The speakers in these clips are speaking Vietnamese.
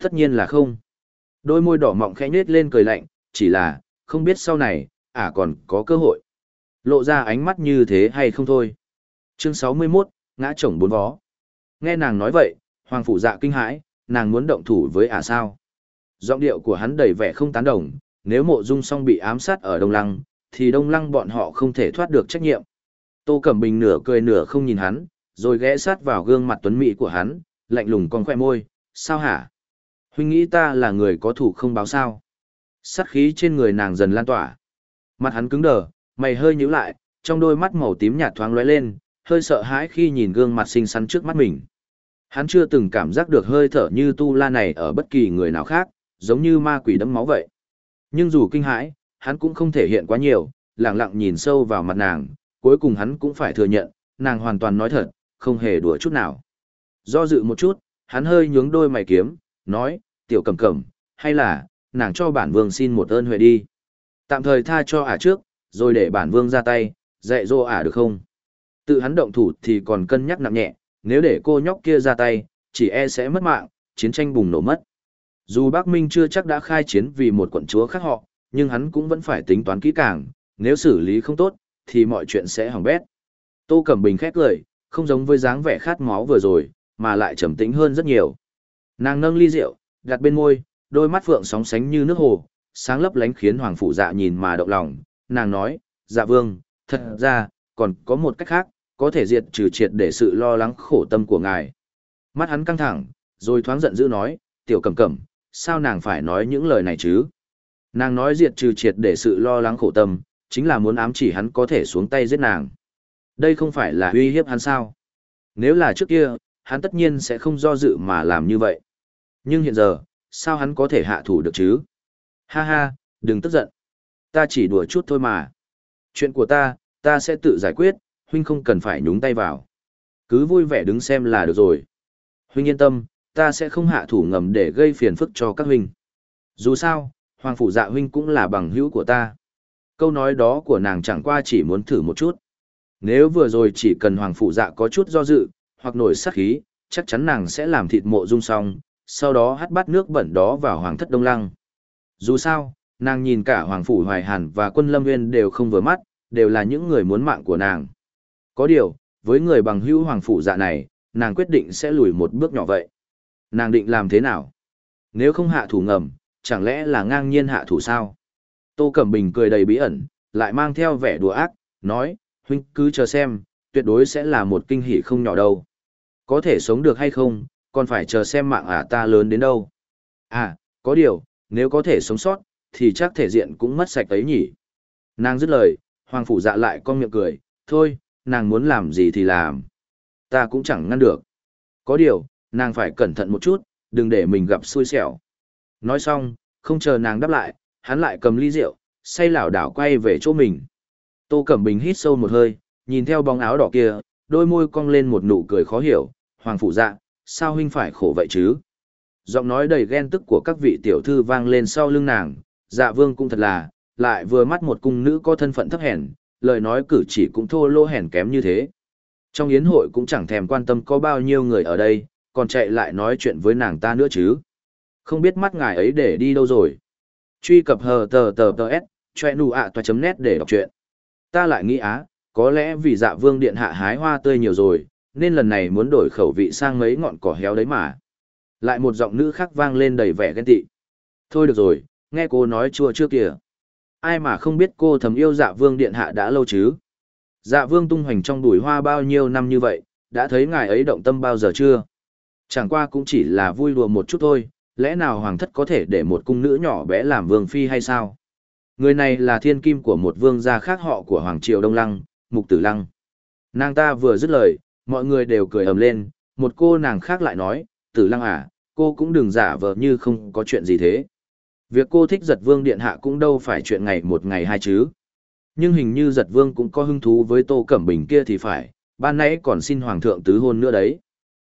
Tất nhiên là không. Đôi môi đỏ mọng khẽ nhếch lên cười lạnh, chỉ là, không biết sau này, à còn có cơ hội. Lộ ra ánh mắt như thế hay không thôi. Chương 61, ngã chồng bốn vó. Nghe nàng nói vậy, hoàng phủ dạ kinh hãi, nàng muốn động thủ với ả sao. Giọng điệu của hắn đầy vẻ không tán đồng, nếu mộ dung song bị ám sát ở Đông Lăng, thì Đông Lăng bọn họ không thể thoát được trách nhiệm. Tô Cẩm Bình nửa cười nửa không nhìn hắn, rồi ghé sát vào gương mặt tuấn mỹ của hắn, lạnh lùng con khoe môi, sao hả? Huynh nghĩ ta là người có thủ không báo sao? Sát khí trên người nàng dần lan tỏa. Mặt hắn cứng đờ, mày hơi nhíu lại, trong đôi mắt màu tím nhạt thoáng lóe lên, hơi sợ hãi khi nhìn gương mặt xinh xắn trước mắt mình. Hắn chưa từng cảm giác được hơi thở như tu la này ở bất kỳ người nào khác, giống như ma quỷ đấm máu vậy. Nhưng dù kinh hãi, hắn cũng không thể hiện quá nhiều, lặng lặng nhìn sâu vào mặt nàng, cuối cùng hắn cũng phải thừa nhận, nàng hoàn toàn nói thật, không hề đùa chút nào. Do dự một chút, hắn hơi nhướng đôi mày kiếm, nói, tiểu cầm cầm, hay là, nàng cho bản vương xin một ơn huệ đi. Tạm thời tha cho ả trước, rồi để bản vương ra tay, dạy dỗ ả được không? Tự hắn động thủ thì còn cân nhắc nặng nhẹ, nếu để cô nhóc kia ra tay, chỉ e sẽ mất mạng, chiến tranh bùng nổ mất. Dù Bắc Minh chưa chắc đã khai chiến vì một quận chúa khác họ, nhưng hắn cũng vẫn phải tính toán kỹ càng, nếu xử lý không tốt, thì mọi chuyện sẽ hỏng bét. Tô Cẩm Bình khét lời, không giống với dáng vẻ khát máu vừa rồi, mà lại trầm tĩnh hơn rất nhiều. Nàng nâng ly rượu, đặt bên môi, đôi mắt phượng sóng sánh như nước hồ, sáng lấp lánh khiến hoàng phụ dạ nhìn mà động lòng. Nàng nói, dạ vương, thật ra, còn có một cách khác, có thể diệt trừ triệt để sự lo lắng khổ tâm của ngài. Mắt hắn căng thẳng, rồi thoáng giận dữ nói, tiểu cẩm cẩm, sao nàng phải nói những lời này chứ? Nàng nói diệt trừ triệt để sự lo lắng khổ tâm, chính là muốn ám chỉ hắn có thể xuống tay giết nàng. Đây không phải là uy hiếp hắn sao? Nếu là trước kia, hắn tất nhiên sẽ không do dự mà làm như vậy. Nhưng hiện giờ, sao hắn có thể hạ thủ được chứ? Ha ha, đừng tức giận. Ta chỉ đùa chút thôi mà. Chuyện của ta, ta sẽ tự giải quyết, huynh không cần phải nhúng tay vào. Cứ vui vẻ đứng xem là được rồi. Huynh yên tâm, ta sẽ không hạ thủ ngầm để gây phiền phức cho các huynh. Dù sao, Hoàng Phủ Dạ huynh cũng là bằng hữu của ta. Câu nói đó của nàng chẳng qua chỉ muốn thử một chút. Nếu vừa rồi chỉ cần Hoàng Phủ Dạ có chút do dự, hoặc nổi sát khí, chắc chắn nàng sẽ làm thịt mộ dung xong, sau đó hắt bát nước bẩn đó vào Hoàng thất Đông Lăng. Dù sao, nàng nhìn cả Hoàng Phủ Hoài Hàn và quân Lâm Nguyên đều không vừa mắt, đều là những người muốn mạng của nàng. Có điều, với người bằng hữu Hoàng Phủ Dạ này, nàng quyết định sẽ lùi một bước nhỏ vậy. Nàng định làm thế nào? Nếu không hạ thủ ngầm, chẳng lẽ là ngang nhiên hạ thủ sao? Tô Cẩm Bình cười đầy bí ẩn, lại mang theo vẻ đùa ác, nói, huynh cứ chờ xem, tuyệt đối sẽ là một kinh hỉ không nhỏ đâu. Có thể sống được hay không, còn phải chờ xem mạng ả ta lớn đến đâu. À, có điều, nếu có thể sống sót, thì chắc thể diện cũng mất sạch ấy nhỉ. Nàng dứt lời, hoàng phủ dạ lại con miệng cười, thôi, nàng muốn làm gì thì làm. Ta cũng chẳng ngăn được. Có điều, nàng phải cẩn thận một chút, đừng để mình gặp xui xẻo. Nói xong, không chờ nàng đáp lại, hắn lại cầm ly rượu, say lảo đảo quay về chỗ mình. Tô Cẩm Bình hít sâu một hơi, nhìn theo bóng áo đỏ kia, đôi môi cong lên một nụ cười khó hiểu, hoàng phủ dạ, sao huynh phải khổ vậy chứ? Giọng nói đầy ghen tức của các vị tiểu thư vang lên sau lưng nàng, dạ vương cũng thật là, lại vừa mắt một cung nữ có thân phận thấp hèn, lời nói cử chỉ cũng thô lô hèn kém như thế. Trong yến hội cũng chẳng thèm quan tâm có bao nhiêu người ở đây, còn chạy lại nói chuyện với nàng ta nữa chứ. Không biết mắt ngài ấy để đi đâu rồi. Truy cập hờ tờ tờ tờ s, choe nụ ạ toa chấm nét để đọc chuyện. Ta lại nghĩ á, có lẽ vì dạ vương điện hạ hái hoa tươi nhiều rồi, nên lần này muốn đổi khẩu vị sang mấy ngọn cỏ héo đấy mà. Lại một giọng nữ khác vang lên đầy vẻ ghen tị. Thôi được rồi, nghe cô nói chua trước kìa. Ai mà không biết cô thầm yêu dạ vương điện hạ đã lâu chứ? Dạ vương tung hoành trong đùi hoa bao nhiêu năm như vậy, đã thấy ngài ấy động tâm bao giờ chưa? Chẳng qua cũng chỉ là vui đùa một chút thôi, lẽ nào hoàng thất có thể để một cung nữ nhỏ bé làm vương phi hay sao? Người này là thiên kim của một vương gia khác họ của Hoàng Triều Đông Lăng, Mục Tử Lăng. Nàng ta vừa dứt lời, mọi người đều cười ầm lên, một cô nàng khác lại nói, Tử Lăng à, cô cũng đừng giả vờ như không có chuyện gì thế. Việc cô thích giật vương điện hạ cũng đâu phải chuyện ngày một ngày hai chứ. Nhưng hình như giật vương cũng có hứng thú với Tô Cẩm Bình kia thì phải, ban nãy còn xin Hoàng thượng tứ hôn nữa đấy.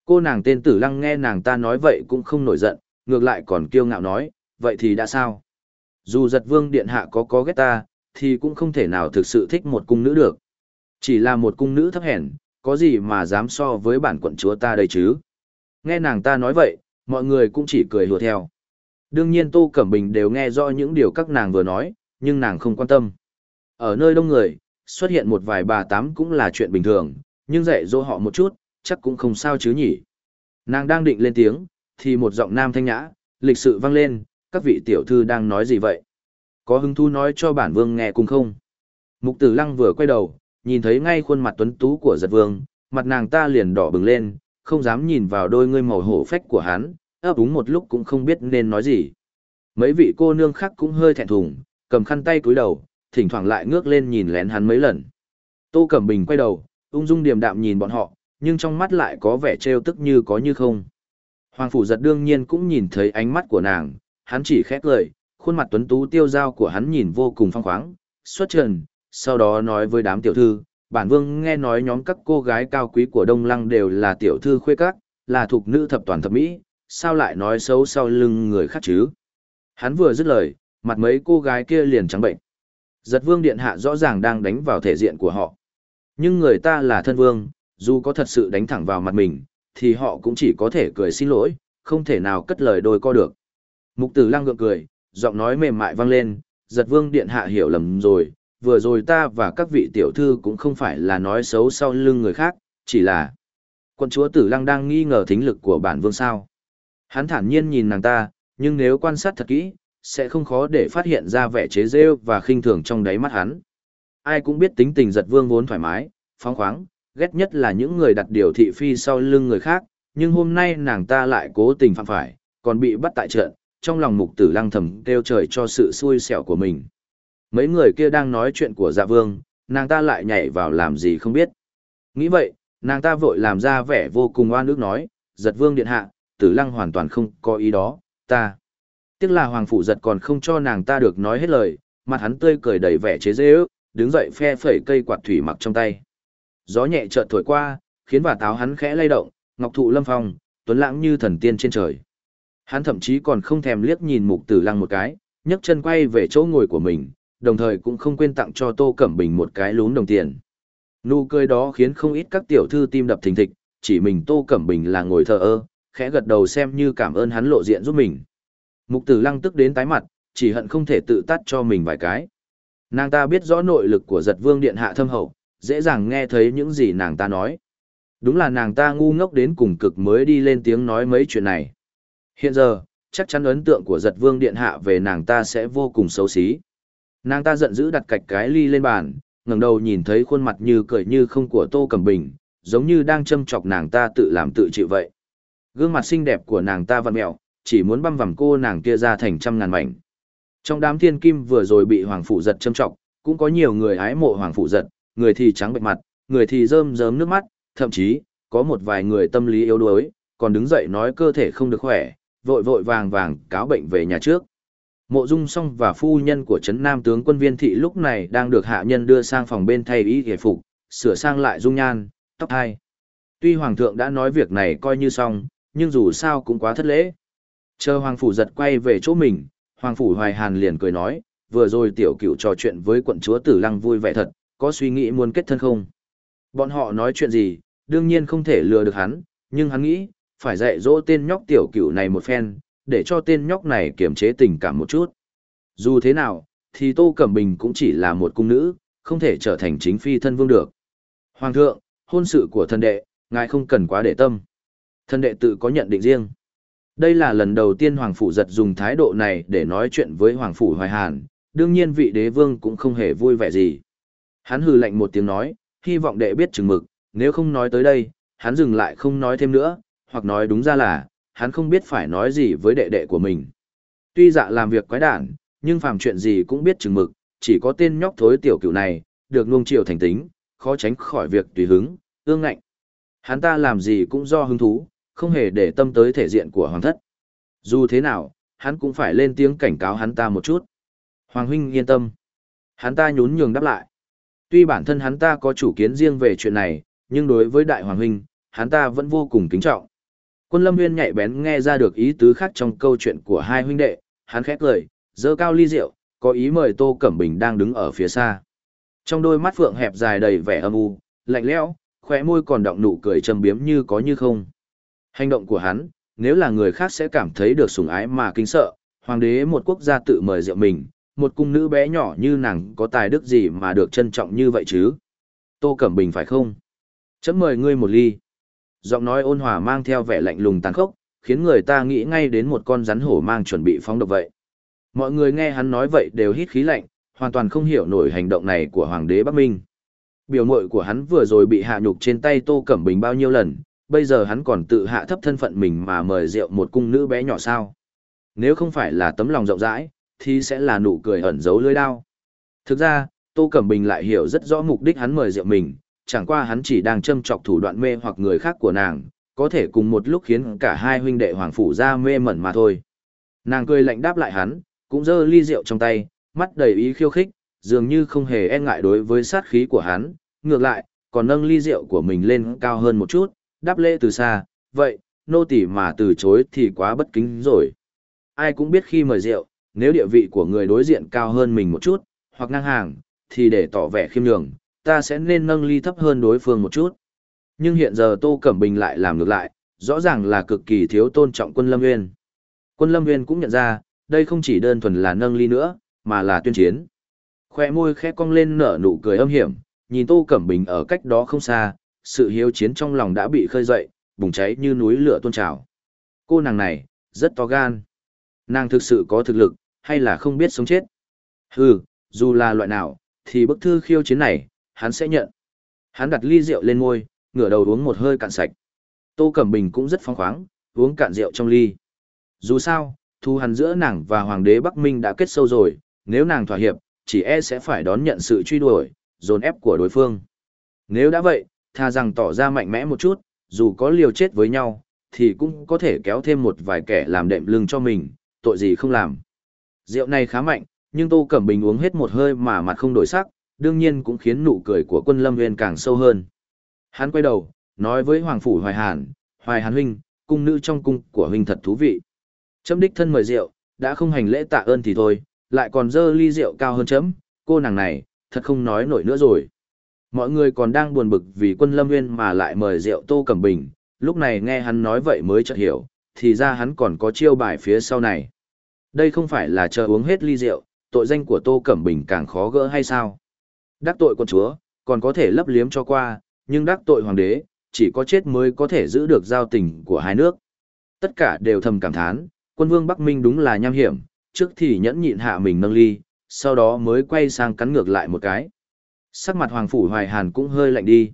Cô nàng tên Tử Lăng nghe nàng ta nói vậy cũng không nổi giận, ngược lại còn kiêu ngạo nói, vậy thì đã sao? Dù giật vương điện hạ có có ghét ta, thì cũng không thể nào thực sự thích một cung nữ được. Chỉ là một cung nữ thấp hèn, có gì mà dám so với bản quận chúa ta đây chứ? Nghe nàng ta nói vậy, mọi người cũng chỉ cười hùa theo. Đương nhiên Tô Cẩm Bình đều nghe rõ những điều các nàng vừa nói, nhưng nàng không quan tâm. Ở nơi đông người, xuất hiện một vài bà tám cũng là chuyện bình thường, nhưng dạy dỗ họ một chút, chắc cũng không sao chứ nhỉ. Nàng đang định lên tiếng, thì một giọng nam thanh nhã, lịch sự vang lên, các vị tiểu thư đang nói gì vậy? Có hứng thú nói cho bản vương nghe cùng không? Mục tử lăng vừa quay đầu, nhìn thấy ngay khuôn mặt tuấn tú của giật vương, mặt nàng ta liền đỏ bừng lên, không dám nhìn vào đôi ngươi màu hổ phách của hắn, ấp úng một lúc cũng không biết nên nói gì. Mấy vị cô nương khác cũng hơi thẹn thùng, cầm khăn tay cúi đầu, thỉnh thoảng lại ngước lên nhìn lén hắn mấy lần. Tô Cẩm Bình quay đầu, ung dung điềm đạm nhìn bọn họ, nhưng trong mắt lại có vẻ trêu tức như có như không. Hoàng phủ giật đương nhiên cũng nhìn thấy ánh mắt của nàng, hắn chỉ khét lời, khuôn mặt tuấn tú tiêu dao của hắn nhìn vô cùng phong khoáng, xuất trần, sau đó nói với đám tiểu thư, bản vương nghe nói nhóm các cô gái cao quý của Đông Lăng đều là tiểu thư khuê các, là thuộc nữ thập toàn thập mỹ, sao lại nói xấu sau lưng người khác chứ? Hắn vừa dứt lời, mặt mấy cô gái kia liền trắng bệnh. Giật vương điện hạ rõ ràng đang đánh vào thể diện của họ. Nhưng người ta là thân vương, dù có thật sự đánh thẳng vào mặt mình, thì họ cũng chỉ có thể cười xin lỗi, không thể nào cất lời đôi co được. Mục tử lăng gượng cười, giọng nói mềm mại vang lên, giật vương điện hạ hiểu lầm rồi, vừa rồi ta và các vị tiểu thư cũng không phải là nói xấu sau lưng người khác, chỉ là... Quân chúa tử lăng đang nghi ngờ thính lực của bản vương sao. Hắn thản nhiên nhìn nàng ta, nhưng nếu quan sát thật kỹ, sẽ không khó để phát hiện ra vẻ chế rêu và khinh thường trong đáy mắt hắn. Ai cũng biết tính tình giật vương vốn thoải mái, phóng khoáng, ghét nhất là những người đặt điều thị phi sau lưng người khác, nhưng hôm nay nàng ta lại cố tình phạm phải, còn bị bắt tại trận, trong lòng mục tử lăng thầm kêu trời cho sự xui xẻo của mình. Mấy người kia đang nói chuyện của dạ vương, nàng ta lại nhảy vào làm gì không biết. Nghĩ vậy, nàng ta vội làm ra vẻ vô cùng oan ức nói, giật vương điện hạ, tử lăng hoàn toàn không có ý đó, ta. Tiếc là hoàng phủ giật còn không cho nàng ta được nói hết lời, mặt hắn tươi cười đầy vẻ chế dễ ước, đứng dậy phe phẩy cây quạt thủy mặc trong tay. Gió nhẹ chợt thổi qua, khiến vả táo hắn khẽ lay động, ngọc thụ lâm phong, tuấn lãng như thần tiên trên trời. Hắn thậm chí còn không thèm liếc nhìn mục tử lăng một cái, nhấc chân quay về chỗ ngồi của mình, đồng thời cũng không quên tặng cho Tô Cẩm Bình một cái lún đồng tiền. Nụ cười đó khiến không ít các tiểu thư tim đập thình thịch, chỉ mình Tô Cẩm Bình là ngồi thờ ơ, khẽ gật đầu xem như cảm ơn hắn lộ diện giúp mình. Mục tử lăng tức đến tái mặt, chỉ hận không thể tự tắt cho mình vài cái. Nàng ta biết rõ nội lực của giật vương điện hạ thâm hậu, dễ dàng nghe thấy những gì nàng ta nói. Đúng là nàng ta ngu ngốc đến cùng cực mới đi lên tiếng nói mấy chuyện này. Hiện giờ, chắc chắn ấn tượng của giật vương điện hạ về nàng ta sẽ vô cùng xấu xí. Nàng ta giận dữ đặt cạch cái ly lên bàn, ngẩng đầu nhìn thấy khuôn mặt như cười như không của Tô Cẩm Bình, giống như đang châm chọc nàng ta tự làm tự chịu vậy. Gương mặt xinh đẹp của nàng ta vặn mẹo, chỉ muốn băm vằm cô nàng kia ra thành trăm ngàn mảnh. Trong đám thiên kim vừa rồi bị hoàng phụ giật châm chọc, cũng có nhiều người ái mộ hoàng phụ giật, người thì trắng bệnh mặt, người thì rơm rớm nước mắt, thậm chí, có một vài người tâm lý yếu đuối, còn đứng dậy nói cơ thể không được khỏe, vội vội vàng vàng cáo bệnh về nhà trước. Mộ Dung Song và phu nhân của Trấn Nam tướng quân viên thị lúc này đang được hạ nhân đưa sang phòng bên thay y hề phục, sửa sang lại dung nhan, tóc hai. Tuy Hoàng thượng đã nói việc này coi như xong, nhưng dù sao cũng quá thất lễ. Chờ Hoàng Phủ giật quay về chỗ mình, Hoàng Phủ Hoài Hàn liền cười nói, vừa rồi tiểu cửu trò chuyện với quận chúa Tử Lăng vui vẻ thật, có suy nghĩ muốn kết thân không? Bọn họ nói chuyện gì, đương nhiên không thể lừa được hắn, nhưng hắn nghĩ, phải dạy dỗ tên nhóc tiểu cửu này một phen, để cho tên nhóc này kiềm chế tình cảm một chút. Dù thế nào, thì Tô Cẩm Bình cũng chỉ là một cung nữ, không thể trở thành chính phi thân vương được. Hoàng thượng, hôn sự của thần đệ, ngài không cần quá để tâm. Thần đệ tự có nhận định riêng. Đây là lần đầu tiên Hoàng Phủ giật dùng thái độ này để nói chuyện với Hoàng Phủ Hoài Hàn, đương nhiên vị đế vương cũng không hề vui vẻ gì. Hắn hừ lạnh một tiếng nói, hy vọng đệ biết chừng mực, nếu không nói tới đây, hắn dừng lại không nói thêm nữa, hoặc nói đúng ra là, hắn không biết phải nói gì với đệ đệ của mình. Tuy dạ làm việc quái đản, nhưng phàm chuyện gì cũng biết chừng mực, chỉ có tên nhóc thối tiểu cựu này, được nuông chiều thành tính, khó tránh khỏi việc tùy hứng, ương ngạnh. Hắn ta làm gì cũng do hứng thú, không hề để tâm tới thể diện của hoàng thất. Dù thế nào, hắn cũng phải lên tiếng cảnh cáo hắn ta một chút. Hoàng huynh yên tâm. Hắn ta nhún nhường đáp lại. Tuy bản thân hắn ta có chủ kiến riêng về chuyện này, nhưng đối với đại hoàng huynh, hắn ta vẫn vô cùng kính trọng. Quân lâm nguyên nhạy bén nghe ra được ý tứ khác trong câu chuyện của hai huynh đệ, hắn khét cười, dơ cao ly rượu, có ý mời Tô Cẩm Bình đang đứng ở phía xa. Trong đôi mắt phượng hẹp dài đầy vẻ âm u, lạnh lẽo, khóe môi còn đọng nụ cười trầm biếm như có như không. Hành động của hắn, nếu là người khác sẽ cảm thấy được sủng ái mà kinh sợ, hoàng đế một quốc gia tự mời rượu mình, một cung nữ bé nhỏ như nàng có tài đức gì mà được trân trọng như vậy chứ? Tô Cẩm Bình phải không? Chấm mời ngươi một ly. Giọng nói ôn hòa mang theo vẻ lạnh lùng tàn khốc, khiến người ta nghĩ ngay đến một con rắn hổ mang chuẩn bị phóng độc vậy. Mọi người nghe hắn nói vậy đều hít khí lạnh, hoàn toàn không hiểu nổi hành động này của Hoàng đế Bắc Minh. Biểu mội của hắn vừa rồi bị hạ nhục trên tay Tô Cẩm Bình bao nhiêu lần, bây giờ hắn còn tự hạ thấp thân phận mình mà mời rượu một cung nữ bé nhỏ sao. Nếu không phải là tấm lòng rộng rãi, thì sẽ là nụ cười ẩn giấu lưỡi đao. Thực ra, Tô Cẩm Bình lại hiểu rất rõ mục đích hắn mời rượu mình, chẳng qua hắn chỉ đang châm chọc thủ đoạn mê hoặc người khác của nàng, có thể cùng một lúc khiến cả hai huynh đệ hoàng phủ ra mê mẩn mà thôi. Nàng cười lạnh đáp lại hắn, cũng giơ ly rượu trong tay, mắt đầy ý khiêu khích, dường như không hề e ngại đối với sát khí của hắn, ngược lại, còn nâng ly rượu của mình lên cao hơn một chút, đáp lễ từ xa, vậy, nô tỳ mà từ chối thì quá bất kính rồi. Ai cũng biết khi mời rượu, nếu địa vị của người đối diện cao hơn mình một chút, hoặc ngang hàng, thì để tỏ vẻ khiêm nhường, ta sẽ nên nâng ly thấp hơn đối phương một chút. Nhưng hiện giờ Tô Cẩm Bình lại làm ngược lại, rõ ràng là cực kỳ thiếu tôn trọng quân Lâm Nguyên. Quân Lâm Nguyên cũng nhận ra, đây không chỉ đơn thuần là nâng ly nữa, mà là tuyên chiến. Khoe môi khẽ cong lên nở nụ cười âm hiểm, nhìn Tô Cẩm Bình ở cách đó không xa, sự hiếu chiến trong lòng đã bị khơi dậy, bùng cháy như núi lửa tôn trào. Cô nàng này, rất to gan. Nàng thực sự có thực lực, hay là không biết sống chết. Hừ, dù là loại nào, thì bức thư khiêu chiến này, hắn sẽ nhận. Hắn đặt ly rượu lên môi, ngửa đầu uống một hơi cạn sạch. Tô Cẩm Bình cũng rất phong khoáng, uống cạn rượu trong ly. Dù sao, thu hắn giữa nàng và Hoàng đế Bắc Minh đã kết sâu rồi, nếu nàng thỏa hiệp, chỉ e sẽ phải đón nhận sự truy đuổi, dồn ép của đối phương. Nếu đã vậy, tha rằng tỏ ra mạnh mẽ một chút, dù có liều chết với nhau, thì cũng có thể kéo thêm một vài kẻ làm đệm lưng cho mình, tội gì không làm. Rượu này khá mạnh, nhưng Tô Cẩm Bình uống hết một hơi mà mặt không đổi sắc, đương nhiên cũng khiến nụ cười của quân lâm nguyên càng sâu hơn. Hắn quay đầu, nói với Hoàng Phủ Hoài Hàn, Hoài Hàn huynh, cung nữ trong cung của huynh thật thú vị. Chấm đích thân mời rượu, đã không hành lễ tạ ơn thì thôi, lại còn dơ ly rượu cao hơn chấm, cô nàng này, thật không nói nổi nữa rồi. Mọi người còn đang buồn bực vì quân lâm nguyên mà lại mời rượu Tô Cẩm Bình, lúc này nghe hắn nói vậy mới chợt hiểu, thì ra hắn còn có chiêu bài phía sau này. Đây không phải là chờ uống hết ly rượu, tội danh của Tô Cẩm Bình càng khó gỡ hay sao? Đắc tội con chúa, còn có thể lấp liếm cho qua, nhưng đắc tội hoàng đế, chỉ có chết mới có thể giữ được giao tình của hai nước. Tất cả đều thầm cảm thán, quân vương Bắc Minh đúng là nham hiểm, trước thì nhẫn nhịn hạ mình nâng ly, sau đó mới quay sang cắn ngược lại một cái. Sắc mặt Hoàng Phủ Hoài Hàn cũng hơi lạnh đi.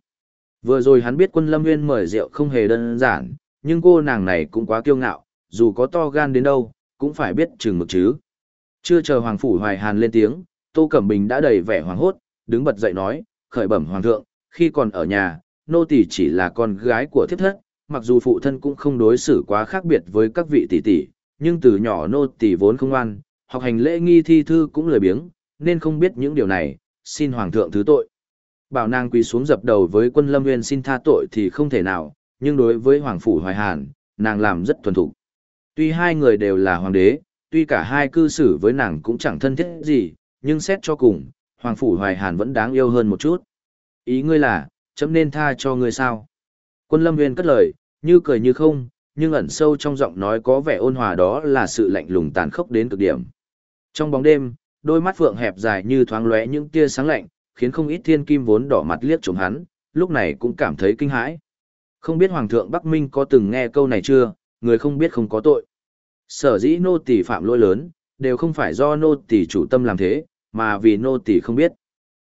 Vừa rồi hắn biết quân Lâm Nguyên mời rượu không hề đơn giản, nhưng cô nàng này cũng quá kiêu ngạo, dù có to gan đến đâu, cũng phải biết chừng mực chứ. Chưa chờ Hoàng Phủ Hoài Hàn lên tiếng, Tô Cẩm Bình đã đầy vẻ hoàng hốt, đứng bật dậy nói, khởi bẩm Hoàng thượng, khi còn ở nhà, nô tỳ chỉ là con gái của thiếp thất, mặc dù phụ thân cũng không đối xử quá khác biệt với các vị tỷ tỷ, nhưng từ nhỏ nô tỳ vốn không ngoan, học hành lễ nghi thi thư cũng lười biếng, nên không biết những điều này, xin hoàng thượng thứ tội. Bảo nàng quỳ xuống dập đầu với quân lâm nguyên xin tha tội thì không thể nào, nhưng đối với hoàng phủ hoài hàn, nàng làm rất thuần thục. Tuy hai người đều là hoàng đế, tuy cả hai cư xử với nàng cũng chẳng thân thiết gì, nhưng xét cho cùng, hoàng phủ hoài hàn vẫn đáng yêu hơn một chút. Ý ngươi là, chấm nên tha cho ngươi sao? Quân lâm nguyên cất lời, như cười như không, nhưng ẩn sâu trong giọng nói có vẻ ôn hòa đó là sự lạnh lùng tàn khốc đến cực điểm. Trong bóng đêm, đôi mắt phượng hẹp dài như thoáng lóe những tia sáng lạnh, khiến không ít thiên kim vốn đỏ mặt liếc trộm hắn, lúc này cũng cảm thấy kinh hãi. Không biết Hoàng thượng Bắc Minh có từng nghe câu này chưa, người không biết không có tội. Sở dĩ nô tỳ phạm lỗi lớn, đều không phải do nô tỳ chủ tâm làm thế, mà vì nô tỳ không biết.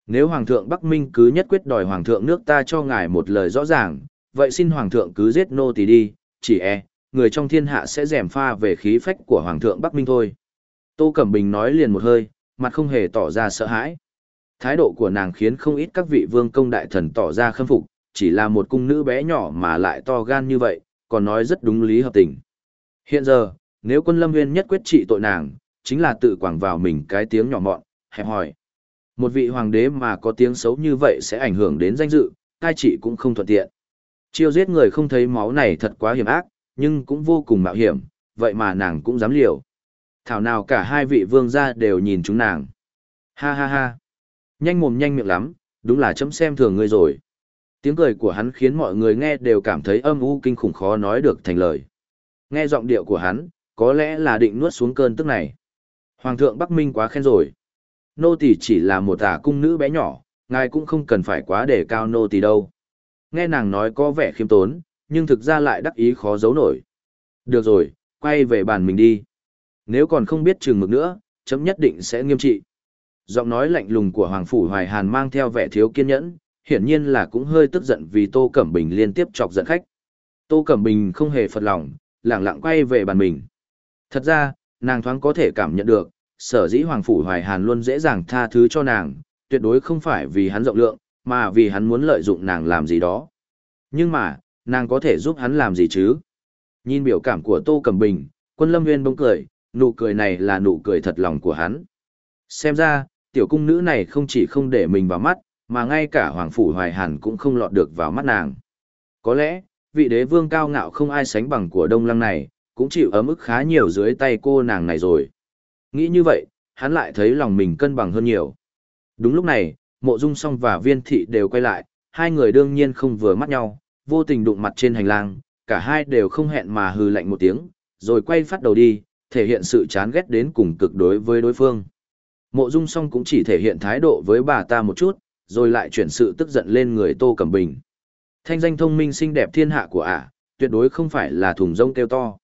Nếu Hoàng thượng Bắc Minh cứ nhất quyết đòi Hoàng thượng nước ta cho ngài một lời rõ ràng, vậy xin Hoàng thượng cứ giết nô tỳ đi, chỉ e, người trong thiên hạ sẽ rèm pha về khí phách của Hoàng thượng Bắc Minh thôi. Tô Cẩm Bình nói liền một hơi, mặt không hề tỏ ra sợ hãi. Thái độ của nàng khiến không ít các vị vương công đại thần tỏ ra khâm phục, chỉ là một cung nữ bé nhỏ mà lại to gan như vậy, còn nói rất đúng lý hợp tình. Hiện giờ, nếu quân lâm Viên nhất quyết trị tội nàng, chính là tự quảng vào mình cái tiếng nhỏ mọn, hẹp hỏi. Một vị hoàng đế mà có tiếng xấu như vậy sẽ ảnh hưởng đến danh dự, cai trị cũng không thuận tiện. Chiêu giết người không thấy máu này thật quá hiểm ác, nhưng cũng vô cùng mạo hiểm, vậy mà nàng cũng dám liều. Thảo nào cả hai vị vương gia đều nhìn chúng nàng. Ha ha ha. Nhanh mồm nhanh miệng lắm, đúng là chấm xem thường ngươi rồi. Tiếng cười của hắn khiến mọi người nghe đều cảm thấy âm u kinh khủng khó nói được thành lời. Nghe giọng điệu của hắn, có lẽ là định nuốt xuống cơn tức này. Hoàng thượng Bắc Minh quá khen rồi. Nô tỳ chỉ là một tả cung nữ bé nhỏ, ngài cũng không cần phải quá để cao nô tỳ đâu. Nghe nàng nói có vẻ khiêm tốn, nhưng thực ra lại đắc ý khó giấu nổi. Được rồi, quay về bàn mình đi. Nếu còn không biết chừng mực nữa, chấm nhất định sẽ nghiêm trị. Giọng nói lạnh lùng của Hoàng Phủ Hoài Hàn mang theo vẻ thiếu kiên nhẫn, hiển nhiên là cũng hơi tức giận vì Tô Cẩm Bình liên tiếp chọc giận khách. Tô Cẩm Bình không hề phật lòng, lặng lặng quay về bàn mình. Thật ra, nàng thoáng có thể cảm nhận được, sở dĩ Hoàng Phủ Hoài Hàn luôn dễ dàng tha thứ cho nàng, tuyệt đối không phải vì hắn rộng lượng, mà vì hắn muốn lợi dụng nàng làm gì đó. Nhưng mà, nàng có thể giúp hắn làm gì chứ? Nhìn biểu cảm của Tô Cẩm Bình, quân lâm nguyên bỗng cười, nụ cười này là nụ cười thật lòng của hắn. Xem ra, tiểu cung nữ này không chỉ không để mình vào mắt, mà ngay cả Hoàng Phủ Hoài Hàn cũng không lọt được vào mắt nàng. Có lẽ, vị đế vương cao ngạo không ai sánh bằng của Đông Lăng này, cũng chịu ấm ức khá nhiều dưới tay cô nàng này rồi. Nghĩ như vậy, hắn lại thấy lòng mình cân bằng hơn nhiều. Đúng lúc này, mộ dung song và viên thị đều quay lại, hai người đương nhiên không vừa mắt nhau, vô tình đụng mặt trên hành lang, cả hai đều không hẹn mà hừ lạnh một tiếng, rồi quay phát đầu đi, thể hiện sự chán ghét đến cùng cực đối với đối phương. Mộ dung song cũng chỉ thể hiện thái độ với bà ta một chút, rồi lại chuyển sự tức giận lên người Tô Cẩm Bình. Thanh danh thông minh xinh đẹp thiên hạ của ả, tuyệt đối không phải là thùng rông kêu to.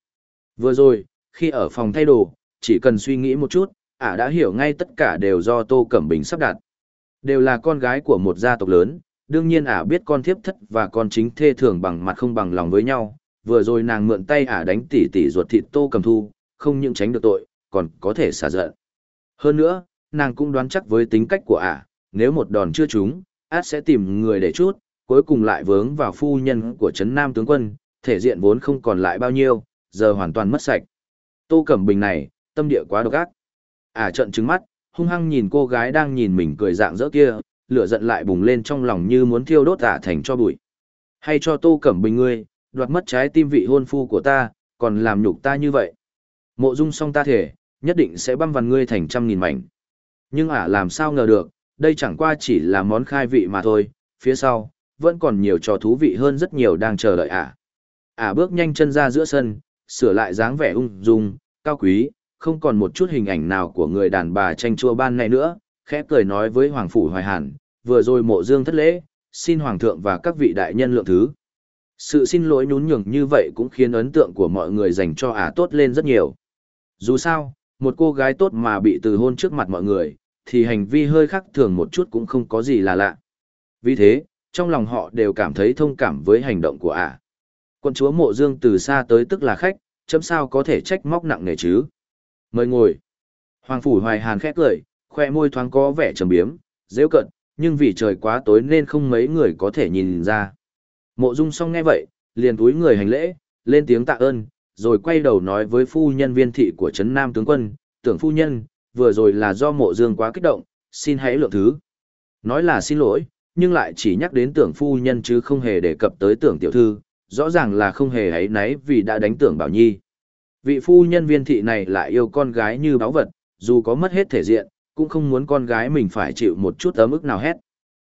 Vừa rồi, khi ở phòng thay đồ, chỉ cần suy nghĩ một chút, ả đã hiểu ngay tất cả đều do Tô Cẩm Bình sắp đặt. Đều là con gái của một gia tộc lớn, đương nhiên ả biết con thiếp thất và con chính thê thường bằng mặt không bằng lòng với nhau. Vừa rồi nàng mượn tay ả đánh tỉ tỉ ruột thịt Tô cẩm Thu, không những tránh được tội, còn có thể xả giận. Hơn nữa, nàng cũng đoán chắc với tính cách của ả, nếu một đòn chưa trúng, át sẽ tìm người để chút, cuối cùng lại vướng vào phu nhân của Trấn Nam tướng quân, thể diện vốn không còn lại bao nhiêu, giờ hoàn toàn mất sạch. Tô Cẩm Bình này, tâm địa quá độc ác. À, ả trận trứng mắt, hung hăng nhìn cô gái đang nhìn mình cười dạng dỡ kia, lửa giận lại bùng lên trong lòng như muốn thiêu đốt ả thành cho bụi. Hay cho Tô Cẩm Bình ngươi, đoạt mất trái tim vị hôn phu của ta, còn làm nhục ta như vậy. Mộ dung song ta thể, nhất định sẽ băm vằn ngươi thành trăm nghìn mảnh. Nhưng ả làm sao ngờ được, đây chẳng qua chỉ là món khai vị mà thôi, phía sau, vẫn còn nhiều trò thú vị hơn rất nhiều đang chờ đợi ả. Ả bước nhanh chân ra giữa sân, sửa lại dáng vẻ ung dung, cao quý, không còn một chút hình ảnh nào của người đàn bà tranh chua ban này nữa, khẽ cười nói với Hoàng Phủ Hoài Hàn, vừa rồi mộ dương thất lễ, xin Hoàng thượng và các vị đại nhân lượng thứ. Sự xin lỗi nhún nhường như vậy cũng khiến ấn tượng của mọi người dành cho ả tốt lên rất nhiều. Dù sao, một cô gái tốt mà bị từ hôn trước mặt mọi người, thì hành vi hơi khác thường một chút cũng không có gì là lạ. Vì thế, trong lòng họ đều cảm thấy thông cảm với hành động của ả. Quân chúa mộ dương từ xa tới tức là khách, chấm sao có thể trách móc nặng nề chứ. Mời ngồi. Hoàng phủ hoài hàn khét cười, khoe môi thoáng có vẻ trầm biếm, dễ cận, nhưng vì trời quá tối nên không mấy người có thể nhìn ra. Mộ dung xong nghe vậy, liền túi người hành lễ, lên tiếng tạ ơn, rồi quay đầu nói với phu nhân viên thị của Trấn Nam tướng quân, tưởng phu nhân, vừa rồi là do mộ dương quá kích động, xin hãy lượng thứ. Nói là xin lỗi, nhưng lại chỉ nhắc đến tưởng phu nhân chứ không hề đề cập tới tưởng tiểu thư, rõ ràng là không hề hãy náy vì đã đánh tưởng bảo nhi. Vị phu nhân viên thị này lại yêu con gái như báu vật, dù có mất hết thể diện, cũng không muốn con gái mình phải chịu một chút ấm ức nào hết.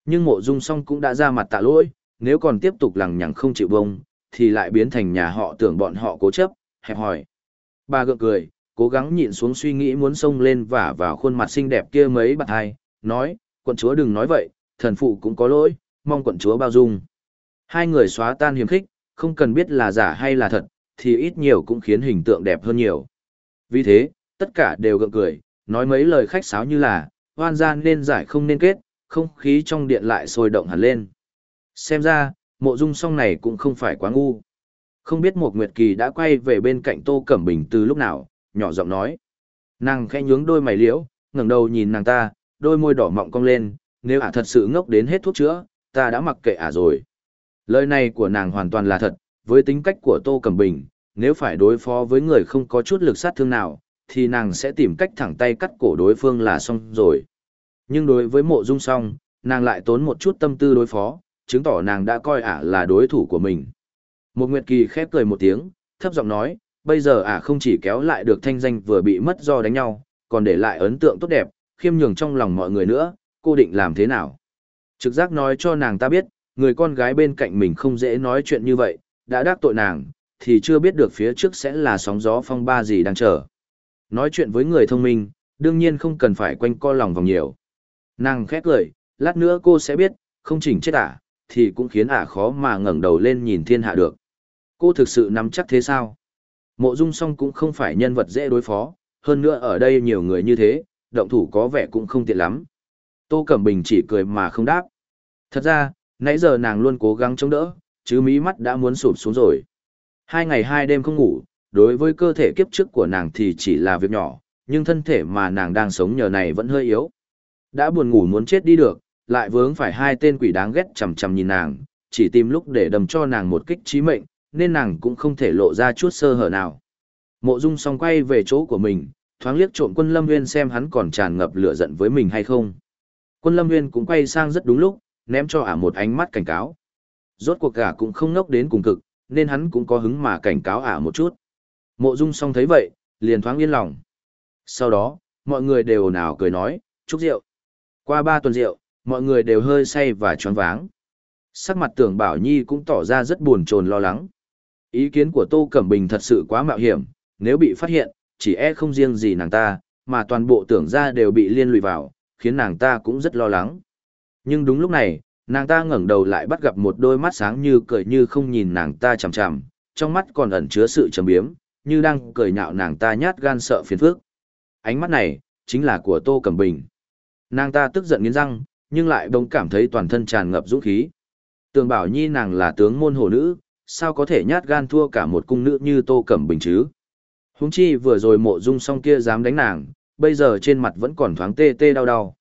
Nhưng mộ dung song cũng đã ra mặt tạ lỗi, nếu còn tiếp tục lằng nhằng không chịu bông, thì lại biến thành nhà họ tưởng bọn họ cố chấp, hẹp hỏi. Bà gượng cười, cố gắng nhịn xuống suy nghĩ muốn xông lên và vào khuôn mặt xinh đẹp kia mấy bạn hai, nói, quận chúa đừng nói vậy, thần phụ cũng có lỗi, mong quận chúa bao dung. Hai người xóa tan hiểm khích, không cần biết là giả hay là thật, thì ít nhiều cũng khiến hình tượng đẹp hơn nhiều. Vì thế, tất cả đều gượng cười, nói mấy lời khách sáo như là, hoan gian nên giải không nên kết, không khí trong điện lại sôi động hẳn lên. Xem ra, mộ dung song này cũng không phải quá ngu. Không biết một Nguyệt Kỳ đã quay về bên cạnh Tô Cẩm Bình từ lúc nào, nhỏ giọng nói. Nàng khẽ nhướng đôi mày liễu, ngẩng đầu nhìn nàng ta, đôi môi đỏ mọng cong lên, nếu ả thật sự ngốc đến hết thuốc chữa, ta đã mặc kệ ả rồi. Lời này của nàng hoàn toàn là thật, với tính cách của Tô Cẩm Bình, nếu phải đối phó với người không có chút lực sát thương nào, thì nàng sẽ tìm cách thẳng tay cắt cổ đối phương là xong rồi. Nhưng đối với mộ dung song, nàng lại tốn một chút tâm tư đối phó, chứng tỏ nàng đã coi ả là đối thủ của mình. Một Nguyệt Kỳ khép cười một tiếng, thấp giọng nói, bây giờ ả không chỉ kéo lại được thanh danh vừa bị mất do đánh nhau, còn để lại ấn tượng tốt đẹp, khiêm nhường trong lòng mọi người nữa, cô định làm thế nào? Trực giác nói cho nàng ta biết, người con gái bên cạnh mình không dễ nói chuyện như vậy, đã đắc tội nàng, thì chưa biết được phía trước sẽ là sóng gió phong ba gì đang chờ. Nói chuyện với người thông minh, đương nhiên không cần phải quanh co lòng vòng nhiều. Nàng khét lời, lát nữa cô sẽ biết, không chỉnh chết ả, thì cũng khiến ả khó mà ngẩng đầu lên nhìn thiên hạ được. Cô thực sự nắm chắc thế sao? Mộ dung song cũng không phải nhân vật dễ đối phó, hơn nữa ở đây nhiều người như thế, động thủ có vẻ cũng không tiện lắm. Tô Cẩm Bình chỉ cười mà không đáp. Thật ra, nãy giờ nàng luôn cố gắng chống đỡ, chứ mí mắt đã muốn sụp xuống rồi. Hai ngày hai đêm không ngủ, đối với cơ thể kiếp trước của nàng thì chỉ là việc nhỏ, nhưng thân thể mà nàng đang sống nhờ này vẫn hơi yếu. Đã buồn ngủ muốn chết đi được, lại vướng phải hai tên quỷ đáng ghét chằm chằm nhìn nàng, chỉ tìm lúc để đầm cho nàng một kích trí mệnh, nên nàng cũng không thể lộ ra chút sơ hở nào. Mộ Dung song quay về chỗ của mình, thoáng liếc trộm quân Lâm Nguyên xem hắn còn tràn ngập lửa giận với mình hay không. Quân Lâm Nguyên cũng quay sang rất đúng lúc, ném cho ả một ánh mắt cảnh cáo. Rốt cuộc gã cũng không ngốc đến cùng cực, nên hắn cũng có hứng mà cảnh cáo ả một chút. Mộ Dung song thấy vậy, liền thoáng yên lòng. Sau đó, mọi người đều ồn ào cười nói, chúc rượu. Qua ba tuần rượu, mọi người đều hơi say và choáng váng. Sắc mặt tưởng Bảo Nhi cũng tỏ ra rất buồn chồn lo lắng. Ý kiến của Tô Cẩm Bình thật sự quá mạo hiểm, nếu bị phát hiện, chỉ e không riêng gì nàng ta, mà toàn bộ tưởng ra đều bị liên lụy vào, khiến nàng ta cũng rất lo lắng. Nhưng đúng lúc này, nàng ta ngẩng đầu lại bắt gặp một đôi mắt sáng như cười như không nhìn nàng ta chằm chằm, trong mắt còn ẩn chứa sự trầm biếm, như đang cười nhạo nàng ta nhát gan sợ phiền phức. Ánh mắt này, chính là của Tô Cẩm Bình. Nàng ta tức giận nghiến răng, nhưng lại bỗng cảm thấy toàn thân tràn ngập dũng khí. Tường bảo nhi nàng là tướng môn hồ nữ, sao có thể nhát gan thua cả một cung nữ như Tô Cẩm Bình chứ? Huống chi vừa rồi mộ dung song kia dám đánh nàng, bây giờ trên mặt vẫn còn thoáng tê tê đau đau.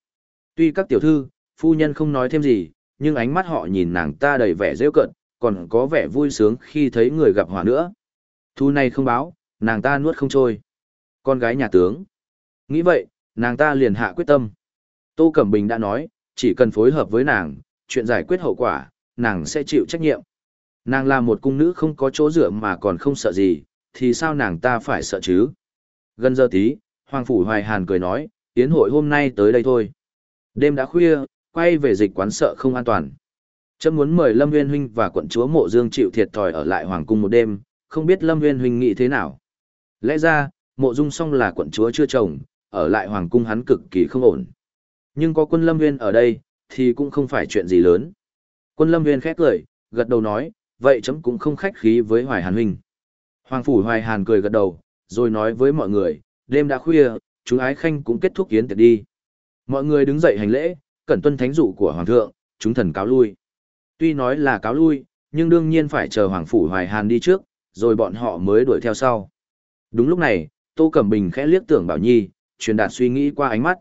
Tuy các tiểu thư, phu nhân không nói thêm gì, nhưng ánh mắt họ nhìn nàng ta đầy vẻ rêu cận, còn có vẻ vui sướng khi thấy người gặp hỏa nữa. Thu này không báo, nàng ta nuốt không trôi. Con gái nhà tướng. Nghĩ vậy, nàng ta liền hạ quyết tâm. Tô Cẩm Bình đã nói, chỉ cần phối hợp với nàng, chuyện giải quyết hậu quả, nàng sẽ chịu trách nhiệm. Nàng là một cung nữ không có chỗ dựa mà còn không sợ gì, thì sao nàng ta phải sợ chứ? Gần giờ tí, Hoàng Phủ Hoài Hàn cười nói, Yến hội hôm nay tới đây thôi. Đêm đã khuya, quay về dịch quán sợ không an toàn. Chấm muốn mời Lâm Nguyên Huynh và quận chúa Mộ Dương chịu thiệt thòi ở lại Hoàng Cung một đêm, không biết Lâm Nguyên Huynh nghĩ thế nào. Lẽ ra, Mộ Dung song là quận chúa chưa chồng, ở lại Hoàng Cung hắn cực kỳ không ổn. Nhưng có quân Lâm Nguyên ở đây, thì cũng không phải chuyện gì lớn. Quân Lâm Nguyên khét lời, gật đầu nói, vậy chấm cũng không khách khí với Hoài Hàn Huynh. Hoàng Phủ Hoài Hàn cười gật đầu, rồi nói với mọi người, đêm đã khuya, chúng ái khanh cũng kết thúc yến tiệc đi. Mọi người đứng dậy hành lễ, cẩn tuân thánh dụ của Hoàng thượng, chúng thần cáo lui. Tuy nói là cáo lui, nhưng đương nhiên phải chờ Hoàng Phủ Hoài Hàn đi trước, rồi bọn họ mới đuổi theo sau. Đúng lúc này, Tô Cẩm Bình khẽ liếc tưởng Bảo Nhi, truyền đạt suy nghĩ qua ánh mắt.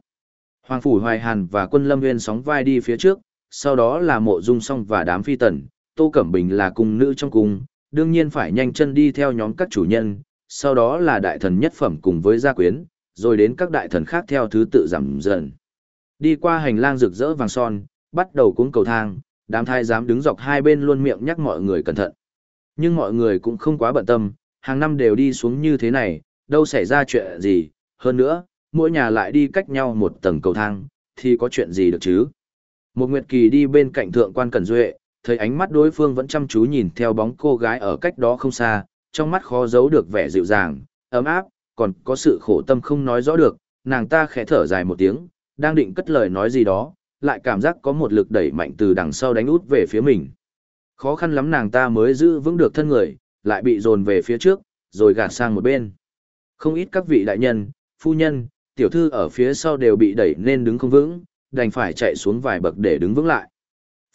Hoàng Phủ Hoài Hàn và quân Lâm Nguyên sóng vai đi phía trước, sau đó là mộ dung song và đám phi tần, Tô Cẩm Bình là cung nữ trong cung, đương nhiên phải nhanh chân đi theo nhóm các chủ nhân, sau đó là đại thần nhất phẩm cùng với gia quyến, rồi đến các đại thần khác theo thứ tự giảm dần. Đi qua hành lang rực rỡ vàng son, bắt đầu cuống cầu thang, đám thai dám đứng dọc hai bên luôn miệng nhắc mọi người cẩn thận. Nhưng mọi người cũng không quá bận tâm, hàng năm đều đi xuống như thế này, đâu xảy ra chuyện gì, hơn nữa, mỗi nhà lại đi cách nhau một tầng cầu thang, thì có chuyện gì được chứ. Một Nguyệt Kỳ đi bên cạnh thượng quan Cẩn Duệ, thấy ánh mắt đối phương vẫn chăm chú nhìn theo bóng cô gái ở cách đó không xa, trong mắt khó giấu được vẻ dịu dàng, ấm áp, còn có sự khổ tâm không nói rõ được, nàng ta khẽ thở dài một tiếng, đang định cất lời nói gì đó, lại cảm giác có một lực đẩy mạnh từ đằng sau đánh út về phía mình. Khó khăn lắm nàng ta mới giữ vững được thân người, lại bị dồn về phía trước, rồi gạt sang một bên. Không ít các vị đại nhân, phu nhân, tiểu thư ở phía sau đều bị đẩy nên đứng không vững, đành phải chạy xuống vài bậc để đứng vững lại.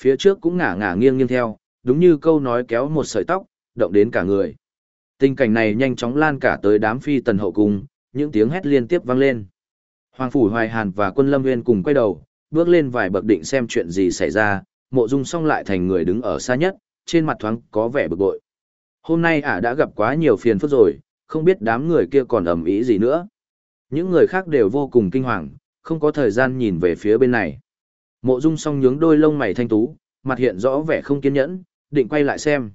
Phía trước cũng ngả ngả nghiêng nghiêng theo, đúng như câu nói kéo một sợi tóc, động đến cả người. Tình cảnh này nhanh chóng lan cả tới đám phi tần hậu cung, những tiếng hét liên tiếp vang lên. Hoàng phủ Hoài Hàn và quân Lâm Nguyên cùng quay đầu, bước lên vài bậc định xem chuyện gì xảy ra, mộ dung Song lại thành người đứng ở xa nhất, trên mặt thoáng có vẻ bực bội. Hôm nay ả đã gặp quá nhiều phiền phức rồi, không biết đám người kia còn ầm ĩ gì nữa. Những người khác đều vô cùng kinh hoàng, không có thời gian nhìn về phía bên này. Mộ Dung song nhướng đôi lông mày thanh tú, mặt hiện rõ vẻ không kiên nhẫn, định quay lại xem.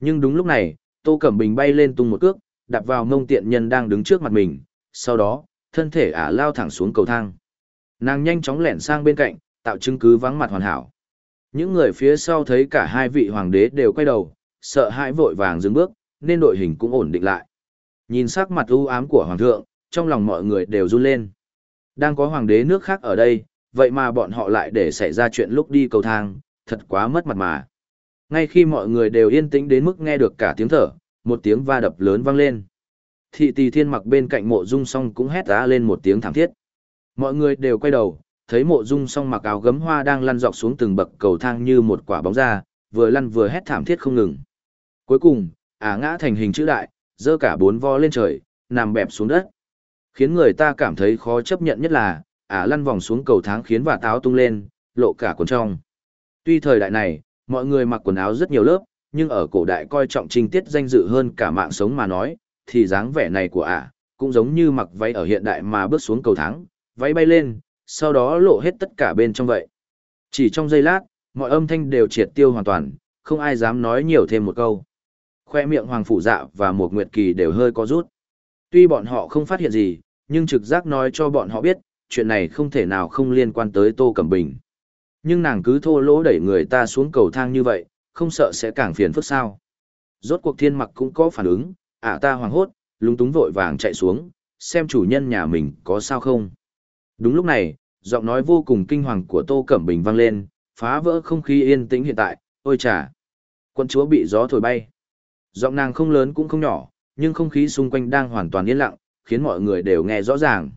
Nhưng đúng lúc này, Tô Cẩm Bình bay lên tung một cước, đạp vào mông tiện nhân đang đứng trước mặt mình, sau đó, thân thể ả lao thẳng xuống cầu thang. Nàng nhanh chóng lẻn sang bên cạnh, tạo chứng cứ vắng mặt hoàn hảo. Những người phía sau thấy cả hai vị hoàng đế đều quay đầu, sợ hãi vội vàng dừng bước, nên đội hình cũng ổn định lại. Nhìn sắc mặt u ám của hoàng thượng, trong lòng mọi người đều run lên. Đang có hoàng đế nước khác ở đây, vậy mà bọn họ lại để xảy ra chuyện lúc đi cầu thang, thật quá mất mặt mà. Ngay khi mọi người đều yên tĩnh đến mức nghe được cả tiếng thở, một tiếng va đập lớn vang lên. Thị tỳ thiên mặc bên cạnh mộ dung song cũng hét ra lên một tiếng thảm thiết. Mọi người đều quay đầu, thấy mộ dung song mặc áo gấm hoa đang lăn dọc xuống từng bậc cầu thang như một quả bóng ra, vừa lăn vừa hét thảm thiết không ngừng. Cuối cùng, ả ngã thành hình chữ đại, dơ cả bốn vo lên trời, nằm bẹp xuống đất. Khiến người ta cảm thấy khó chấp nhận nhất là, ả lăn vòng xuống cầu thang khiến và táo tung lên, lộ cả quần trong. Tuy thời đại này, mọi người mặc quần áo rất nhiều lớp, nhưng ở cổ đại coi trọng trinh tiết danh dự hơn cả mạng sống mà nói, thì dáng vẻ này của ả, cũng giống như mặc váy ở hiện đại mà bước xuống cầu thang, váy bay lên, sau đó lộ hết tất cả bên trong vậy. Chỉ trong giây lát, mọi âm thanh đều triệt tiêu hoàn toàn, không ai dám nói nhiều thêm một câu. Khoe miệng Hoàng Phủ Dạ và một Nguyệt Kỳ đều hơi có rút. Tuy bọn họ không phát hiện gì, nhưng trực giác nói cho bọn họ biết, chuyện này không thể nào không liên quan tới Tô Cẩm Bình. Nhưng nàng cứ thô lỗ đẩy người ta xuống cầu thang như vậy, không sợ sẽ càng phiền phức sao. Rốt cuộc thiên mặc cũng có phản ứng, ả ta hoảng hốt, lúng túng vội vàng chạy xuống, xem chủ nhân nhà mình có sao không. Đúng lúc này, giọng nói vô cùng kinh hoàng của Tô Cẩm Bình vang lên, phá vỡ không khí yên tĩnh hiện tại, ôi chà. Quân chúa bị gió thổi bay. Giọng nàng không lớn cũng không nhỏ, nhưng không khí xung quanh đang hoàn toàn yên lặng, khiến mọi người đều nghe rõ ràng.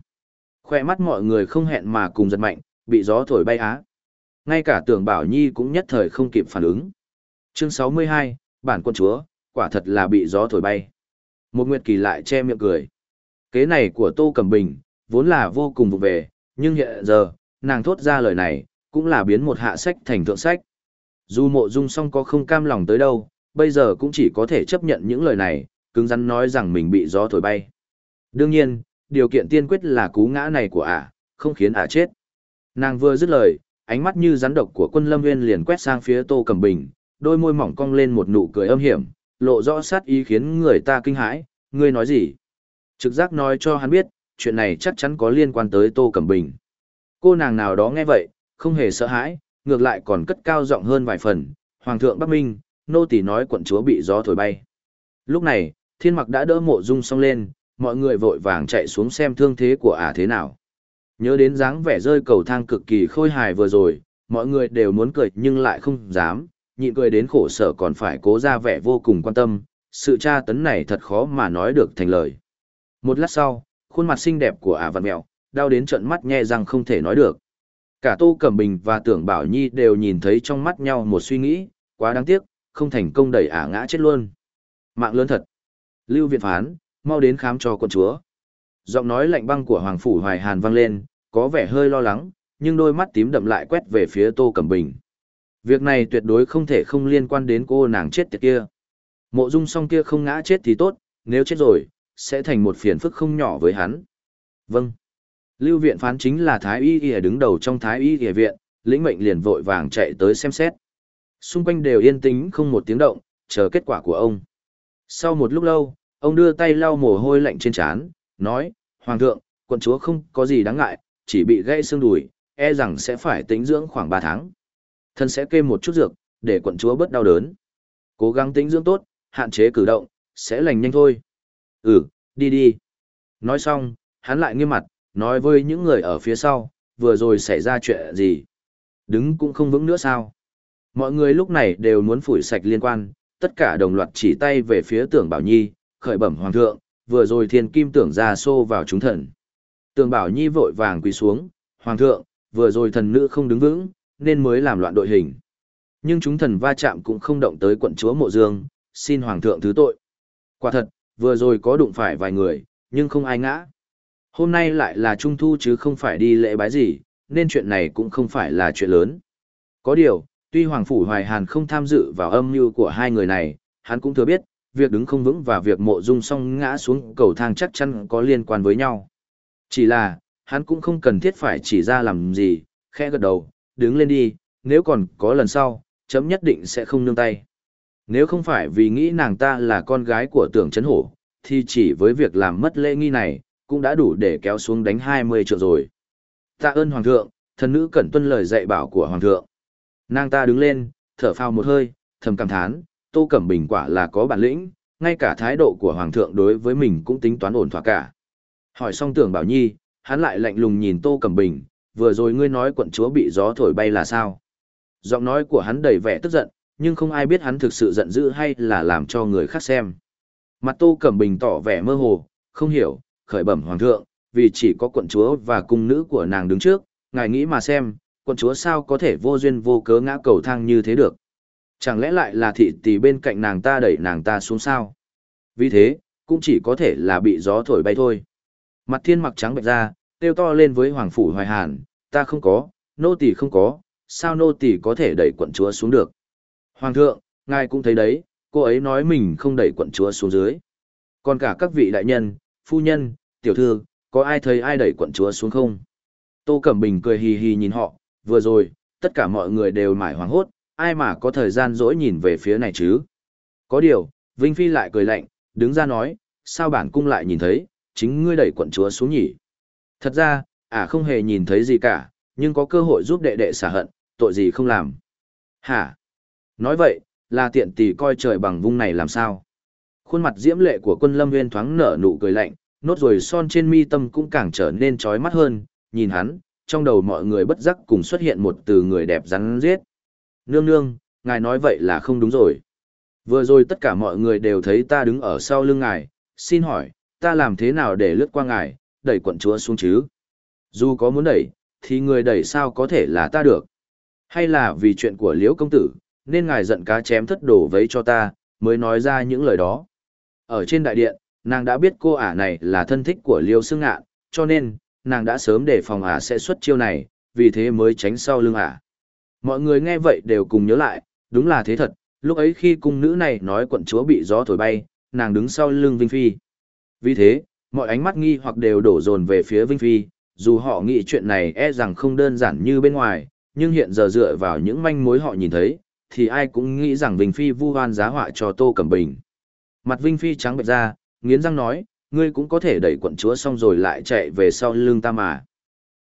Khoe mắt mọi người không hẹn mà cùng giật mạnh, bị gió thổi bay á. Ngay cả tưởng Bảo Nhi cũng nhất thời không kịp phản ứng. Chương 62, bản quân chúa, quả thật là bị gió thổi bay. Một Nguyệt Kỳ lại che miệng cười. Kế này của Tô Cẩm Bình, vốn là vô cùng vụ về, nhưng hiện giờ, nàng thốt ra lời này, cũng là biến một hạ sách thành thượng sách. Dù mộ dung song có không cam lòng tới đâu, bây giờ cũng chỉ có thể chấp nhận những lời này, cứng rắn nói rằng mình bị gió thổi bay. Đương nhiên, điều kiện tiên quyết là cú ngã này của ả, không khiến ả chết. Nàng vừa dứt lời, ánh mắt như rắn độc của quân lâm nguyên liền quét sang phía tô cầm bình, đôi môi mỏng cong lên một nụ cười âm hiểm, lộ rõ sát ý khiến người ta kinh hãi, ngươi nói gì? Trực giác nói cho hắn biết, chuyện này chắc chắn có liên quan tới Tô Cẩm Bình. Cô nàng nào đó nghe vậy, không hề sợ hãi, ngược lại còn cất cao giọng hơn vài phần, Hoàng thượng Bắc Minh, nô tỳ nói quận chúa bị gió thổi bay. Lúc này, thiên mặc đã đỡ mộ dung xong lên, mọi người vội vàng chạy xuống xem thương thế của ả thế nào. Nhớ đến dáng vẻ rơi cầu thang cực kỳ khôi hài vừa rồi, mọi người đều muốn cười nhưng lại không dám, nhịn cười đến khổ sở còn phải cố ra vẻ vô cùng quan tâm, sự tra tấn này thật khó mà nói được thành lời. Một lát sau, khuôn mặt xinh đẹp của ả vặn mẹo, đau đến trận mắt nhe rằng không thể nói được. Cả Tô Cẩm Bình và Tưởng Bảo Nhi đều nhìn thấy trong mắt nhau một suy nghĩ, quá đáng tiếc, không thành công đẩy ả ngã chết luôn. Mạng lớn thật. Lưu Viện phán, mau đến khám cho con chúa. Giọng nói lạnh băng của Hoàng Phủ Hoài Hàn vang lên, có vẻ hơi lo lắng, nhưng đôi mắt tím đậm lại quét về phía Tô Cẩm Bình. Việc này tuyệt đối không thể không liên quan đến cô nàng chết tiệt kia. Mộ dung song kia không ngã chết thì tốt, nếu chết rồi, sẽ thành một phiền phức không nhỏ với hắn. Vâng. Lưu viện phán chính là Thái Y Y đứng đầu trong Thái Y Y viện, lĩnh mệnh liền vội vàng chạy tới xem xét. Xung quanh đều yên tĩnh không một tiếng động, chờ kết quả của ông. Sau một lúc lâu, ông đưa tay lau mồ hôi lạnh trên trán, nói, Hoàng thượng, quận chúa không có gì đáng ngại, chỉ bị gãy xương đùi, e rằng sẽ phải tĩnh dưỡng khoảng 3 tháng. Thân sẽ kê một chút dược, để quận chúa bớt đau đớn. Cố gắng tĩnh dưỡng tốt, hạn chế cử động, sẽ lành nhanh thôi. Ừ, đi đi. Nói xong, hắn lại nghiêm mặt, nói với những người ở phía sau, vừa rồi xảy ra chuyện gì. Đứng cũng không vững nữa sao. Mọi người lúc này đều muốn phủi sạch liên quan, tất cả đồng loạt chỉ tay về phía tưởng Bảo Nhi, khởi bẩm hoàng thượng, vừa rồi thiên kim tưởng ra xô vào chúng thần. Tưởng Bảo Nhi vội vàng quỳ xuống, hoàng thượng, vừa rồi thần nữ không đứng vững, nên mới làm loạn đội hình. Nhưng chúng thần va chạm cũng không động tới quận chúa Mộ Dương, xin hoàng thượng thứ tội. Quả thật, vừa rồi có đụng phải vài người, nhưng không ai ngã. Hôm nay lại là trung thu chứ không phải đi lễ bái gì, nên chuyện này cũng không phải là chuyện lớn. Có điều, tuy Hoàng Phủ Hoài Hàn không tham dự vào âm mưu của hai người này, hắn cũng thừa biết, việc đứng không vững và việc mộ dung song ngã xuống cầu thang chắc chắn có liên quan với nhau. Chỉ là, hắn cũng không cần thiết phải chỉ ra làm gì, khẽ gật đầu, đứng lên đi, nếu còn có lần sau, chấm nhất định sẽ không nương tay. Nếu không phải vì nghĩ nàng ta là con gái của tưởng chấn hổ, thì chỉ với việc làm mất lễ nghi này, cũng đã đủ để kéo xuống đánh 20 triệu rồi. Tạ ơn Hoàng thượng, thần nữ cẩn tuân lời dạy bảo của Hoàng thượng. Nàng ta đứng lên, thở phào một hơi, thầm cảm thán, Tô Cẩm Bình quả là có bản lĩnh, ngay cả thái độ của hoàng thượng đối với mình cũng tính toán ổn thỏa cả. Hỏi xong tưởng bảo nhi, hắn lại lạnh lùng nhìn Tô Cẩm Bình, vừa rồi ngươi nói quận chúa bị gió thổi bay là sao? Giọng nói của hắn đầy vẻ tức giận, nhưng không ai biết hắn thực sự giận dữ hay là làm cho người khác xem. Mặt Tô Cẩm Bình tỏ vẻ mơ hồ, không hiểu, khởi bẩm hoàng thượng, vì chỉ có quận chúa và cung nữ của nàng đứng trước, ngài nghĩ mà xem, quận chúa sao có thể vô duyên vô cớ ngã cầu thang như thế được. Chẳng lẽ lại là thị tỷ bên cạnh nàng ta đẩy nàng ta xuống sao? Vì thế, cũng chỉ có thể là bị gió thổi bay thôi. Mặt thiên mặc trắng bệch ra, kêu to lên với Hoàng Phủ Hoài Hàn, ta không có, nô tỳ không có, sao nô tỳ có thể đẩy quận chúa xuống được. Hoàng thượng, ngài cũng thấy đấy, cô ấy nói mình không đẩy quận chúa xuống dưới. Còn cả các vị đại nhân, phu nhân, tiểu thư, có ai thấy ai đẩy quận chúa xuống không? Tô Cẩm Bình cười hì hì nhìn họ, vừa rồi, tất cả mọi người đều mải hoảng hốt, ai mà có thời gian dỗi nhìn về phía này chứ? Có điều, Vinh Phi lại cười lạnh, đứng ra nói, sao bản cung lại nhìn thấy, chính ngươi đẩy quận chúa xuống nhỉ? Thật ra, à không hề nhìn thấy gì cả, nhưng có cơ hội giúp đệ đệ xả hận, tội gì không làm. Hả? Nói vậy, là tiện tỷ coi trời bằng vung này làm sao? Khuôn mặt diễm lệ của quân lâm Viên thoáng nở nụ cười lạnh, nốt ruồi son trên mi tâm cũng càng trở nên trói mắt hơn, nhìn hắn, trong đầu mọi người bất giác cùng xuất hiện một từ người đẹp rắn giết. Nương nương, ngài nói vậy là không đúng rồi. Vừa rồi tất cả mọi người đều thấy ta đứng ở sau lưng ngài, xin hỏi, ta làm thế nào để lướt qua ngài, đẩy quận chúa xuống chứ? Dù có muốn đẩy, thì người đẩy sao có thể là ta được? Hay là vì chuyện của liễu công tử, nên ngài giận cá chém thất đổ vấy cho ta, mới nói ra những lời đó. Ở trên đại điện, nàng đã biết cô ả này là thân thích của liêu xương ngạn, cho nên, nàng đã sớm để phòng ả sẽ xuất chiêu này, vì thế mới tránh sau lưng ả. Mọi người nghe vậy đều cùng nhớ lại, đúng là thế thật, lúc ấy khi cung nữ này nói quận chúa bị gió thổi bay, nàng đứng sau lưng Vinh Phi. Vì thế, mọi ánh mắt nghi hoặc đều đổ dồn về phía Vinh Phi, dù họ nghĩ chuyện này e rằng không đơn giản như bên ngoài, nhưng hiện giờ dựa vào những manh mối họ nhìn thấy, thì ai cũng nghĩ rằng Vinh Phi vu oan giá họa cho Tô Cẩm Bình. Mặt Vinh Phi trắng bệch ra, nghiến răng nói, ngươi cũng có thể đẩy quận chúa xong rồi lại chạy về sau lưng ta mà.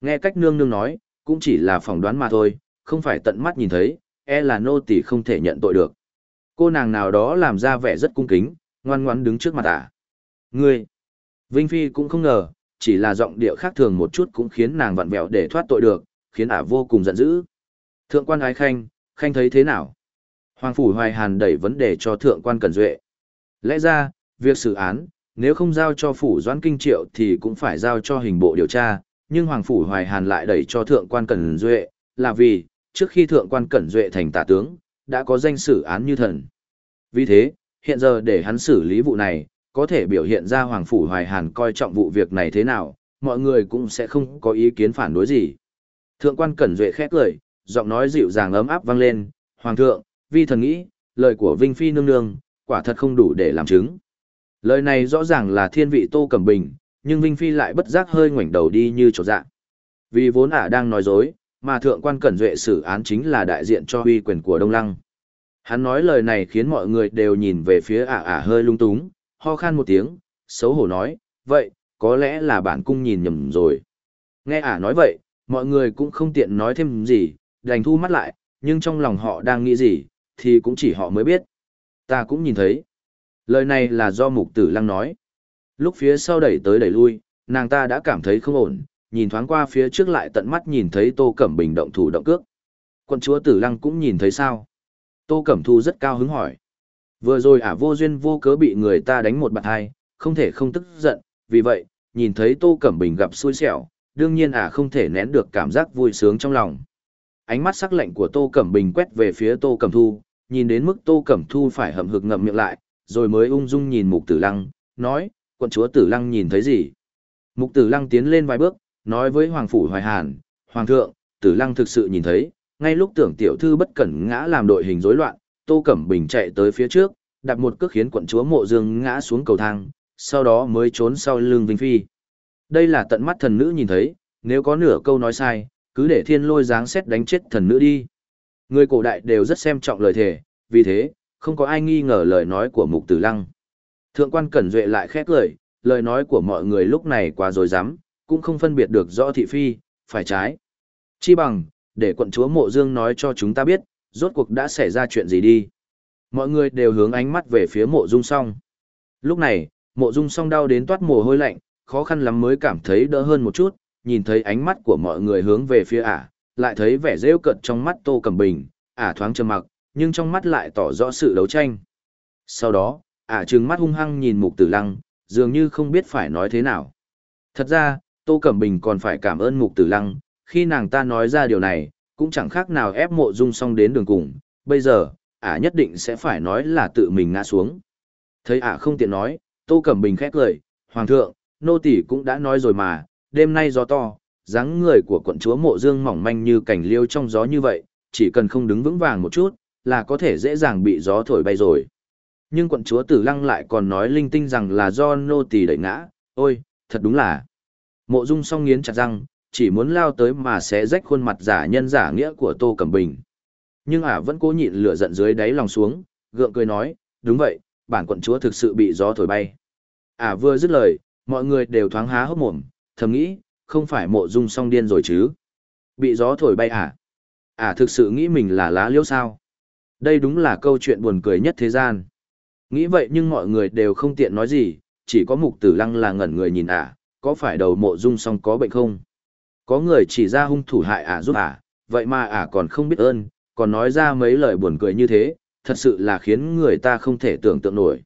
Nghe cách nương nương nói, cũng chỉ là phỏng đoán mà thôi, không phải tận mắt nhìn thấy, e là nô tỳ không thể nhận tội được. Cô nàng nào đó làm ra vẻ rất cung kính, ngoan ngoãn đứng trước mặt ả. À. Ngươi! Vinh Phi cũng không ngờ, chỉ là giọng điệu khác thường một chút cũng khiến nàng vặn vẹo để thoát tội được, khiến ả vô cùng giận dữ. Thượng quan ái khanh, khanh thấy thế nào? Hoàng Phủ Hoài Hàn đẩy vấn đề cho thượng quan Cẩn Duệ. Lẽ ra, việc xử án, nếu không giao cho Phủ Doãn Kinh Triệu thì cũng phải giao cho hình bộ điều tra, nhưng Hoàng Phủ Hoài Hàn lại đẩy cho thượng quan Cẩn Duệ, là vì, trước khi thượng quan Cẩn Duệ thành tả tướng, đã có danh xử án như thần. Vì thế, hiện giờ để hắn xử lý vụ này, có thể biểu hiện ra Hoàng Phủ Hoài Hàn coi trọng vụ việc này thế nào, mọi người cũng sẽ không có ý kiến phản đối gì. Thượng quan Cẩn Duệ khét lời, giọng nói dịu dàng ấm áp vang lên, Hoàng thượng, vi thần nghĩ, lời của Vinh Phi nương nương, quả thật không đủ để làm chứng. Lời này rõ ràng là thiên vị Tô Cẩm Bình, nhưng Vinh Phi lại bất giác hơi ngoảnh đầu đi như chỗ dạng. Vì vốn ả đang nói dối, mà thượng quan Cẩn Duệ xử án chính là đại diện cho uy quyền của Đông Lăng. Hắn nói lời này khiến mọi người đều nhìn về phía ả ả hơi lung túng, ho khan một tiếng, xấu hổ nói, vậy, có lẽ là bản cung nhìn nhầm rồi. Nghe ả nói vậy, mọi người cũng không tiện nói thêm gì, đành thu mắt lại, nhưng trong lòng họ đang nghĩ gì, thì cũng chỉ họ mới biết. Ta cũng nhìn thấy. Lời này là do mục tử lăng nói. Lúc phía sau đẩy tới đẩy lui, nàng ta đã cảm thấy không ổn, nhìn thoáng qua phía trước lại tận mắt nhìn thấy Tô Cẩm Bình động thủ động cước. Quân chúa tử lăng cũng nhìn thấy sao? Tô Cẩm Thu rất cao hứng hỏi. Vừa rồi ả vô duyên vô cớ bị người ta đánh một bạt hai, không thể không tức giận, vì vậy, nhìn thấy Tô Cẩm Bình gặp xui xẻo, đương nhiên ả không thể nén được cảm giác vui sướng trong lòng. Ánh mắt sắc lạnh của Tô Cẩm Bình quét về phía Tô Cẩm Thu, nhìn đến mức Tô Cẩm Thu phải hậm hực ngậm miệng lại, rồi mới ung dung nhìn Mục Tử Lăng, nói, quận chúa Tử Lăng nhìn thấy gì? Mục Tử Lăng tiến lên vài bước, nói với Hoàng Phủ Hoài Hàn, Hoàng thượng, Tử Lăng thực sự nhìn thấy, ngay lúc tưởng tiểu thư bất cẩn ngã làm đội hình rối loạn, Tô Cẩm Bình chạy tới phía trước, đặt một cước khiến quận chúa Mộ Dương ngã xuống cầu thang, sau đó mới trốn sau lưng Vinh Phi. Đây là tận mắt thần nữ nhìn thấy, nếu có nửa câu nói sai, cứ để thiên lôi giáng xét đánh chết thần nữ đi. Người cổ đại đều rất xem trọng lời thề, vì thế, không có ai nghi ngờ lời nói của mục tử lăng. Thượng quan Cẩn Duệ lại khét lời, lời nói của mọi người lúc này quá rồi dám, cũng không phân biệt được rõ thị phi, phải trái. Chi bằng, để quận chúa Mộ Dương nói cho chúng ta biết, rốt cuộc đã xảy ra chuyện gì đi. Mọi người đều hướng ánh mắt về phía mộ dung song. Lúc này, mộ dung song đau đến toát mồ hôi lạnh, khó khăn lắm mới cảm thấy đỡ hơn một chút, nhìn thấy ánh mắt của mọi người hướng về phía ả, lại thấy vẻ rêu cợt trong mắt Tô Cẩm Bình, ả thoáng trầm mặc, nhưng trong mắt lại tỏ rõ sự đấu tranh. Sau đó, ả trừng mắt hung hăng nhìn Mục Tử Lăng, dường như không biết phải nói thế nào. Thật ra, Tô Cẩm Bình còn phải cảm ơn Mục Tử Lăng, khi nàng ta nói ra điều này, cũng chẳng khác nào ép mộ dung song đến đường cùng, bây giờ, ả nhất định sẽ phải nói là tự mình ngã xuống. Thấy ả không tiện nói, Tô Cẩm Bình khét lời, Hoàng thượng, nô tỷ cũng đã nói rồi mà, đêm nay gió to, dáng người của quận chúa mộ dương mỏng manh như cảnh liêu trong gió như vậy, chỉ cần không đứng vững vàng một chút, là có thể dễ dàng bị gió thổi bay rồi. Nhưng quận chúa tử lăng lại còn nói linh tinh rằng là do nô tỳ đẩy ngã, ôi, thật đúng là. Mộ dung song nghiến chặt răng, chỉ muốn lao tới mà sẽ rách khuôn mặt giả nhân giả nghĩa của Tô Cẩm Bình. Nhưng ả vẫn cố nhịn lửa giận dưới đáy lòng xuống, gượng cười nói, đúng vậy, bản quận chúa thực sự bị gió thổi bay. Ả vừa dứt lời, mọi người đều thoáng há hốc mồm, thầm nghĩ, không phải mộ dung song điên rồi chứ. Bị gió thổi bay à? À thực sự nghĩ mình là lá liễu sao? Đây đúng là câu chuyện buồn cười nhất thế gian. Nghĩ vậy nhưng mọi người đều không tiện nói gì, chỉ có mục tử lăng là ngẩn người nhìn ả, có phải đầu mộ dung song có bệnh không? Có người chỉ ra hung thủ hại ả giúp ả, vậy mà ả còn không biết ơn, còn nói ra mấy lời buồn cười như thế, thật sự là khiến người ta không thể tưởng tượng nổi.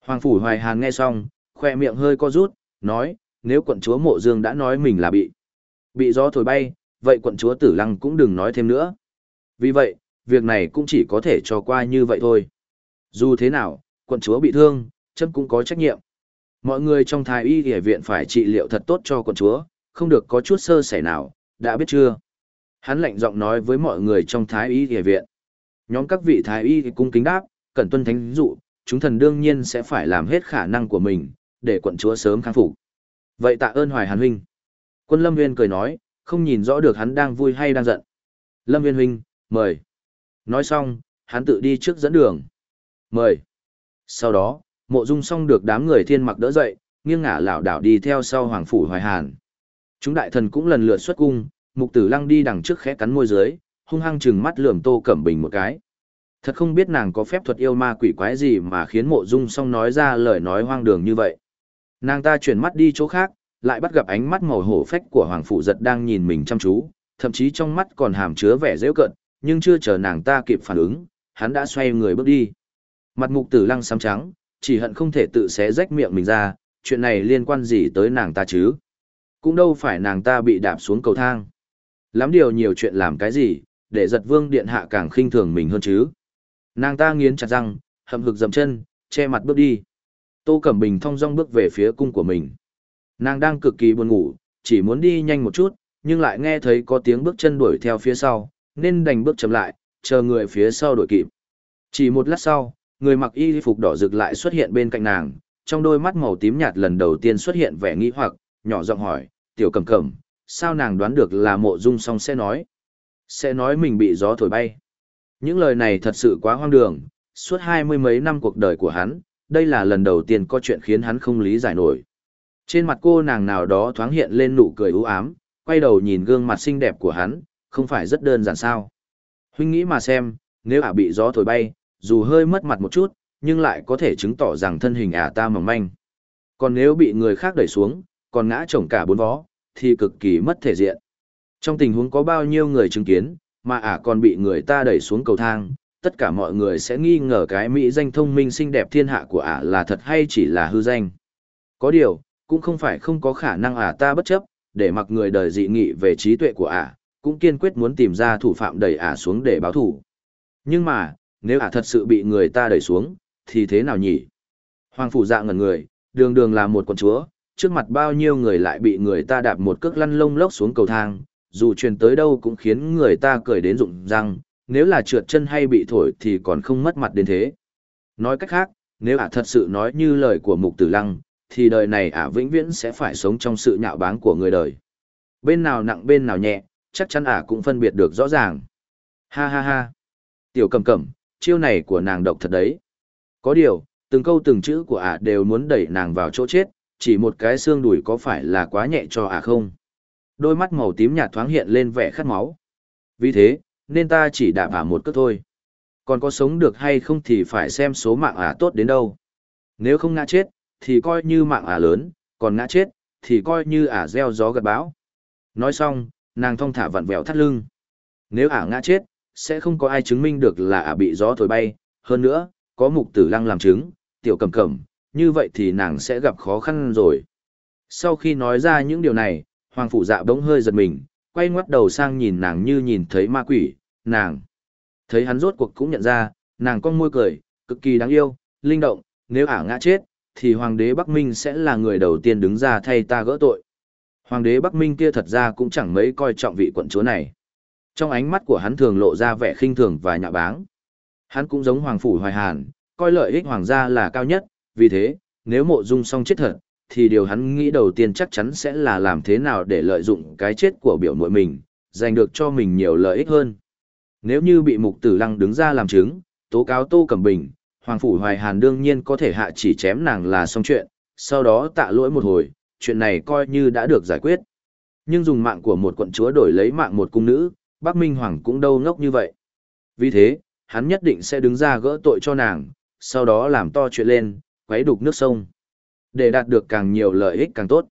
Hoàng Phủ Hoài Hàn nghe xong, khoe miệng hơi co rút, nói, nếu quận chúa mộ dương đã nói mình là bị bị gió thổi bay, vậy quận chúa tử lăng cũng đừng nói thêm nữa. Vì vậy, việc này cũng chỉ có thể cho qua như vậy thôi. Dù thế nào, quận chúa bị thương, chấm cũng có trách nhiệm. Mọi người trong thái y y viện phải trị liệu thật tốt cho quận chúa, không được có chút sơ sẩy nào, đã biết chưa? Hắn lạnh giọng nói với mọi người trong thái y y viện. Nhóm các vị thái y cung kính đáp, cẩn tuân thánh dụ, chúng thần đương nhiên sẽ phải làm hết khả năng của mình, để quận chúa sớm khang phục. Vậy tạ ơn Hoài Hàn huynh. Quân Lâm Nguyên cười nói, không nhìn rõ được hắn đang vui hay đang giận. Lâm Nguyên huynh, mời. Nói xong, hắn tự đi trước dẫn đường. Mời. Sau đó, mộ dung xong được đám người thiên mặc đỡ dậy, nghiêng ngả lảo đảo đi theo sau Hoàng Phủ Hoài Hàn. Chúng đại thần cũng lần lượt xuất cung, mục tử lăng đi đằng trước khẽ cắn môi dưới, hung hăng chừng mắt lườm tô cẩm bình một cái. Thật không biết nàng có phép thuật yêu ma quỷ quái gì mà khiến mộ dung song nói ra lời nói hoang đường như vậy. Nàng ta chuyển mắt đi chỗ khác, lại bắt gặp ánh mắt màu hổ phách của Hoàng Phụ Giật đang nhìn mình chăm chú, thậm chí trong mắt còn hàm chứa vẻ dễ cận, nhưng chưa chờ nàng ta kịp phản ứng, hắn đã xoay người bước đi. Mặt mục tử lăng xám trắng, chỉ hận không thể tự xé rách miệng mình ra, chuyện này liên quan gì tới nàng ta chứ? Cũng đâu phải nàng ta bị đạp xuống cầu thang. Lắm điều nhiều chuyện làm cái gì, để giật vương điện hạ càng khinh thường mình hơn chứ. Nàng ta nghiến chặt răng, hậm hực dầm chân, che mặt bước đi. Tô Cẩm Bình thong dong bước về phía cung của mình. Nàng đang cực kỳ buồn ngủ, chỉ muốn đi nhanh một chút, nhưng lại nghe thấy có tiếng bước chân đuổi theo phía sau, nên đành bước chậm lại, chờ người phía sau đuổi kịp. Chỉ một lát sau, người mặc y phục đỏ rực lại xuất hiện bên cạnh nàng, trong đôi mắt màu tím nhạt lần đầu tiên xuất hiện vẻ nghi hoặc, nhỏ giọng hỏi, tiểu cầm cầm, sao nàng đoán được là mộ dung song sẽ nói? Sẽ nói mình bị gió thổi bay. Những lời này thật sự quá hoang đường, suốt hai mươi mấy năm cuộc đời của hắn, đây là lần đầu tiên có chuyện khiến hắn không lý giải nổi. Trên mặt cô nàng nào đó thoáng hiện lên nụ cười u ám, quay đầu nhìn gương mặt xinh đẹp của hắn, không phải rất đơn giản sao. Huynh nghĩ mà xem, nếu ả bị gió thổi bay, dù hơi mất mặt một chút, nhưng lại có thể chứng tỏ rằng thân hình ả ta mỏng manh. Còn nếu bị người khác đẩy xuống, còn ngã chồng cả bốn vó, thì cực kỳ mất thể diện. Trong tình huống có bao nhiêu người chứng kiến, mà ả còn bị người ta đẩy xuống cầu thang, tất cả mọi người sẽ nghi ngờ cái mỹ danh thông minh xinh đẹp thiên hạ của ả là thật hay chỉ là hư danh. Có điều, cũng không phải không có khả năng ả ta bất chấp, để mặc người đời dị nghị về trí tuệ của ả, cũng kiên quyết muốn tìm ra thủ phạm đẩy ả xuống để báo thủ. Nhưng mà, nếu ả thật sự bị người ta đẩy xuống, thì thế nào nhỉ? Hoàng phủ dạ ngẩn người, đường đường là một con chúa, trước mặt bao nhiêu người lại bị người ta đạp một cước lăn lông lốc xuống cầu thang, dù truyền tới đâu cũng khiến người ta cười đến rụng răng, nếu là trượt chân hay bị thổi thì còn không mất mặt đến thế. Nói cách khác, nếu ả thật sự nói như lời của mục tử lăng, thì đời này ả vĩnh viễn sẽ phải sống trong sự nhạo báng của người đời. Bên nào nặng bên nào nhẹ, chắc chắn ả cũng phân biệt được rõ ràng. Ha ha ha. Tiểu cầm cầm, chiêu này của nàng độc thật đấy. Có điều, từng câu từng chữ của ả đều muốn đẩy nàng vào chỗ chết, chỉ một cái xương đùi có phải là quá nhẹ cho à không? Đôi mắt màu tím nhạt thoáng hiện lên vẻ khát máu. Vì thế, nên ta chỉ đạp ả một cước thôi. Còn có sống được hay không thì phải xem số mạng ả tốt đến đâu. Nếu không ngã chết, thì coi như mạng ả lớn, còn ngã chết, thì coi như ả gieo gió gặt bão. Nói xong, nàng thong thả vặn vẹo thắt lưng. Nếu ả ngã chết, sẽ không có ai chứng minh được là ả bị gió thổi bay. Hơn nữa, có mục tử lăng làm chứng, tiểu cầm cầm, như vậy thì nàng sẽ gặp khó khăn rồi. Sau khi nói ra những điều này, Hoàng Phủ Dạ bỗng hơi giật mình, quay ngoắt đầu sang nhìn nàng như nhìn thấy ma quỷ, nàng. Thấy hắn rốt cuộc cũng nhận ra, nàng con môi cười, cực kỳ đáng yêu, linh động, nếu ả ngã chết, thì Hoàng đế Bắc Minh sẽ là người đầu tiên đứng ra thay ta gỡ tội. Hoàng đế Bắc Minh kia thật ra cũng chẳng mấy coi trọng vị quận chúa này. Trong ánh mắt của hắn thường lộ ra vẻ khinh thường và nhạ báng. Hắn cũng giống Hoàng Phủ Hoài Hàn, coi lợi ích Hoàng gia là cao nhất, vì thế, nếu mộ dung song chết thật, thì điều hắn nghĩ đầu tiên chắc chắn sẽ là làm thế nào để lợi dụng cái chết của biểu muội mình, giành được cho mình nhiều lợi ích hơn. Nếu như bị mục tử lăng đứng ra làm chứng, tố cáo Tô Cẩm Bình, Hoàng Phủ Hoài Hàn đương nhiên có thể hạ chỉ chém nàng là xong chuyện, sau đó tạ lỗi một hồi, chuyện này coi như đã được giải quyết. Nhưng dùng mạng của một quận chúa đổi lấy mạng một cung nữ, Bắc Minh Hoàng cũng đâu ngốc như vậy. Vì thế, hắn nhất định sẽ đứng ra gỡ tội cho nàng, sau đó làm to chuyện lên, quấy đục nước sông. Để đạt được càng nhiều lợi ích càng tốt.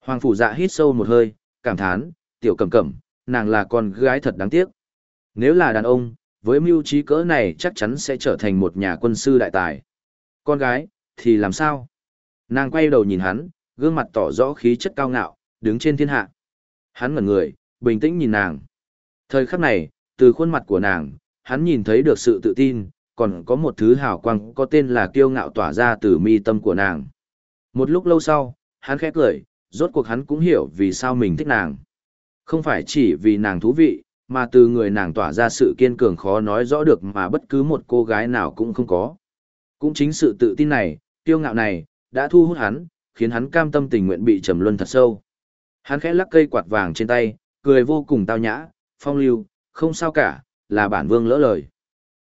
Hoàng phủ dạ hít sâu một hơi, cảm thán, tiểu cẩm cẩm, nàng là con gái thật đáng tiếc. Nếu là đàn ông, với mưu trí cỡ này chắc chắn sẽ trở thành một nhà quân sư đại tài. Con gái, thì làm sao? Nàng quay đầu nhìn hắn, gương mặt tỏ rõ khí chất cao ngạo, đứng trên thiên hạ. Hắn ngẩn người, bình tĩnh nhìn nàng. Thời khắc này, từ khuôn mặt của nàng, hắn nhìn thấy được sự tự tin, còn có một thứ hào quang có tên là kiêu ngạo tỏa ra từ mi tâm của nàng. Một lúc lâu sau, hắn khẽ cười, rốt cuộc hắn cũng hiểu vì sao mình thích nàng. Không phải chỉ vì nàng thú vị, mà từ người nàng tỏa ra sự kiên cường khó nói rõ được mà bất cứ một cô gái nào cũng không có. Cũng chính sự tự tin này, kiêu ngạo này, đã thu hút hắn, khiến hắn cam tâm tình nguyện bị trầm luân thật sâu. Hắn khẽ lắc cây quạt vàng trên tay, cười vô cùng tao nhã, phong lưu, không sao cả, là bản vương lỡ lời.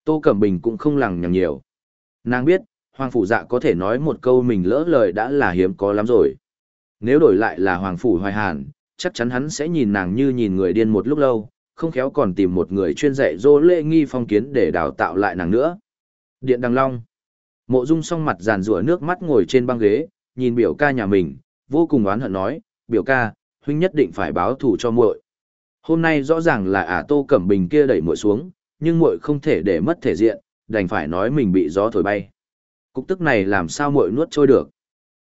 Tô Cẩm Bình cũng không lằng nhằng nhiều. Nàng biết, Hoàng Phủ Dạ có thể nói một câu mình lỡ lời đã là hiếm có lắm rồi. Nếu đổi lại là Hoàng Phủ Hoài Hàn, chắc chắn hắn sẽ nhìn nàng như nhìn người điên một lúc lâu, không khéo còn tìm một người chuyên dạy dỗ lễ nghi phong kiến để đào tạo lại nàng nữa. Điện Đăng Long Mộ Dung song mặt giàn rủa nước mắt ngồi trên băng ghế, nhìn biểu ca nhà mình, vô cùng oán hận nói, biểu ca, huynh nhất định phải báo thù cho muội. Hôm nay rõ ràng là ả Tô Cẩm Bình kia đẩy muội xuống, nhưng muội không thể để mất thể diện, đành phải nói mình bị gió thổi bay. Cục tức này làm sao muội nuốt trôi được?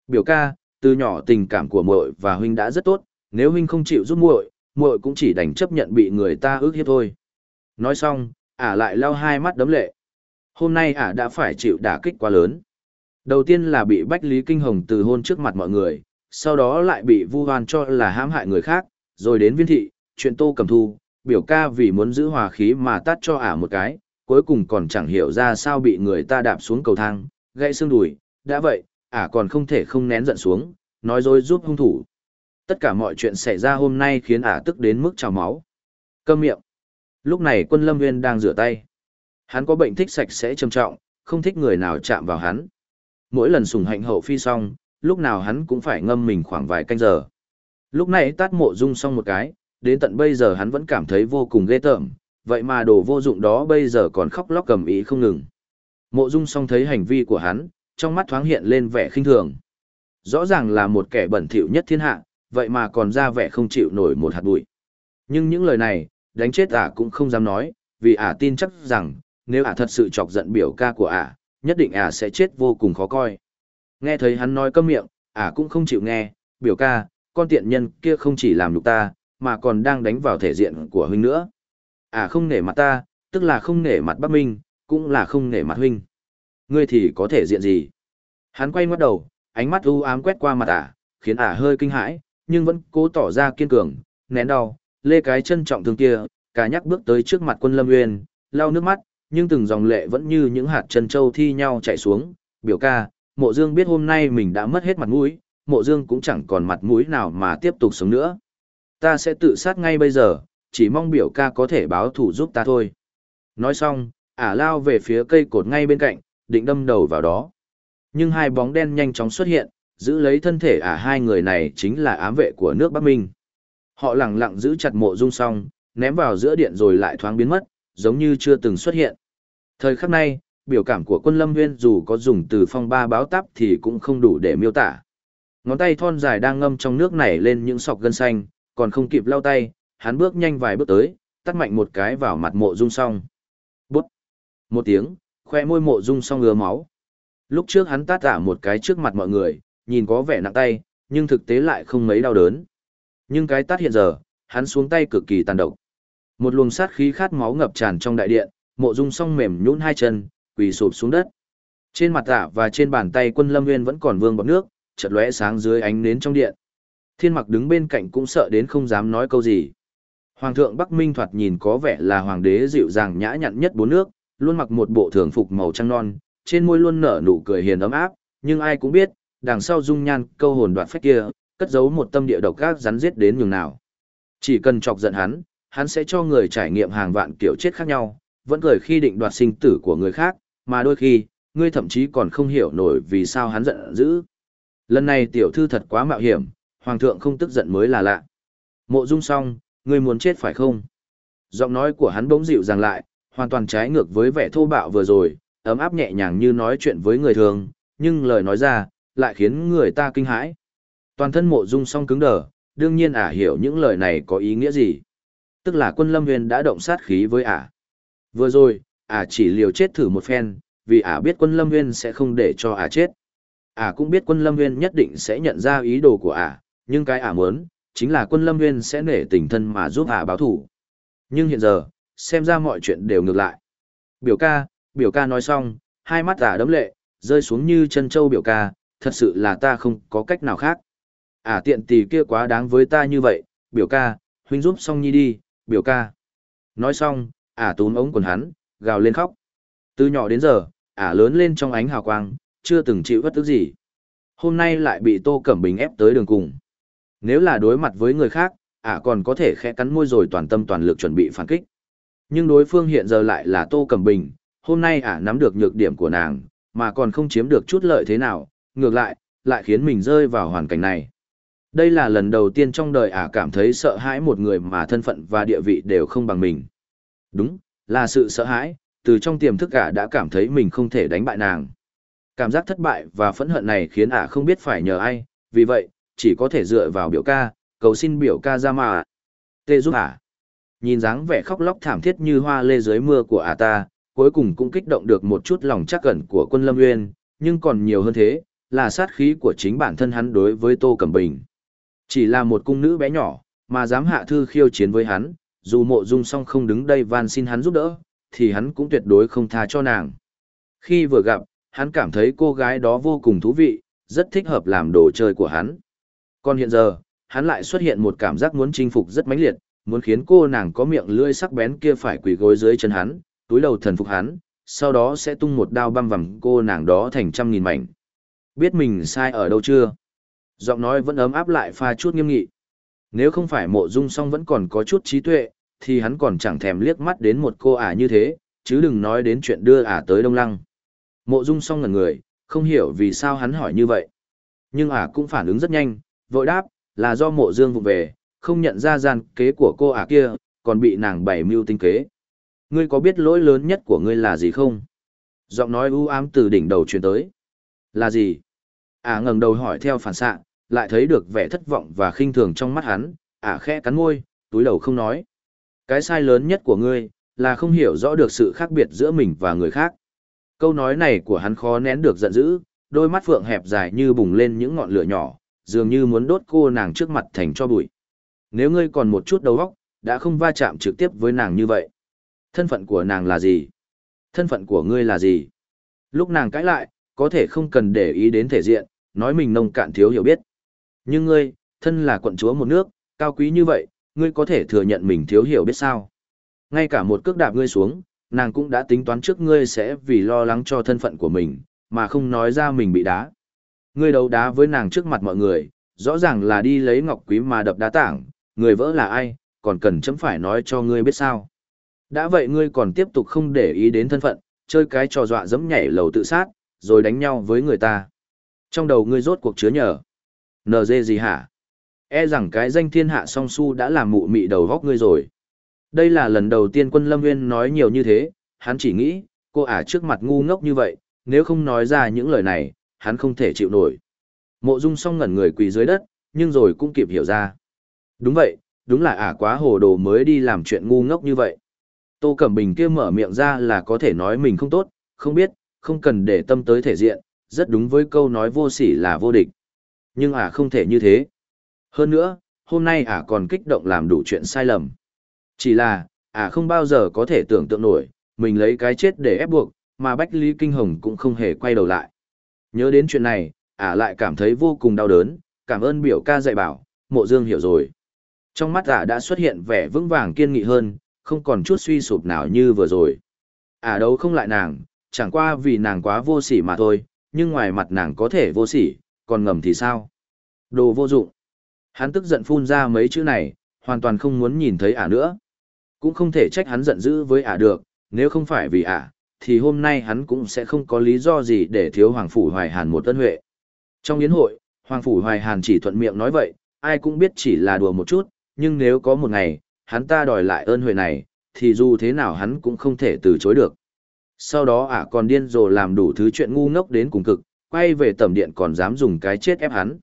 Biểu ca, từ nhỏ tình cảm của muội và huynh đã rất tốt, nếu huynh không chịu giúp muội, muội cũng chỉ đành chấp nhận bị người ta ước hiếp thôi. Nói xong, ả lại lau hai mắt đấm lệ. Hôm nay ả đã phải chịu đả kích quá lớn. Đầu tiên là bị Bách Lý Kinh Hồng từ hôn trước mặt mọi người, sau đó lại bị vu hoan cho là hãm hại người khác, rồi đến viên thị, chuyện tô cầm thu, biểu ca vì muốn giữ hòa khí mà tắt cho ả một cái, cuối cùng còn chẳng hiểu ra sao bị người ta đạp xuống cầu thang, gãy xương đùi, đã vậy, ả còn không thể không nén giận xuống, nói dối giúp hung thủ. Tất cả mọi chuyện xảy ra hôm nay khiến ả tức đến mức trào máu. Câm miệng. Lúc này quân lâm nguyên đang rửa tay. Hắn có bệnh thích sạch sẽ trầm trọng, không thích người nào chạm vào hắn. Mỗi lần sùng hạnh hậu phi xong, lúc nào hắn cũng phải ngâm mình khoảng vài canh giờ. Lúc này tát mộ dung xong một cái, đến tận bây giờ hắn vẫn cảm thấy vô cùng ghê tởm, vậy mà đồ vô dụng đó bây giờ còn khóc lóc cầm ý không ngừng. Mộ Dung song thấy hành vi của hắn, trong mắt thoáng hiện lên vẻ khinh thường. Rõ ràng là một kẻ bẩn thỉu nhất thiên hạ, vậy mà còn ra vẻ không chịu nổi một hạt bụi. Nhưng những lời này, đánh chết ả cũng không dám nói, vì ả tin chắc rằng, nếu ả thật sự chọc giận biểu ca của ả, nhất định ả sẽ chết vô cùng khó coi. Nghe thấy hắn nói câm miệng, ả cũng không chịu nghe, biểu ca, con tiện nhân kia không chỉ làm nhục ta, mà còn đang đánh vào thể diện của huynh nữa. À, không nể mặt ta, tức là không nể mặt Bắc Minh, cũng là không nể mặt huynh. Ngươi thì có thể diện gì? Hắn quay ngoắt đầu, ánh mắt u ám quét qua mặt ả, khiến ả hơi kinh hãi, nhưng vẫn cố tỏ ra kiên cường, nén đau, lê cái chân trọng thương kia, cả nhắc bước tới trước mặt quân lâm nguyên, lau nước mắt, nhưng từng dòng lệ vẫn như những hạt chân châu thi nhau chạy xuống, biểu ca, mộ dương biết hôm nay mình đã mất hết mặt mũi, mộ dương cũng chẳng còn mặt mũi nào mà tiếp tục sống nữa. Ta sẽ tự sát ngay bây giờ, chỉ mong biểu ca có thể báo thủ giúp ta thôi. Nói xong, ả lao về phía cây cột ngay bên cạnh, định đâm đầu vào đó. Nhưng hai bóng đen nhanh chóng xuất hiện, giữ lấy thân thể ả hai người này chính là ám vệ của nước Bắc Minh. Họ lặng lặng giữ chặt mộ dung song, ném vào giữa điện rồi lại thoáng biến mất, giống như chưa từng xuất hiện. Thời khắc này, biểu cảm của quân lâm nguyên dù có dùng từ phong ba báo táp thì cũng không đủ để miêu tả. Ngón tay thon dài đang ngâm trong nước nảy lên những sọc gân xanh, còn không kịp lau tay, hắn bước nhanh vài bước tới, tắt mạnh một cái vào mặt mộ dung song. Bút! Một tiếng, khoe môi mộ dung song ngứa máu. Lúc trước hắn tát tả một cái trước mặt mọi người, nhìn có vẻ nặng tay, nhưng thực tế lại không mấy đau đớn. Nhưng cái tát hiện giờ, hắn xuống tay cực kỳ tàn độc. Một luồng sát khí khát máu ngập tràn trong đại điện, mộ dung song mềm nhũn hai chân, quỳ sụp xuống đất. Trên mặt tả và trên bàn tay quân lâm nguyên vẫn còn vương bọt nước, chợt lóe sáng dưới ánh nến trong điện. Thiên mặc đứng bên cạnh cũng sợ đến không dám nói câu gì. Hoàng thượng Bắc Minh thoạt nhìn có vẻ là hoàng đế dịu dàng nhã nhặn nhất bốn nước, luôn mặc một bộ thường phục màu trắng non, trên môi luôn nở nụ cười hiền ấm áp, nhưng ai cũng biết, đằng sau dung nhan câu hồn đoạt phách kia, cất giấu một tâm địa độc ác rắn giết đến nhường nào. Chỉ cần chọc giận hắn, hắn sẽ cho người trải nghiệm hàng vạn kiểu chết khác nhau, vẫn cười khi định đoạt sinh tử của người khác, mà đôi khi, ngươi thậm chí còn không hiểu nổi vì sao hắn giận dữ. Lần này tiểu thư thật quá mạo hiểm, hoàng thượng không tức giận mới là lạ. Mộ dung song, ngươi muốn chết phải không? Giọng nói của hắn bỗng dịu dàng lại, hoàn toàn trái ngược với vẻ thô bạo vừa rồi, ấm áp nhẹ nhàng như nói chuyện với người thường, nhưng lời nói ra, lại khiến người ta kinh hãi. Toàn thân mộ dung song cứng đờ, đương nhiên ả hiểu những lời này có ý nghĩa gì. Tức là quân lâm huyền đã động sát khí với ả. Vừa rồi, ả chỉ liều chết thử một phen, vì ả biết quân lâm nguyên sẽ không để cho ả chết. Ả cũng biết quân lâm nguyên nhất định sẽ nhận ra ý đồ của ả, nhưng cái ả muốn, chính là quân lâm nguyên sẽ nể tình thân mà giúp ả báo thủ. Nhưng hiện giờ, xem ra mọi chuyện đều ngược lại. Biểu ca, biểu ca nói xong, hai mắt ả đấm lệ, rơi xuống như chân châu biểu ca, thật sự là ta không có cách nào khác. Ả tiện tỷ kia quá đáng với ta như vậy, biểu ca, huynh giúp xong nhi đi, biểu ca. Nói xong, ả túm ống quần hắn, gào lên khóc. Từ nhỏ đến giờ, ả lớn lên trong ánh hào quang, chưa từng chịu bất tức gì. Hôm nay lại bị Tô Cẩm Bình ép tới đường cùng. Nếu là đối mặt với người khác, ả còn có thể khẽ cắn môi rồi toàn tâm toàn lực chuẩn bị phản kích. Nhưng đối phương hiện giờ lại là Tô Cẩm Bình, hôm nay ả nắm được nhược điểm của nàng, mà còn không chiếm được chút lợi thế nào, ngược lại, lại khiến mình rơi vào hoàn cảnh này. Đây là lần đầu tiên trong đời ả cảm thấy sợ hãi một người mà thân phận và địa vị đều không bằng mình. Đúng, là sự sợ hãi, từ trong tiềm thức ả đã cảm thấy mình không thể đánh bại nàng. Cảm giác thất bại và phẫn hận này khiến ả không biết phải nhờ ai, vì vậy, chỉ có thể dựa vào biểu ca, cầu xin biểu ca ra mà. Tê giúp à? Nhìn dáng vẻ khóc lóc thảm thiết như hoa lê dưới mưa của ả ta, cuối cùng cũng kích động được một chút lòng chắc ẩn của quân Lâm Nguyên, nhưng còn nhiều hơn thế, là sát khí của chính bản thân hắn đối với Tô Cẩm Bình. Chỉ là một cung nữ bé nhỏ, mà dám hạ thư khiêu chiến với hắn, dù mộ dung song không đứng đây van xin hắn giúp đỡ, thì hắn cũng tuyệt đối không tha cho nàng. Khi vừa gặp, hắn cảm thấy cô gái đó vô cùng thú vị, rất thích hợp làm đồ chơi của hắn. Còn hiện giờ, hắn lại xuất hiện một cảm giác muốn chinh phục rất mãnh liệt, muốn khiến cô nàng có miệng lưỡi sắc bén kia phải quỳ gối dưới chân hắn, túi đầu thần phục hắn, sau đó sẽ tung một đao băm vằm cô nàng đó thành trăm nghìn mảnh. Biết mình sai ở đâu chưa? Giọng nói vẫn ấm áp lại pha chút nghiêm nghị. Nếu không phải mộ dung song vẫn còn có chút trí tuệ, thì hắn còn chẳng thèm liếc mắt đến một cô ả như thế, chứ đừng nói đến chuyện đưa ả tới Đông Lăng. Mộ dung song ngẩn người, không hiểu vì sao hắn hỏi như vậy. Nhưng ả cũng phản ứng rất nhanh, vội đáp, là do mộ dương vụng về, không nhận ra gian kế của cô ả kia, còn bị nàng bày mưu tinh kế. Ngươi có biết lỗi lớn nhất của ngươi là gì không? Giọng nói u ám từ đỉnh đầu truyền tới. Là gì? Ả ngẩng đầu hỏi theo phản xạ, lại thấy được vẻ thất vọng và khinh thường trong mắt hắn, ả khẽ cắn môi, túi đầu không nói. Cái sai lớn nhất của ngươi, là không hiểu rõ được sự khác biệt giữa mình và người khác. Câu nói này của hắn khó nén được giận dữ, đôi mắt phượng hẹp dài như bùng lên những ngọn lửa nhỏ, dường như muốn đốt cô nàng trước mặt thành cho bụi. Nếu ngươi còn một chút đầu óc, đã không va chạm trực tiếp với nàng như vậy. Thân phận của nàng là gì? Thân phận của ngươi là gì? Lúc nàng cãi lại, có thể không cần để ý đến thể diện, nói mình nông cạn thiếu hiểu biết. Nhưng ngươi, thân là quận chúa một nước, cao quý như vậy, ngươi có thể thừa nhận mình thiếu hiểu biết sao. Ngay cả một cước đạp ngươi xuống, nàng cũng đã tính toán trước ngươi sẽ vì lo lắng cho thân phận của mình, mà không nói ra mình bị đá. Ngươi đấu đá với nàng trước mặt mọi người, rõ ràng là đi lấy ngọc quý mà đập đá tảng, người vỡ là ai, còn cần chấm phải nói cho ngươi biết sao. Đã vậy ngươi còn tiếp tục không để ý đến thân phận, chơi cái trò dọa dẫm nhảy lầu tự sát, rồi đánh nhau với người ta. Trong đầu ngươi rốt cuộc chứa nhờ. NG gì hả? E rằng cái danh thiên hạ song su đã làm mụ mị đầu góc ngươi rồi. Đây là lần đầu tiên quân Lâm Nguyên nói nhiều như thế, hắn chỉ nghĩ, Cô ả trước mặt ngu ngốc như vậy, nếu không nói ra những lời này, hắn không thể chịu nổi. Mộ dung song ngẩn người quỳ dưới đất, nhưng rồi cũng kịp hiểu ra. Đúng vậy, đúng là ả quá hồ đồ mới đi làm chuyện ngu ngốc như vậy. Tô Cẩm Bình kia mở miệng ra là có thể nói mình không tốt, không biết, không cần để tâm tới thể diện, rất đúng với câu nói vô sỉ là vô địch. Nhưng ả không thể như thế. Hơn nữa, hôm nay ả còn kích động làm đủ chuyện sai lầm. Chỉ là, ả không bao giờ có thể tưởng tượng nổi, mình lấy cái chết để ép buộc, mà Bách Lý Kinh Hồng cũng không hề quay đầu lại. Nhớ đến chuyện này, ả lại cảm thấy vô cùng đau đớn, cảm ơn biểu ca dạy bảo, mộ dương hiểu rồi. Trong mắt ả đã xuất hiện vẻ vững vàng kiên nghị hơn, không còn chút suy sụp nào như vừa rồi. Ả đấu không lại nàng, chẳng qua vì nàng quá vô sỉ mà thôi, nhưng ngoài mặt nàng có thể vô sỉ, còn ngầm thì sao? Đồ vô dụng. Hắn tức giận phun ra mấy chữ này, hoàn toàn không muốn nhìn thấy ả nữa. Cũng không thể trách hắn giận dữ với ả được, nếu không phải vì ả, thì hôm nay hắn cũng sẽ không có lý do gì để thiếu Hoàng Phủ Hoài Hàn một tân huệ. Trong yến hội, Hoàng Phủ Hoài Hàn chỉ thuận miệng nói vậy, ai cũng biết chỉ là đùa một chút, nhưng nếu có một ngày, hắn ta đòi lại ơn huệ này, thì dù thế nào hắn cũng không thể từ chối được. Sau đó ả còn điên rồ làm đủ thứ chuyện ngu ngốc đến cùng cực, quay về tầm điện còn dám dùng cái chết ép hắn.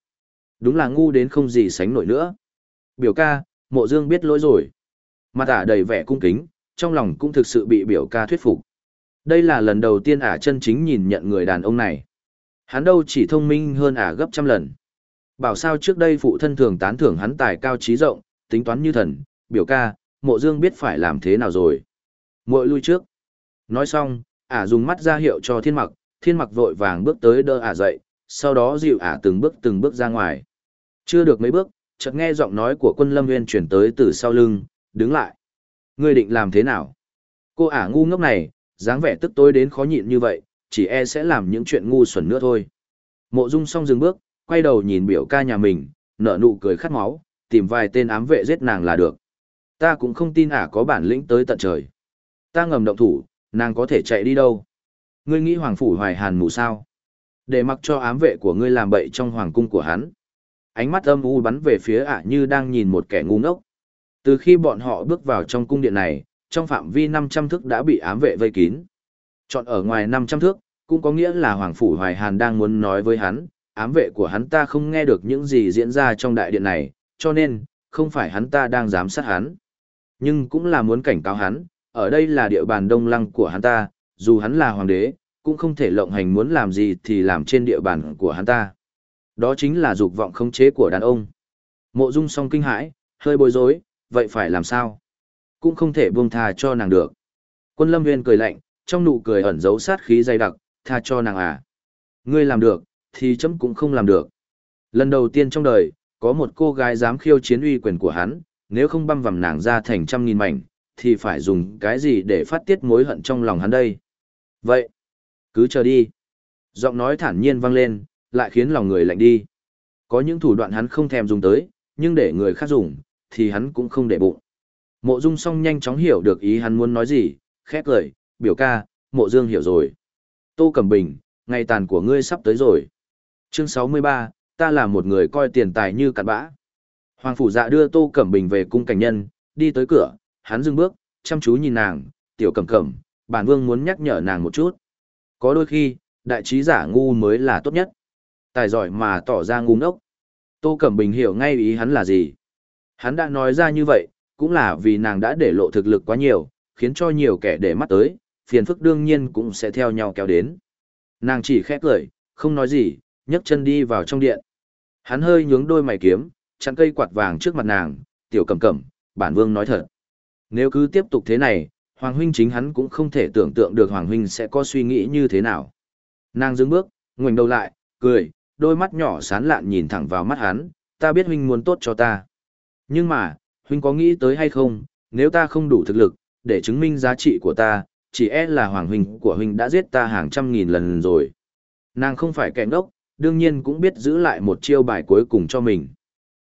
Đúng là ngu đến không gì sánh nổi nữa. Biểu ca, mộ dương biết lỗi rồi. Mặt ả đầy vẻ cung kính, trong lòng cũng thực sự bị biểu ca thuyết phục. Đây là lần đầu tiên ả chân chính nhìn nhận người đàn ông này. Hắn đâu chỉ thông minh hơn ả gấp trăm lần. Bảo sao trước đây phụ thân thường tán thưởng hắn tài cao trí rộng, tính toán như thần, biểu ca, mộ dương biết phải làm thế nào rồi. Mội lui trước. Nói xong, ả dùng mắt ra hiệu cho thiên mặc, thiên mặc vội vàng bước tới đỡ ả dậy, sau đó dịu ả từng bước từng bước ra ngoài. Chưa được mấy bước, chợt nghe giọng nói của quân lâm nguyên chuyển tới từ sau lưng, đứng lại. Ngươi định làm thế nào? Cô ả ngu ngốc này, dáng vẻ tức tối đến khó nhịn như vậy, chỉ e sẽ làm những chuyện ngu xuẩn nữa thôi. Mộ dung xong dừng bước, quay đầu nhìn biểu ca nhà mình, nở nụ cười khát máu, tìm vài tên ám vệ giết nàng là được. Ta cũng không tin ả có bản lĩnh tới tận trời. Ta ngầm động thủ, nàng có thể chạy đi đâu? Ngươi nghĩ hoàng phủ hoài hàn mù sao? Để mặc cho ám vệ của ngươi làm bậy trong hoàng cung của hắn. Ánh mắt âm u bắn về phía ả như đang nhìn một kẻ ngu ngốc. Từ khi bọn họ bước vào trong cung điện này, trong phạm vi 500 thước đã bị ám vệ vây kín. Chọn ở ngoài 500 thước, cũng có nghĩa là Hoàng Phủ Hoài Hàn đang muốn nói với hắn, ám vệ của hắn ta không nghe được những gì diễn ra trong đại điện này, cho nên, không phải hắn ta đang giám sát hắn. Nhưng cũng là muốn cảnh cáo hắn, ở đây là địa bàn đông lăng của hắn ta, dù hắn là hoàng đế, cũng không thể lộng hành muốn làm gì thì làm trên địa bàn của hắn ta. Đó chính là dục vọng khống chế của đàn ông. Mộ Dung song kinh hãi, hơi bối rối, vậy phải làm sao? Cũng không thể buông tha cho nàng được. Quân lâm viên cười lạnh, trong nụ cười ẩn giấu sát khí dày đặc, tha cho nàng à. Ngươi làm được, thì chấm cũng không làm được. Lần đầu tiên trong đời, có một cô gái dám khiêu chiến uy quyền của hắn, nếu không băm vằm nàng ra thành trăm nghìn mảnh, thì phải dùng cái gì để phát tiết mối hận trong lòng hắn đây? Vậy, cứ chờ đi. Giọng nói thản nhiên vang lên, lại khiến lòng người lạnh đi. Có những thủ đoạn hắn không thèm dùng tới, nhưng để người khác dùng, thì hắn cũng không để bụng. Mộ Dung song nhanh chóng hiểu được ý hắn muốn nói gì, khét lời, biểu ca, mộ dương hiểu rồi. Tô Cẩm Bình, ngày tàn của ngươi sắp tới rồi. Chương 63, ta là một người coi tiền tài như cặn bã. Hoàng Phủ Dạ đưa Tô Cẩm Bình về cung cảnh nhân, đi tới cửa, hắn dừng bước, chăm chú nhìn nàng, tiểu cẩm cẩm, bản vương muốn nhắc nhở nàng một chút. Có đôi khi, đại trí giả ngu mới là tốt nhất. Tài giỏi mà tỏ ra ngu ngốc. Tô Cẩm Bình hiểu ngay ý hắn là gì. Hắn đã nói ra như vậy, cũng là vì nàng đã để lộ thực lực quá nhiều, khiến cho nhiều kẻ để mắt tới, phiền phức đương nhiên cũng sẽ theo nhau kéo đến. Nàng chỉ khẽ cười, không nói gì, nhấc chân đi vào trong điện. Hắn hơi nhướng đôi mày kiếm, chặn cây quạt vàng trước mặt nàng, tiểu cầm cẩm, bản vương nói thật. Nếu cứ tiếp tục thế này, Hoàng huynh chính hắn cũng không thể tưởng tượng được Hoàng huynh sẽ có suy nghĩ như thế nào. Nàng dừng bước, ngoảnh đầu lại, cười, đôi mắt nhỏ sán lạn nhìn thẳng vào mắt hắn, ta biết huynh muốn tốt cho ta. Nhưng mà, huynh có nghĩ tới hay không, nếu ta không đủ thực lực, để chứng minh giá trị của ta, chỉ e là hoàng huynh của huynh đã giết ta hàng trăm nghìn lần rồi. Nàng không phải kẻ ngốc, đương nhiên cũng biết giữ lại một chiêu bài cuối cùng cho mình.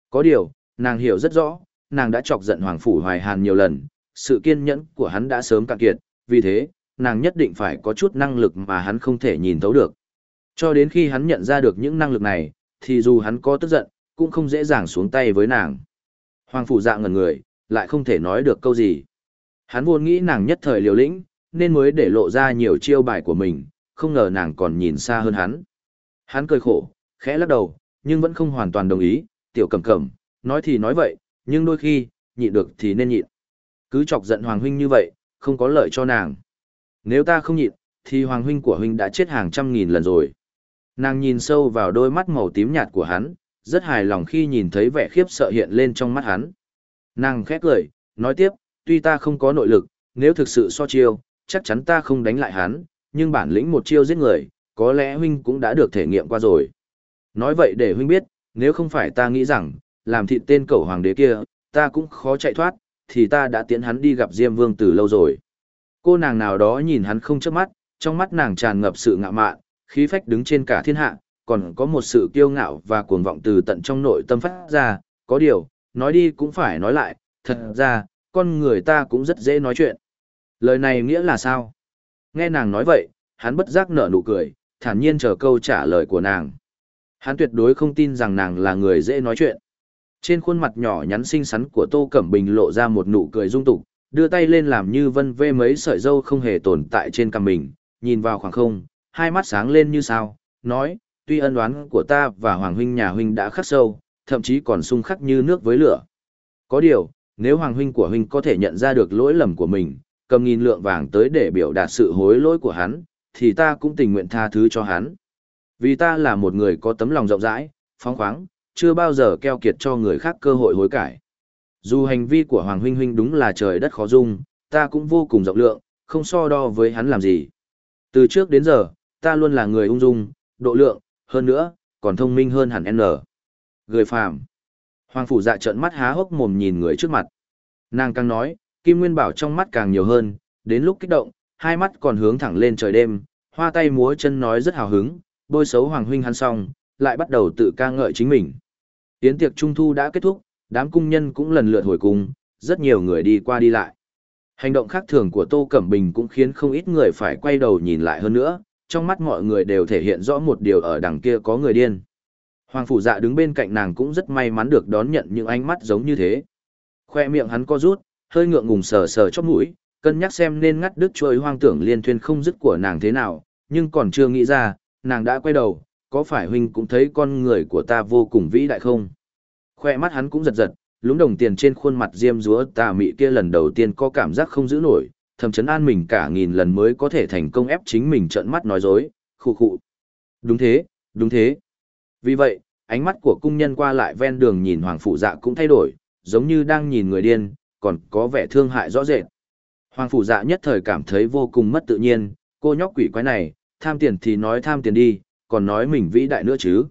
Có điều, nàng hiểu rất rõ, nàng đã chọc giận hoàng phủ hoài hàn nhiều lần, sự kiên nhẫn của hắn đã sớm cạn kiệt, vì thế, nàng nhất định phải có chút năng lực mà hắn không thể nhìn thấu được. Cho đến khi hắn nhận ra được những năng lực này, thì dù hắn có tức giận, cũng không dễ dàng xuống tay với nàng. Hoàng phủ dạ ngẩn người, lại không thể nói được câu gì. Hắn vốn nghĩ nàng nhất thời liều lĩnh, nên mới để lộ ra nhiều chiêu bài của mình, không ngờ nàng còn nhìn xa hơn hắn. Hắn cười khổ, khẽ lắc đầu, nhưng vẫn không hoàn toàn đồng ý, tiểu cẩm cẩm, nói thì nói vậy, nhưng đôi khi, nhịn được thì nên nhịn. Cứ chọc giận Hoàng Huynh như vậy, không có lợi cho nàng. Nếu ta không nhịn, thì Hoàng Huynh của Huynh đã chết hàng trăm nghìn lần rồi. Nàng nhìn sâu vào đôi mắt màu tím nhạt của hắn, rất hài lòng khi nhìn thấy vẻ khiếp sợ hiện lên trong mắt hắn. Nàng khét cười, nói tiếp, tuy ta không có nội lực, nếu thực sự so chiêu, chắc chắn ta không đánh lại hắn, nhưng bản lĩnh một chiêu giết người, có lẽ huynh cũng đã được thể nghiệm qua rồi. Nói vậy để huynh biết, nếu không phải ta nghĩ rằng, làm thịt tên cẩu hoàng đế kia, ta cũng khó chạy thoát, thì ta đã tiến hắn đi gặp Diêm Vương từ lâu rồi. Cô nàng nào đó nhìn hắn không chớp mắt, trong mắt nàng tràn ngập sự ngạo mạn, khí phách đứng trên cả thiên hạ, còn có một sự kiêu ngạo và cuồng vọng từ tận trong nội tâm phát ra, có điều, nói đi cũng phải nói lại, thật ra, con người ta cũng rất dễ nói chuyện. Lời này nghĩa là sao? Nghe nàng nói vậy, hắn bất giác nở nụ cười, thản nhiên chờ câu trả lời của nàng. Hắn tuyệt đối không tin rằng nàng là người dễ nói chuyện. Trên khuôn mặt nhỏ nhắn xinh xắn của Tô Cẩm Bình lộ ra một nụ cười dung tục, đưa tay lên làm như vân vê mấy sợi dâu không hề tồn tại trên cằm mình, nhìn vào khoảng không, hai mắt sáng lên như sao, nói, tuy ân oán của ta và Hoàng huynh nhà huynh đã khắc sâu, thậm chí còn xung khắc như nước với lửa. Có điều, nếu Hoàng huynh của huynh có thể nhận ra được lỗi lầm của mình, cầm nghìn lượng vàng tới để biểu đạt sự hối lỗi của hắn, thì ta cũng tình nguyện tha thứ cho hắn. Vì ta là một người có tấm lòng rộng rãi, phóng khoáng, chưa bao giờ keo kiệt cho người khác cơ hội hối cải. Dù hành vi của Hoàng Huynh Huynh đúng là trời đất khó dung, ta cũng vô cùng rộng lượng, không so đo với hắn làm gì. Từ trước đến giờ, ta luôn là người ung dung, độ lượng, hơn nữa, còn thông minh hơn hẳn N. Người phàm. Hoàng Phủ dạ trợn mắt há hốc mồm nhìn người trước mặt. Nàng càng nói, Kim Nguyên Bảo trong mắt càng nhiều hơn, đến lúc kích động, hai mắt còn hướng thẳng lên trời đêm, hoa tay múa chân nói rất hào hứng, bôi xấu Hoàng Huynh hắn xong, lại bắt đầu tự ca ngợi chính mình. Tiến tiệc trung thu đã kết thúc, đám cung nhân cũng lần lượt hồi cung, rất nhiều người đi qua đi lại. Hành động khác thường của Tô Cẩm Bình cũng khiến không ít người phải quay đầu nhìn lại hơn nữa, trong mắt mọi người đều thể hiện rõ một điều ở đằng kia có người điên. Hoàng phủ dạ đứng bên cạnh nàng cũng rất may mắn được đón nhận những ánh mắt giống như thế. Khoe miệng hắn co rút, hơi ngượng ngùng sờ sờ chóp mũi, cân nhắc xem nên ngắt đứt trôi hoang tưởng liên thuyên không dứt của nàng thế nào, nhưng còn chưa nghĩ ra, nàng đã quay đầu, có phải huynh cũng thấy con người của ta vô cùng vĩ đại không? Khoe mắt hắn cũng giật giật, lúng đồng tiền trên khuôn mặt diêm dúa tà mị kia lần đầu tiên có cảm giác không giữ nổi, thầm chấn an mình cả nghìn lần mới có thể thành công ép chính mình trợn mắt nói dối, khụ khụ. Đúng thế, đúng thế. Vì vậy, ánh mắt của cung nhân qua lại ven đường nhìn hoàng phụ dạ cũng thay đổi, giống như đang nhìn người điên, còn có vẻ thương hại rõ rệt. Hoàng phụ dạ nhất thời cảm thấy vô cùng mất tự nhiên, cô nhóc quỷ quái này, tham tiền thì nói tham tiền đi, còn nói mình vĩ đại nữa chứ.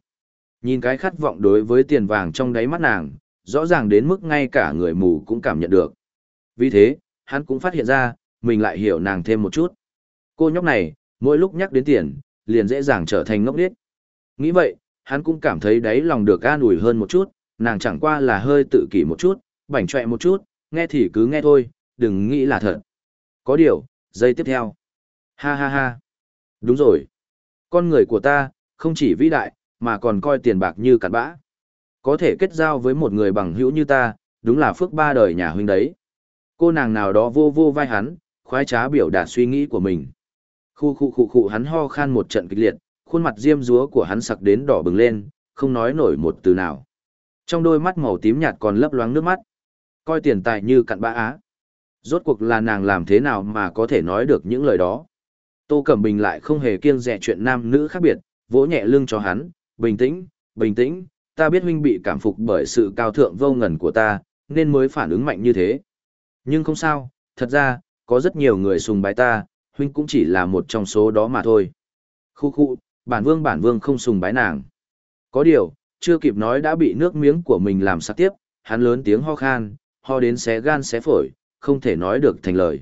Nhìn cái khát vọng đối với tiền vàng trong đáy mắt nàng, rõ ràng đến mức ngay cả người mù cũng cảm nhận được. Vì thế, hắn cũng phát hiện ra, mình lại hiểu nàng thêm một chút. Cô nhóc này, mỗi lúc nhắc đến tiền, liền dễ dàng trở thành ngốc điếc. Nghĩ vậy, hắn cũng cảm thấy đáy lòng được an ủi hơn một chút, nàng chẳng qua là hơi tự kỷ một chút, bảnh trọe một chút, nghe thì cứ nghe thôi, đừng nghĩ là thật. Có điều, giây tiếp theo. Ha ha ha. Đúng rồi. Con người của ta, không chỉ vĩ đại, mà còn coi tiền bạc như cặn bã. Có thể kết giao với một người bằng hữu như ta, đúng là phước ba đời nhà huynh đấy. Cô nàng nào đó vô vô vai hắn, khoái trá biểu đạt suy nghĩ của mình. Khu khu khu khu hắn ho khan một trận kịch liệt, khuôn mặt diêm dúa của hắn sặc đến đỏ bừng lên, không nói nổi một từ nào. Trong đôi mắt màu tím nhạt còn lấp loáng nước mắt. Coi tiền tài như cặn bã á. Rốt cuộc là nàng làm thế nào mà có thể nói được những lời đó. Tô Cẩm Bình lại không hề kiêng dè chuyện nam nữ khác biệt, vỗ nhẹ lưng cho hắn, bình tĩnh, bình tĩnh, ta biết huynh bị cảm phục bởi sự cao thượng vô ngần của ta, nên mới phản ứng mạnh như thế. Nhưng không sao, thật ra, có rất nhiều người sùng bái ta, huynh cũng chỉ là một trong số đó mà thôi. Khu khu, bản vương bản vương không sùng bái nàng. Có điều, chưa kịp nói đã bị nước miếng của mình làm sặc tiếp, hắn lớn tiếng ho khan, ho đến xé gan xé phổi, không thể nói được thành lời.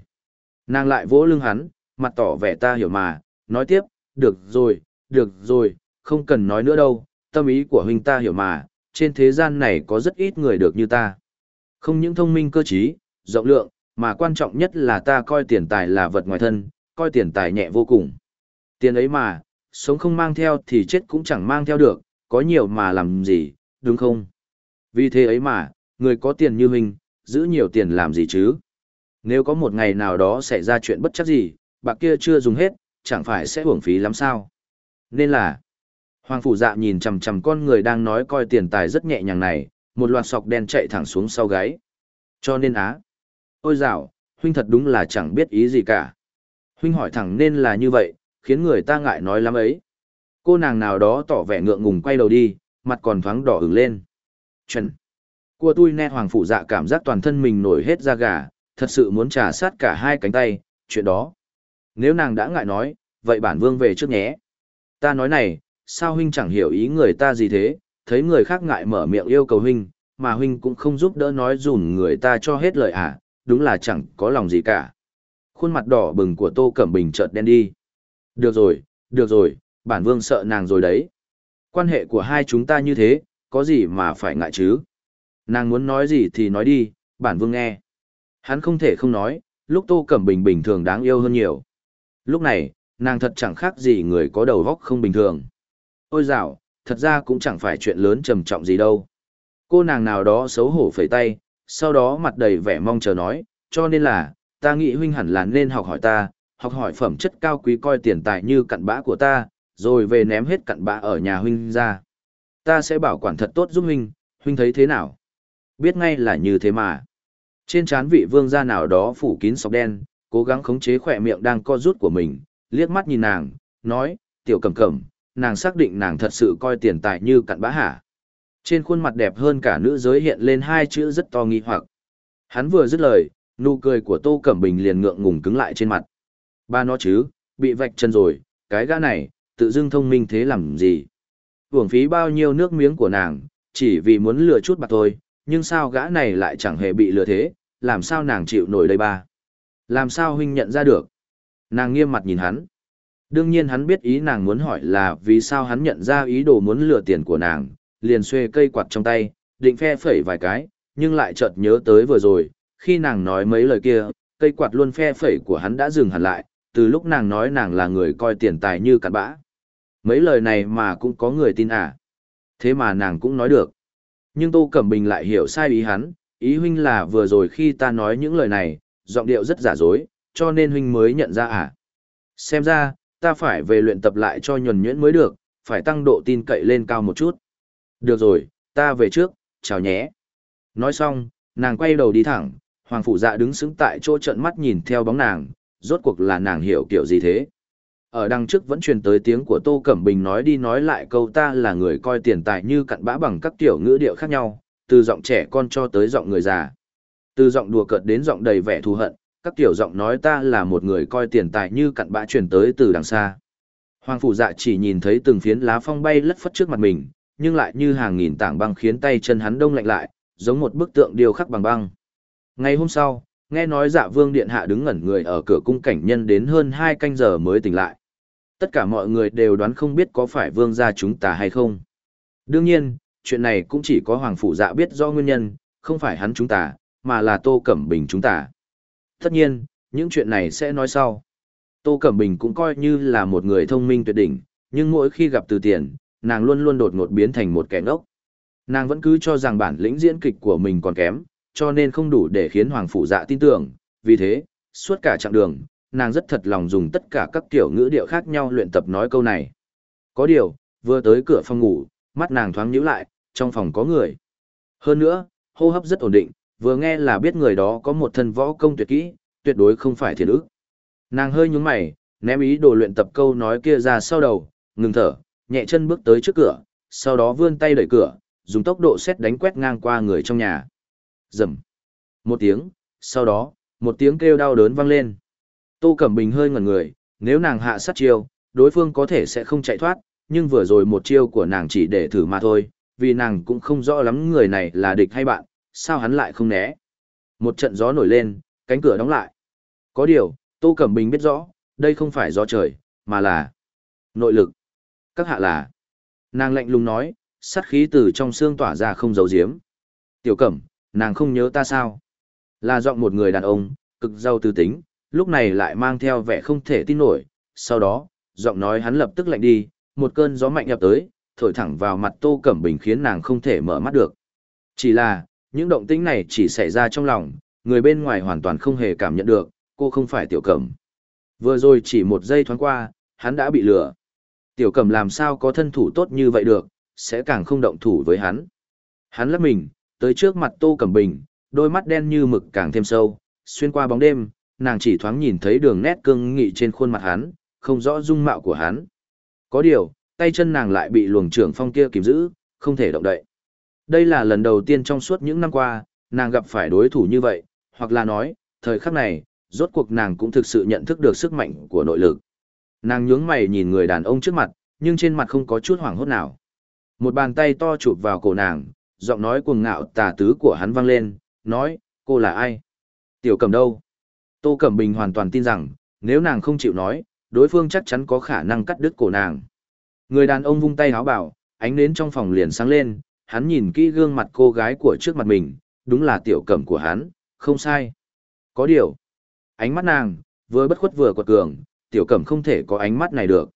Nàng lại vỗ lưng hắn, mặt tỏ vẻ ta hiểu mà, nói tiếp, được rồi, được rồi, không cần nói nữa đâu, tâm ý của huynh ta hiểu mà, trên thế gian này có rất ít người được như ta. Không những thông minh cơ trí, rộng lượng, mà quan trọng nhất là ta coi tiền tài là vật ngoài thân, coi tiền tài nhẹ vô cùng. Tiền ấy mà, sống không mang theo thì chết cũng chẳng mang theo được, có nhiều mà làm gì, đúng không? Vì thế ấy mà, người có tiền như mình giữ nhiều tiền làm gì chứ? Nếu có một ngày nào đó xảy ra chuyện bất chắc gì, bạc kia chưa dùng hết, chẳng phải sẽ hưởng phí lắm sao. Nên là, Hoàng Phủ Dạ nhìn chằm chằm con người đang nói coi tiền tài rất nhẹ nhàng này, một loạt sọc đen chạy thẳng xuống sau gáy. Cho nên á, ôi dạo, huynh thật đúng là chẳng biết ý gì cả. Huynh hỏi thẳng nên là như vậy, khiến người ta ngại nói lắm ấy. Cô nàng nào đó tỏ vẻ ngượng ngùng quay đầu đi, mặt còn thoáng đỏ ửng lên. Chuẩn. Của tôi nét hoàng phủ dạ cảm giác toàn thân mình nổi hết da gà, thật sự muốn trà sát cả hai cánh tay, chuyện đó. Nếu nàng đã ngại nói, vậy bản vương về trước nhé. Ta nói này, sao huynh chẳng hiểu ý người ta gì thế, thấy người khác ngại mở miệng yêu cầu huynh, mà huynh cũng không giúp đỡ nói dùn người ta cho hết lời à, đúng là chẳng có lòng gì cả. Khuôn mặt đỏ bừng của Tô Cẩm Bình chợt đen đi. Được rồi, được rồi, bản vương sợ nàng rồi đấy. Quan hệ của hai chúng ta như thế, có gì mà phải ngại chứ? Nàng muốn nói gì thì nói đi, bản vương nghe. Hắn không thể không nói, lúc Tô Cẩm Bình bình thường đáng yêu hơn nhiều. Lúc này, nàng thật chẳng khác gì người có đầu góc không bình thường. Ôi dạo, thật ra cũng chẳng phải chuyện lớn trầm trọng gì đâu. Cô nàng nào đó xấu hổ phẩy tay, sau đó mặt đầy vẻ mong chờ nói, cho nên là, ta nghĩ huynh hẳn là nên học hỏi ta, học hỏi phẩm chất cao quý coi tiền tài như cặn bã của ta, rồi về ném hết cặn bã ở nhà huynh ra. Ta sẽ bảo quản thật tốt giúp huynh, huynh thấy thế nào? Biết ngay là như thế mà. Trên trán vị vương gia nào đó phủ kín sọc đen, cố gắng khống chế khỏe miệng đang co rút của mình, liếc mắt nhìn nàng, nói, tiểu cẩm cẩm, nàng xác định nàng thật sự coi tiền tài như cặn bã hả. Trên khuôn mặt đẹp hơn cả nữ giới hiện lên hai chữ rất to nghi hoặc. Hắn vừa dứt lời, nụ cười của Tô Cẩm Bình liền ngượng ngùng cứng lại trên mặt. Ba nó chứ, bị vạch chân rồi, cái gã này, tự dưng thông minh thế làm gì. Uổng phí bao nhiêu nước miếng của nàng, chỉ vì muốn lừa chút bạc thôi, nhưng sao gã này lại chẳng hề bị lừa thế, làm sao nàng chịu nổi đây ba. Làm sao huynh nhận ra được? Nàng nghiêm mặt nhìn hắn. Đương nhiên hắn biết ý nàng muốn hỏi là vì sao hắn nhận ra ý đồ muốn lừa tiền của nàng, liền xuê cây quạt trong tay, định phe phẩy vài cái, nhưng lại chợt nhớ tới vừa rồi, khi nàng nói mấy lời kia, cây quạt luôn phe phẩy của hắn đã dừng hẳn lại, từ lúc nàng nói nàng là người coi tiền tài như cặn bã. Mấy lời này mà cũng có người tin à. Thế mà nàng cũng nói được. Nhưng Tô Cẩm Bình lại hiểu sai ý hắn, ý huynh là vừa rồi khi ta nói những lời này, giọng điệu rất giả dối, cho nên huynh mới nhận ra à. Xem ra, ta phải về luyện tập lại cho nhuần nhuyễn mới được, phải tăng độ tin cậy lên cao một chút. Được rồi, ta về trước, chào nhé. Nói xong, nàng quay đầu đi thẳng, hoàng phụ dạ đứng sững tại chỗ trận mắt nhìn theo bóng nàng, rốt cuộc là nàng hiểu kiểu gì thế. Ở đằng trước vẫn truyền tới tiếng của Tô Cẩm Bình nói đi nói lại câu ta là người coi tiền tài như cặn bã bằng các tiểu ngữ điệu khác nhau, từ giọng trẻ con cho tới giọng người già. Từ giọng đùa cợt đến giọng đầy vẻ thù hận, các tiểu giọng nói ta là một người coi tiền tài như cặn bã truyền tới từ đằng xa. Hoàng phủ dạ chỉ nhìn thấy từng phiến lá phong bay lất phất trước mặt mình, nhưng lại như hàng nghìn tảng băng khiến tay chân hắn đông lạnh lại, giống một bức tượng điêu khắc bằng băng. Ngày hôm sau, nghe nói dạ vương điện hạ đứng ngẩn người ở cửa cung cảnh nhân đến hơn hai canh giờ mới tỉnh lại. Tất cả mọi người đều đoán không biết có phải vương gia chúng ta hay không. Đương nhiên, chuyện này cũng chỉ có hoàng phụ dạ biết do nguyên nhân, không phải hắn chúng ta, mà là tô cẩm bình chúng ta. Tất nhiên, những chuyện này sẽ nói sau. Tô Cẩm Bình cũng coi như là một người thông minh tuyệt đỉnh, nhưng mỗi khi gặp từ tiền, nàng luôn luôn đột ngột biến thành một kẻ ngốc. Nàng vẫn cứ cho rằng bản lĩnh diễn kịch của mình còn kém, cho nên không đủ để khiến Hoàng Phủ Dạ tin tưởng, vì thế, suốt cả chặng đường, nàng rất thật lòng dùng tất cả các kiểu ngữ điệu khác nhau luyện tập nói câu này. Có điều, vừa tới cửa phòng ngủ, mắt nàng thoáng nhíu lại, trong phòng có người. Hơn nữa, hô hấp rất ổn định, vừa nghe là biết người đó có một thân võ công tuyệt kỹ, tuyệt đối không phải thiệt ức. Nàng hơi nhúng mày, ném ý đồ luyện tập câu nói kia ra sau đầu, ngừng thở, nhẹ chân bước tới trước cửa, sau đó vươn tay đẩy cửa, dùng tốc độ xét đánh quét ngang qua người trong nhà. Rầm. Một tiếng, sau đó, một tiếng kêu đau đớn vang lên. Tô Cẩm Bình hơi ngẩn người, nếu nàng hạ sát chiêu, đối phương có thể sẽ không chạy thoát, nhưng vừa rồi một chiêu của nàng chỉ để thử mà thôi, vì nàng cũng không rõ lắm người này là địch hay bạn, sao hắn lại không né. Một trận gió nổi lên, cánh cửa đóng lại. Có điều, Tô Cẩm Bình biết rõ, đây không phải gió trời, mà là nội lực. Các hạ là. Nàng lạnh lùng nói, sát khí từ trong xương tỏa ra không giấu giếm. Tiểu Cẩm, nàng không nhớ ta sao? Là giọng một người đàn ông, cực giàu tư tính, lúc này lại mang theo vẻ không thể tin nổi. Sau đó, giọng nói hắn lập tức lạnh đi, một cơn gió mạnh nhập tới, thổi thẳng vào mặt Tô Cẩm Bình khiến nàng không thể mở mắt được. Chỉ là, những động tĩnh này chỉ xảy ra trong lòng, người bên ngoài hoàn toàn không hề cảm nhận được, cô không phải tiểu cẩm. Vừa rồi chỉ một giây thoáng qua, hắn đã bị lừa. Tiểu cẩm làm sao có thân thủ tốt như vậy được, sẽ càng không động thủ với hắn. Hắn lấp mình, tới trước mặt tô cẩm bình, đôi mắt đen như mực càng thêm sâu, xuyên qua bóng đêm, nàng chỉ thoáng nhìn thấy đường nét cương nghị trên khuôn mặt hắn, không rõ dung mạo của hắn. Có điều, tay chân nàng lại bị luồng trưởng phong kia kìm giữ, không thể động đậy. Đây là lần đầu tiên trong suốt những năm qua, nàng gặp phải đối thủ như vậy, hoặc là nói, thời khắc này, rốt cuộc nàng cũng thực sự nhận thức được sức mạnh của nội lực. Nàng nhướng mày nhìn người đàn ông trước mặt, nhưng trên mặt không có chút hoảng hốt nào. Một bàn tay to chụp vào cổ nàng, giọng nói cuồng ngạo tà tứ của hắn vang lên, nói, cô là ai? Tiểu cầm đâu? Tô Cẩm Bình hoàn toàn tin rằng, nếu nàng không chịu nói, đối phương chắc chắn có khả năng cắt đứt cổ nàng. Người đàn ông vung tay háo bảo, ánh nến trong phòng liền sáng lên, hắn nhìn kỹ gương mặt cô gái của trước mặt mình, đúng là tiểu cẩm của hắn, không sai. Có điều, ánh mắt nàng, vừa bất khuất vừa quật cường, tiểu cẩm không thể có ánh mắt này được.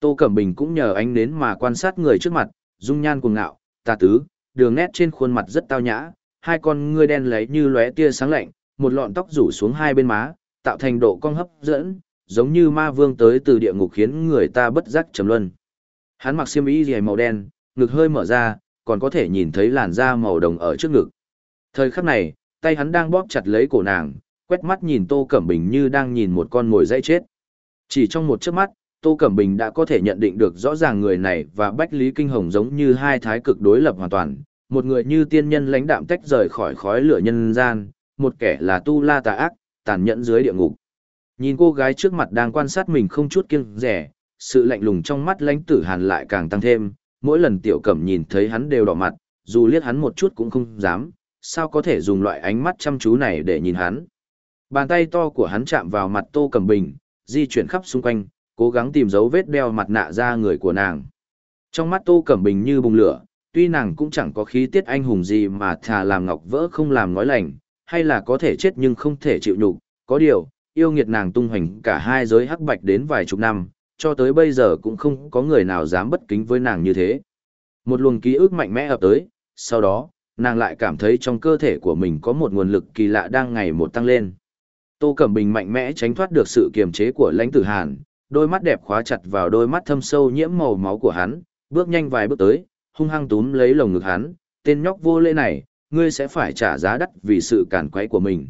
Tô Cẩm Bình cũng nhờ ánh nến mà quan sát người trước mặt, dung nhan cuồng ngạo, tà tứ, đường nét trên khuôn mặt rất tao nhã, hai con ngươi đen lấy như lóe tia sáng lạnh, một lọn tóc rủ xuống hai bên má, tạo thành độ cong hấp dẫn, giống như ma vương tới từ địa ngục khiến người ta bất giác trầm luân. Hắn mặc xiêm y dày màu đen, ngực hơi mở ra, còn có thể nhìn thấy làn da màu đồng ở trước ngực. Thời khắc này, tay hắn đang bóp chặt lấy cổ nàng, quét mắt nhìn Tô Cẩm Bình như đang nhìn một con mồi dây chết. Chỉ trong một chớp mắt, Tô Cẩm Bình đã có thể nhận định được rõ ràng người này và Bách Lý Kinh Hồng giống như hai thái cực đối lập hoàn toàn, một người như tiên nhân lãnh đạm tách rời khỏi khói lửa nhân gian, một kẻ là tu la tà ác, tàn nhẫn dưới địa ngục. Nhìn cô gái trước mặt đang quan sát mình không chút kiêng rẻ, sự lạnh lùng trong mắt lãnh tử hàn lại càng tăng thêm, mỗi lần tiểu cẩm nhìn thấy hắn đều đỏ mặt, dù liếc hắn một chút cũng không dám, sao có thể dùng loại ánh mắt chăm chú này để nhìn hắn. Bàn tay to của hắn chạm vào mặt tô cẩm bình, di chuyển khắp xung quanh, cố gắng tìm dấu vết đeo mặt nạ ra người của nàng. Trong mắt tô cẩm bình như bùng lửa, tuy nàng cũng chẳng có khí tiết anh hùng gì mà thà làm ngọc vỡ không làm nói lành, hay là có thể chết nhưng không thể chịu nhục, có điều, yêu nghiệt nàng tung hoành cả hai giới hắc bạch đến vài chục năm, cho tới bây giờ cũng không có người nào dám bất kính với nàng như thế. Một luồng ký ức mạnh mẽ ập tới, sau đó, nàng lại cảm thấy trong cơ thể của mình có một nguồn lực kỳ lạ đang ngày một tăng lên. Tô Cẩm Bình mạnh mẽ tránh thoát được sự kiềm chế của lãnh tử hàn, đôi mắt đẹp khóa chặt vào đôi mắt thâm sâu nhiễm màu máu của hắn, bước nhanh vài bước tới, hung hăng túm lấy lồng ngực hắn, tên nhóc vô lễ này, ngươi sẽ phải trả giá đắt vì sự cản quấy của mình.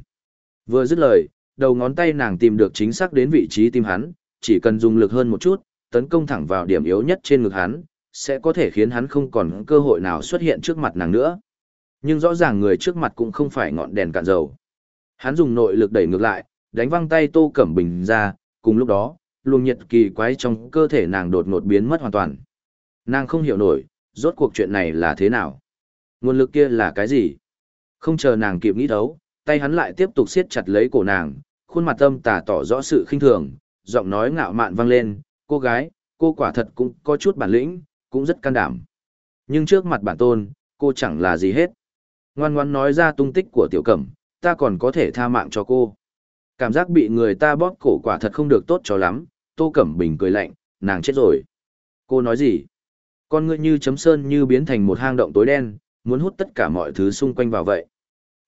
Vừa dứt lời, đầu ngón tay nàng tìm được chính xác đến vị trí tim hắn, chỉ cần dùng lực hơn một chút, tấn công thẳng vào điểm yếu nhất trên ngực hắn, sẽ có thể khiến hắn không còn cơ hội nào xuất hiện trước mặt nàng nữa. Nhưng rõ ràng người trước mặt cũng không phải ngọn đèn cạn dầu. Hắn dùng nội lực đẩy ngược lại, đánh văng tay Tô Cẩm Bình ra, cùng lúc đó, luồng nhiệt kỳ quái trong cơ thể nàng đột ngột biến mất hoàn toàn. Nàng không hiểu nổi, rốt cuộc chuyện này là thế nào. Nguồn lực kia là cái gì? Không chờ nàng kịp nghĩ đấu, tay hắn lại tiếp tục siết chặt lấy cổ nàng, khuôn mặt tâm tà tỏ rõ sự khinh thường, giọng nói ngạo mạn vang lên, cô gái, cô quả thật cũng có chút bản lĩnh, cũng rất can đảm. Nhưng trước mặt bản tôn, cô chẳng là gì hết. Ngoan ngoan nói ra tung tích của tiểu cẩm, ta còn có thể tha mạng cho cô. Cảm giác bị người ta bóp cổ quả thật không được tốt cho lắm, tô cẩm bình cười lạnh, nàng chết rồi. Cô nói gì? Con ngươi như chấm sơn như biến thành một hang động tối đen, muốn hút tất cả mọi thứ xung quanh vào vậy.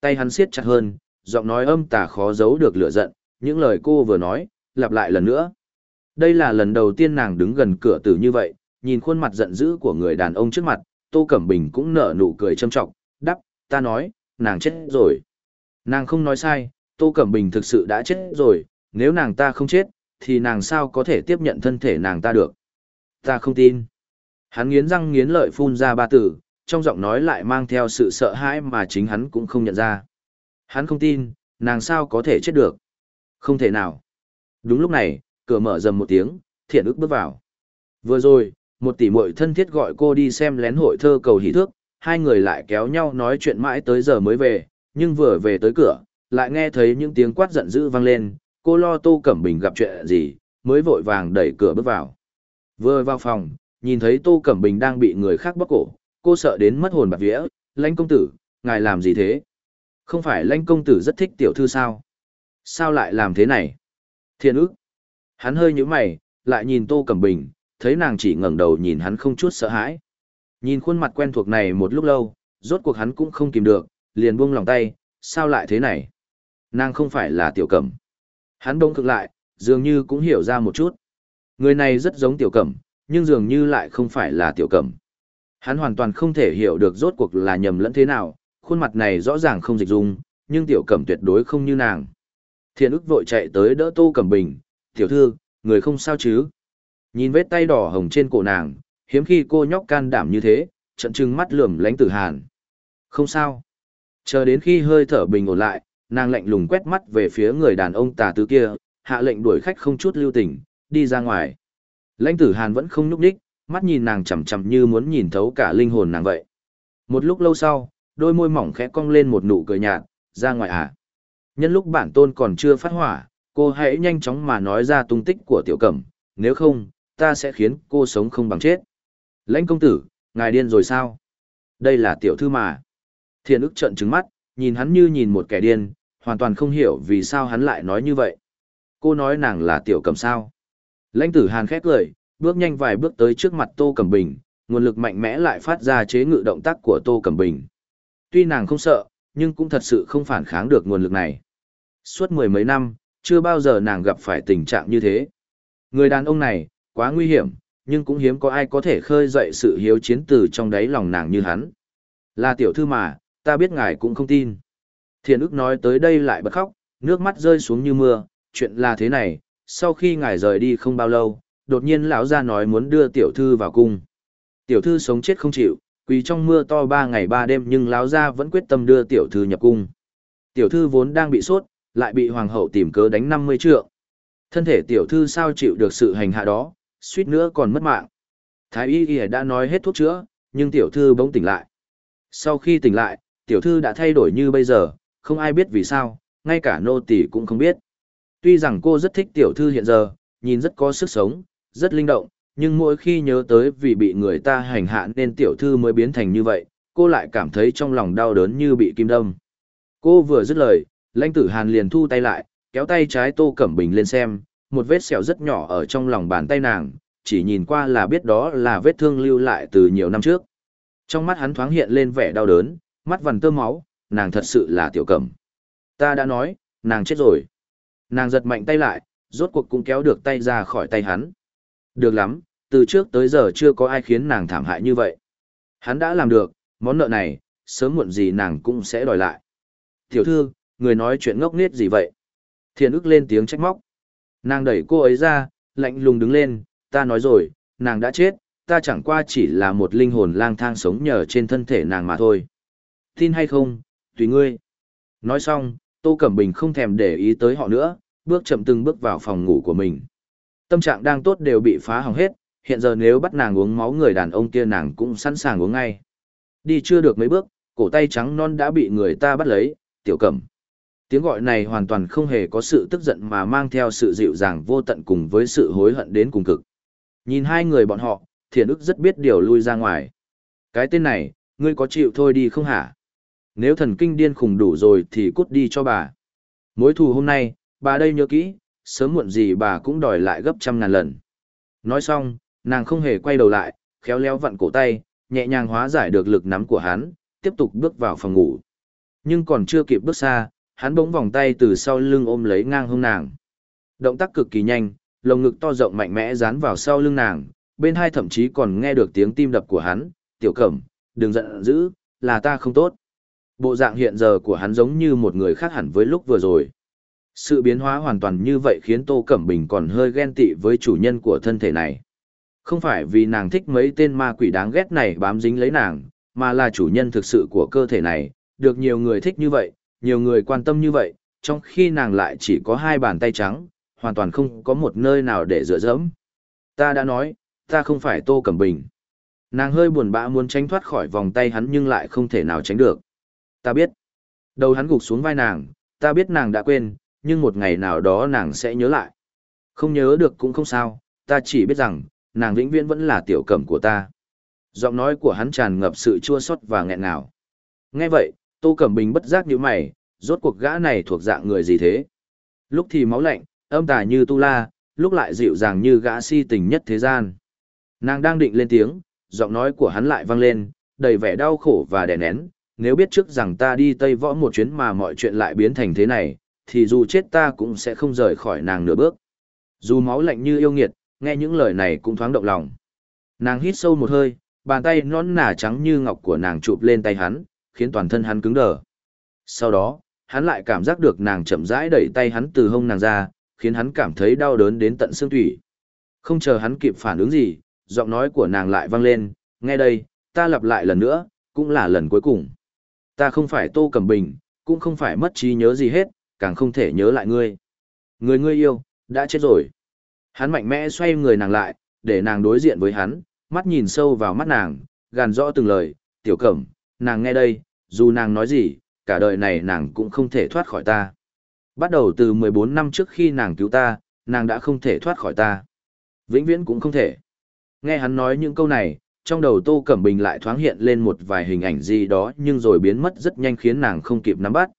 Tay hắn siết chặt hơn, giọng nói âm tà khó giấu được lửa giận, những lời cô vừa nói, lặp lại lần nữa. Đây là lần đầu tiên nàng đứng gần cửa tử như vậy, nhìn khuôn mặt giận dữ của người đàn ông trước mặt, Tô Cẩm Bình cũng nở nụ cười châm trọng, đắp, ta nói, nàng chết rồi. Nàng không nói sai, Tô Cẩm Bình thực sự đã chết rồi, nếu nàng ta không chết, thì nàng sao có thể tiếp nhận thân thể nàng ta được. Ta không tin. Hắn nghiến răng nghiến lợi phun ra ba từ, trong giọng nói lại mang theo sự sợ hãi mà chính hắn cũng không nhận ra. Hắn không tin, nàng sao có thể chết được. Không thể nào. Đúng lúc này, cửa mở rầm một tiếng, thiện ức bước vào. Vừa rồi, một tỷ muội thân thiết gọi cô đi xem lén hội thơ cầu hỷ thước, hai người lại kéo nhau nói chuyện mãi tới giờ mới về, nhưng vừa về tới cửa, lại nghe thấy những tiếng quát giận dữ vang lên, cô lo Tô Cẩm Bình gặp chuyện gì, mới vội vàng đẩy cửa bước vào. Vừa vào phòng, nhìn thấy Tô Cẩm Bình đang bị người khác bóc cổ, cô sợ đến mất hồn bạc vía, lãnh công tử, ngài làm gì thế? Không phải lãnh công tử rất thích tiểu thư sao? Sao lại làm thế này? Thiên ức. Hắn hơi nhíu mày, lại nhìn Tô Cẩm Bình, thấy nàng chỉ ngẩng đầu nhìn hắn không chút sợ hãi. Nhìn khuôn mặt quen thuộc này một lúc lâu, rốt cuộc hắn cũng không kìm được, liền buông lòng tay, sao lại thế này? Nàng không phải là tiểu cẩm. Hắn đông cực lại, dường như cũng hiểu ra một chút. Người này rất giống tiểu cẩm, nhưng dường như lại không phải là tiểu cẩm. Hắn hoàn toàn không thể hiểu được rốt cuộc là nhầm lẫn thế nào, khuôn mặt này rõ ràng không dịch dung, nhưng tiểu cẩm tuyệt đối không như nàng. Thiện ức vội chạy tới đỡ tô cẩm bình, tiểu thư, người không sao chứ. Nhìn vết tay đỏ hồng trên cổ nàng, hiếm khi cô nhóc can đảm như thế, trận trừng mắt lườm lánh tử hàn. Không sao. Chờ đến khi hơi thở bình ổn lại, nàng lạnh lùng quét mắt về phía người đàn ông tà tứ kia, hạ lệnh đuổi khách không chút lưu tình, đi ra ngoài. Lãnh tử hàn vẫn không nhúc đích, mắt nhìn nàng chằm chằm như muốn nhìn thấu cả linh hồn nàng vậy. Một lúc lâu sau, đôi môi mỏng khẽ cong lên một nụ cười nhạt, ra ngoài à. Nhân lúc bản tôn còn chưa phát hỏa, cô hãy nhanh chóng mà nói ra tung tích của tiểu cẩm, nếu không, ta sẽ khiến cô sống không bằng chết. Lãnh công tử, ngài điên rồi sao? Đây là tiểu thư mà. Thiên ức trận trứng mắt, nhìn hắn như nhìn một kẻ điên, hoàn toàn không hiểu vì sao hắn lại nói như vậy. Cô nói nàng là tiểu cẩm sao. Lãnh tử hàn khét lời, bước nhanh vài bước tới trước mặt Tô Cẩm Bình, nguồn lực mạnh mẽ lại phát ra chế ngự động tác của Tô Cẩm Bình. Tuy nàng không sợ, nhưng cũng thật sự không phản kháng được nguồn lực này. Suốt mười mấy năm, chưa bao giờ nàng gặp phải tình trạng như thế. Người đàn ông này, quá nguy hiểm, nhưng cũng hiếm có ai có thể khơi dậy sự hiếu chiến từ trong đáy lòng nàng như hắn. Là tiểu thư mà, ta biết ngài cũng không tin. Thiền ức nói tới đây lại bật khóc, nước mắt rơi xuống như mưa, chuyện là thế này, sau khi ngài rời đi không bao lâu, đột nhiên lão gia nói muốn đưa tiểu thư vào cung. Tiểu thư sống chết không chịu, quỳ trong mưa to ba ngày ba đêm nhưng lão gia vẫn quyết tâm đưa tiểu thư nhập cung. Tiểu thư vốn đang bị sốt, lại bị hoàng hậu tìm cớ đánh 50 trượng. Thân thể tiểu thư sao chịu được sự hành hạ đó, suýt nữa còn mất mạng. Thái y y đã nói hết thuốc chữa, nhưng tiểu thư bỗng tỉnh lại. Sau khi tỉnh lại, tiểu thư đã thay đổi như bây giờ, không ai biết vì sao, ngay cả nô tỳ cũng không biết. Tuy rằng cô rất thích tiểu thư hiện giờ, nhìn rất có sức sống, rất linh động, nhưng mỗi khi nhớ tới vì bị người ta hành hạ nên tiểu thư mới biến thành như vậy, cô lại cảm thấy trong lòng đau đớn như bị kim đâm. Cô vừa dứt lời, lãnh tử hàn liền thu tay lại, kéo tay trái tô cẩm bình lên xem, một vết sẹo rất nhỏ ở trong lòng bàn tay nàng, chỉ nhìn qua là biết đó là vết thương lưu lại từ nhiều năm trước. Trong mắt hắn thoáng hiện lên vẻ đau đớn, mắt vằn tơ máu, nàng thật sự là tiểu cẩm. Ta đã nói, nàng chết rồi. Nàng giật mạnh tay lại, rốt cuộc cũng kéo được tay ra khỏi tay hắn. Được lắm, từ trước tới giờ chưa có ai khiến nàng thảm hại như vậy. Hắn đã làm được, món nợ này, sớm muộn gì nàng cũng sẽ đòi lại. Tiểu thư, người nói chuyện ngốc nghếch gì vậy? Thiền ức lên tiếng trách móc. Nàng đẩy cô ấy ra, lạnh lùng đứng lên, ta nói rồi, nàng đã chết, ta chẳng qua chỉ là một linh hồn lang thang sống nhờ trên thân thể nàng mà thôi. Tin hay không, tùy ngươi. Nói xong, Tô Cẩm Bình không thèm để ý tới họ nữa, bước chậm từng bước vào phòng ngủ của mình. Tâm trạng đang tốt đều bị phá hỏng hết, hiện giờ nếu bắt nàng uống máu người đàn ông kia nàng cũng sẵn sàng uống ngay. Đi chưa được mấy bước, cổ tay trắng non đã bị người ta bắt lấy, tiểu cẩm. Tiếng gọi này hoàn toàn không hề có sự tức giận mà mang theo sự dịu dàng vô tận cùng với sự hối hận đến cùng cực. Nhìn hai người bọn họ, thiền ức rất biết điều lui ra ngoài. Cái tên này, ngươi có chịu thôi đi không hả? Nếu thần kinh điên khùng đủ rồi thì cút đi cho bà. Mối thù hôm nay, bà đây nhớ kỹ, sớm muộn gì bà cũng đòi lại gấp trăm ngàn lần. Nói xong, nàng không hề quay đầu lại, khéo léo vặn cổ tay, nhẹ nhàng hóa giải được lực nắm của hắn, tiếp tục bước vào phòng ngủ. Nhưng còn chưa kịp bước xa, hắn bỗng vòng tay từ sau lưng ôm lấy ngang hông nàng. Động tác cực kỳ nhanh, lồng ngực to rộng mạnh mẽ dán vào sau lưng nàng, bên hai thậm chí còn nghe được tiếng tim đập của hắn, tiểu cẩm, đừng giận dữ, là ta không tốt. Bộ dạng hiện giờ của hắn giống như một người khác hẳn với lúc vừa rồi. Sự biến hóa hoàn toàn như vậy khiến Tô Cẩm Bình còn hơi ghen tị với chủ nhân của thân thể này. Không phải vì nàng thích mấy tên ma quỷ đáng ghét này bám dính lấy nàng, mà là chủ nhân thực sự của cơ thể này, được nhiều người thích như vậy, nhiều người quan tâm như vậy, trong khi nàng lại chỉ có hai bàn tay trắng, hoàn toàn không có một nơi nào để dựa dẫm. Ta đã nói, ta không phải Tô Cẩm Bình. Nàng hơi buồn bã muốn tránh thoát khỏi vòng tay hắn nhưng lại không thể nào tránh được. Ta biết. Đầu hắn gục xuống vai nàng, ta biết nàng đã quên, nhưng một ngày nào đó nàng sẽ nhớ lại. Không nhớ được cũng không sao, ta chỉ biết rằng, nàng vĩnh viễn vẫn là tiểu cẩm của ta. Giọng nói của hắn tràn ngập sự chua xót và nghẹn ngào. Nghe vậy, Tô Cẩm Bình bất giác nhíu mày, rốt cuộc gã này thuộc dạng người gì thế? Lúc thì máu lạnh, âm tà như tu la, lúc lại dịu dàng như gã si tình nhất thế gian. Nàng đang định lên tiếng, giọng nói của hắn lại vang lên, đầy vẻ đau khổ và đè nén, nếu biết trước rằng ta đi Tây Võ một chuyến mà mọi chuyện lại biến thành thế này, thì dù chết ta cũng sẽ không rời khỏi nàng nửa bước. Dù máu lạnh như yêu nghiệt, nghe những lời này cũng thoáng động lòng. Nàng hít sâu một hơi, bàn tay nón nả trắng như ngọc của nàng chụp lên tay hắn, khiến toàn thân hắn cứng đờ. Sau đó, hắn lại cảm giác được nàng chậm rãi đẩy tay hắn từ hông nàng ra, khiến hắn cảm thấy đau đớn đến tận xương thủy. Không chờ hắn kịp phản ứng gì, giọng nói của nàng lại vang lên, nghe đây, ta lặp lại lần nữa, cũng là lần cuối cùng. Ta không phải Tô Cẩm Bình, cũng không phải mất trí nhớ gì hết, càng không thể nhớ lại ngươi. Người ngươi yêu, đã chết rồi. Hắn mạnh mẽ xoay người nàng lại, để nàng đối diện với hắn, mắt nhìn sâu vào mắt nàng, gàn rõ từng lời, tiểu cẩm, nàng nghe đây, dù nàng nói gì, cả đời này nàng cũng không thể thoát khỏi ta. Bắt đầu từ 14 năm trước khi nàng cứu ta, nàng đã không thể thoát khỏi ta. Vĩnh viễn cũng không thể. Nghe hắn nói những câu này, trong đầu Tô Cẩm Bình lại thoáng hiện lên một vài hình ảnh gì đó nhưng rồi biến mất rất nhanh khiến nàng không kịp nắm bắt.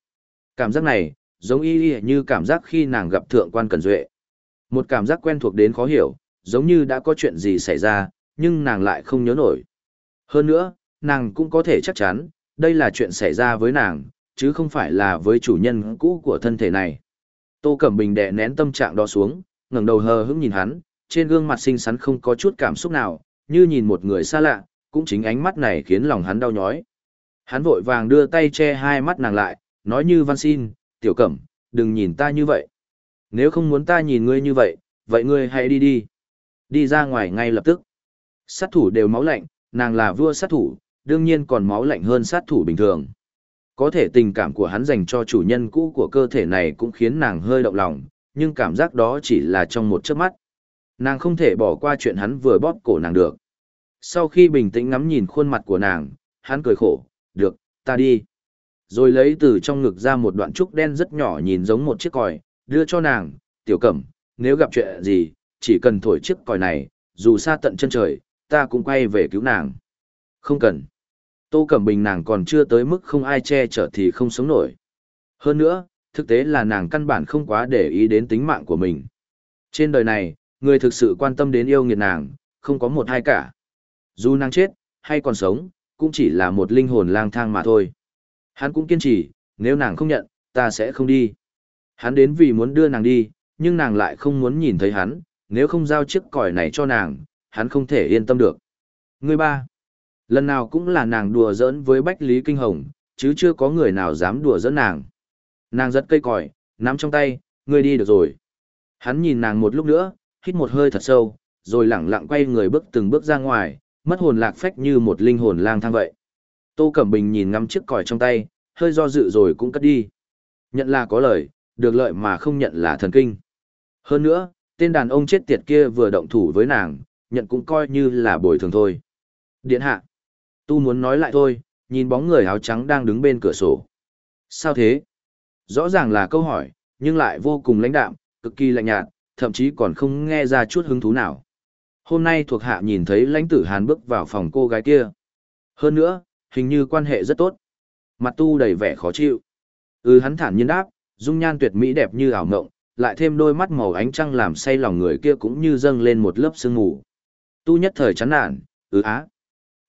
Cảm giác này, giống y như cảm giác khi nàng gặp thượng quan Cần Duệ. Một cảm giác quen thuộc đến khó hiểu, giống như đã có chuyện gì xảy ra, nhưng nàng lại không nhớ nổi. Hơn nữa, nàng cũng có thể chắc chắn, đây là chuyện xảy ra với nàng, chứ không phải là với chủ nhân cũ của thân thể này. Tô Cẩm Bình đè nén tâm trạng đó xuống, ngẩng đầu hờ hững nhìn hắn, trên gương mặt xinh xắn không có chút cảm xúc nào, như nhìn một người xa lạ, cũng chính ánh mắt này khiến lòng hắn đau nhói. Hắn vội vàng đưa tay che hai mắt nàng lại, nói như van xin, tiểu cẩm, đừng nhìn ta như vậy. Nếu không muốn ta nhìn ngươi như vậy, vậy ngươi hãy đi đi. Đi ra ngoài ngay lập tức. Sát thủ đều máu lạnh, nàng là vua sát thủ, đương nhiên còn máu lạnh hơn sát thủ bình thường. Có thể tình cảm của hắn dành cho chủ nhân cũ của cơ thể này cũng khiến nàng hơi động lòng, nhưng cảm giác đó chỉ là trong một chớp mắt. Nàng không thể bỏ qua chuyện hắn vừa bóp cổ nàng được. Sau khi bình tĩnh ngắm nhìn khuôn mặt của nàng, hắn cười khổ, được, ta đi. Rồi lấy từ trong ngực ra một đoạn trúc đen rất nhỏ nhìn giống một chiếc còi, đưa cho nàng, tiểu cẩm, nếu gặp chuyện gì, chỉ cần thổi chiếc còi này, dù xa tận chân trời, ta cũng quay về cứu nàng. Không cần. Tô Cẩm Bình nàng còn chưa tới mức không ai che chở thì không sống nổi. Hơn nữa, thực tế là nàng căn bản không quá để ý đến tính mạng của mình. Trên đời này, người thực sự quan tâm đến yêu nghiệt nàng, không có một hai cả. Dù nàng chết, hay còn sống, cũng chỉ là một linh hồn lang thang mà thôi. Hắn cũng kiên trì, nếu nàng không nhận, ta sẽ không đi. Hắn đến vì muốn đưa nàng đi, nhưng nàng lại không muốn nhìn thấy hắn, nếu không giao chiếc còi này cho nàng, hắn không thể yên tâm được. Người ba, lần nào cũng là nàng đùa giỡn với Bách Lý Kinh Hồng, chứ chưa có người nào dám đùa giỡn nàng. Nàng giật cây còi, nắm trong tay, ngươi đi được rồi. Hắn nhìn nàng một lúc nữa, hít một hơi thật sâu, rồi lẳng lặng quay người bước từng bước ra ngoài, mất hồn lạc phách như một linh hồn lang thang vậy. Tô Cẩm Bình nhìn ngắm chiếc còi trong tay, hơi do dự rồi cũng cất đi. Nhận là có lời, được lợi mà không nhận là thần kinh. Hơn nữa, tên đàn ông chết tiệt kia vừa động thủ với nàng, nhận cũng coi như là bồi thường thôi. Điện hạ. Tu muốn nói lại thôi, nhìn bóng người áo trắng đang đứng bên cửa sổ. Sao thế? Rõ ràng là câu hỏi, nhưng lại vô cùng lãnh đạm, cực kỳ lạnh nhạt, thậm chí còn không nghe ra chút hứng thú nào. Hôm nay thuộc hạ nhìn thấy lãnh tử hàn bước vào phòng cô gái kia. Hơn nữa, hình như quan hệ rất tốt. Mặt tu đầy vẻ khó chịu. Ừ hắn thản nhiên đáp, dung nhan tuyệt mỹ đẹp như ảo ngộng, lại thêm đôi mắt màu ánh trăng làm say lòng người kia cũng như dâng lên một lớp sương mù. Tu nhất thời chán nản, ừ á.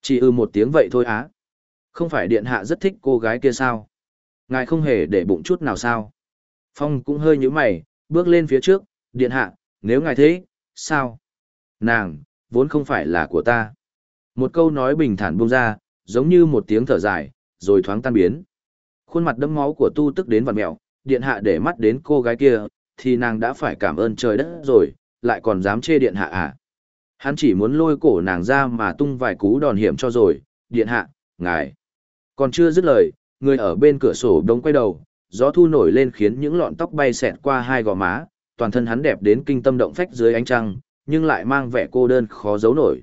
Chỉ ư ừ một tiếng vậy thôi á. Không phải điện hạ rất thích cô gái kia sao? Ngài không hề để bụng chút nào sao? Phong cũng hơi nhíu mày, bước lên phía trước, điện hạ, nếu ngài thế, sao? Nàng, vốn không phải là của ta. Một câu nói bình thản buông ra, giống như một tiếng thở dài, rồi thoáng tan biến. Khuôn mặt đẫm máu của tu tức đến vặn mẹo, điện hạ để mắt đến cô gái kia, thì nàng đã phải cảm ơn trời đất rồi, lại còn dám chê điện hạ à. Hắn chỉ muốn lôi cổ nàng ra mà tung vài cú đòn hiểm cho rồi, điện hạ, ngài. Còn chưa dứt lời, người ở bên cửa sổ đống quay đầu, gió thu nổi lên khiến những lọn tóc bay xẹt qua hai gò má, toàn thân hắn đẹp đến kinh tâm động phách dưới ánh trăng, nhưng lại mang vẻ cô đơn khó giấu nổi.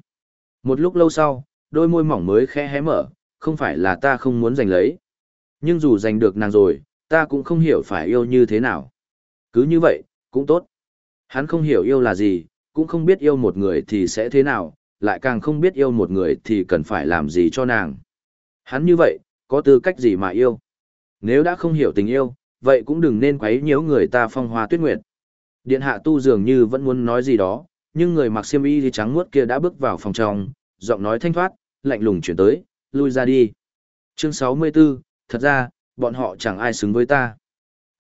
Một lúc lâu sau, đôi môi mỏng mới khẽ hé mở, không phải là ta không muốn giành lấy. Nhưng dù giành được nàng rồi, ta cũng không hiểu phải yêu như thế nào. Cứ như vậy, cũng tốt. Hắn không hiểu yêu là gì, cũng không biết yêu một người thì sẽ thế nào, lại càng không biết yêu một người thì cần phải làm gì cho nàng. Hắn như vậy, có tư cách gì mà yêu? Nếu đã không hiểu tình yêu, vậy cũng đừng nên quấy nhiễu người ta phong hoa tuyết nguyệt. Điện hạ tu dường như vẫn muốn nói gì đó, nhưng người mặc xiêm y trắng muốt kia đã bước vào phòng trong, giọng nói thanh thoát, lạnh lùng chuyển tới, lui ra đi. Chương 64, thật ra, bọn họ chẳng ai xứng với ta.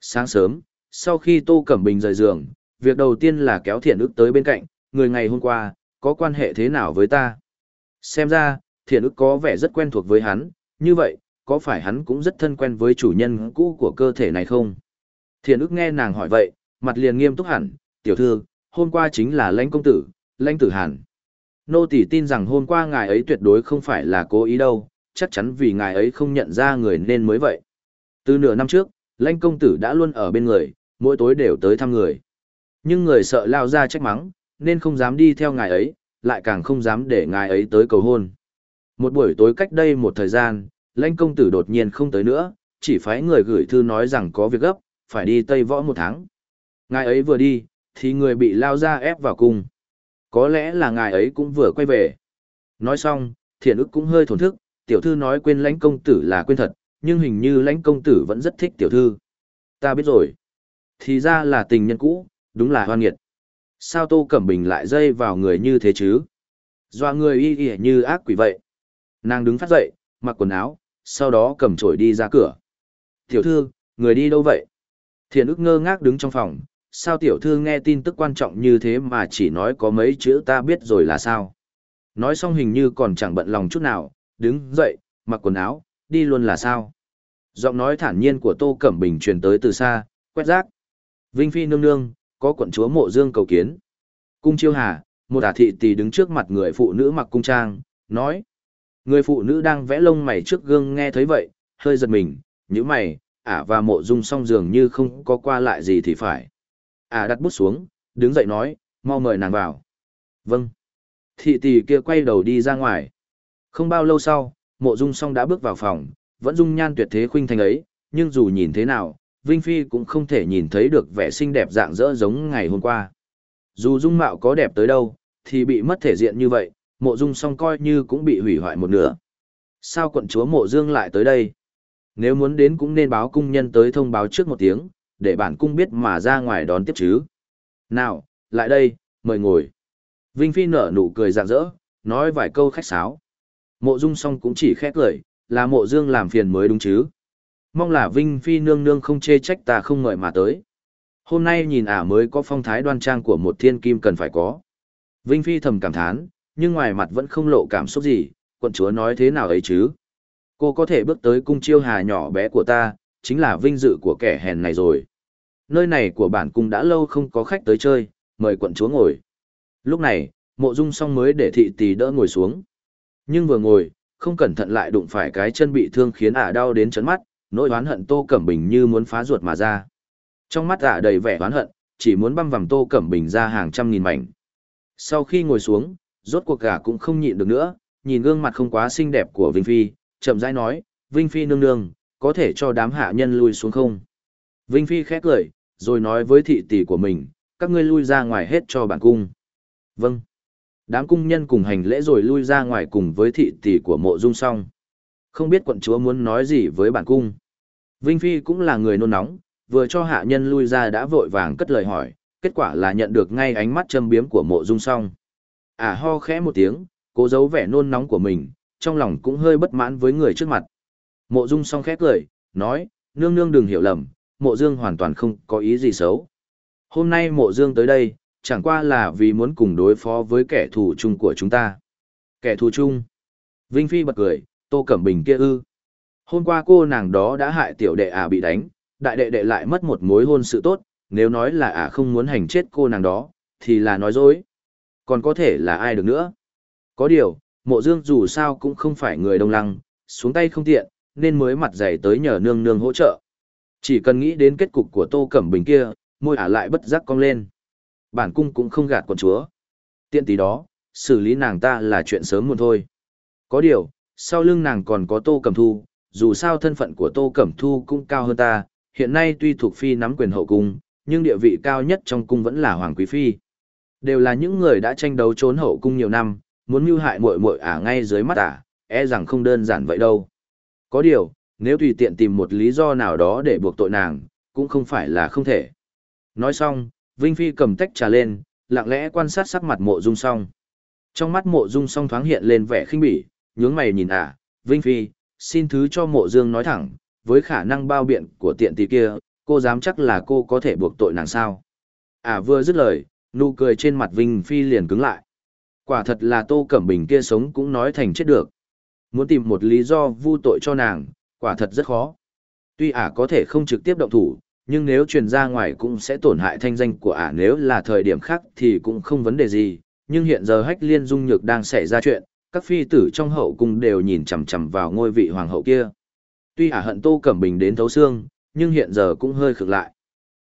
Sáng sớm, sau khi Tô Cẩm Bình rời giường, việc đầu tiên là kéo thiện ức tới bên cạnh, người ngày hôm qua, có quan hệ thế nào với ta? Xem ra, thiện ức có vẻ rất quen thuộc với hắn, như vậy, có phải hắn cũng rất thân quen với chủ nhân cũ của cơ thể này không? Thiện ức nghe nàng hỏi vậy, mặt liền nghiêm túc hẳn, tiểu thư, hôm qua chính là lãnh công tử, lãnh tử hàn. Nô tỷ tin rằng hôm qua ngài ấy tuyệt đối không phải là cố ý đâu, chắc chắn vì ngài ấy không nhận ra người nên mới vậy. Từ nửa năm trước, lãnh công tử đã luôn ở bên người, mỗi tối đều tới thăm người. Nhưng người sợ lao ra trách mắng, nên không dám đi theo ngài ấy, lại càng không dám để ngài ấy tới cầu hôn. Một buổi tối cách đây một thời gian, lãnh công tử đột nhiên không tới nữa, chỉ phái người gửi thư nói rằng có việc gấp, phải đi Tây Võ một tháng. Ngài ấy vừa đi, thì người bị lao ra ép vào cung. Có lẽ là ngài ấy cũng vừa quay về. Nói xong, thiện ức cũng hơi thổn thức, tiểu thư nói quên lãnh công tử là quên thật, nhưng hình như lãnh công tử vẫn rất thích tiểu thư. Ta biết rồi. Thì ra là tình nhân cũ, đúng là hoan nghiệt. Sao Tô Cẩm Bình lại dây vào người như thế chứ? Doa người y y như ác quỷ vậy. Nàng đứng phát dậy, mặc quần áo, sau đó cầm chổi đi ra cửa. Tiểu thư, người đi đâu vậy? Thiện ức ngơ ngác đứng trong phòng, sao tiểu thư nghe tin tức quan trọng như thế mà chỉ nói có mấy chữ ta biết rồi là sao? Nói xong hình như còn chẳng bận lòng chút nào, đứng dậy, mặc quần áo, đi luôn là sao? Giọng nói thản nhiên của Tô Cẩm Bình truyền tới từ xa, quét rác. Vinh Phi nương nương, có quận chúa mộ dương cầu kiến. Cung chiêu hà, một ả thị tỷ đứng trước mặt người phụ nữ mặc cung trang, nói. Người phụ nữ đang vẽ lông mày trước gương nghe thấy vậy, hơi giật mình, như mày, ả và mộ dung song dường như không có qua lại gì thì phải. Ả đặt bút xuống, đứng dậy nói, mau mời nàng vào. Vâng. Thị tỷ kia quay đầu đi ra ngoài. Không bao lâu sau, mộ dung song đã bước vào phòng, vẫn dung nhan tuyệt thế khuynh thành ấy, nhưng dù nhìn thế nào, Vinh Phi cũng không thể nhìn thấy được vẻ xinh đẹp dạng dỡ giống ngày hôm qua. Dù dung mạo có đẹp tới đâu, thì bị mất thể diện như vậy, mộ dung song coi như cũng bị hủy hoại một nửa. Sao quận chúa mộ dương lại tới đây? Nếu muốn đến cũng nên báo cung nhân tới thông báo trước một tiếng, để bản cung biết mà ra ngoài đón tiếp chứ. Nào, lại đây, mời ngồi. Vinh Phi nở nụ cười rạng rỡ, nói vài câu khách sáo. Mộ dung song cũng chỉ khẽ cười, là mộ dương làm phiền mới đúng chứ. Mong là Vinh Phi nương nương không chê trách ta không ngợi mà tới. Hôm nay nhìn ả mới có phong thái đoan trang của một thiên kim cần phải có. Vinh Phi thầm cảm thán, nhưng ngoài mặt vẫn không lộ cảm xúc gì, quận chúa nói thế nào ấy chứ. Cô có thể bước tới cung chiêu hà nhỏ bé của ta, chính là vinh dự của kẻ hèn này rồi. Nơi này của bản cung đã lâu không có khách tới chơi, mời quận chúa ngồi. Lúc này, mộ dung song mới để thị tỷ đỡ ngồi xuống. Nhưng vừa ngồi, không cẩn thận lại đụng phải cái chân bị thương khiến ả đau đến chấn mắt, nỗi oán hận Tô Cẩm Bình như muốn phá ruột mà ra. Trong mắt ả đầy vẻ oán hận, chỉ muốn băm vằm Tô Cẩm Bình ra hàng trăm nghìn mảnh. Sau khi ngồi xuống, rốt cuộc gà cũng không nhịn được nữa, nhìn gương mặt không quá xinh đẹp của Vinh Phi, chậm rãi nói, Vinh Phi nương nương, có thể cho đám hạ nhân lui xuống không? Vinh Phi khét lời, rồi nói với thị tỷ của mình, các ngươi lui ra ngoài hết cho bản cung. Vâng. Đám cung nhân cùng hành lễ rồi lui ra ngoài cùng với thị tỷ của mộ dung song. Không biết quận chúa muốn nói gì với bản cung. Vinh Phi cũng là người nôn nóng, vừa cho hạ nhân lui ra đã vội vàng cất lời hỏi, kết quả là nhận được ngay ánh mắt châm biếm của mộ dung song. À ho khẽ một tiếng, cố giấu vẻ nôn nóng của mình, trong lòng cũng hơi bất mãn với người trước mặt. Mộ dung song khẽ cười, nói, nương nương đừng hiểu lầm, mộ dương hoàn toàn không có ý gì xấu. Hôm nay mộ dương tới đây, chẳng qua là vì muốn cùng đối phó với kẻ thù chung của chúng ta. Kẻ thù chung. Vinh Phi bật cười, Tô Cẩm Bình kia ư. Hôm qua cô nàng đó đã hại tiểu đệ à bị đánh, đại đệ đệ lại mất một mối hôn sự tốt, nếu nói là à không muốn hành chết cô nàng đó, thì là nói dối. Còn có thể là ai được nữa. Có điều, mộ dương dù sao cũng không phải người đông lăng, xuống tay không tiện, nên mới mặt dày tới nhờ nương nương hỗ trợ. Chỉ cần nghĩ đến kết cục của Tô Cẩm Bình kia, môi ả lại bất giác cong lên. Bản cung cũng không gạt con chúa. Tiện tí đó, xử lý nàng ta là chuyện sớm muộn thôi. Có điều, sau lưng nàng còn có Tô Cẩm Thu, dù sao thân phận của Tô Cẩm Thu cũng cao hơn ta, hiện nay tuy thuộc phi nắm quyền hậu cung, nhưng địa vị cao nhất trong cung vẫn là Hoàng Quý Phi. Đều là những người đã tranh đấu trốn hậu cung nhiều năm, muốn mưu hại muội muội ả ngay dưới mắt ả, e rằng không đơn giản vậy đâu. Có điều, nếu tùy tiện tìm một lý do nào đó để buộc tội nàng, cũng không phải là không thể. Nói xong, Vinh Phi cầm tách trà lên, lặng lẽ quan sát sắc mặt mộ dung song. Trong mắt mộ dung song thoáng hiện lên vẻ khinh bỉ, nhướng mày nhìn à Vinh Phi, xin thứ cho mộ dương nói thẳng, với khả năng bao biện của tiện tỷ kia, cô dám chắc là cô có thể buộc tội nàng sao. À vừa dứt lời, nụ cười trên mặt Vinh Phi liền cứng lại. Quả thật là Tô Cẩm Bình kia sống cũng nói thành chết được. Muốn tìm một lý do vu tội cho nàng, quả thật rất khó. Tuy ả có thể không trực tiếp động thủ, nhưng nếu truyền ra ngoài cũng sẽ tổn hại thanh danh của ả nếu là thời điểm khác thì cũng không vấn đề gì. Nhưng hiện giờ hách liên dung nhược đang xảy ra chuyện, các phi tử trong hậu cung đều nhìn chằm chằm vào ngôi vị hoàng hậu kia. Tuy ả hận Tô Cẩm Bình đến thấu xương, nhưng hiện giờ cũng hơi khực lại.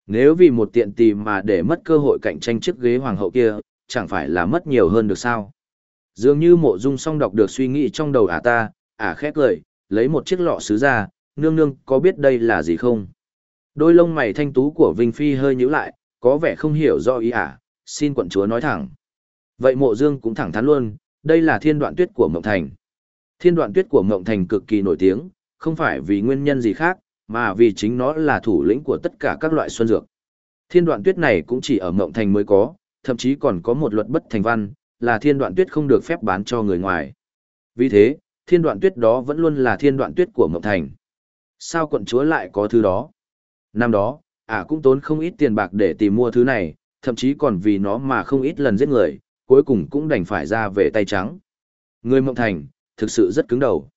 Nếu vì một tiện tì mà để mất cơ hội cạnh tranh chiếc ghế hoàng hậu kia, chẳng phải là mất nhiều hơn được sao? Dường như mộ dung song đọc được suy nghĩ trong đầu ả ta, ả khét lời, lấy một chiếc lọ sứ ra, nương nương có biết đây là gì không? Đôi lông mày thanh tú của Vinh Phi hơi nhíu lại, có vẻ không hiểu do ý à? xin quận chúa nói thẳng. Vậy mộ dương cũng thẳng thắn luôn, đây là thiên đoạn tuyết của Mộng Thành. Thiên đoạn tuyết của Mộng Thành cực kỳ nổi tiếng, không phải vì nguyên nhân gì khác, mà vì chính nó là thủ lĩnh của tất cả các loại xuân dược. Thiên đoạn tuyết này cũng chỉ ở Mộng Thành mới có, thậm chí còn có một luật bất thành văn, là thiên đoạn tuyết không được phép bán cho người ngoài. Vì thế, thiên đoạn tuyết đó vẫn luôn là thiên đoạn tuyết của Mộng Thành. Sao quận chúa lại có thứ đó? Năm đó, ả cũng tốn không ít tiền bạc để tìm mua thứ này, thậm chí còn vì nó mà không ít lần giết người, cuối cùng cũng đành phải ra về tay trắng. Người Mộng Thành, thực sự rất cứng đầu.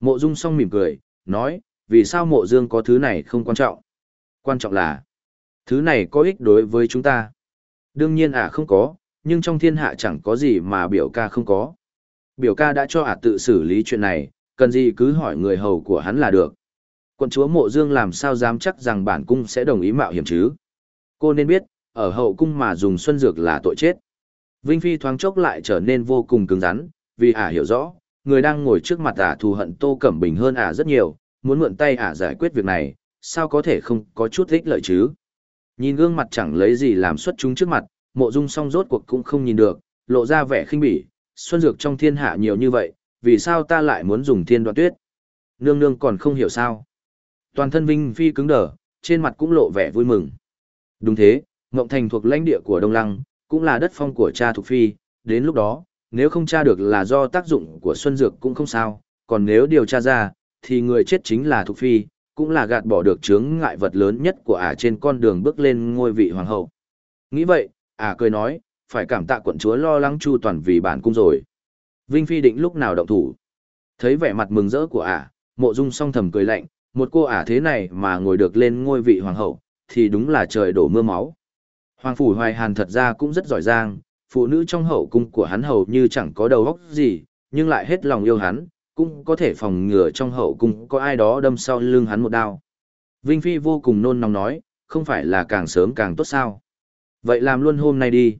Mộ Dung song mỉm cười, nói, vì sao mộ dương có thứ này không quan trọng? Quan trọng là, thứ này có ích đối với chúng ta. Đương nhiên ả không có, nhưng trong thiên hạ chẳng có gì mà biểu ca không có. Biểu ca đã cho ả tự xử lý chuyện này, cần gì cứ hỏi người hầu của hắn là được. Quận chúa mộ dương làm sao dám chắc rằng bản cung sẽ đồng ý mạo hiểm chứ? Cô nên biết, ở hậu cung mà dùng xuân dược là tội chết. Vinh Phi thoáng chốc lại trở nên vô cùng cứng rắn, vì ả hiểu rõ, người đang ngồi trước mặt ả thù hận Tô Cẩm Bình hơn ả rất nhiều, muốn mượn tay ả giải quyết việc này, sao có thể không có chút ích lợi chứ? Nhìn gương mặt chẳng lấy gì làm xuất chúng trước mặt, mộ dung song rốt cuộc cũng không nhìn được, lộ ra vẻ khinh bỉ, xuân dược trong thiên hạ nhiều như vậy, vì sao ta lại muốn dùng thiên đoạn tuyết? Nương nương còn không hiểu sao. Toàn thân Vinh Phi cứng đờ, trên mặt cũng lộ vẻ vui mừng. Đúng thế, Ngộng Thành thuộc lãnh địa của Đông Lăng, cũng là đất phong của cha Thục Phi, đến lúc đó, nếu không tra được là do tác dụng của Xuân Dược cũng không sao, còn nếu điều tra ra, thì người chết chính là Thục Phi, cũng là gạt bỏ được chướng ngại vật lớn nhất của ả trên con đường bước lên ngôi vị hoàng hậu. Nghĩ vậy, ả cười nói, phải cảm tạ quận chúa lo lắng chu toàn vì bản cung rồi. Vinh Phi định lúc nào động thủ. Thấy vẻ mặt mừng rỡ của ả, mộ dung song thầm cười lạnh, một cô ả thế này mà ngồi được lên ngôi vị hoàng hậu, thì đúng là trời đổ mưa máu. Hoàng phủ hoài hàn thật ra cũng rất giỏi giang, phụ nữ trong hậu cung của hắn hầu như chẳng có đầu óc gì, nhưng lại hết lòng yêu hắn, cũng có thể phòng ngừa trong hậu cung có ai đó đâm sau lưng hắn một đao. Vinh Phi vô cùng nôn nóng nói, không phải là càng sớm càng tốt sao. Vậy làm luôn hôm nay đi.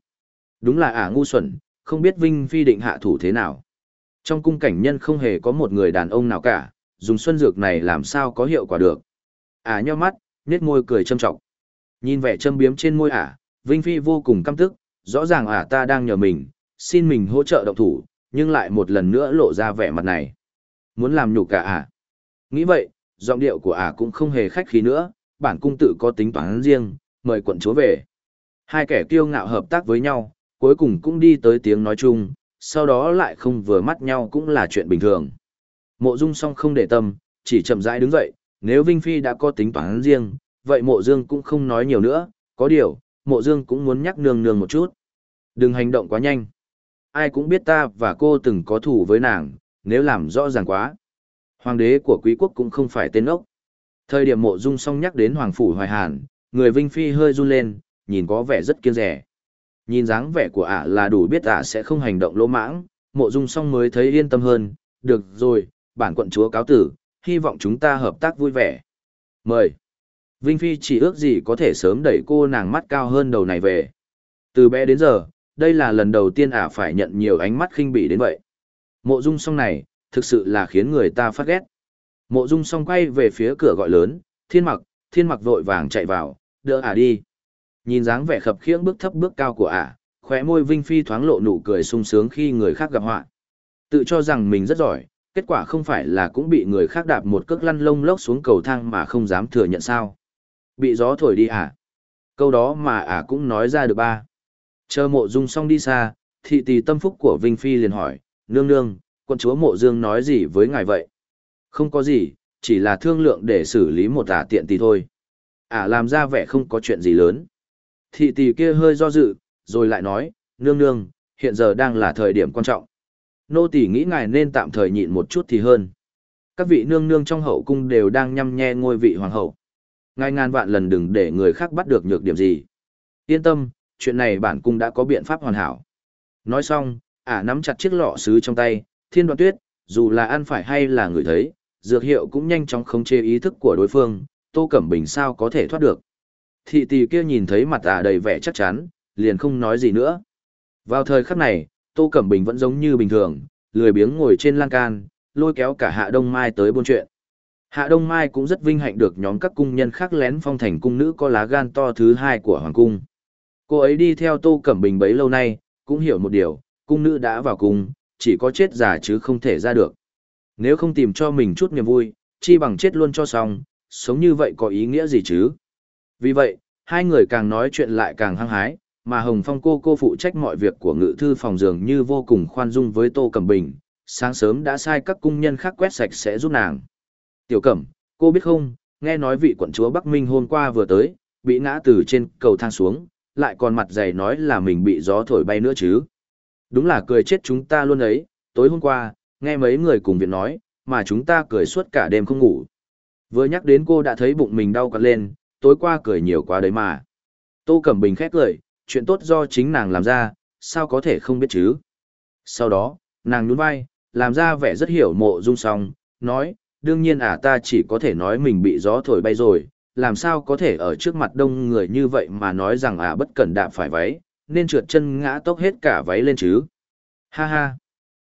Đúng là ả ngu xuẩn, không biết Vinh Phi định hạ thủ thế nào. Trong cung cảnh nhân không hề có một người đàn ông nào cả, dùng xuân dược này làm sao có hiệu quả được. Ả nheo mắt, nét môi cười châm trọng. Nhìn vẻ châm biếm trên môi ả, Vinh Phi vô cùng căm tức, rõ ràng ả ta đang nhờ mình, xin mình hỗ trợ động thủ, nhưng lại một lần nữa lộ ra vẻ mặt này. Muốn làm nhục cả ả. Nghĩ vậy, giọng điệu của ả cũng không hề khách khí nữa, bản cung tự có tính toán riêng, mời quận chúa về. Hai kẻ kiêu ngạo hợp tác với nhau, cuối cùng cũng đi tới tiếng nói chung, sau đó lại không vừa mắt nhau cũng là chuyện bình thường. Mộ Dung song không để tâm, chỉ chậm rãi đứng dậy, nếu Vinh Phi đã có tính toán riêng, vậy Mộ Dương cũng không nói nhiều nữa, có điều, Mộ Dương cũng muốn nhắc nương nương một chút. Đừng hành động quá nhanh. Ai cũng biết ta và cô từng có thủ với nàng, nếu làm rõ ràng quá. Hoàng đế của quý quốc cũng không phải tên ốc. Thời điểm Mộ Dung song nhắc đến Hoàng Phủ Hoài Hàn, người Vinh Phi hơi run lên, nhìn có vẻ rất kiêng rẻ. Nhìn dáng vẻ của ả là đủ biết ả sẽ không hành động lỗ mãng, Mộ Dung song mới thấy yên tâm hơn. Được rồi, bản quận chúa cáo tử, hy vọng chúng ta hợp tác vui vẻ. Mời. Vinh Phi chỉ ước gì có thể sớm đẩy cô nàng mắt cao hơn đầu này về. Từ bé đến giờ, đây là lần đầu tiên ả phải nhận nhiều ánh mắt khinh bỉ đến vậy. Mộ dung song này, thực sự là khiến người ta phát ghét. Mộ dung song quay về phía cửa gọi lớn, thiên mặc, thiên mặc vội vàng chạy vào, đỡ ả đi. Nhìn dáng vẻ khập khiễng bước thấp bước cao của ả, khóe môi Vinh Phi thoáng lộ nụ cười sung sướng khi người khác gặp họa. Tự cho rằng mình rất giỏi, kết quả không phải là cũng bị người khác đạp một cước lăn lông lốc xuống cầu thang mà không dám thừa nhận sao. Bị gió thổi đi à? Câu đó mà ả à cũng nói ra được ba. Chờ mộ dung xong đi xa, thị tỳ tâm phúc của Vinh Phi liền hỏi, nương nương, quân chúa mộ dương nói gì với ngài vậy? Không có gì, chỉ là thương lượng để xử lý một ả tiện tỳ thôi. Ả làm ra vẻ không có chuyện gì lớn. Thị tỷ kia hơi do dự, rồi lại nói, nương nương, hiện giờ đang là thời điểm quan trọng. Nô tỷ nghĩ ngài nên tạm thời nhịn một chút thì hơn. Các vị nương nương trong hậu cung đều đang nhăm nhe ngôi vị hoàng hậu. Ngài ngàn vạn lần đừng để người khác bắt được nhược điểm gì. Yên tâm, chuyện này bản cung đã có biện pháp hoàn hảo. Nói xong, ả nắm chặt chiếc lọ sứ trong tay, thiên đoạn tuyết, dù là ăn phải hay là người thấy, dược hiệu cũng nhanh chóng khống chế ý thức của đối phương, Tô Cẩm Bình sao có thể thoát được. Thị tỷ kia nhìn thấy mặt ả đầy vẻ chắc chắn, liền không nói gì nữa. Vào thời khắc này, Tô Cẩm Bình vẫn giống như bình thường, lười biếng ngồi trên lan can, lôi kéo cả Hạ Đông Mai tới buôn chuyện. Hạ Đông Mai cũng rất vinh hạnh được nhóm các cung nhân khác lén phong thành cung nữ có lá gan to thứ hai của Hoàng Cung. Cô ấy đi theo Tô Cẩm Bình bấy lâu nay, cũng hiểu một điều, cung nữ đã vào cung, chỉ có chết già chứ không thể ra được. Nếu không tìm cho mình chút niềm vui, chi bằng chết luôn cho xong, sống như vậy có ý nghĩa gì chứ? Vì vậy, hai người càng nói chuyện lại càng hăng hái, mà Hồng Phong cô cô phụ trách mọi việc của ngự thư phòng dường như vô cùng khoan dung với Tô Cẩm Bình, sáng sớm đã sai các cung nhân khác quét sạch sẽ giúp nàng. Tiểu Cẩm, cô biết không, nghe nói vị quận chúa Bắc Minh hôm qua vừa tới, bị ngã từ trên cầu thang xuống, lại còn mặt dày nói là mình bị gió thổi bay nữa chứ. Đúng là cười chết chúng ta luôn ấy, tối hôm qua, nghe mấy người cùng viện nói, mà chúng ta cười suốt cả đêm không ngủ. Vừa nhắc đến cô đã thấy bụng mình đau cắn lên, tối qua cười nhiều quá đấy mà. Tô Cẩm Bình khét cười, chuyện tốt do chính nàng làm ra, sao có thể không biết chứ. Sau đó, nàng nhún vai, làm ra vẻ rất hiểu mộ dung song, nói, đương nhiên à ta chỉ có thể nói mình bị gió thổi bay rồi, làm sao có thể ở trước mặt đông người như vậy mà nói rằng à bất cẩn đạp phải váy, nên trượt chân ngã tốc hết cả váy lên chứ. Ha ha,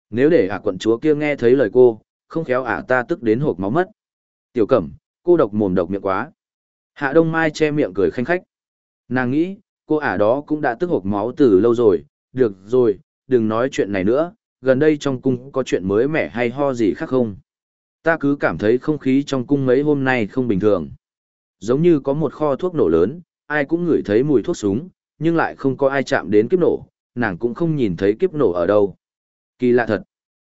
nếu để ả quận chúa kia nghe thấy lời cô, không khéo ả ta tức đến hộp máu mất. Tiểu cẩm, cô độc mồm độc miệng quá. Hạ Đông Mai che miệng cười khanh khách. Nàng nghĩ, cô ả đó cũng đã tức hộp máu từ lâu rồi, được rồi, đừng nói chuyện này nữa, gần đây trong cung có chuyện mới mẻ hay ho gì khác không? Ta cứ cảm thấy không khí trong cung mấy hôm nay không bình thường. Giống như có một kho thuốc nổ lớn, ai cũng ngửi thấy mùi thuốc súng, nhưng lại không có ai chạm đến kiếp nổ, nàng cũng không nhìn thấy kiếp nổ ở đâu. Kỳ lạ thật.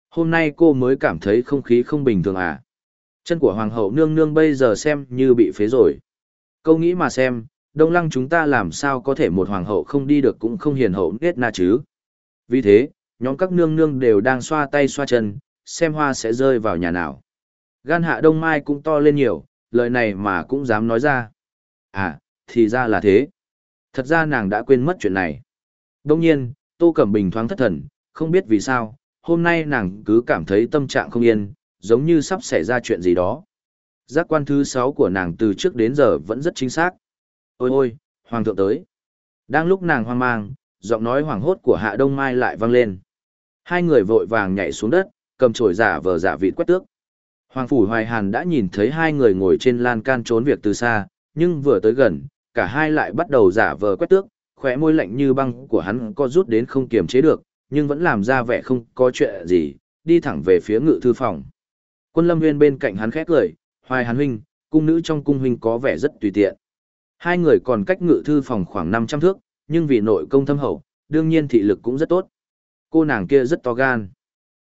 Hôm nay cô mới cảm thấy không khí không bình thường à. Chân của hoàng hậu nương nương bây giờ xem như bị phế rồi. Câu nghĩ mà xem, đông lăng chúng ta làm sao có thể một hoàng hậu không đi được cũng không hiền hậu nết na chứ. Vì thế, nhóm các nương nương đều đang xoa tay xoa chân, xem hoa sẽ rơi vào nhà nào. Gan hạ đông mai cũng to lên nhiều, lời này mà cũng dám nói ra. À, thì ra là thế. Thật ra nàng đã quên mất chuyện này. Đông nhiên, Tô Cẩm Bình thoáng thất thần, không biết vì sao, hôm nay nàng cứ cảm thấy tâm trạng không yên, giống như sắp xảy ra chuyện gì đó. Giác quan thứ sáu của nàng từ trước đến giờ vẫn rất chính xác. Ôi ôi, Hoàng thượng tới. Đang lúc nàng hoang mang, giọng nói hoảng hốt của Hạ Đông Mai lại vang lên. Hai người vội vàng nhảy xuống đất, cầm chổi giả vờ giả vịt quét tước. Hoàng Phủ Hoài Hàn đã nhìn thấy hai người ngồi trên lan can trốn việc từ xa, nhưng vừa tới gần, cả hai lại bắt đầu giả vờ quét tước, khóe môi lạnh như băng của hắn co rút đến không kiềm chế được, nhưng vẫn làm ra vẻ không có chuyện gì, đi thẳng về phía ngự thư phòng. Quân lâm viên bên cạnh hắn khét lời, Hoài Hàn huynh, cung nữ trong cung huynh có vẻ rất tùy tiện. Hai người còn cách ngự thư phòng khoảng 500 thước, nhưng vì nội công thâm hậu, đương nhiên thị lực cũng rất tốt. Cô nàng kia rất to gan.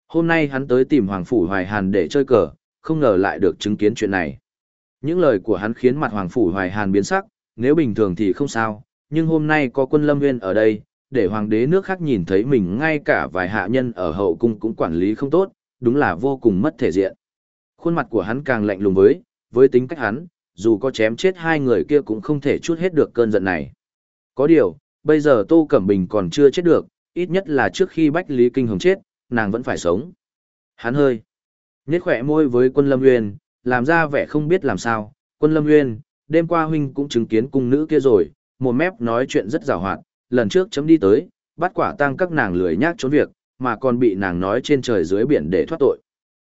Hôm nay hắn tới tìm Hoàng Phủ Hoài Hàn để chơi cờ, không ngờ lại được chứng kiến chuyện này. Những lời của hắn khiến mặt Hoàng Phủ Hoài Hàn biến sắc, nếu bình thường thì không sao, nhưng hôm nay có quân lâm nguyên ở đây, để hoàng đế nước khác nhìn thấy mình ngay cả vài hạ nhân ở hậu cung cũng quản lý không tốt, đúng là vô cùng mất thể diện. Khuôn mặt của hắn càng lạnh lùng với, với tính cách hắn, dù có chém chết hai người kia cũng không thể chút hết được cơn giận này. Có điều, bây giờ Tô Cẩm Bình còn chưa chết được, ít nhất là trước khi Bách Lý Kinh Hồng chết, nàng vẫn phải sống. Hắn hơi, nhếch khỏe môi với quân Lâm Nguyên, làm ra vẻ không biết làm sao. Quân Lâm Nguyên, đêm qua huynh cũng chứng kiến cung nữ kia rồi, một mép nói chuyện rất rào hoạt, lần trước chấm đi tới, bắt quả tang các nàng lười nhác trốn việc, mà còn bị nàng nói trên trời dưới biển để thoát tội.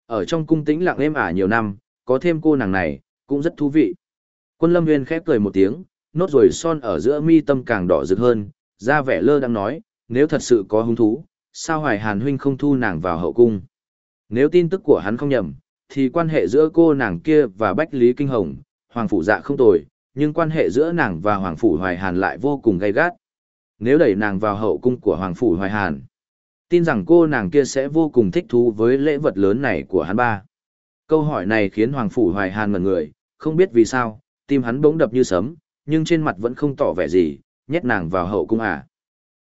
Ở trong cung tĩnh lặng êm ả nhiều năm, có thêm cô nàng này, cũng rất thú vị. Quân Lâm Nguyên khép cười một tiếng, nốt rồi son ở giữa mi tâm càng đỏ rực hơn, ra vẻ lơ đang nói, nếu thật sự có hứng thú, sao Hoài Hàn huynh không thu nàng vào hậu cung? Nếu tin tức của hắn không nhầm, thì quan hệ giữa cô nàng kia và Bách Lý Kinh Hồng, Hoàng Phủ Dạ không tồi, nhưng quan hệ giữa nàng và Hoàng Phủ Hoài Hàn lại vô cùng gay gắt. Nếu đẩy nàng vào hậu cung của Hoàng Phủ Hoài Hàn, tin rằng cô nàng kia sẽ vô cùng thích thú với lễ vật lớn này của hắn ba. Câu hỏi này khiến Hoàng Phủ Hoài Hàn ngẩn người, không biết vì sao, tim hắn bỗng đập như sấm, nhưng trên mặt vẫn không tỏ vẻ gì, nhét nàng vào hậu cung à.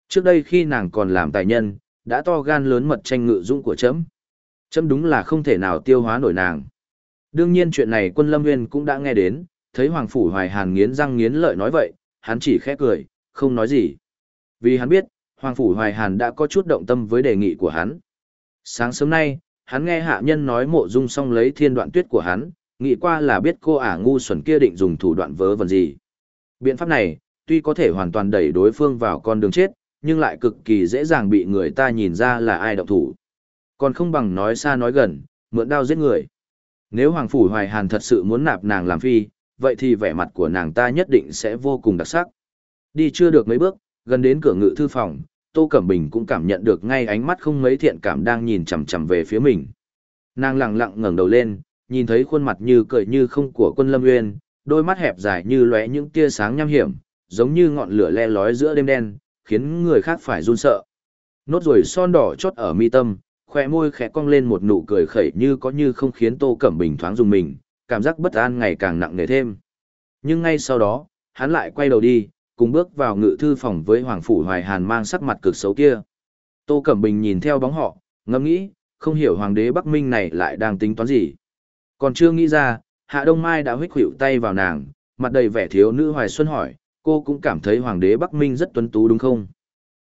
Trước đây khi nàng còn làm tài nhân, đã to gan lớn mật tranh ngự dũng của chấm. Chấm đúng là không thể nào tiêu hóa nổi nàng. Đương nhiên chuyện này quân Lâm Nguyên cũng đã nghe đến, thấy Hoàng Phủ Hoài Hàn nghiến răng nghiến lợi nói vậy, hắn chỉ khẽ cười, không nói gì. Vì hắn biết, Hoàng Phủ Hoài Hàn đã có chút động tâm với đề nghị của hắn. Sáng sớm nay, hắn nghe hạ nhân nói mộ dung xong lấy thiên đoạn tuyết của hắn, nghĩ qua là biết cô ả ngu xuẩn kia định dùng thủ đoạn vớ vẩn gì. Biện pháp này, tuy có thể hoàn toàn đẩy đối phương vào con đường chết, nhưng lại cực kỳ dễ dàng bị người ta nhìn ra là ai động thủ. Còn không bằng nói xa nói gần, mượn đao giết người. Nếu Hoàng Phủ Hoài Hàn thật sự muốn nạp nàng làm phi, vậy thì vẻ mặt của nàng ta nhất định sẽ vô cùng đặc sắc. Đi chưa được mấy bước, gần đến cửa ngự thư phòng, Tô Cẩm Bình cũng cảm nhận được ngay ánh mắt không mấy thiện cảm đang nhìn chằm chằm về phía mình. Nàng lặng lặng ngẩng đầu lên, nhìn thấy khuôn mặt như cười như không của quân Lâm uyên, đôi mắt hẹp dài như lóe những tia sáng nham hiểm, giống như ngọn lửa le lói giữa đêm đen, khiến người khác phải run sợ. Nốt ruồi son đỏ chót ở mi tâm, khỏe môi khẽ cong lên một nụ cười khẩy như có như không khiến Tô Cẩm Bình thoáng dùng mình, cảm giác bất an ngày càng nặng nề thêm. Nhưng ngay sau đó, hắn lại quay đầu đi, cùng bước vào ngự thư phòng với Hoàng Phủ Hoài Hàn mang sắc mặt cực xấu kia. Tô Cẩm Bình nhìn theo bóng họ, ngẫm nghĩ, không hiểu Hoàng đế Bắc Minh này lại đang tính toán gì. Còn chưa nghĩ ra, Hạ Đông Mai đã huyết hữu tay vào nàng, mặt đầy vẻ thiếu nữ Hoài Xuân hỏi, cô cũng cảm thấy Hoàng đế Bắc Minh rất tuấn tú đúng không?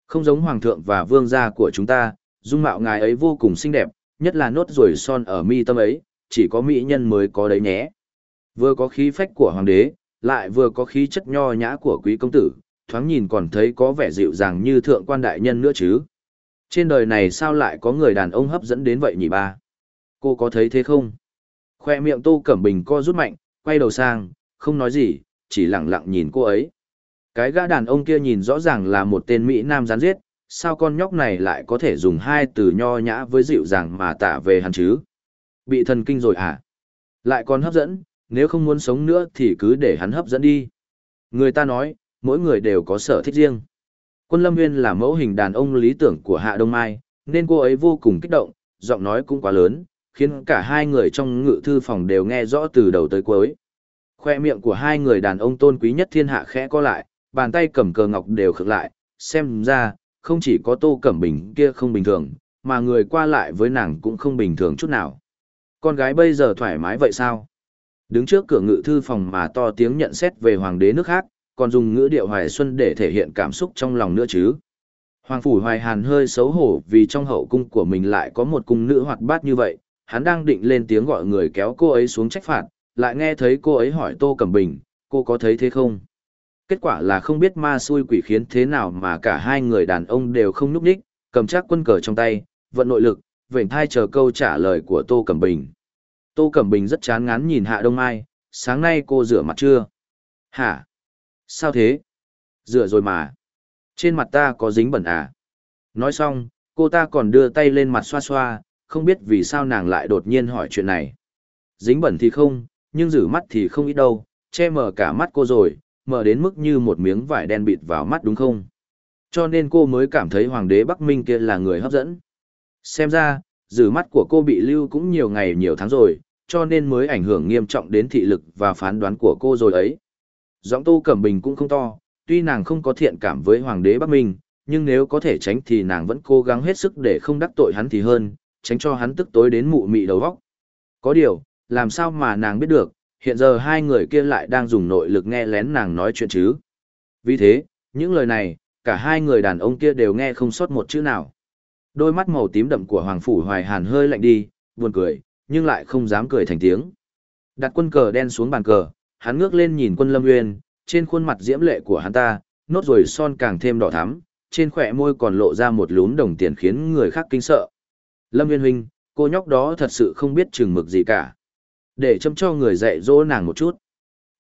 Không giống Hoàng thượng và vương gia của chúng ta, dung mạo ngài ấy vô cùng xinh đẹp, nhất là nốt ruồi son ở mi tâm ấy, chỉ có mỹ nhân mới có đấy nhé. Vừa có khí phách của Hoàng đế, lại vừa có khí chất nho nhã của quý công tử, thoáng nhìn còn thấy có vẻ dịu dàng như thượng quan đại nhân nữa chứ. Trên đời này sao lại có người đàn ông hấp dẫn đến vậy nhỉ ba? Cô có thấy thế không? Khoe miệng Tô Cẩm Bình co rút mạnh, quay đầu sang, không nói gì, chỉ lặng lặng nhìn cô ấy. Cái gã đàn ông kia nhìn rõ ràng là một tên Mỹ Nam gián giết, sao con nhóc này lại có thể dùng hai từ nho nhã với dịu dàng mà tả về hắn chứ? Bị thần kinh rồi à? Lại còn hấp dẫn, nếu không muốn sống nữa thì cứ để hắn hấp dẫn đi. Người ta nói, mỗi người đều có sở thích riêng. Quân Lâm Nguyên là mẫu hình đàn ông lý tưởng của Hạ Đông Mai, nên cô ấy vô cùng kích động, giọng nói cũng quá lớn, khiến cả hai người trong ngự thư phòng đều nghe rõ từ đầu tới cuối. Khoe miệng của hai người đàn ông tôn quý nhất thiên hạ khẽ co lại, bàn tay cầm cờ ngọc đều khựng lại, xem ra, không chỉ có Tô Cẩm Bình kia không bình thường, mà người qua lại với nàng cũng không bình thường chút nào. Con gái bây giờ thoải mái vậy sao? Đứng trước cửa ngự thư phòng mà to tiếng nhận xét về hoàng đế nước khác, còn dùng ngữ điệu hoài xuân để thể hiện cảm xúc trong lòng nữa chứ. Hoàng phủ hoài hàn hơi xấu hổ vì trong hậu cung của mình lại có một cung nữ hoạt bát như vậy, hắn đang định lên tiếng gọi người kéo cô ấy xuống trách phạt, lại nghe thấy cô ấy hỏi Tô Cẩm Bình, cô có thấy thế không? Kết quả là không biết ma xui quỷ khiến thế nào mà cả hai người đàn ông đều không núp đích, cầm chắc quân cờ trong tay, vận nội lực, vệnh thai chờ câu trả lời của Tô Cẩm Bình. Tô Cẩm Bình rất chán ngán nhìn Hạ Đông Mai, sáng nay cô rửa mặt chưa? Hả? Sao thế? Rửa rồi mà. Trên mặt ta có dính bẩn à? Nói xong, cô ta còn đưa tay lên mặt xoa xoa, không biết vì sao nàng lại đột nhiên hỏi chuyện này. Dính bẩn thì không, nhưng rửa mắt thì không ít đâu, che mở cả mắt cô rồi, mở đến mức như một miếng vải đen bịt vào mắt đúng không? Cho nên cô mới cảm thấy hoàng đế Bắc Minh kia là người hấp dẫn. Xem ra, rửa mắt của cô bị lưu cũng nhiều ngày nhiều tháng rồi, cho nên mới ảnh hưởng nghiêm trọng đến thị lực và phán đoán của cô rồi ấy. Giọng Tô Cẩm Bình cũng không to, tuy nàng không có thiện cảm với Hoàng đế Bắc Minh, nhưng nếu có thể tránh thì nàng vẫn cố gắng hết sức để không đắc tội hắn thì hơn, tránh cho hắn tức tối đến mụ mị đầu vóc. Có điều, làm sao mà nàng biết được, hiện giờ hai người kia lại đang dùng nội lực nghe lén nàng nói chuyện chứ. Vì thế, những lời này, cả hai người đàn ông kia đều nghe không sót một chữ nào. Đôi mắt màu tím đậm của Hoàng Phủ Hoài Hàn hơi lạnh đi, buồn cười, nhưng lại không dám cười thành tiếng. Đặt quân cờ đen xuống bàn cờ, hắn ngước lên nhìn quân Lâm Nguyên, trên khuôn mặt diễm lệ của hắn ta, nốt rồi son càng thêm đỏ thắm, trên khỏe môi còn lộ ra một lúm đồng tiền khiến người khác kinh sợ. Lâm Nguyên huynh, cô nhóc đó thật sự không biết chừng mực gì cả. Để châm cho người dạy dỗ nàng một chút.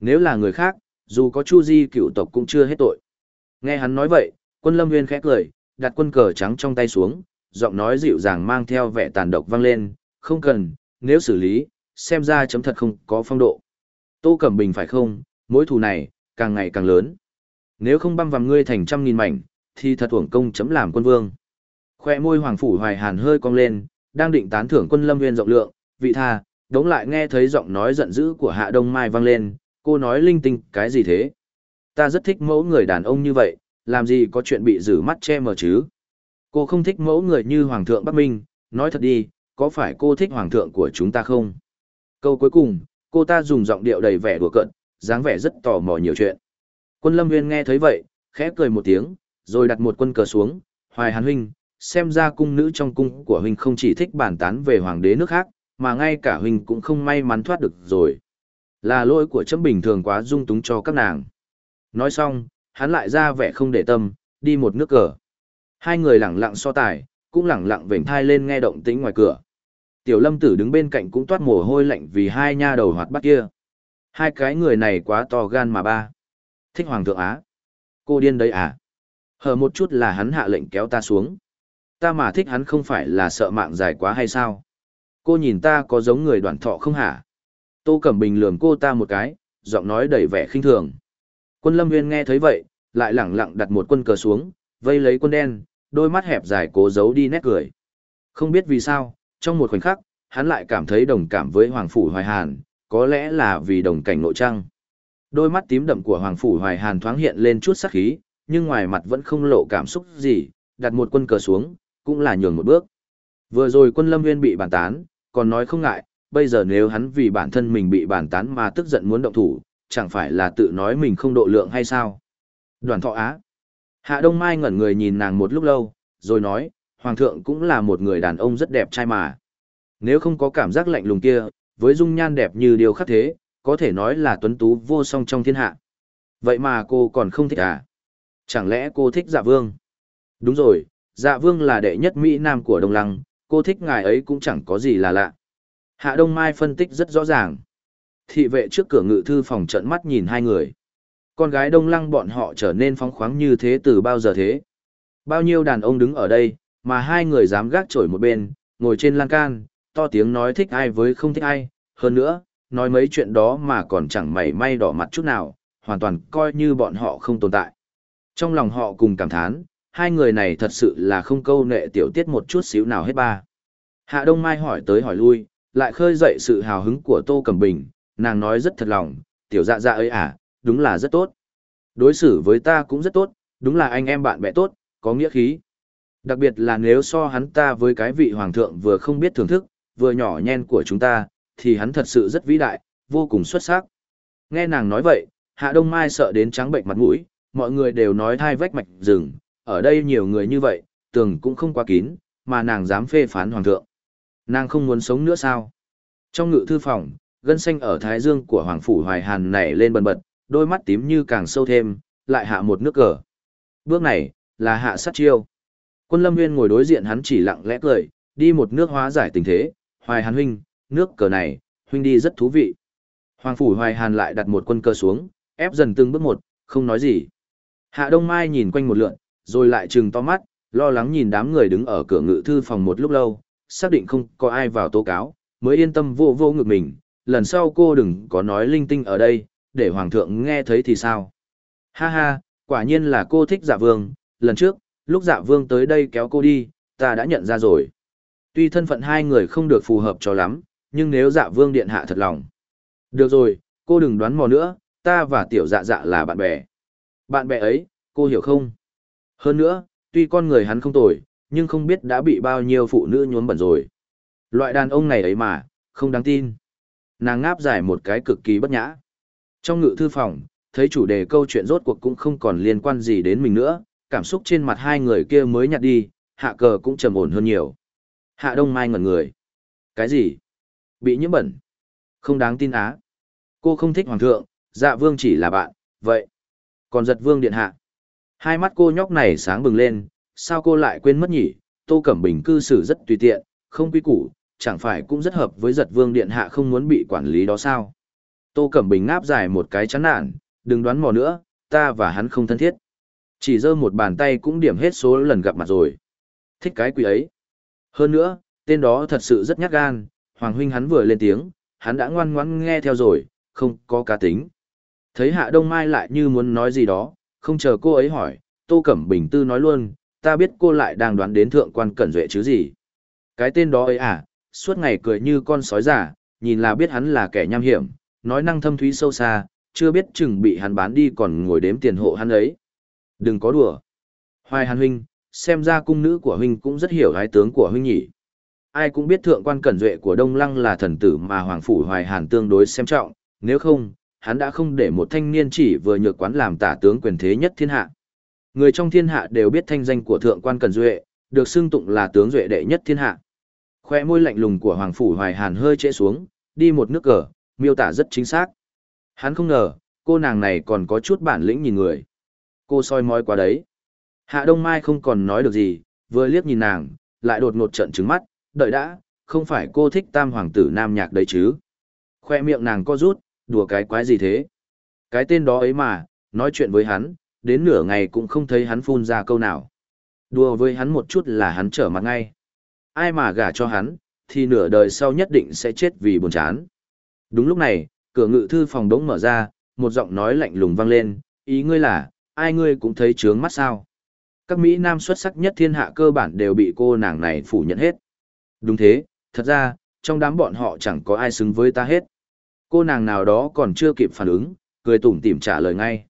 Nếu là người khác, dù có Chu Di cựu tộc cũng chưa hết tội. Nghe hắn nói vậy, quân Lâm Nguyên khẽ cười, đặt quân cờ trắng trong tay xuống, giọng nói dịu dàng mang theo vẻ tàn độc vang lên, không cần, nếu xử lý, xem ra chấm thật không có phong độ. Tô Cẩm Bình phải không, mối thù này, càng ngày càng lớn. Nếu không băm vằm ngươi thành trăm nghìn mảnh, thì thật uổng công chấm làm quân vương. Khoe môi Hoàng Phủ Hoài Hàn hơi cong lên, đang định tán thưởng quân lâm viên rộng lượng, vị tha, đống lại nghe thấy giọng nói giận dữ của Hạ Đông Mai vang lên, cô nói linh tinh cái gì thế? Ta rất thích mẫu người đàn ông như vậy, làm gì có chuyện bị giữ mắt che mờ chứ. Cô không thích mẫu người như Hoàng thượng Bắc Minh, nói thật đi, có phải cô thích Hoàng thượng của chúng ta không? Câu cuối cùng, cô ta dùng giọng điệu đầy vẻ đùa cợt, dáng vẻ rất tò mò nhiều chuyện. Quân Lâm Nguyên nghe thấy vậy, khẽ cười một tiếng, rồi đặt một quân cờ xuống, hoài hàn huynh, xem ra cung nữ trong cung của huynh không chỉ thích bàn tán về hoàng đế nước khác, mà ngay cả huynh cũng không may mắn thoát được rồi. Là lỗi của chấm bình thường quá dung túng cho các nàng. Nói xong, hắn lại ra vẻ không để tâm, đi một nước cờ. Hai người lẳng lặng so tài, cũng lẳng lặng vểnh thai lên nghe động tĩnh ngoài cửa. Tiểu lâm tử đứng bên cạnh cũng toát mồ hôi lạnh vì hai nha đầu hoạt bát kia. Hai cái người này quá to gan mà ba. Thích hoàng thượng á. Cô điên đấy à? Hờ một chút là hắn hạ lệnh kéo ta xuống. Ta mà thích hắn không phải là sợ mạng dài quá hay sao? Cô nhìn ta có giống người đoàn thọ không hả? Tô Cẩm Bình lườm cô ta một cái, giọng nói đầy vẻ khinh thường. Quân Lâm Nguyên nghe thấy vậy, lại lẳng lặng đặt một quân cờ xuống, vây lấy quân đen, đôi mắt hẹp dài cố giấu đi nét cười. Không biết vì sao, trong một khoảnh khắc, hắn lại cảm thấy đồng cảm với Hoàng Phủ Hoài Hàn, có lẽ là vì đồng cảnh nội trăng. Đôi mắt tím đậm của Hoàng Phủ Hoài Hàn thoáng hiện lên chút sắc khí, nhưng ngoài mặt vẫn không lộ cảm xúc gì, đặt một quân cờ xuống, cũng là nhường một bước. Vừa rồi quân lâm nguyên bị bàn tán, còn nói không ngại, bây giờ nếu hắn vì bản thân mình bị bàn tán mà tức giận muốn động thủ, chẳng phải là tự nói mình không độ lượng hay sao? Đoàn thọ á. Hạ Đông Mai ngẩn người nhìn nàng một lúc lâu, rồi nói, Hoàng thượng cũng là một người đàn ông rất đẹp trai mà. Nếu không có cảm giác lạnh lùng kia, với dung nhan đẹp như điều khắc thế, có thể nói là tuấn tú vô song trong thiên hạ. Vậy mà cô còn không thích à? Chẳng lẽ cô thích dạ vương? Đúng rồi, dạ vương là đệ nhất Mỹ Nam của Đông Lăng, cô thích ngài ấy cũng chẳng có gì là lạ. Hạ Đông Mai phân tích rất rõ ràng. Thị vệ trước cửa ngự thư phòng trận mắt nhìn hai người. Con gái Đông Lăng bọn họ trở nên phóng khoáng như thế từ bao giờ thế? Bao nhiêu đàn ông đứng ở đây, mà hai người dám gác trổi một bên, ngồi trên lan can, to tiếng nói thích ai với không thích ai. Hơn nữa, nói mấy chuyện đó mà còn chẳng mảy may đỏ mặt chút nào, hoàn toàn coi như bọn họ không tồn tại. Trong lòng họ cùng cảm thán, hai người này thật sự là không câu nệ tiểu tiết một chút xíu nào hết ba. Hạ Đông Mai hỏi tới hỏi lui, lại khơi dậy sự hào hứng của Tô Cẩm Bình, nàng nói rất thật lòng, tiểu dạ dạ ấy à, đúng là rất tốt. Đối xử với ta cũng rất tốt, đúng là anh em bạn bè tốt, có nghĩa khí. Đặc biệt là nếu so hắn ta với cái vị hoàng thượng vừa không biết thưởng thức, vừa nhỏ nhen của chúng ta, thì hắn thật sự rất vĩ đại, vô cùng xuất sắc. Nghe nàng nói vậy, Hạ Đông Mai sợ đến trắng bệnh mặt mũi, mọi người đều nói thai vách mạch rừng, ở đây nhiều người như vậy, tường cũng không quá kín, mà nàng dám phê phán hoàng thượng. Nàng không muốn sống nữa sao? Trong ngự thư phòng, gân xanh ở thái dương của hoàng phủ hoài hàn nảy lên bần bật, đôi mắt tím như càng sâu thêm, lại hạ một nước cờ. Bước này, là hạ sát chiêu. Quân lâm nguyên ngồi đối diện hắn chỉ lặng lẽ cười, đi một nước hóa giải tình thế, hoài hàn huynh, nước cờ này, huynh đi rất thú vị. Hoàng phủ hoài hàn lại đặt một quân cờ xuống, ép dần từng bước một, không nói gì. Hạ Đông Mai nhìn quanh một lượn, rồi lại trừng to mắt, lo lắng nhìn đám người đứng ở cửa ngự thư phòng một lúc lâu, xác định không có ai vào tố cáo, mới yên tâm vô vô ngực mình, lần sau cô đừng có nói linh tinh ở đây, để hoàng thượng nghe thấy thì sao. Ha ha, quả nhiên là cô thích giả vương, lần trước, lúc dạ vương tới đây kéo cô đi, ta đã nhận ra rồi. Tuy thân phận hai người không được phù hợp cho lắm, nhưng nếu dạ vương điện hạ thật lòng. Được rồi, cô đừng đoán mò nữa, ta và tiểu dạ dạ là bạn bè. Bạn bè ấy, cô hiểu không? Hơn nữa, tuy con người hắn không tồi, nhưng không biết đã bị bao nhiêu phụ nữ nhuốm bẩn rồi. Loại đàn ông này ấy mà, không đáng tin. Nàng ngáp dài một cái cực kỳ bất nhã. Trong ngự thư phòng, thấy chủ đề câu chuyện rốt cuộc cũng không còn liên quan gì đến mình nữa, cảm xúc trên mặt hai người kia mới nhạt đi, hạ cờ cũng trầm ổn hơn nhiều. Hạ đông mai ngẩn người. Cái gì? Bị nhiễm bẩn. Không đáng tin á. Cô không thích hoàng thượng, dạ vương chỉ là bạn, vậy. Còn giật vương điện hạ. Hai mắt cô nhóc này sáng bừng lên, sao cô lại quên mất nhỉ? Tô Cẩm Bình cư xử rất tùy tiện, không quy củ, chẳng phải cũng rất hợp với giật vương điện hạ không muốn bị quản lý đó sao? Tô Cẩm Bình ngáp dài một cái chán nản, đừng đoán mò nữa, ta và hắn không thân thiết. Chỉ giơ một bàn tay cũng điểm hết số lần gặp mặt rồi. Thích cái quỷ ấy. Hơn nữa, tên đó thật sự rất nhát gan, Hoàng huynh hắn vừa lên tiếng, hắn đã ngoan ngoãn nghe theo rồi, không có cá tính. Thấy Hạ Đông Mai lại như muốn nói gì đó, không chờ cô ấy hỏi, Tô Cẩm Bình Tư nói luôn, ta biết cô lại đang đoán đến thượng quan cẩn duệ chứ gì. Cái tên đó ấy à, suốt ngày cười như con sói giả, nhìn là biết hắn là kẻ nham hiểm, nói năng thâm thúy sâu xa, chưa biết chừng bị hắn bán đi còn ngồi đếm tiền hộ hắn ấy. Đừng có đùa. Hoài Hàn huynh, xem ra cung nữ của huynh cũng rất hiểu ái tướng của huynh nhỉ. Ai cũng biết thượng quan cẩn duệ của Đông Lăng là thần tử mà Hoàng Phủ Hoài Hàn tương đối xem trọng, nếu không, hắn đã không để một thanh niên chỉ vừa nhược quán làm tả tướng quyền thế nhất thiên hạ. Người trong thiên hạ đều biết thanh danh của thượng quan cẩn duệ, được xưng tụng là tướng duệ đệ nhất thiên hạ. Khoe môi lạnh lùng của Hoàng Phủ Hoài Hàn hơi trễ xuống, đi một nước cờ, miêu tả rất chính xác. Hắn không ngờ, cô nàng này còn có chút bản lĩnh nhìn người. Cô soi mói qua đấy. Hạ Đông Mai không còn nói được gì, vừa liếc nhìn nàng, lại đột ngột trận trứng mắt, đợi đã, không phải cô thích tam hoàng tử nam nhạc đấy chứ. Khoe miệng nàng co rút, đùa cái quái gì thế. Cái tên đó ấy mà, nói chuyện với hắn, đến nửa ngày cũng không thấy hắn phun ra câu nào. Đùa với hắn một chút là hắn trở mặt ngay. Ai mà gả cho hắn, thì nửa đời sau nhất định sẽ chết vì buồn chán. Đúng lúc này, cửa ngự thư phòng đống mở ra, một giọng nói lạnh lùng vang lên, ý ngươi là, ai ngươi cũng thấy trướng mắt sao. Các Mỹ Nam xuất sắc nhất thiên hạ cơ bản đều bị cô nàng này phủ nhận hết. Đúng thế, thật ra, trong đám bọn họ chẳng có ai xứng với ta hết. Cô nàng nào đó còn chưa kịp phản ứng, cười tủm tỉm trả lời ngay.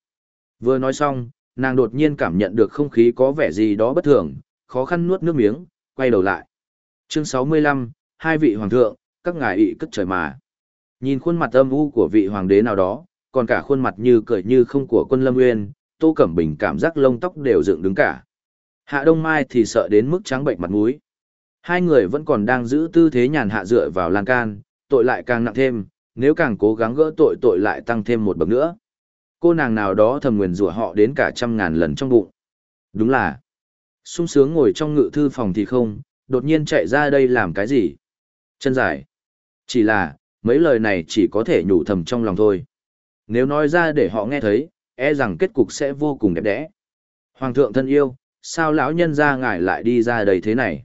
Vừa nói xong, nàng đột nhiên cảm nhận được không khí có vẻ gì đó bất thường, khó khăn nuốt nước miếng, quay đầu lại. Chương 65, hai vị hoàng thượng, các ngài ị cất trời mà. Nhìn khuôn mặt âm u của vị hoàng đế nào đó, còn cả khuôn mặt như cười như không của quân lâm nguyên, Tô Cẩm Bình cảm giác lông tóc đều dựng đứng cả. Hạ Đông Mai thì sợ đến mức trắng bệnh mặt mũi. Hai người vẫn còn đang giữ tư thế nhàn hạ dựa vào lan can, tội lại càng nặng thêm, nếu càng cố gắng gỡ tội tội lại tăng thêm một bậc nữa. Cô nàng nào đó thầm nguyền rủa họ đến cả trăm ngàn lần trong bụng. Đúng là, sung sướng ngồi trong ngự thư phòng thì không, đột nhiên chạy ra đây làm cái gì? Chân dài. Chỉ là, mấy lời này chỉ có thể nhủ thầm trong lòng thôi. Nếu nói ra để họ nghe thấy, e rằng kết cục sẽ vô cùng đẹp đẽ. Hoàng thượng thân yêu, sao lão nhân ra ngài lại đi ra đây thế này?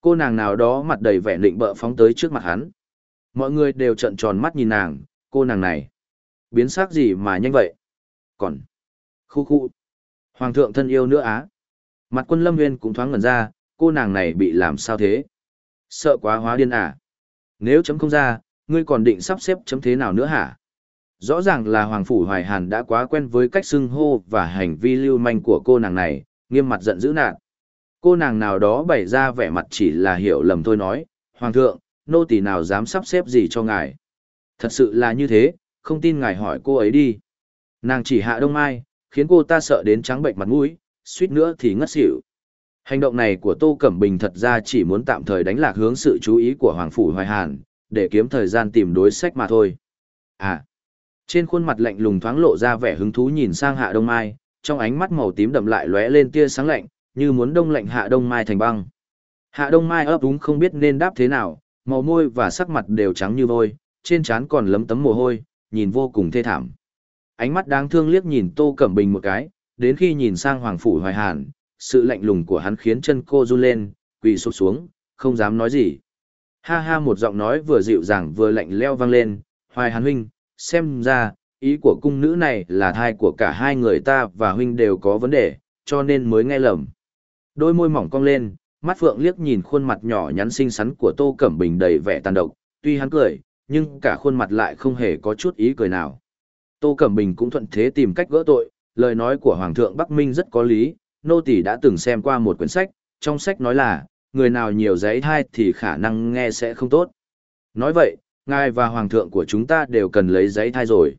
Cô nàng nào đó mặt đầy vẻ nịnh bợ phóng tới trước mặt hắn. Mọi người đều trợn tròn mắt nhìn nàng, cô nàng này. Biến sắc gì mà nhanh vậy? Còn, khu khu. Hoàng thượng thân yêu nữa á. Mặt quân lâm nguyên cũng thoáng ngẩn ra, cô nàng này bị làm sao thế? Sợ quá hóa điên à? Nếu chấm không ra, ngươi còn định sắp xếp chấm thế nào nữa hả? Rõ ràng là Hoàng Phủ Hoài Hàn đã quá quen với cách xưng hô và hành vi lưu manh của cô nàng này, nghiêm mặt giận dữ nạn. Cô nàng nào đó bày ra vẻ mặt chỉ là hiểu lầm thôi nói, Hoàng thượng, nô tỳ nào dám sắp xếp gì cho ngài. Thật sự là như thế, không tin ngài hỏi cô ấy đi. Nàng chỉ hạ đông mai, khiến cô ta sợ đến trắng bệnh mặt mũi, suýt nữa thì ngất xỉu. Hành động này của Tô Cẩm Bình thật ra chỉ muốn tạm thời đánh lạc hướng sự chú ý của Hoàng Phủ Hoài Hàn, để kiếm thời gian tìm đối sách mà thôi. À, trên khuôn mặt lạnh lùng thoáng lộ ra vẻ hứng thú nhìn sang Hạ Đông Mai, trong ánh mắt màu tím đậm lại lóe lên tia sáng lạnh, như muốn đông lạnh Hạ Đông Mai thành băng. Hạ Đông Mai ấp úng không biết nên đáp thế nào, màu môi và sắc mặt đều trắng như vôi, trên trán còn lấm tấm mồ hôi, nhìn vô cùng thê thảm. Ánh mắt đáng thương liếc nhìn Tô Cẩm Bình một cái, đến khi nhìn sang Hoàng Phủ Hoài Hàn, sự lạnh lùng của hắn khiến chân cô run lên, quỳ sụp xuống, không dám nói gì. Ha ha một giọng nói vừa dịu dàng vừa lạnh leo vang lên, Hoài Hàn huynh, xem ra, ý của cung nữ này là thai của cả hai người ta và huynh đều có vấn đề, cho nên mới nghe lầm. Đôi môi mỏng cong lên, mắt phượng liếc nhìn khuôn mặt nhỏ nhắn xinh xắn của Tô Cẩm Bình đầy vẻ tàn độc, tuy hắn cười, nhưng cả khuôn mặt lại không hề có chút ý cười nào. Tô Cẩm Bình cũng thuận thế tìm cách gỡ tội, lời nói của Hoàng thượng Bắc Minh rất có lý, nô tỳ đã từng xem qua một quyển sách, trong sách nói là, người nào nhiều giấy thai thì khả năng nghe sẽ không tốt. Nói vậy, ngài và Hoàng thượng của chúng ta đều cần lấy giấy thai rồi.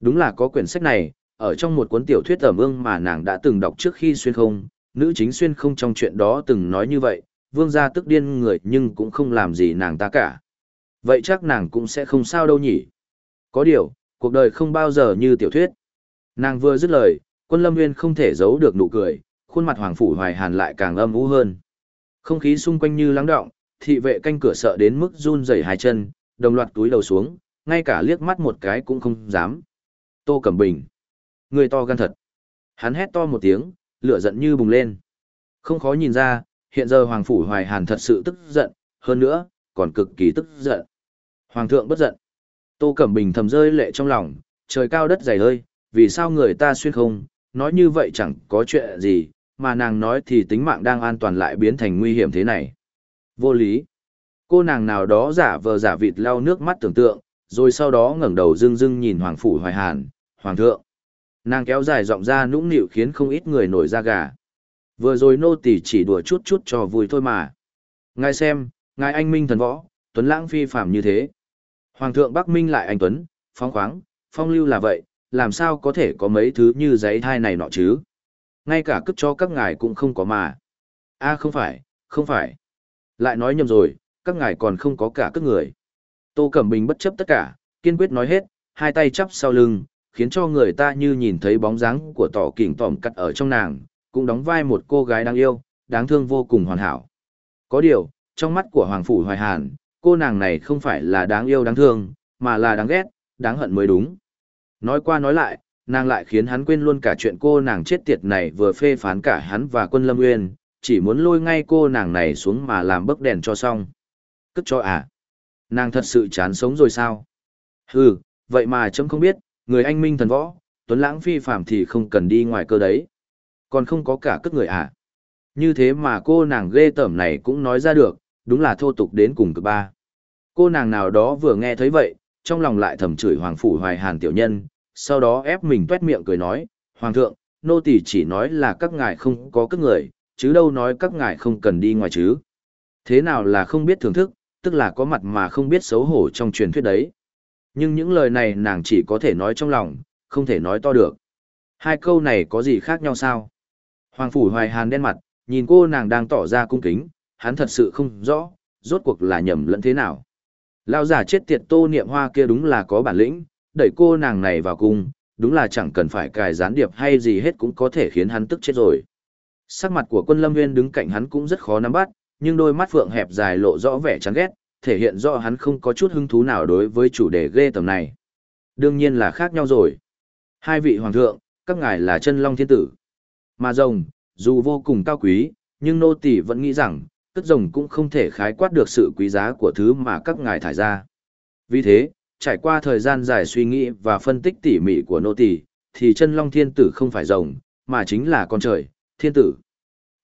Đúng là có quyển sách này, ở trong một cuốn tiểu thuyết tầm ương mà nàng đã từng đọc trước khi xuyên không, nữ chính xuyên không trong chuyện đó từng nói như vậy, vương gia tức điên người nhưng cũng không làm gì nàng ta cả. Vậy chắc nàng cũng sẽ không sao đâu nhỉ. Có điều, cuộc đời không bao giờ như tiểu thuyết. Nàng vừa dứt lời, quân lâm nguyên không thể giấu được nụ cười, khuôn mặt hoàng phủ hoài hàn lại càng âm u hơn. Không khí xung quanh như lắng động, thị vệ canh cửa sợ đến mức run rẩy hai chân, đồng loạt túi đầu xuống, ngay cả liếc mắt một cái cũng không dám. Tô Cẩm Bình. Người to gan thật. Hắn hét to một tiếng, lửa giận như bùng lên. Không khó nhìn ra, hiện giờ Hoàng Phủ Hoài Hàn thật sự tức giận, hơn nữa, còn cực kỳ tức giận. Hoàng thượng bất giận. Tô Cẩm Bình thầm rơi lệ trong lòng, trời cao đất dày hơi, vì sao người ta xuyên không, nói như vậy chẳng có chuyện gì, mà nàng nói thì tính mạng đang an toàn lại biến thành nguy hiểm thế này. Vô lý. Cô nàng nào đó giả vờ giả vịt lau nước mắt tưởng tượng, rồi sau đó ngẩng đầu dưng dưng nhìn Hoàng Phủ Hoài Hàn, Hoàng thượng. Nàng kéo dài giọng ra nũng nịu khiến không ít người nổi da gà. Vừa rồi nô tỳ chỉ đùa chút chút cho vui thôi mà. Ngài xem, ngài anh minh thần võ, tuấn lãng phi phàm như thế. Hoàng thượng Bắc Minh lại anh tuấn, phóng khoáng, phong lưu là vậy, làm sao có thể có mấy thứ như giấy thai này nọ chứ? Ngay cả cướp cho các ngài cũng không có mà. a không phải, không phải. Lại nói nhầm rồi, các ngài còn không có cả cất người. Tô Cẩm Bình bất chấp tất cả, kiên quyết nói hết, hai tay chắp sau lưng, khiến cho người ta như nhìn thấy bóng dáng của tỏ kỉnh tỏm cắt ở trong nàng, cũng đóng vai một cô gái đáng yêu, đáng thương vô cùng hoàn hảo. Có điều, trong mắt của Hoàng Phủ Hoài Hàn, cô nàng này không phải là đáng yêu đáng thương, mà là đáng ghét, đáng hận mới đúng. Nói qua nói lại, nàng lại khiến hắn quên luôn cả chuyện cô nàng chết tiệt này vừa phê phán cả hắn và quân lâm nguyên, chỉ muốn lôi ngay cô nàng này xuống mà làm bức đèn cho xong. Cất cho à? Nàng thật sự chán sống rồi sao? Hừ, vậy mà chấm không biết, người anh minh thần võ, tuấn lãng phi phạm thì không cần đi ngoài cơ đấy. Còn không có cả cất người à? Như thế mà cô nàng ghê tởm này cũng nói ra được, đúng là thô tục đến cùng cực ba. Cô nàng nào đó vừa nghe thấy vậy, trong lòng lại thầm chửi Hoàng Phủ Hoài Hàn tiểu nhân, sau đó ép mình tuét miệng cười nói, Hoàng thượng, nô tỳ chỉ nói là các ngài không có cất người, chứ đâu nói các ngài không cần đi ngoài chứ. Thế nào là không biết thưởng thức, tức là có mặt mà không biết xấu hổ trong truyền thuyết đấy. Nhưng những lời này nàng chỉ có thể nói trong lòng, không thể nói to được. Hai câu này có gì khác nhau sao? Hoàng Phủ Hoài Hàn đen mặt, nhìn cô nàng đang tỏ ra cung kính, hắn thật sự không rõ, rốt cuộc là nhầm lẫn thế nào. Lao giả chết tiệt tô niệm hoa kia đúng là có bản lĩnh, đẩy cô nàng này vào cung, đúng là chẳng cần phải cài gián điệp hay gì hết cũng có thể khiến hắn tức chết rồi. Sắc mặt của quân lâm nguyên đứng cạnh hắn cũng rất khó nắm bắt, nhưng đôi mắt phượng hẹp dài lộ rõ vẻ chán ghét, thể hiện rõ hắn không có chút hứng thú nào đối với chủ đề ghê tầm này. Đương nhiên là khác nhau rồi. Hai vị hoàng thượng, các ngài là chân long thiên tử. Mà rồng, dù vô cùng cao quý, nhưng nô tỳ vẫn nghĩ rằng, cất rồng cũng không thể khái quát được sự quý giá của thứ mà các ngài thải ra. Vì thế, trải qua thời gian dài suy nghĩ và phân tích tỉ mỉ của nô tỳ, thì chân long thiên tử không phải rồng, mà chính là con trời, thiên tử.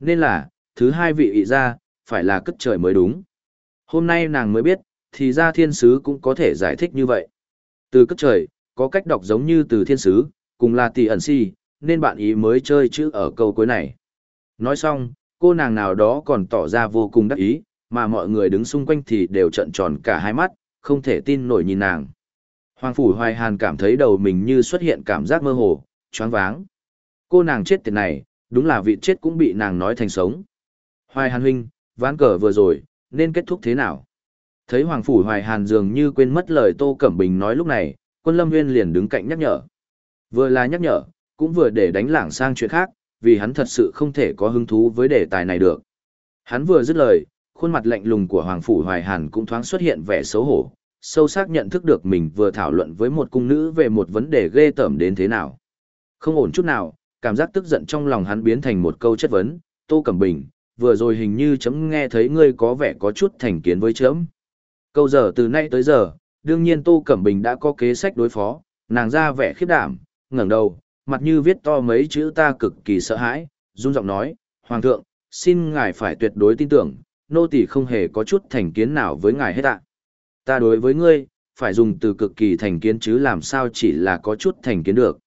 Nên là, thứ hai vị ị ra, phải là cất trời mới đúng. Hôm nay nàng mới biết, thì ra thiên sứ cũng có thể giải thích như vậy. Từ cất trời, có cách đọc giống như từ thiên sứ, cùng là tỷ ẩn si, nên bạn ý mới chơi chữ ở câu cuối này. Nói xong, cô nàng nào đó còn tỏ ra vô cùng đắc ý, mà mọi người đứng xung quanh thì đều trợn tròn cả hai mắt, không thể tin nổi nhìn nàng. Hoàng Phủ Hoài Hàn cảm thấy đầu mình như xuất hiện cảm giác mơ hồ, choáng váng. Cô nàng chết tiệt này, đúng là vị chết cũng bị nàng nói thành sống. Hoài Hàn huynh, ván cờ vừa rồi, nên kết thúc thế nào? Thấy Hoàng Phủ Hoài Hàn dường như quên mất lời Tô Cẩm Bình nói lúc này, quân lâm nguyên liền đứng cạnh nhắc nhở. Vừa là nhắc nhở, cũng vừa để đánh lảng sang chuyện khác, vì hắn thật sự không thể có hứng thú với đề tài này được. Hắn vừa dứt lời, khuôn mặt lạnh lùng của Hoàng Phủ Hoài Hàn cũng thoáng xuất hiện vẻ xấu hổ, sâu sắc nhận thức được mình vừa thảo luận với một cung nữ về một vấn đề ghê tởm đến thế nào. Không ổn chút nào, cảm giác tức giận trong lòng hắn biến thành một câu chất vấn, Tô Cẩm Bình, vừa rồi hình như chấm nghe thấy ngươi có vẻ có chút thành kiến với chấm. Câu giờ từ nay tới giờ, đương nhiên Tô Cẩm Bình đã có kế sách đối phó, nàng ra vẻ khiếp đảm, ngẩng đầu, mặt như viết to mấy chữ ta cực kỳ sợ hãi, run giọng nói, Hoàng thượng, xin ngài phải tuyệt đối tin tưởng, nô tỳ không hề có chút thành kiến nào với ngài hết ạ. Ta đối với ngươi, phải dùng từ cực kỳ thành kiến chứ làm sao chỉ là có chút thành kiến được.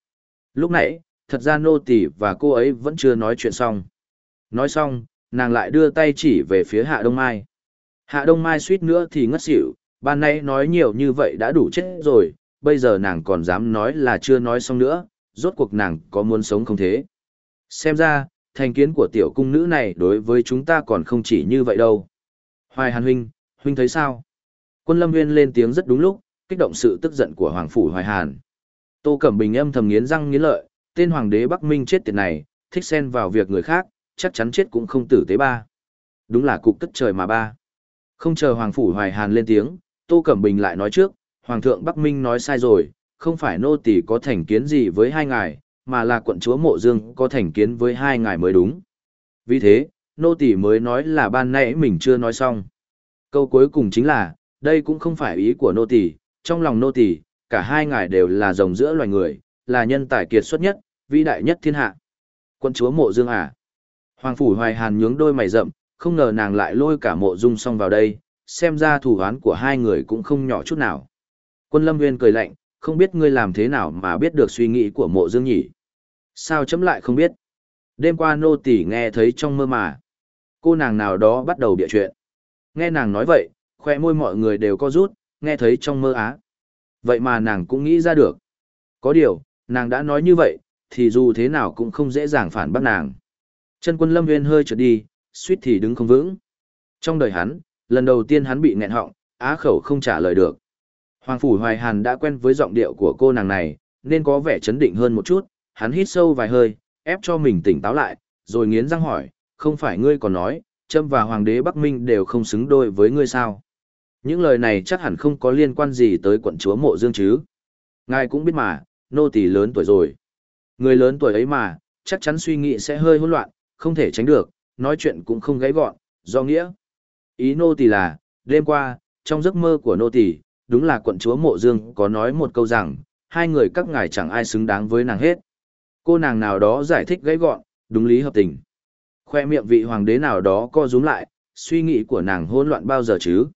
Lúc nãy, thật ra nô tỳ và cô ấy vẫn chưa nói chuyện xong. Nói xong, nàng lại đưa tay chỉ về phía Hạ Đông Mai. Hạ Đông Mai suýt nữa thì ngất xỉu, ban nay nói nhiều như vậy đã đủ chết rồi, bây giờ nàng còn dám nói là chưa nói xong nữa, rốt cuộc nàng có muốn sống không thế. Xem ra, thành kiến của tiểu cung nữ này đối với chúng ta còn không chỉ như vậy đâu. Hoài Hàn Huynh, Huynh thấy sao? Quân Lâm Nguyên lên tiếng rất đúng lúc, kích động sự tức giận của Hoàng Phủ Hoài Hàn. Tô Cẩm Bình âm thầm nghiến răng nghiến lợi, tên Hoàng đế Bắc Minh chết tiệt này, thích xen vào việc người khác, chắc chắn chết cũng không tử tế ba. Đúng là cục tức trời mà ba. Không chờ Hoàng Phủ Hoài Hàn lên tiếng, Tô Cẩm Bình lại nói trước, Hoàng thượng Bắc Minh nói sai rồi, không phải nô tỳ có thành kiến gì với hai ngài, mà là quận chúa Mộ Dương có thành kiến với hai ngài mới đúng. Vì thế, nô tỳ mới nói là ban nãy mình chưa nói xong. Câu cuối cùng chính là, đây cũng không phải ý của nô tỳ, trong lòng nô tỳ, cả hai ngài đều là rồng giữa loài người, là nhân tài kiệt xuất nhất, vĩ đại nhất thiên hạ. Quận chúa Mộ Dương à? Hoàng phủ Hoài Hàn nhướng đôi mày rậm, không ngờ nàng lại lôi cả Mộ Dung xong vào đây, xem ra thủ án của hai người cũng không nhỏ chút nào. Quân Lâm Nguyên cười lạnh, không biết ngươi làm thế nào mà biết được suy nghĩ của mộ dương nhỉ. Sao chấm lại không biết? Đêm qua nô tỳ nghe thấy trong mơ mà. Cô nàng nào đó bắt đầu bịa chuyện. Nghe nàng nói vậy, khoe môi mọi người đều co rút, nghe thấy trong mơ á. Vậy mà nàng cũng nghĩ ra được. Có điều, nàng đã nói như vậy, thì dù thế nào cũng không dễ dàng phản bác nàng. Chân quân lâm viên hơi trượt đi, suýt thì đứng không vững. Trong đời hắn, lần đầu tiên hắn bị nghẹn họng, á khẩu không trả lời được. Hoàng Phủ Hoài Hàn đã quen với giọng điệu của cô nàng này, nên có vẻ chấn định hơn một chút, hắn hít sâu vài hơi, ép cho mình tỉnh táo lại, rồi nghiến răng hỏi, không phải ngươi còn nói, Trâm và Hoàng đế Bắc Minh đều không xứng đôi với ngươi sao? Những lời này chắc hẳn không có liên quan gì tới quận chúa mộ dương chứ. Ngài cũng biết mà, nô tỳ lớn tuổi rồi. Người lớn tuổi ấy mà, chắc chắn suy nghĩ sẽ hơi hỗn loạn, không thể tránh được, nói chuyện cũng không gãy gọn, do nghĩa. Ý nô tỳ là, đêm qua, trong giấc mơ của nô tỳ, đúng là quận chúa mộ dương có nói một câu rằng, hai người các ngài chẳng ai xứng đáng với nàng hết. Cô nàng nào đó giải thích gãy gọn, đúng lý hợp tình. Khoe miệng vị hoàng đế nào đó co rúm lại, suy nghĩ của nàng hỗn loạn bao giờ chứ.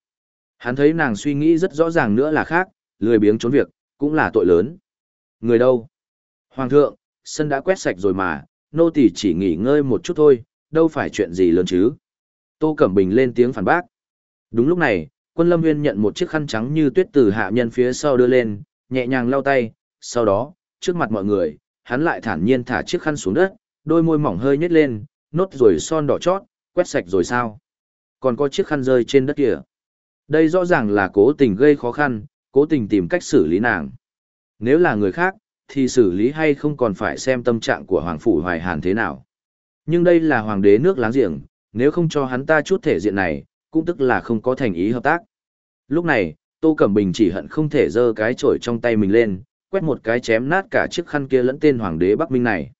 Hắn thấy nàng suy nghĩ rất rõ ràng nữa là khác, lười biếng trốn việc, cũng là tội lớn. Người đâu? Hoàng thượng, sân đã quét sạch rồi mà, nô tỳ chỉ nghỉ ngơi một chút thôi, đâu phải chuyện gì lớn chứ. Tô Cẩm Bình lên tiếng phản bác. Đúng lúc này, quân lâm nguyên nhận một chiếc khăn trắng như tuyết từ hạ nhân phía sau đưa lên, nhẹ nhàng lau tay, sau đó, trước mặt mọi người, hắn lại thản nhiên thả chiếc khăn xuống đất, đôi môi mỏng hơi nhếch lên, nốt rồi son đỏ chót, quét sạch rồi sao. Còn có chiếc khăn rơi trên đất kìa. Đây rõ ràng là cố tình gây khó khăn, cố tình tìm cách xử lý nàng. Nếu là người khác, thì xử lý hay không còn phải xem tâm trạng của Hoàng Phủ Hoài Hàn thế nào. Nhưng đây là Hoàng đế nước láng giềng, nếu không cho hắn ta chút thể diện này, cũng tức là không có thành ý hợp tác. Lúc này, Tô Cẩm Bình chỉ hận không thể giơ cái chổi trong tay mình lên, quét một cái chém nát cả chiếc khăn kia lẫn tên Hoàng đế Bắc Minh này.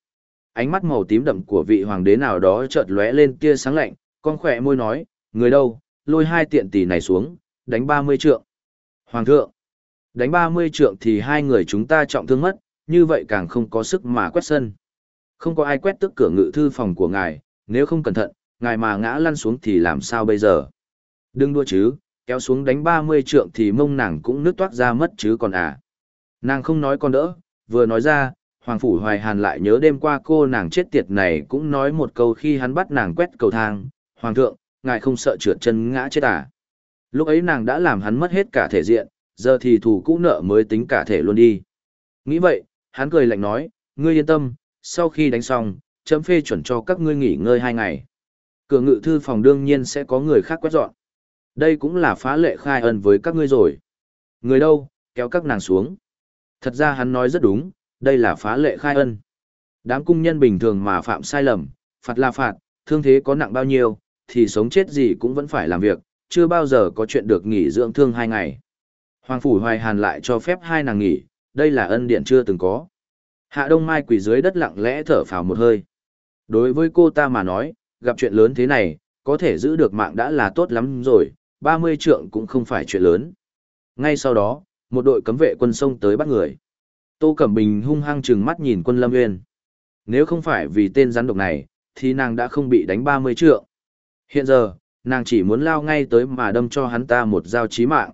Ánh mắt màu tím đậm của vị Hoàng đế nào đó chợt lóe lên tia sáng lạnh, con khỏe môi nói, người đâu, lôi hai tiện tỷ này xuống, đánh 30 trượng. Hoàng thượng, đánh 30 trượng thì hai người chúng ta trọng thương mất, như vậy càng không có sức mà quét sân. Không có ai quét tức cửa ngự thư phòng của ngài, nếu không cẩn thận, ngài mà ngã lăn xuống thì làm sao bây giờ? Đừng đua chứ, kéo xuống đánh 30 trượng thì mông nàng cũng nứt toát ra mất chứ còn à. Nàng không nói con đỡ, vừa nói ra, Hoàng Phủ Hoài Hàn lại nhớ đêm qua cô nàng chết tiệt này cũng nói một câu khi hắn bắt nàng quét cầu thang, Hoàng thượng, ngài không sợ trượt chân ngã chết à. Lúc ấy nàng đã làm hắn mất hết cả thể diện, giờ thì thủ cũ nợ mới tính cả thể luôn đi. Nghĩ vậy, hắn cười lạnh nói, ngươi yên tâm, sau khi đánh xong, chấm phê chuẩn cho các ngươi nghỉ ngơi hai ngày. Cửa ngự thư phòng đương nhiên sẽ có người khác quét dọn. Đây cũng là phá lệ khai ân với các ngươi rồi. Người đâu, kéo các nàng xuống. Thật ra hắn nói rất đúng, đây là phá lệ khai ân. Đám cung nhân bình thường mà phạm sai lầm, phạt là phạt, thương thế có nặng bao nhiêu, thì sống chết gì cũng vẫn phải làm việc, chưa bao giờ có chuyện được nghỉ dưỡng thương hai ngày. Hoàng Phủ Hoài Hàn lại cho phép hai nàng nghỉ, đây là ân điện chưa từng có. Hạ Đông Mai quỳ dưới đất lặng lẽ thở phào một hơi. Đối với cô ta mà nói, gặp chuyện lớn thế này, có thể giữ được mạng đã là tốt lắm rồi, 30 trượng cũng không phải chuyện lớn. Ngay sau đó, một đội cấm vệ quân sông tới bắt người. Tô Cẩm Bình hung hăng trừng mắt nhìn quân Lâm Nguyên. Nếu không phải vì tên rắn độc này, thì nàng đã không bị đánh 30 trượng. Hiện giờ, nàng chỉ muốn lao ngay tới mà đâm cho hắn ta một dao chí mạng.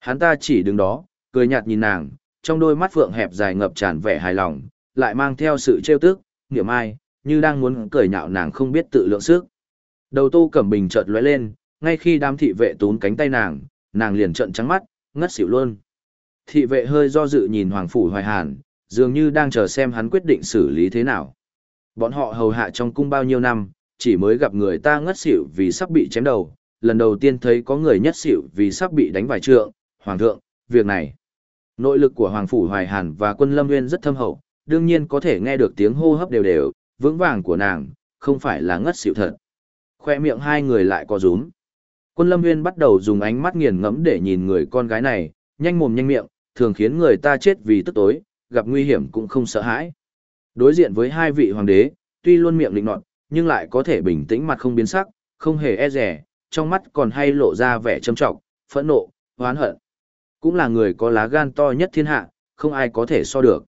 Hắn ta chỉ đứng đó, cười nhạt nhìn nàng, trong đôi mắt phượng hẹp dài ngập tràn vẻ hài lòng, lại mang theo sự trêu tức, niệm ai, như đang muốn cười nhạo nàng không biết tự lượng sức. Đầu Tô Cẩm Bình chợt lóe lên, ngay khi đám thị vệ tún cánh tay nàng, nàng liền trợn trắng mắt, ngất xỉu luôn. Thị vệ hơi do dự nhìn Hoàng Phủ Hoài Hàn, dường như đang chờ xem hắn quyết định xử lý thế nào. Bọn họ hầu hạ trong cung bao nhiêu năm, chỉ mới gặp người ta ngất xỉu vì sắp bị chém đầu, lần đầu tiên thấy có người nhất xỉu vì sắp bị đánh vài trượng, Hoàng thượng, việc này. Nội lực của Hoàng Phủ Hoài Hàn và quân Lâm Nguyên rất thâm hậu, đương nhiên có thể nghe được tiếng hô hấp đều đều, vững vàng của nàng, không phải là ngất xỉu thật. Khoe miệng hai người lại có rúm. Quân Lâm Nguyên bắt đầu dùng ánh mắt nghiền ngẫm để nhìn người con gái này, nhanh mồm nhanh miệng, thường khiến người ta chết vì tức tối, gặp nguy hiểm cũng không sợ hãi. Đối diện với hai vị hoàng đế, tuy luôn miệng định nọt, nhưng lại có thể bình tĩnh mặt không biến sắc, không hề e rẻ, trong mắt còn hay lộ ra vẻ trầm trọng, phẫn nộ, oán hận. Cũng là người có lá gan to nhất thiên hạ, không ai có thể so được.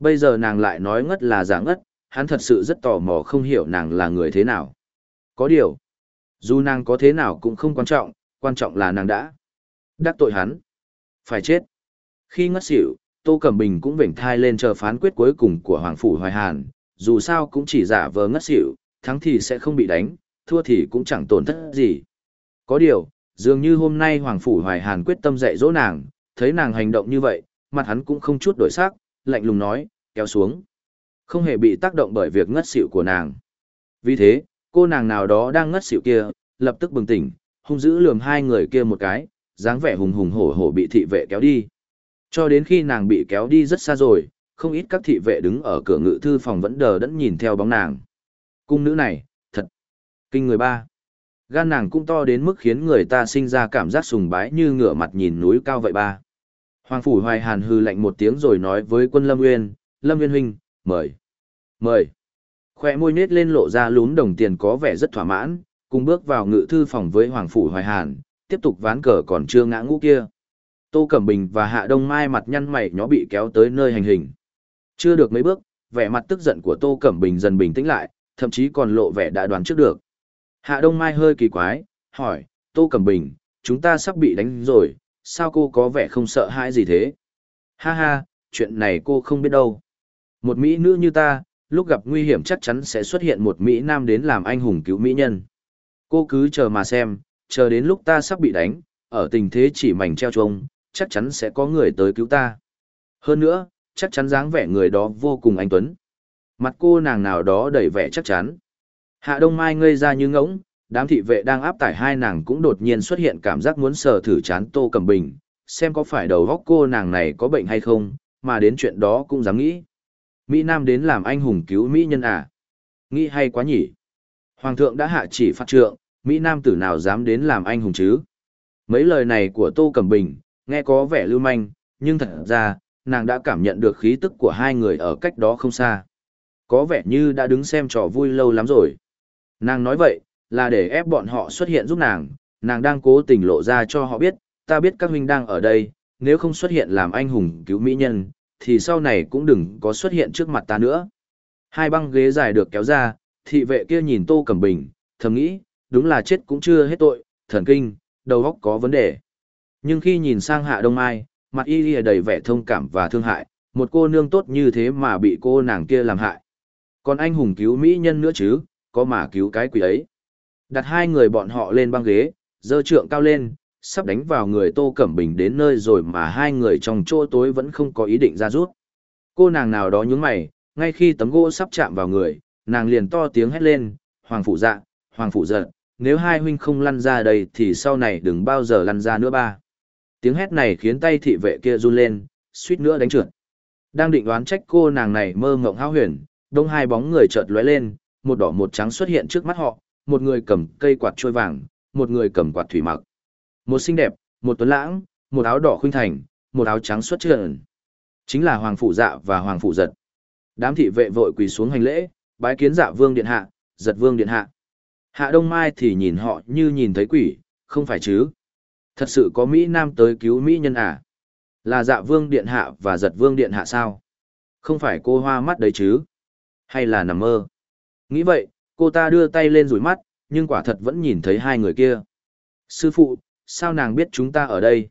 Bây giờ nàng lại nói ngất là giả ngất, hắn thật sự rất tò mò không hiểu nàng là người thế nào. Có điều, dù nàng có thế nào cũng không quan trọng, quan trọng là nàng đã đắc tội hắn. Phải chết. Khi ngất xỉu, Tô Cẩm Bình cũng vểnh thai lên chờ phán quyết cuối cùng của Hoàng Phủ Hoài Hàn, dù sao cũng chỉ giả vờ ngất xỉu, thắng thì sẽ không bị đánh, thua thì cũng chẳng tổn thất gì. Có điều, dường như hôm nay Hoàng Phủ Hoài Hàn quyết tâm dạy dỗ nàng, thấy nàng hành động như vậy, mặt hắn cũng không chút đổi sắc, lạnh lùng nói, kéo xuống. Không hề bị tác động bởi việc ngất xỉu của nàng. Vì thế, cô nàng nào đó đang ngất xỉu kia, lập tức bừng tỉnh, hung dữ lườm hai người kia một cái, dáng vẻ hùng hùng hổ hổ bị thị vệ kéo đi. Cho đến khi nàng bị kéo đi rất xa rồi, không ít các thị vệ đứng ở cửa ngự thư phòng vẫn đờ đẫn nhìn theo bóng nàng. Cung nữ này, thật kinh người ba. Gan nàng cũng to đến mức khiến người ta sinh ra cảm giác sùng bái như ngửa mặt nhìn núi cao vậy ba. Hoàng phủ Hoài Hàn hư lạnh một tiếng rồi nói với quân Lâm Nguyên, Lâm Nguyên huynh, mời. Mời. Khoe môi nết lên lộ ra lún đồng tiền có vẻ rất thỏa mãn, cùng bước vào ngự thư phòng với Hoàng phủ Hoài Hàn, tiếp tục ván cờ còn chưa ngã ngũ kia. Tô Cẩm Bình và Hạ Đông Mai mặt nhăn mày nhó bị kéo tới nơi hành hình. Chưa được mấy bước, vẻ mặt tức giận của Tô Cẩm Bình dần bình tĩnh lại, thậm chí còn lộ vẻ đã đoán trước được. Hạ Đông Mai hơi kỳ quái, hỏi, Tô Cẩm Bình, chúng ta sắp bị đánh rồi, sao cô có vẻ không sợ hãi gì thế? Ha ha, chuyện này cô không biết đâu. Một Mỹ nữ như ta, lúc gặp nguy hiểm chắc chắn sẽ xuất hiện một Mỹ Nam đến làm anh hùng cứu Mỹ nhân. Cô cứ chờ mà xem, chờ đến lúc ta sắp bị đánh, ở tình thế chỉ mảnh treo trông, chắc chắn sẽ có người tới cứu ta. Hơn nữa, chắc chắn dáng vẻ người đó vô cùng anh tuấn. Mặt cô nàng nào đó đầy vẻ chắc chắn. Hạ Đông Mai ngây ra như ngỗng, đám thị vệ đang áp tải hai nàng cũng đột nhiên xuất hiện cảm giác muốn sờ thử chán Tô Cẩm Bình, xem có phải đầu góc cô nàng này có bệnh hay không, mà đến chuyện đó cũng dám nghĩ. Mỹ Nam đến làm anh hùng cứu Mỹ nhân à? Nghĩ hay quá nhỉ? Hoàng thượng đã hạ chỉ phát trượng, Mỹ Nam tử nào dám đến làm anh hùng chứ? Mấy lời này của Tô Cẩm Bình, nghe có vẻ lưu manh, nhưng thật ra, nàng đã cảm nhận được khí tức của hai người ở cách đó không xa. Có vẻ như đã đứng xem trò vui lâu lắm rồi. Nàng nói vậy, là để ép bọn họ xuất hiện giúp nàng, nàng đang cố tình lộ ra cho họ biết, ta biết các huynh đang ở đây, nếu không xuất hiện làm anh hùng cứu mỹ nhân, thì sau này cũng đừng có xuất hiện trước mặt ta nữa. Hai băng ghế dài được kéo ra, thị vệ kia nhìn Tô Cẩm Bình, thầm nghĩ, đúng là chết cũng chưa hết tội, thần kinh, đầu óc có vấn đề. Nhưng khi nhìn sang Hạ Đông Mai, mặt y lìa đầy vẻ thông cảm và thương hại, một cô nương tốt như thế mà bị cô nàng kia làm hại. Còn anh hùng cứu mỹ nhân nữa chứ, có mà cứu cái quỷ ấy. Đặt hai người bọn họ lên băng ghế, dơ trượng cao lên, sắp đánh vào người Tô Cẩm Bình đến nơi rồi mà hai người trong chỗ tối vẫn không có ý định ra rút. Cô nàng nào đó nhướng mày, ngay khi tấm gỗ sắp chạm vào người, nàng liền to tiếng hét lên, Hoàng Phụ dạ, Hoàng Phụ giận, nếu hai huynh không lăn ra đây thì sau này đừng bao giờ lăn ra nữa ba. Tiếng hét này khiến tay thị vệ kia run lên, suýt nữa đánh trượt. Đang định đoán trách cô nàng này mơ ngộng hao huyền, đông hai bóng người chợt lóe lên, một đỏ một trắng xuất hiện trước mắt họ, một người cầm cây quạt trôi vàng, một người cầm quạt thủy mặc. Một xinh đẹp, một tuấn lãng, một áo đỏ khuynh thành, một áo trắng xuất trần. Chính là Hoàng Phụ Dạ và Hoàng Phụ Giật. Đám thị vệ vội quỳ xuống hành lễ, bái kiến dạ vương điện hạ, giật vương điện hạ. Hạ Đông Mai thì nhìn họ như nhìn thấy quỷ, không phải chứ. Thật sự có Mỹ Nam tới cứu Mỹ nhân à? Là dạ vương điện hạ và giật vương điện hạ sao? Không phải cô hoa mắt đấy chứ? Hay là nằm mơ? Nghĩ vậy, cô ta đưa tay lên rủi mắt, nhưng quả thật vẫn nhìn thấy hai người kia. Sư phụ, sao nàng biết chúng ta ở đây?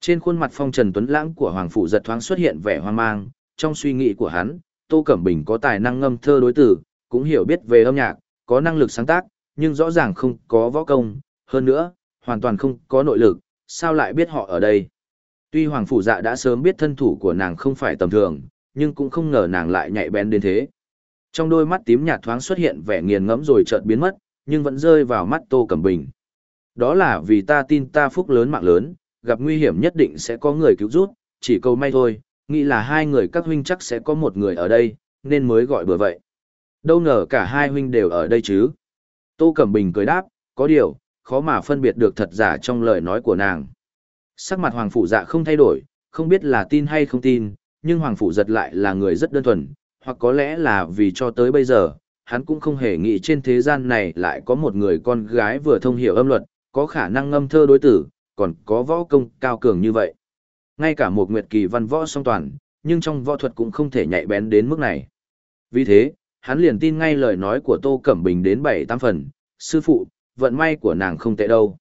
Trên khuôn mặt phong trần tuấn lãng của Hoàng Phụ giật thoáng xuất hiện vẻ hoang mang, trong suy nghĩ của hắn, Tô Cẩm Bình có tài năng ngâm thơ đối tử, cũng hiểu biết về âm nhạc, có năng lực sáng tác, nhưng rõ ràng không có võ công, hơn nữa, hoàn toàn không có nội lực, sao lại biết họ ở đây? Tuy Hoàng Phủ Dạ đã sớm biết thân thủ của nàng không phải tầm thường, nhưng cũng không ngờ nàng lại nhạy bén đến thế. Trong đôi mắt tím nhạt thoáng xuất hiện vẻ nghiền ngẫm rồi chợt biến mất, nhưng vẫn rơi vào mắt Tô Cẩm Bình. Đó là vì ta tin ta phúc lớn mạng lớn, gặp nguy hiểm nhất định sẽ có người cứu rút, chỉ câu may thôi, nghĩ là hai người các huynh chắc sẽ có một người ở đây, nên mới gọi bừa vậy. Đâu ngờ cả hai huynh đều ở đây chứ. Tô Cẩm Bình cười đáp, có điều, khó mà phân biệt được thật giả trong lời nói của nàng. Sắc mặt Hoàng Phủ Dạ không thay đổi, không biết là tin hay không tin, nhưng Hoàng Phủ giật lại là người rất đơn thuần, hoặc có lẽ là vì cho tới bây giờ, hắn cũng không hề nghĩ trên thế gian này lại có một người con gái vừa thông hiểu âm luật, có khả năng ngâm thơ đối tử, còn có võ công cao cường như vậy. Ngay cả một nguyệt kỳ văn võ song toàn, nhưng trong võ thuật cũng không thể nhạy bén đến mức này. Vì thế, hắn liền tin ngay lời nói của Tô Cẩm Bình đến bảy tám phần, sư phụ, vận may của nàng không tệ đâu.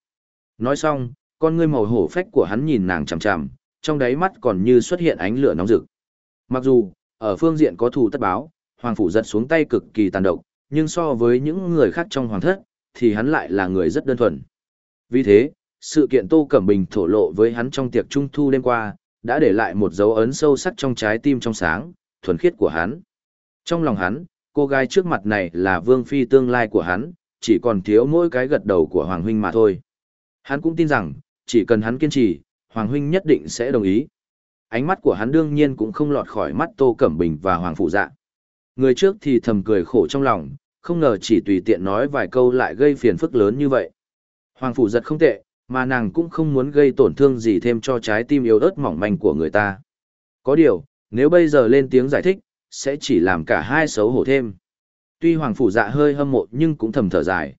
Nói xong, con ngươi màu hổ phách của hắn nhìn nàng chằm chằm, trong đáy mắt còn như xuất hiện ánh lửa nóng rực. Mặc dù, ở phương diện có thù tất báo, hoàng phủ giật xuống tay cực kỳ tàn độc, nhưng so với những người khác trong hoàng thất, thì hắn lại là người rất đơn thuần. Vì thế, sự kiện Tô Cẩm Bình thổ lộ với hắn trong tiệc trung thu đêm qua, đã để lại một dấu ấn sâu sắc trong trái tim trong sáng, thuần khiết của hắn. Trong lòng hắn, cô gái trước mặt này là vương phi tương lai của hắn, chỉ còn thiếu mỗi cái gật đầu của Hoàng Huynh mà thôi. Hắn cũng tin rằng, chỉ cần hắn kiên trì, Hoàng Huynh nhất định sẽ đồng ý. Ánh mắt của hắn đương nhiên cũng không lọt khỏi mắt Tô Cẩm Bình và Hoàng Phụ Dạ. Người trước thì thầm cười khổ trong lòng, không ngờ chỉ tùy tiện nói vài câu lại gây phiền phức lớn như vậy. Hoàng Phụ giật không tệ, mà nàng cũng không muốn gây tổn thương gì thêm cho trái tim yếu ớt mỏng manh của người ta. Có điều, nếu bây giờ lên tiếng giải thích, sẽ chỉ làm cả hai xấu hổ thêm. Tuy Hoàng Phủ dạ hơi hâm mộ nhưng cũng thầm thở dài.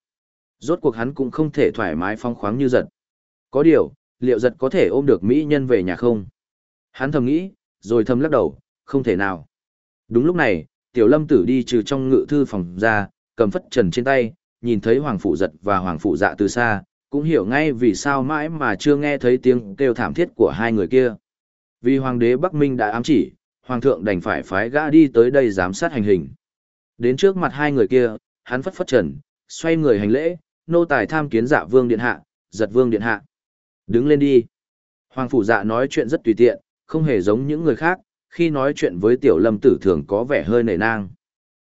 Rốt cuộc hắn cũng không thể thoải mái phong khoáng như giật. Có điều, liệu giật có thể ôm được Mỹ nhân về nhà không? Hắn thầm nghĩ, rồi thầm lắc đầu, không thể nào. Đúng lúc này, Tiểu Lâm Tử đi trừ trong ngự thư phòng ra, cầm phất trần trên tay, nhìn thấy Hoàng Phủ giật và Hoàng Phủ dạ từ xa, cũng hiểu ngay vì sao mãi mà chưa nghe thấy tiếng kêu thảm thiết của hai người kia. Vì Hoàng đế Bắc Minh đã ám chỉ, Hoàng thượng đành phải phái gã đi tới đây giám sát hành hình. Đến trước mặt hai người kia, hắn phất phất trần, xoay người hành lễ, nô tài tham kiến dạ vương điện hạ, giật vương điện hạ. Đứng lên đi. Hoàng phủ dạ nói chuyện rất tùy tiện, không hề giống những người khác, khi nói chuyện với tiểu lâm tử thường có vẻ hơi nề nang.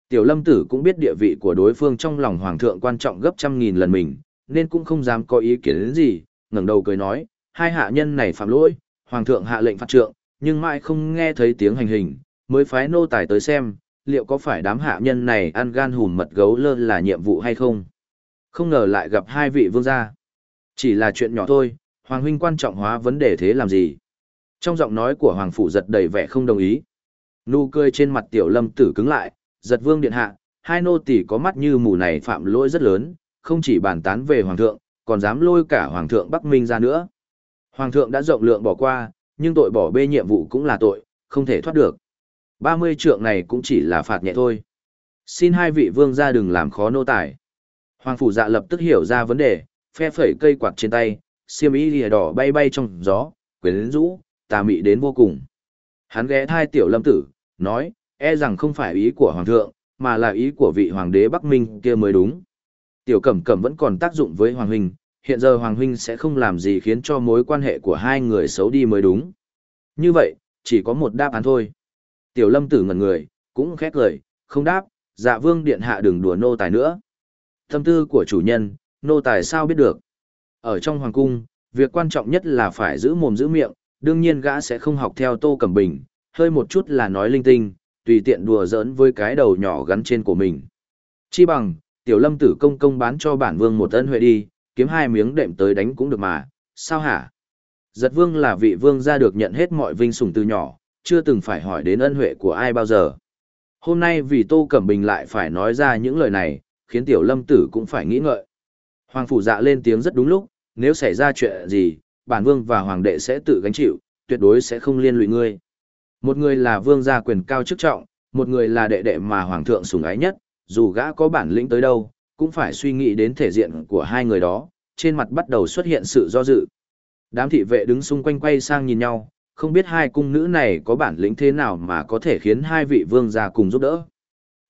Tiểu lâm tử cũng biết địa vị của đối phương trong lòng hoàng thượng quan trọng gấp trăm nghìn lần mình, nên cũng không dám có ý kiến đến gì, ngẩng đầu cười nói, hai hạ nhân này phạm lỗi, hoàng thượng hạ lệnh phạt trượng, nhưng mãi không nghe thấy tiếng hành hình, mới phái nô tài tới xem, liệu có phải đám hạ nhân này ăn gan hùn mật gấu lơ là nhiệm vụ hay không? Không ngờ lại gặp hai vị vương gia. Chỉ là chuyện nhỏ thôi, Hoàng huynh quan trọng hóa vấn đề thế làm gì? Trong giọng nói của Hoàng Phủ giật đầy vẻ không đồng ý. Nụ cười trên mặt tiểu lâm tử cứng lại, giật vương điện hạ, hai nô tỷ có mắt như mù này phạm lỗi rất lớn, không chỉ bàn tán về Hoàng thượng, còn dám lôi cả Hoàng thượng Bắc Minh ra nữa. Hoàng thượng đã rộng lượng bỏ qua, nhưng tội bỏ bê nhiệm vụ cũng là tội, không thể thoát được. 30 trượng này cũng chỉ là phạt nhẹ thôi. Xin hai vị vương ra đừng làm khó nô tài. Hoàng phủ dạ lập tức hiểu ra vấn đề, phe phẩy cây quạt trên tay, xiêm y lìa đỏ bay bay trong gió, quyến rũ, tà mị đến vô cùng. Hắn ghé thai tiểu lâm tử, nói, e rằng không phải ý của hoàng thượng, mà là ý của vị hoàng đế Bắc Minh kia mới đúng. Tiểu cẩm cẩm vẫn còn tác dụng với hoàng huynh, hiện giờ hoàng huynh sẽ không làm gì khiến cho mối quan hệ của hai người xấu đi mới đúng. Như vậy, chỉ có một đáp án thôi. Tiểu lâm tử ngẩn người, cũng khét lời, không đáp, dạ vương điện hạ đừng đùa nô tài nữa. Tâm tư của chủ nhân, nô tài sao biết được. Ở trong hoàng cung, việc quan trọng nhất là phải giữ mồm giữ miệng, đương nhiên gã sẽ không học theo tô cẩm bình, hơi một chút là nói linh tinh, tùy tiện đùa giỡn với cái đầu nhỏ gắn trên của mình. Chi bằng, tiểu lâm tử công công bán cho bản vương một ân huệ đi, kiếm hai miếng đệm tới đánh cũng được mà, sao hả? Giật vương là vị vương gia được nhận hết mọi vinh sủng từ nhỏ, chưa từng phải hỏi đến ân huệ của ai bao giờ. Hôm nay vì Tô Cẩm Bình lại phải nói ra những lời này, khiến tiểu lâm tử cũng phải nghĩ ngợi. Hoàng phủ dạ lên tiếng rất đúng lúc, nếu xảy ra chuyện gì, bản vương và hoàng đệ sẽ tự gánh chịu, tuyệt đối sẽ không liên lụy ngươi. Một người là vương gia quyền cao chức trọng, một người là đệ đệ mà hoàng thượng sủng ái nhất, dù gã có bản lĩnh tới đâu, cũng phải suy nghĩ đến thể diện của hai người đó, trên mặt bắt đầu xuất hiện sự do dự. Đám thị vệ đứng xung quanh quay sang nhìn nhau, không biết hai cung nữ này có bản lĩnh thế nào mà có thể khiến hai vị vương gia cùng giúp đỡ.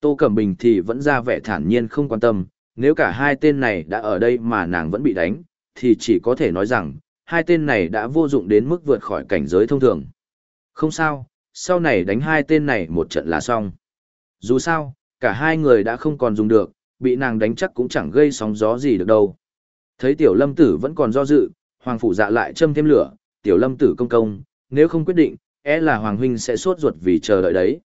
Tô Cẩm Bình thì vẫn ra vẻ thản nhiên không quan tâm, nếu cả hai tên này đã ở đây mà nàng vẫn bị đánh, thì chỉ có thể nói rằng, hai tên này đã vô dụng đến mức vượt khỏi cảnh giới thông thường. Không sao, sau này đánh hai tên này một trận là xong. Dù sao, cả hai người đã không còn dùng được, bị nàng đánh chắc cũng chẳng gây sóng gió gì được đâu. Thấy tiểu lâm tử vẫn còn do dự, hoàng phủ dạ lại châm thêm lửa, tiểu lâm tử công công, nếu không quyết định, e là hoàng huynh sẽ sốt ruột vì chờ đợi đấy.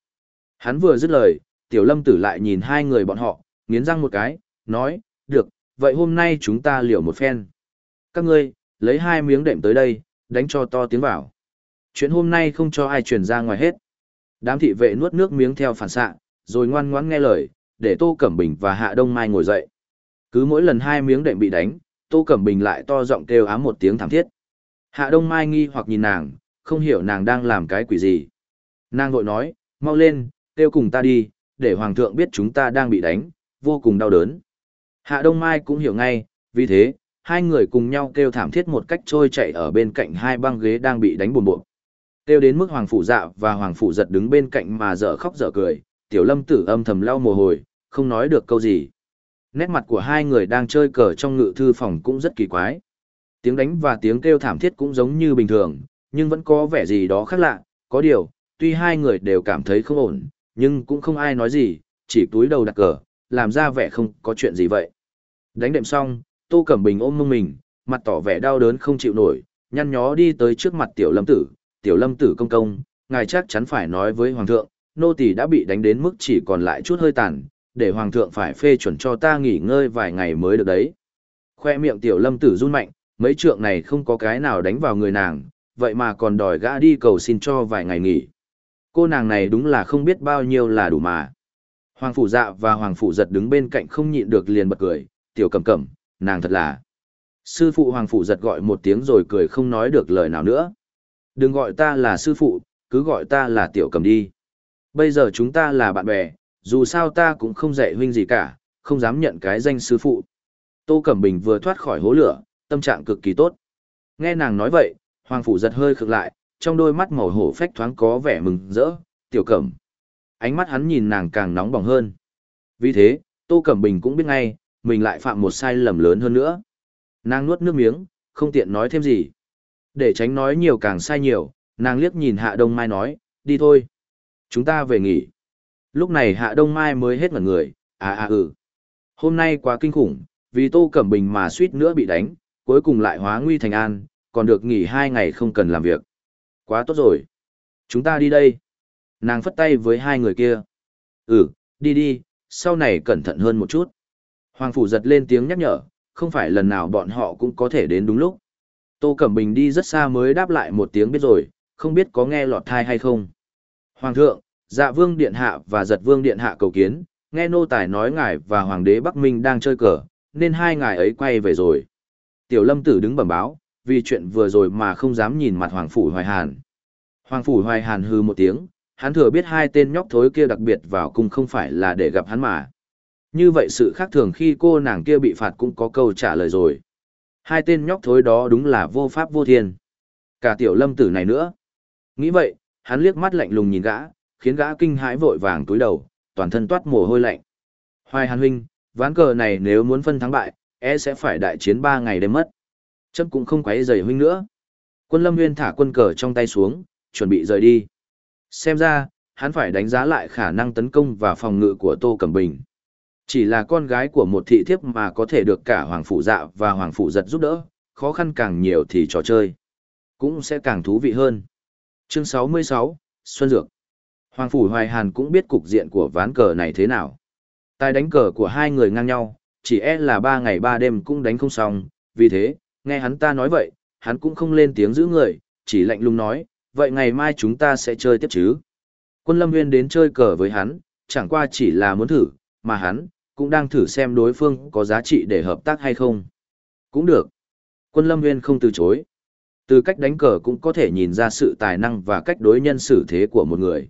Hắn vừa dứt lời, tiểu lâm tử lại nhìn hai người bọn họ, nghiến răng một cái, nói, được, vậy hôm nay chúng ta liều một phen. Các ngươi, lấy hai miếng đệm tới đây, đánh cho to tiếng vào. Chuyện hôm nay không cho ai truyền ra ngoài hết. Đám thị vệ nuốt nước miếng theo phản xạ, rồi ngoan ngoãn nghe lời, để Tô Cẩm Bình và Hạ Đông Mai ngồi dậy. Cứ mỗi lần hai miếng đệm bị đánh, Tô Cẩm Bình lại to giọng kêu ám một tiếng thảm thiết. Hạ Đông Mai nghi hoặc nhìn nàng, không hiểu nàng đang làm cái quỷ gì. Nàng vội nói, mau lên, kêu cùng ta đi, để Hoàng thượng biết chúng ta đang bị đánh, vô cùng đau đớn. Hạ Đông Mai cũng hiểu ngay, vì thế, hai người cùng nhau kêu thảm thiết một cách trôi chạy ở bên cạnh hai băng ghế đang bị đánh bùm bộ. Kêu đến mức Hoàng Phủ Dạ và Hoàng Phủ Giật đứng bên cạnh mà dở khóc dở cười, tiểu lâm tử âm thầm lau mồ hôi, không nói được câu gì. Nét mặt của hai người đang chơi cờ trong ngự thư phòng cũng rất kỳ quái. Tiếng đánh và tiếng kêu thảm thiết cũng giống như bình thường, nhưng vẫn có vẻ gì đó khác lạ, có điều, tuy hai người đều cảm thấy không ổn, nhưng cũng không ai nói gì, chỉ túi đầu đặt cờ, làm ra vẻ không có chuyện gì vậy. Đánh đệm xong, Tô Cẩm Bình ôm mông mình, mặt tỏ vẻ đau đớn không chịu nổi, nhăn nhó đi tới trước mặt tiểu lâm tử, tiểu lâm tử công công, ngài chắc chắn phải nói với hoàng thượng, nô tỳ đã bị đánh đến mức chỉ còn lại chút hơi tàn, để hoàng thượng phải phê chuẩn cho ta nghỉ ngơi vài ngày mới được đấy. Khoe miệng tiểu lâm tử run mạnh, mấy trượng này không có cái nào đánh vào người nàng, vậy mà còn đòi gã đi cầu xin cho vài ngày nghỉ. Cô nàng này đúng là không biết bao nhiêu là đủ mà. Hoàng phủ dạ và hoàng phủ giật đứng bên cạnh không nhịn được liền bật cười, tiểu cầm cầm nàng thật là. Sư phụ hoàng phủ giật gọi một tiếng rồi cười không nói được lời nào nữa. Đừng gọi ta là sư phụ, cứ gọi ta là tiểu cầm đi. Bây giờ chúng ta là bạn bè, dù sao ta cũng không dạy huynh gì cả, không dám nhận cái danh sư phụ. Tô Cẩm Bình vừa thoát khỏi hố lửa, tâm trạng cực kỳ tốt. Nghe nàng nói vậy, Hoàng Phủ giật hơi khực lại, trong đôi mắt màu hổ phách thoáng có vẻ mừng rỡ, tiểu cẩm. Ánh mắt hắn nhìn nàng càng nóng bỏng hơn. Vì thế, Tô Cẩm Bình cũng biết ngay, mình lại phạm một sai lầm lớn hơn nữa. Nàng nuốt nước miếng, không tiện nói thêm gì. Để tránh nói nhiều càng sai nhiều, nàng liếc nhìn Hạ Đông Mai nói, đi thôi. Chúng ta về nghỉ. Lúc này Hạ Đông Mai mới hết ngẩn người, à à ừ. Hôm nay quá kinh khủng, vì Tô Cẩm Bình mà suýt nữa bị đánh, cuối cùng lại hóa nguy thành an, còn được nghỉ hai ngày không cần làm việc. Quá tốt rồi. Chúng ta đi đây. Nàng phất tay với hai người kia. Ừ, đi đi, sau này cẩn thận hơn một chút. Hoàng Phủ giật lên tiếng nhắc nhở, không phải lần nào bọn họ cũng có thể đến đúng lúc. Tô Cẩm Bình đi rất xa mới đáp lại một tiếng biết rồi, không biết có nghe lọt thai hay không. Hoàng thượng, dạ vương điện hạ và giật vương điện hạ cầu kiến, nghe nô tài nói ngài và hoàng đế Bắc Minh đang chơi cờ, nên hai ngài ấy quay về rồi. Tiểu lâm tử đứng bẩm báo, vì chuyện vừa rồi mà không dám nhìn mặt Hoàng Phủ Hoài Hàn. Hoàng Phủ Hoài Hàn hư một tiếng, hắn thừa biết hai tên nhóc thối kia đặc biệt vào cung không phải là để gặp hắn mà. Như vậy sự khác thường khi cô nàng kia bị phạt cũng có câu trả lời rồi. Hai tên nhóc thối đó đúng là vô pháp vô thiên. Cả tiểu lâm tử này nữa. Nghĩ vậy, hắn liếc mắt lạnh lùng nhìn gã, khiến gã kinh hãi vội vàng túi đầu, toàn thân toát mồ hôi lạnh. Hoài Hàn huynh, ván cờ này nếu muốn phân thắng bại, e sẽ phải đại chiến ba ngày đêm mất. Chấm cũng không quấy rầy huynh nữa. Quân Lâm Nguyên thả quân cờ trong tay xuống, chuẩn bị rời đi. Xem ra, hắn phải đánh giá lại khả năng tấn công và phòng ngự của Tô Cẩm Bình. Chỉ là con gái của một thị thiếp mà có thể được cả Hoàng Phủ Dạ và Hoàng Phủ Giật giúp đỡ, khó khăn càng nhiều thì trò chơi cũng sẽ càng thú vị hơn. Chương 66, Xuân Dược Hoàng Phủ Hoài Hàn cũng biết cục diện của ván cờ này thế nào. Tài đánh cờ của hai người ngang nhau, chỉ e là ba ngày ba đêm cũng đánh không xong, vì thế, nghe hắn ta nói vậy, hắn cũng không lên tiếng giữ người, chỉ lạnh lùng nói, vậy ngày mai chúng ta sẽ chơi tiếp chứ. Quân Lâm Nguyên đến chơi cờ với hắn, chẳng qua chỉ là muốn thử, mà hắn, cũng đang thử xem đối phương có giá trị để hợp tác hay không. Cũng được. Quân Lâm Nguyên không từ chối. Từ cách đánh cờ cũng có thể nhìn ra sự tài năng và cách đối nhân xử thế của một người.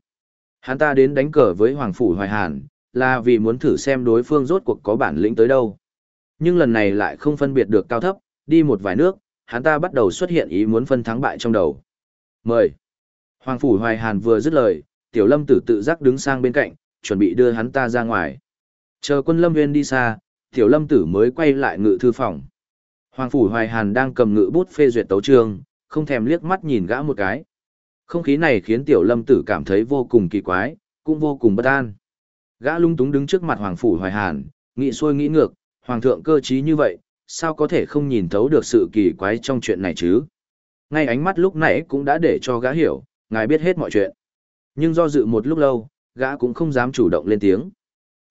Hắn ta đến đánh cờ với Hoàng Phủ Hoài Hàn, là vì muốn thử xem đối phương rốt cuộc có bản lĩnh tới đâu. Nhưng lần này lại không phân biệt được cao thấp, đi một vài nước, hắn ta bắt đầu xuất hiện ý muốn phân thắng bại trong đầu. Mời. Hoàng Phủ Hoài Hàn vừa dứt lời, Tiểu Lâm tử tự giác đứng sang bên cạnh, chuẩn bị đưa hắn ta ra ngoài. Chờ quân Lâm Viên đi xa, Tiểu Lâm tử mới quay lại ngự thư phòng. Hoàng Phủ Hoài Hàn đang cầm ngự bút phê duyệt tấu chương, không thèm liếc mắt nhìn gã một cái. Không khí này khiến Tiểu Lâm tử cảm thấy vô cùng kỳ quái, cũng vô cùng bất an. Gã lung túng đứng trước mặt Hoàng Phủ Hoài Hàn, nghĩ xuôi nghĩ ngược, Hoàng thượng cơ trí như vậy, sao có thể không nhìn thấu được sự kỳ quái trong chuyện này chứ? Ngay ánh mắt lúc nãy cũng đã để cho gã hiểu, ngài biết hết mọi chuyện. Nhưng do dự một lúc lâu, gã cũng không dám chủ động lên tiếng.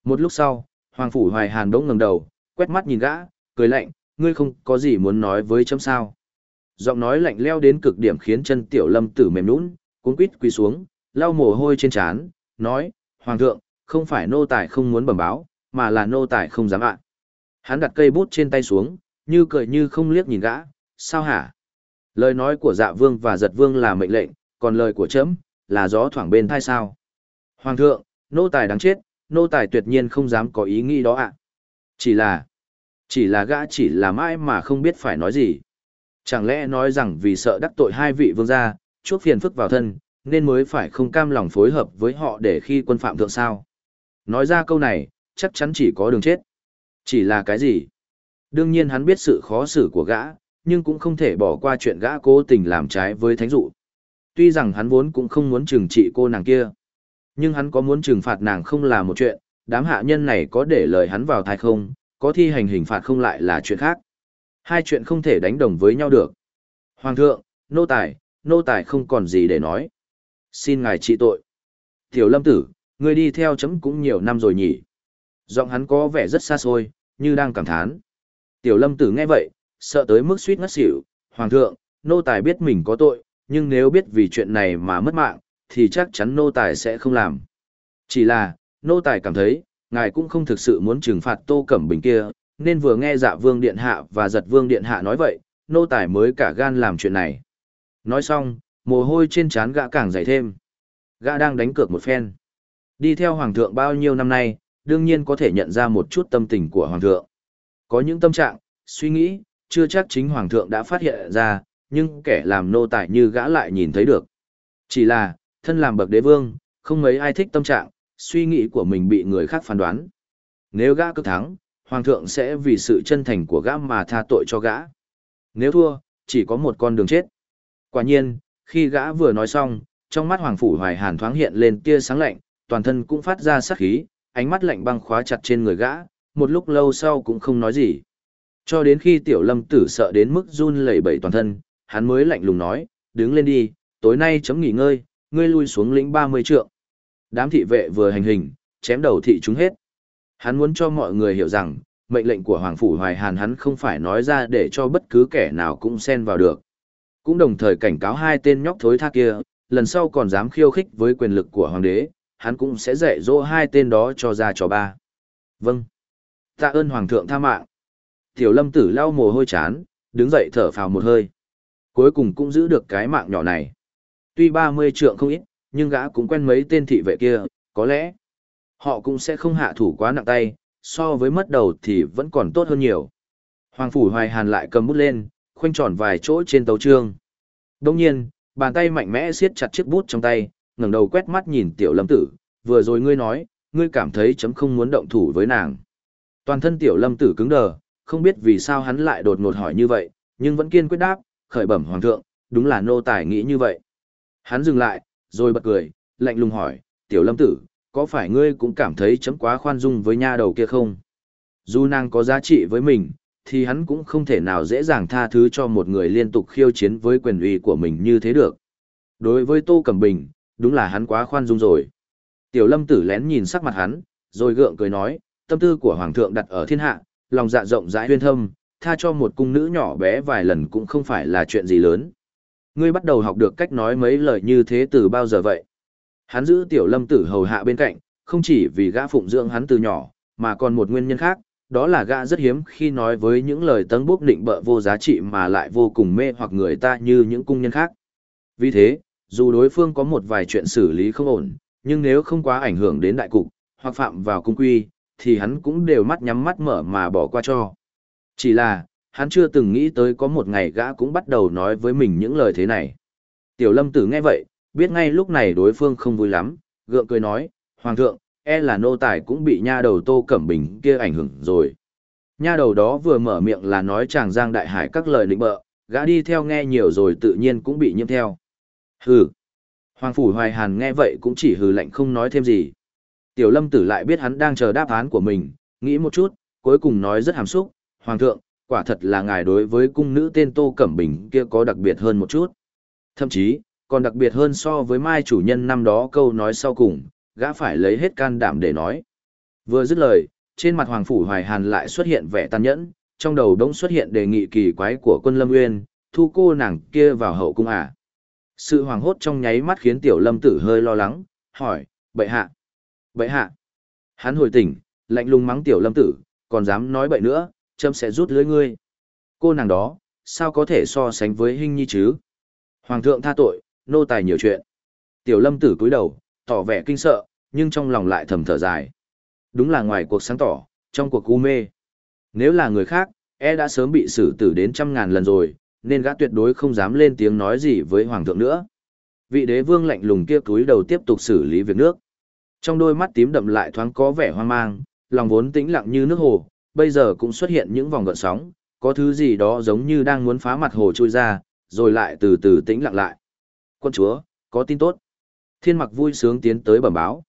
Một lúc sau, Hoàng Phủ Hoài Hàn đống ngẩng đầu, quét mắt nhìn gã, cười lạnh, ngươi không có gì muốn nói với chấm sao. Giọng nói lạnh leo đến cực điểm khiến chân tiểu lâm tử mềm nũng, cuốn quít quỳ xuống, lau mồ hôi trên trán, nói, Hoàng thượng, không phải nô tài không muốn bẩm báo, mà là nô tài không dám ạ. Hắn đặt cây bút trên tay xuống, như cười như không liếc nhìn gã, sao hả? Lời nói của dạ vương và giật vương là mệnh lệnh, còn lời của chấm, là gió thoảng bên thai sao. Hoàng thượng, nô tài đáng chết, nô tài tuyệt nhiên không dám có ý nghĩ đó ạ. Chỉ là, chỉ là gã chỉ là mãi mà không biết phải nói gì. Chẳng lẽ nói rằng vì sợ đắc tội hai vị vương gia, chuốc phiền phức vào thân, nên mới phải không cam lòng phối hợp với họ để khi quân phạm thượng sao. Nói ra câu này, chắc chắn chỉ có đường chết. Chỉ là cái gì? Đương nhiên hắn biết sự khó xử của gã, nhưng cũng không thể bỏ qua chuyện gã cố tình làm trái với thánh dụ. Tuy rằng hắn vốn cũng không muốn trừng trị cô nàng kia, nhưng hắn có muốn trừng phạt nàng không là một chuyện, đám hạ nhân này có để lời hắn vào thai không, có thi hành hình phạt không lại là chuyện khác. Hai chuyện không thể đánh đồng với nhau được. Hoàng thượng, nô tài, nô tài không còn gì để nói. Xin ngài trị tội. Tiểu lâm tử, người đi theo chấm cũng nhiều năm rồi nhỉ. Giọng hắn có vẻ rất xa xôi, như đang cảm thán. Tiểu lâm tử nghe vậy, sợ tới mức suýt ngất xỉu. Hoàng thượng, nô tài biết mình có tội, nhưng nếu biết vì chuyện này mà mất mạng, thì chắc chắn nô tài sẽ không làm. Chỉ là, nô tài cảm thấy, ngài cũng không thực sự muốn trừng phạt Tô Cẩm Bình kia, nên vừa nghe dạ vương điện hạ và giật vương điện hạ nói vậy, nô tài mới cả gan làm chuyện này. Nói xong, mồ hôi trên trán gã càng dày thêm. Gã đang đánh cược một phen. Đi theo hoàng thượng bao nhiêu năm nay, đương nhiên có thể nhận ra một chút tâm tình của hoàng thượng. Có những tâm trạng, suy nghĩ, chưa chắc chính hoàng thượng đã phát hiện ra, nhưng kẻ làm nô tài như gã lại nhìn thấy được. Chỉ là, thân làm bậc đế vương, không mấy ai thích tâm trạng, suy nghĩ của mình bị người khác phán đoán. Nếu gã cực thắng, hoàng thượng sẽ vì sự chân thành của gã mà tha tội cho gã. Nếu thua, chỉ có một con đường chết. Quả nhiên, khi gã vừa nói xong, trong mắt hoàng phủ hoài hàn thoáng hiện lên tia sáng lạnh, toàn thân cũng phát ra sát khí, ánh mắt lạnh băng khóa chặt trên người gã, một lúc lâu sau cũng không nói gì. Cho đến khi tiểu lâm tử sợ đến mức run lẩy bẩy toàn thân, hắn mới lạnh lùng nói, đứng lên đi, tối nay chấm nghỉ ngơi, ngươi lui xuống lĩnh 30 trượng. Đám thị vệ vừa hành hình, chém đầu thị chúng hết. Hắn muốn cho mọi người hiểu rằng, mệnh lệnh của Hoàng Phủ Hoài Hàn hắn không phải nói ra để cho bất cứ kẻ nào cũng xen vào được. Cũng đồng thời cảnh cáo hai tên nhóc thối tha kia, lần sau còn dám khiêu khích với quyền lực của Hoàng đế, hắn cũng sẽ dạy dỗ hai tên đó cho ra cho ba. Vâng. Tạ ơn Hoàng thượng tha mạng. Tiểu lâm tử lau mồ hôi chán, đứng dậy thở phào một hơi. Cuối cùng cũng giữ được cái mạng nhỏ này. Tuy 30 trượng không ít, nhưng gã cũng quen mấy tên thị vệ kia, có lẽ họ cũng sẽ không hạ thủ quá nặng tay, so với mất đầu thì vẫn còn tốt hơn nhiều. Hoàng Phủ Hoài Hàn lại cầm bút lên, khoanh tròn vài chỗ trên tấu chương. Đồng nhiên, bàn tay mạnh mẽ siết chặt chiếc bút trong tay, ngẩng đầu quét mắt nhìn tiểu lâm tử, vừa rồi ngươi nói, ngươi cảm thấy chấm không muốn động thủ với nàng. Toàn thân tiểu lâm tử cứng đờ, không biết vì sao hắn lại đột ngột hỏi như vậy, nhưng vẫn kiên quyết đáp, khởi bẩm hoàng thượng, đúng là nô tài nghĩ như vậy. Hắn dừng lại, rồi bật cười, lạnh lùng hỏi, tiểu lâm tử, có phải ngươi cũng cảm thấy chấm quá khoan dung với nha đầu kia không? Dù nàng có giá trị với mình, thì hắn cũng không thể nào dễ dàng tha thứ cho một người liên tục khiêu chiến với quyền uy của mình như thế được. Đối với Tô Cẩm Bình, đúng là hắn quá khoan dung rồi. Tiểu lâm tử lén nhìn sắc mặt hắn, rồi gượng cười nói, tâm tư của Hoàng thượng đặt ở thiên hạ, lòng dạ rộng rãi huyên thâm, tha cho một cung nữ nhỏ bé vài lần cũng không phải là chuyện gì lớn. Ngươi bắt đầu học được cách nói mấy lời như thế từ bao giờ vậy? Hắn giữ tiểu lâm tử hầu hạ bên cạnh, không chỉ vì gã phụng dưỡng hắn từ nhỏ, mà còn một nguyên nhân khác, đó là gã rất hiếm khi nói với những lời tấn bốc định bợ vô giá trị mà lại vô cùng mê hoặc người ta như những cung nhân khác. Vì thế, dù đối phương có một vài chuyện xử lý không ổn, nhưng nếu không quá ảnh hưởng đến đại cục, hoặc phạm vào cung quy, thì hắn cũng đều mắt nhắm mắt mở mà bỏ qua cho. Chỉ là, hắn chưa từng nghĩ tới có một ngày gã cũng bắt đầu nói với mình những lời thế này. Tiểu lâm tử nghe vậy, biết ngay lúc này đối phương không vui lắm, gượng cười nói, Hoàng thượng, e là nô tài cũng bị nha đầu tô cẩm bình kia ảnh hưởng rồi. Nha đầu đó vừa mở miệng là nói chàng giang đại hải các lời định bợ, gã đi theo nghe nhiều rồi tự nhiên cũng bị nhiễm theo. Hừ. Hoàng phủ hoài hàn nghe vậy cũng chỉ hừ lạnh không nói thêm gì. Tiểu lâm tử lại biết hắn đang chờ đáp án của mình, nghĩ một chút, cuối cùng nói rất hàm xúc, Hoàng thượng, quả thật là ngài đối với cung nữ tên Tô Cẩm Bình kia có đặc biệt hơn một chút. Thậm chí, còn đặc biệt hơn so với mai chủ nhân năm đó câu nói sau cùng, gã phải lấy hết can đảm để nói. Vừa dứt lời, trên mặt Hoàng Phủ Hoài Hàn lại xuất hiện vẻ tàn nhẫn, trong đầu đống xuất hiện đề nghị kỳ quái của quân Lâm Nguyên, thu cô nàng kia vào hậu cung à. Sự hoàng hốt trong nháy mắt khiến tiểu lâm tử hơi lo lắng, hỏi, bệ hạ, bệ hạ. Hắn hồi tỉnh, lạnh lùng mắng tiểu lâm tử, còn dám nói bậy nữa, châm sẽ rút lưới ngươi. Cô nàng đó, sao có thể so sánh với hình nhi chứ? Hoàng thượng tha tội, nô tài nhiều chuyện. Tiểu lâm tử cúi đầu, tỏ vẻ kinh sợ, nhưng trong lòng lại thầm thở dài. Đúng là ngoài cuộc sáng tỏ, trong cuộc u mê. Nếu là người khác, e đã sớm bị xử tử đến trăm ngàn lần rồi, nên gã tuyệt đối không dám lên tiếng nói gì với hoàng thượng nữa. Vị đế vương lạnh lùng kia cúi đầu tiếp tục xử lý việc nước. Trong đôi mắt tím đậm lại thoáng có vẻ hoang mang, lòng vốn tĩnh lặng như nước hồ, bây giờ cũng xuất hiện những vòng gợn sóng, có thứ gì đó giống như đang muốn phá mặt hồ trôi ra, rồi lại từ từ tĩnh lặng lại. Quân chúa, có tin tốt. Thiên mặc vui sướng tiến tới bẩm báo.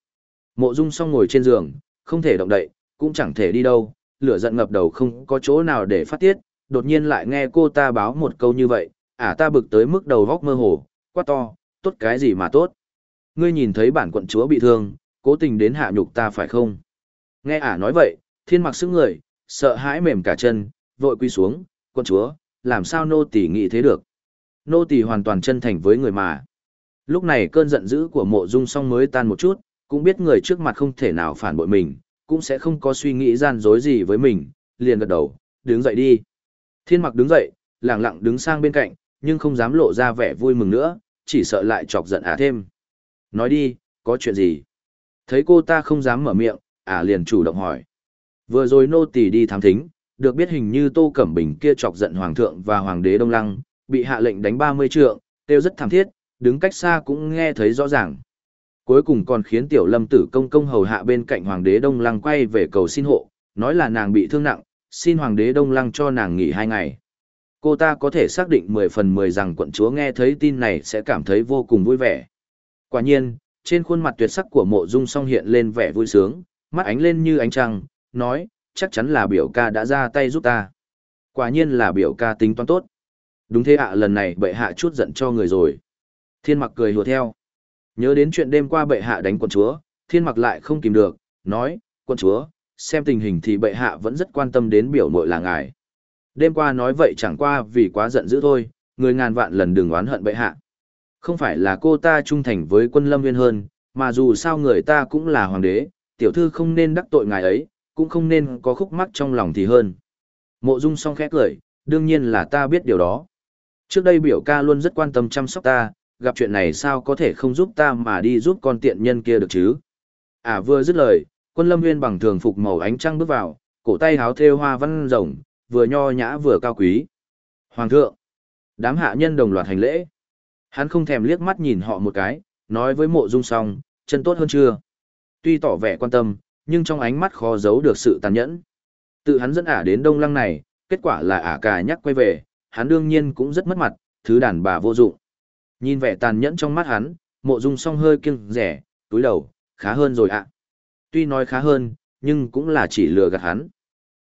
Mộ dung song ngồi trên giường, không thể động đậy, cũng chẳng thể đi đâu, lửa giận ngập đầu không có chỗ nào để phát tiết, đột nhiên lại nghe cô ta báo một câu như vậy, ả à ta bực tới mức đầu góc mơ hồ, quá to, tốt cái gì mà tốt. Ngươi nhìn thấy bản quận chúa bị thương, cố tình đến hạ nhục ta phải không? Nghe ả nói vậy, thiên mặc sức người, sợ hãi mềm cả chân, vội quy xuống, con chúa, làm sao nô tỳ nghĩ thế được? Nô tỳ hoàn toàn chân thành với người mà. Lúc này cơn giận dữ của mộ dung song mới tan một chút, cũng biết người trước mặt không thể nào phản bội mình, cũng sẽ không có suy nghĩ gian dối gì với mình, liền gật đầu, đứng dậy đi. Thiên mặc đứng dậy, lặng lặng đứng sang bên cạnh, nhưng không dám lộ ra vẻ vui mừng nữa, chỉ sợ lại chọc giận ả thêm. Nói đi, có chuyện gì? Thấy cô ta không dám mở miệng, ả liền chủ động hỏi. Vừa rồi nô tỳ đi thám thính, được biết hình như Tô Cẩm Bình kia chọc giận hoàng thượng và hoàng đế Đông Lăng, bị hạ lệnh đánh 30 trượng, tiêu rất thảm thiết, đứng cách xa cũng nghe thấy rõ ràng. Cuối cùng còn khiến tiểu lâm tử công công hầu hạ bên cạnh hoàng đế Đông Lăng quay về cầu xin hộ, nói là nàng bị thương nặng, xin hoàng đế Đông Lăng cho nàng nghỉ hai ngày. Cô ta có thể xác định 10 phần 10 rằng quận chúa nghe thấy tin này sẽ cảm thấy vô cùng vui vẻ. Quả nhiên, trên khuôn mặt tuyệt sắc của mộ dung song hiện lên vẻ vui sướng, mắt ánh lên như ánh trăng, nói, chắc chắn là biểu ca đã ra tay giúp ta. Quả nhiên là biểu ca tính toán tốt. Đúng thế ạ lần này bệ hạ chút giận cho người rồi. Thiên mặc cười hùa theo. Nhớ đến chuyện đêm qua bệ hạ đánh quận chúa, thiên mặc lại không kìm được, nói, quận chúa, xem tình hình thì bệ hạ vẫn rất quan tâm đến biểu mội là ngài. Đêm qua nói vậy chẳng qua vì quá giận dữ thôi, người ngàn vạn lần đừng oán hận bệ hạ. Không phải là cô ta trung thành với quân lâm viên hơn, mà dù sao người ta cũng là hoàng đế, tiểu thư không nên đắc tội ngài ấy, cũng không nên có khúc mắc trong lòng thì hơn. Mộ dung song khẽ cười, đương nhiên là ta biết điều đó. Trước đây biểu ca luôn rất quan tâm chăm sóc ta, gặp chuyện này sao có thể không giúp ta mà đi giúp con tiện nhân kia được chứ? À vừa dứt lời, quân lâm nguyên bằng thường phục màu ánh trăng bước vào, cổ tay háo thêu hoa văn rồng, vừa nho nhã vừa cao quý. Hoàng thượng, đám hạ nhân đồng loạt hành lễ. Hắn không thèm liếc mắt nhìn họ một cái, nói với mộ dung song, chân tốt hơn chưa? Tuy tỏ vẻ quan tâm, nhưng trong ánh mắt khó giấu được sự tàn nhẫn. Tự hắn dẫn ả đến đông lăng này, kết quả là ả cà nhắc quay về, hắn đương nhiên cũng rất mất mặt, thứ đàn bà vô dụng. Nhìn vẻ tàn nhẫn trong mắt hắn, mộ dung song hơi kiêng rẻ, túi đầu, khá hơn rồi ạ. Tuy nói khá hơn, nhưng cũng là chỉ lừa gạt hắn.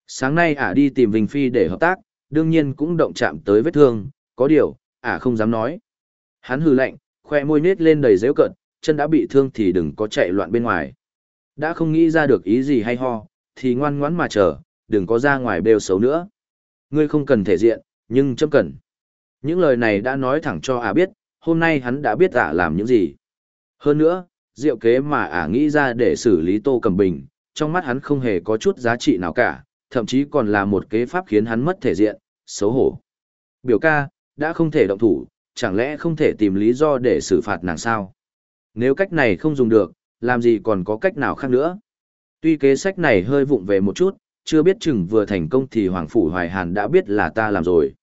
Sáng nay ả đi tìm Vinh Phi để hợp tác, đương nhiên cũng động chạm tới vết thương, có điều, ả không dám nói. Hắn hừ lạnh, khoe môi nết lên đầy dễu cận, chân đã bị thương thì đừng có chạy loạn bên ngoài. Đã không nghĩ ra được ý gì hay ho, thì ngoan ngoãn mà chờ, đừng có ra ngoài bêu xấu nữa. Ngươi không cần thể diện, nhưng chấm cần. Những lời này đã nói thẳng cho ả biết, hôm nay hắn đã biết ả làm những gì. Hơn nữa, diệu kế mà ả nghĩ ra để xử lý Tô Cẩm Bình, trong mắt hắn không hề có chút giá trị nào cả, thậm chí còn là một kế pháp khiến hắn mất thể diện, xấu hổ. Biểu ca, đã không thể động thủ, chẳng lẽ không thể tìm lý do để xử phạt nàng sao? Nếu cách này không dùng được, làm gì còn có cách nào khác nữa? Tuy kế sách này hơi vụng về một chút, chưa biết chừng vừa thành công thì Hoàng Phủ Hoài Hàn đã biết là ta làm rồi.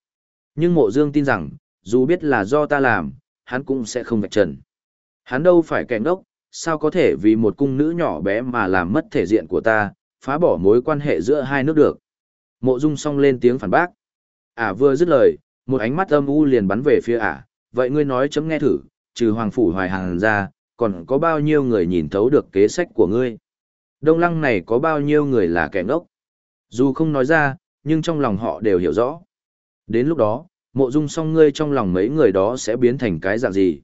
Nhưng Mộ Dương tin rằng, dù biết là do ta làm, hắn cũng sẽ không vạch trần. Hắn đâu phải kẻ ngốc, sao có thể vì một cung nữ nhỏ bé mà làm mất thể diện của ta, phá bỏ mối quan hệ giữa hai nước được. Mộ Dung song lên tiếng phản bác. Ả vừa dứt lời, một ánh mắt âm u liền bắn về phía ả, vậy ngươi nói chấm nghe thử, trừ Hoàng Phủ Hoài Hàn ra, còn có bao nhiêu người nhìn thấu được kế sách của ngươi? Đông lăng này có bao nhiêu người là kẻ ngốc? Dù không nói ra, nhưng trong lòng họ đều hiểu rõ. Đến lúc đó, mộ dung song ngươi trong lòng mấy người đó sẽ biến thành cái dạng gì?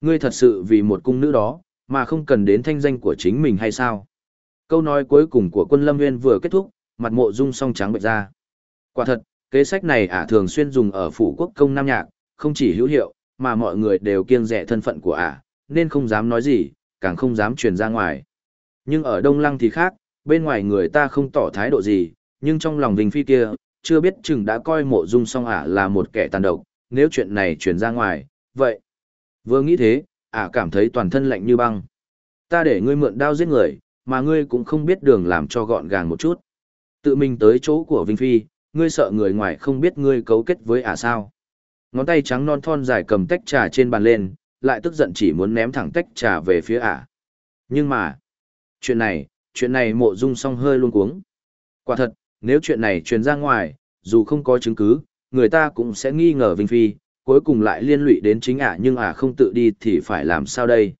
Ngươi thật sự vì một cung nữ đó, mà không cần đến thanh danh của chính mình hay sao? Câu nói cuối cùng của quân lâm nguyên vừa kết thúc, mặt mộ dung song trắng bệch ra. Quả thật, kế sách này ả thường xuyên dùng ở phủ quốc công Nam Nhạc, không chỉ hữu hiệu, mà mọi người đều kiêng rẻ thân phận của ả, nên không dám nói gì, càng không dám truyền ra ngoài. Nhưng ở Đông Lăng thì khác, bên ngoài người ta không tỏ thái độ gì, nhưng trong lòng Vinh Phi kia, chưa biết chừng đã coi mộ dung song ả là một kẻ tàn độc, nếu chuyện này truyền ra ngoài, vậy. Vừa nghĩ thế, ả cảm thấy toàn thân lạnh như băng. Ta để ngươi mượn đao giết người, mà ngươi cũng không biết đường làm cho gọn gàng một chút. Tự mình tới chỗ của Vinh Phi, ngươi sợ người ngoài không biết ngươi cấu kết với ả sao. Ngón tay trắng non thon dài cầm tách trà trên bàn lên, lại tức giận chỉ muốn ném thẳng tách trà về phía ả. Nhưng mà, Chuyện này, chuyện này mộ dung song hơi luôn cuống. Quả thật, nếu chuyện này truyền ra ngoài, dù không có chứng cứ, người ta cũng sẽ nghi ngờ Vinh Phi, cuối cùng lại liên lụy đến chính ả nhưng ả không tự đi thì phải làm sao đây?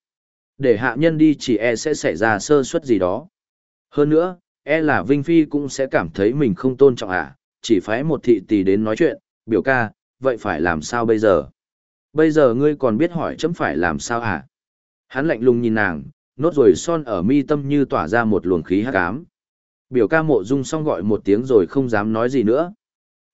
Để hạ nhân đi chỉ e sẽ xảy ra sơ suất gì đó. Hơn nữa, e là Vinh Phi cũng sẽ cảm thấy mình không tôn trọng ả, chỉ phái một thị tỷ đến nói chuyện, biểu ca, vậy phải làm sao bây giờ? Bây giờ ngươi còn biết hỏi chấm phải làm sao hả? Hắn lạnh lùng nhìn nàng, nốt rồi son ở mi tâm như tỏa ra một luồng khí hắc ám. Biểu ca mộ dung xong gọi một tiếng rồi không dám nói gì nữa.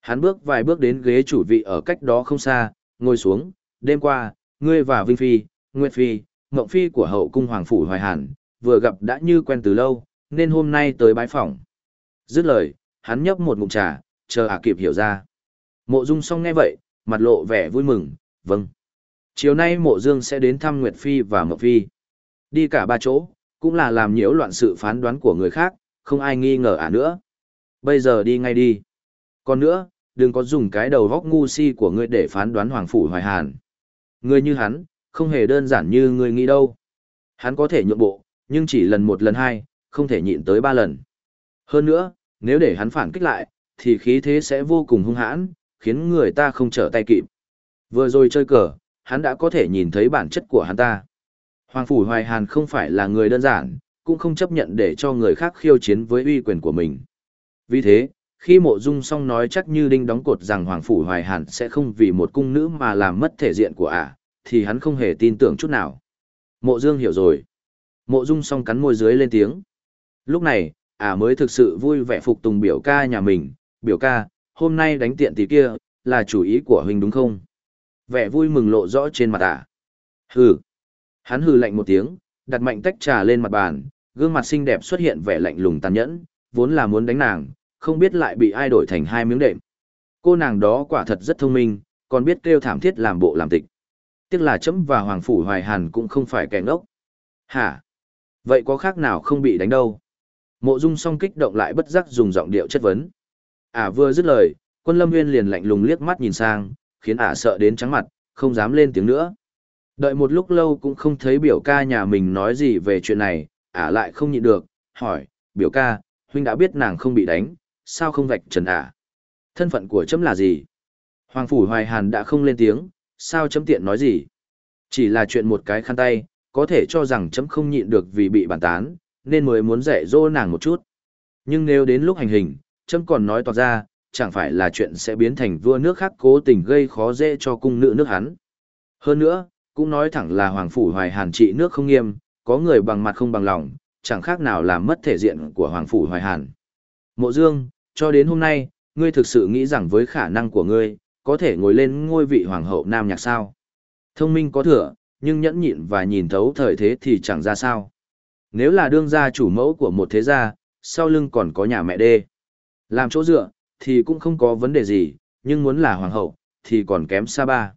Hắn bước vài bước đến ghế chủ vị ở cách đó không xa, ngồi xuống, đêm qua, ngươi và Vinh Phi, Nguyệt Phi, Ngộng Phi của hậu cung Hoàng Phủ Hoài Hàn, vừa gặp đã như quen từ lâu, nên hôm nay tới bái phỏng. Dứt lời, hắn nhấp một ngụm trà, chờ ả kịp hiểu ra. Mộ Dung xong nghe vậy, mặt lộ vẻ vui mừng, vâng. Chiều nay mộ dương sẽ đến thăm Nguyệt Phi và mộc Phi. Đi cả ba chỗ, cũng là làm nhiễu loạn sự phán đoán của người khác, không ai nghi ngờ ả nữa. Bây giờ đi ngay đi. Còn nữa, đừng có dùng cái đầu góc ngu si của ngươi để phán đoán Hoàng Phủ Hoài Hàn. Ngươi như hắn, không hề đơn giản như ngươi nghĩ đâu. Hắn có thể nhượng bộ, nhưng chỉ lần một lần hai, không thể nhịn tới ba lần. Hơn nữa, nếu để hắn phản kích lại, thì khí thế sẽ vô cùng hung hãn, khiến người ta không trở tay kịp. Vừa rồi chơi cờ, hắn đã có thể nhìn thấy bản chất của hắn ta. Hoàng Phủ Hoài Hàn không phải là người đơn giản, cũng không chấp nhận để cho người khác khiêu chiến với uy quyền của mình. Vì thế, khi mộ dung song nói chắc như đinh đóng cột rằng Hoàng Phủ Hoài Hàn sẽ không vì một cung nữ mà làm mất thể diện của ả, thì hắn không hề tin tưởng chút nào. Mộ dương hiểu rồi. Mộ dung song cắn môi dưới lên tiếng. Lúc này, ả mới thực sự vui vẻ phục tùng biểu ca nhà mình. Biểu ca, hôm nay đánh tiện tí kia, là chủ ý của huynh đúng không? Vẻ vui mừng lộ rõ trên mặt ả. Hừ. Hắn hừ lạnh một tiếng, đặt mạnh tách trà lên mặt bàn, gương mặt xinh đẹp xuất hiện vẻ lạnh lùng tàn nhẫn, vốn là muốn đánh nàng, không biết lại bị ai đổi thành hai miếng đệm. Cô nàng đó quả thật rất thông minh, còn biết kêu thảm thiết làm bộ làm tịch. Tiếc là chấm và Hoàng Phủ Hoài Hàn cũng không phải kẻ ngốc. Hả? Vậy có khác nào không bị đánh đâu? Mộ Dung song kích động lại bất giác dùng giọng điệu chất vấn. À vừa dứt lời, quân lâm nguyên liền lạnh lùng liếc mắt nhìn sang, khiến ả sợ đến trắng mặt, không dám lên tiếng nữa. Đợi một lúc lâu cũng không thấy biểu ca nhà mình nói gì về chuyện này, ả lại không nhịn được, hỏi, biểu ca, huynh đã biết nàng không bị đánh, sao không vạch trần ả? Thân phận của chấm là gì? Hoàng Phủ Hoài Hàn đã không lên tiếng, sao chấm tiện nói gì? Chỉ là chuyện một cái khăn tay, có thể cho rằng chấm không nhịn được vì bị bản tán, nên mới muốn dạy dỗ nàng một chút. Nhưng nếu đến lúc hành hình, chấm còn nói toạc ra, chẳng phải là chuyện sẽ biến thành vua nước khác cố tình gây khó dễ cho cung nữ nước hắn. Hơn nữa, cũng nói thẳng là Hoàng Phủ Hoài Hàn trị nước không nghiêm, có người bằng mặt không bằng lòng, chẳng khác nào làm mất thể diện của Hoàng Phủ Hoài Hàn. Mộ Dương, cho đến hôm nay, ngươi thực sự nghĩ rằng với khả năng của ngươi, có thể ngồi lên ngôi vị Hoàng hậu Nam Nhạc sao? Thông minh có thừa, nhưng nhẫn nhịn và nhìn thấu thời thế thì chẳng ra sao. Nếu là đương gia chủ mẫu của một thế gia, sau lưng còn có nhà mẹ đê. Làm chỗ dựa, thì cũng không có vấn đề gì, nhưng muốn là hoàng hậu, thì còn kém xa ba.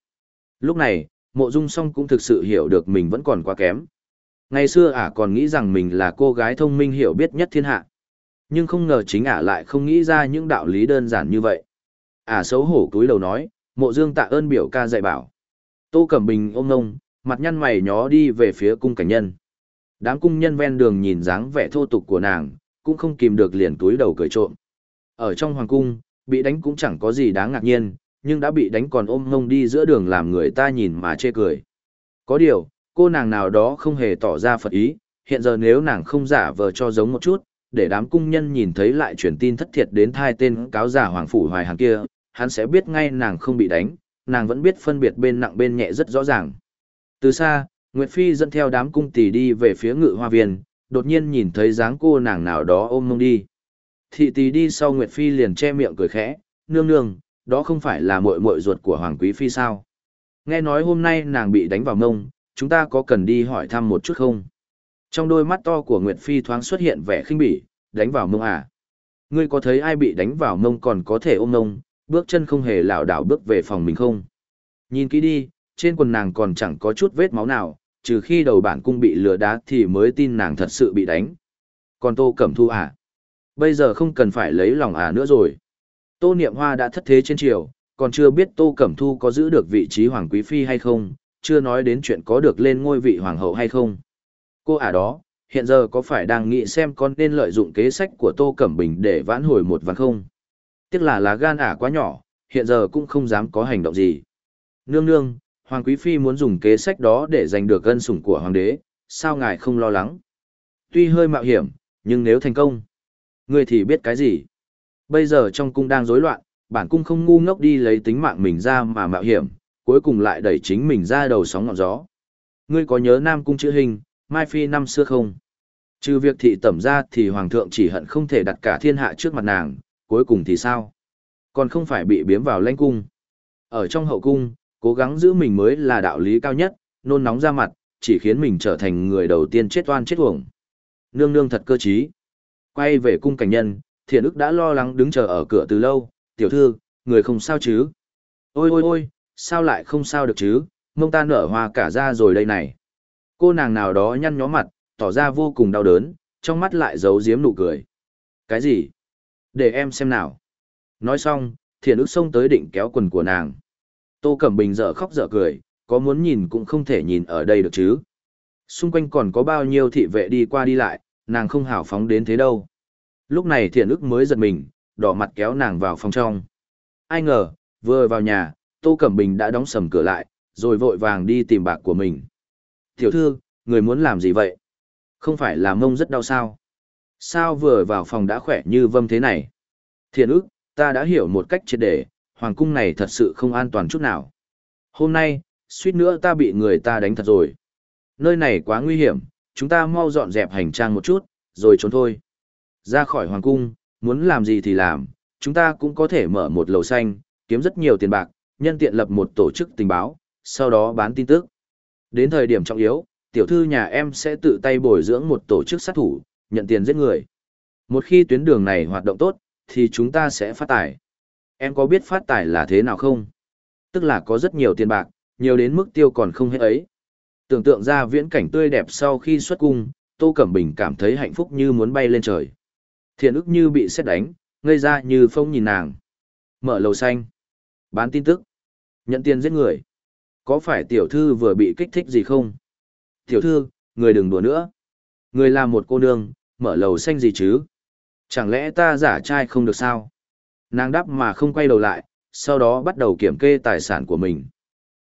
Lúc này, mộ dung song cũng thực sự hiểu được mình vẫn còn quá kém. Ngày xưa ả còn nghĩ rằng mình là cô gái thông minh hiểu biết nhất thiên hạ. Nhưng không ngờ chính ả lại không nghĩ ra những đạo lý đơn giản như vậy. Ả xấu hổ cúi đầu nói, mộ dương tạ ơn biểu ca dạy bảo. Tô Cẩm Bình ôm ngông, mặt nhăn mày nhó đi về phía cung cảnh nhân. Đám cung nhân ven đường nhìn dáng vẻ thô tục của nàng, cũng không kìm được liền túi đầu cười trộm. Ở trong hoàng cung, bị đánh cũng chẳng có gì đáng ngạc nhiên, nhưng đã bị đánh còn ôm ngông đi giữa đường làm người ta nhìn mà chê cười. Có điều, cô nàng nào đó không hề tỏ ra phật ý, hiện giờ nếu nàng không giả vờ cho giống một chút, để đám cung nhân nhìn thấy lại truyền tin thất thiệt đến thai tên cáo giả hoàng phủ hoài hàng kia, hắn sẽ biết ngay nàng không bị đánh, nàng vẫn biết phân biệt bên nặng bên nhẹ rất rõ ràng. Từ xa, Nguyệt Phi dẫn theo đám cung tỷ đi về phía ngự hoa viên, đột nhiên nhìn thấy dáng cô nàng nào đó ôm mông đi. Thị Tì đi sau Nguyệt Phi liền che miệng cười khẽ, nương nương, đó không phải là muội muội ruột của Hoàng Quý Phi sao? Nghe nói hôm nay nàng bị đánh vào mông, chúng ta có cần đi hỏi thăm một chút không? Trong đôi mắt to của Nguyệt Phi thoáng xuất hiện vẻ khinh bỉ, đánh vào mông à? Ngươi có thấy ai bị đánh vào mông còn có thể ôm mông, bước chân không hề lảo đảo bước về phòng mình không? Nhìn kỹ đi, trên quần nàng còn chẳng có chút vết máu nào, trừ khi đầu bản cung bị lừa đá thì mới tin nàng thật sự bị đánh. Còn Tô Cẩm Thu à? Bây giờ không cần phải lấy lòng à nữa rồi. Tô Niệm Hoa đã thất thế trên triều, còn chưa biết Tô Cẩm Thu có giữ được vị trí Hoàng Quý Phi hay không, chưa nói đến chuyện có được lên ngôi vị Hoàng hậu hay không. Cô ả đó, hiện giờ có phải đang nghĩ xem con nên lợi dụng kế sách của Tô Cẩm Bình để vãn hồi một ván không? Tiếc là lá gan ả quá nhỏ, hiện giờ cũng không dám có hành động gì. Nương nương, Hoàng Quý Phi muốn dùng kế sách đó để giành được ân sủng của Hoàng đế, sao ngài không lo lắng? Tuy hơi mạo hiểm, nhưng nếu thành công, Ngươi thì biết cái gì? Bây giờ trong cung đang rối loạn, bản cung không ngu ngốc đi lấy tính mạng mình ra mà mạo hiểm, cuối cùng lại đẩy chính mình ra đầu sóng ngọn gió. Ngươi có nhớ Nam cung chữ hình, Mai Phi năm xưa không? Trừ việc thị tẩm ra thì Hoàng thượng chỉ hận không thể đặt cả thiên hạ trước mặt nàng, cuối cùng thì sao? Còn không phải bị biếm vào lãnh cung. Ở trong hậu cung, cố gắng giữ mình mới là đạo lý cao nhất, nôn nóng ra mặt, chỉ khiến mình trở thành người đầu tiên chết oan chết uổng. Nương nương thật cơ trí. Quay về cung cảnh nhân, thiện ức đã lo lắng đứng chờ ở cửa từ lâu, tiểu thư, người không sao chứ? Ôi ôi ôi, sao lại không sao được chứ, mông ta nở hoa cả ra rồi đây này. Cô nàng nào đó nhăn nhó mặt, tỏ ra vô cùng đau đớn, trong mắt lại giấu giếm nụ cười. Cái gì? Để em xem nào. Nói xong, thiện ức xông tới định kéo quần của nàng. Tô Cẩm Bình dở khóc dở cười, có muốn nhìn cũng không thể nhìn ở đây được chứ. Xung quanh còn có bao nhiêu thị vệ đi qua đi lại, nàng không hào phóng đến thế đâu. Lúc này thiện ức mới giật mình, đỏ mặt kéo nàng vào phòng trong. Ai ngờ, vừa vào nhà, Tô Cẩm Bình đã đóng sầm cửa lại, rồi vội vàng đi tìm bạc của mình. Tiểu thư, người muốn làm gì vậy? Không phải là mông rất đau sao? Sao vừa vào phòng đã khỏe như vâm thế này? Thiện ức, ta đã hiểu một cách triệt để, hoàng cung này thật sự không an toàn chút nào. Hôm nay, suýt nữa ta bị người ta đánh thật rồi. Nơi này quá nguy hiểm, chúng ta mau dọn dẹp hành trang một chút, rồi trốn thôi. Ra khỏi hoàng cung, muốn làm gì thì làm, chúng ta cũng có thể mở một lầu xanh, kiếm rất nhiều tiền bạc, nhân tiện lập một tổ chức tình báo, sau đó bán tin tức. Đến thời điểm trọng yếu, tiểu thư nhà em sẽ tự tay bồi dưỡng một tổ chức sát thủ, nhận tiền giết người. Một khi tuyến đường này hoạt động tốt, thì chúng ta sẽ phát tài. Em có biết phát tài là thế nào không? Tức là có rất nhiều tiền bạc, nhiều đến mức tiêu còn không hết ấy. Tưởng tượng ra viễn cảnh tươi đẹp sau khi xuất cung, Tô Cẩm Bình cảm thấy hạnh phúc như muốn bay lên trời. Thiện ức như bị xét đánh, ngây ra như phong nhìn nàng. Mở lầu xanh. Bán tin tức. Nhận tiền giết người. Có phải tiểu thư vừa bị kích thích gì không? Tiểu thư, người đừng đùa nữa. Người là một cô nương, mở lầu xanh gì chứ? Chẳng lẽ ta giả trai không được sao? Nàng đáp mà không quay đầu lại, sau đó bắt đầu kiểm kê tài sản của mình.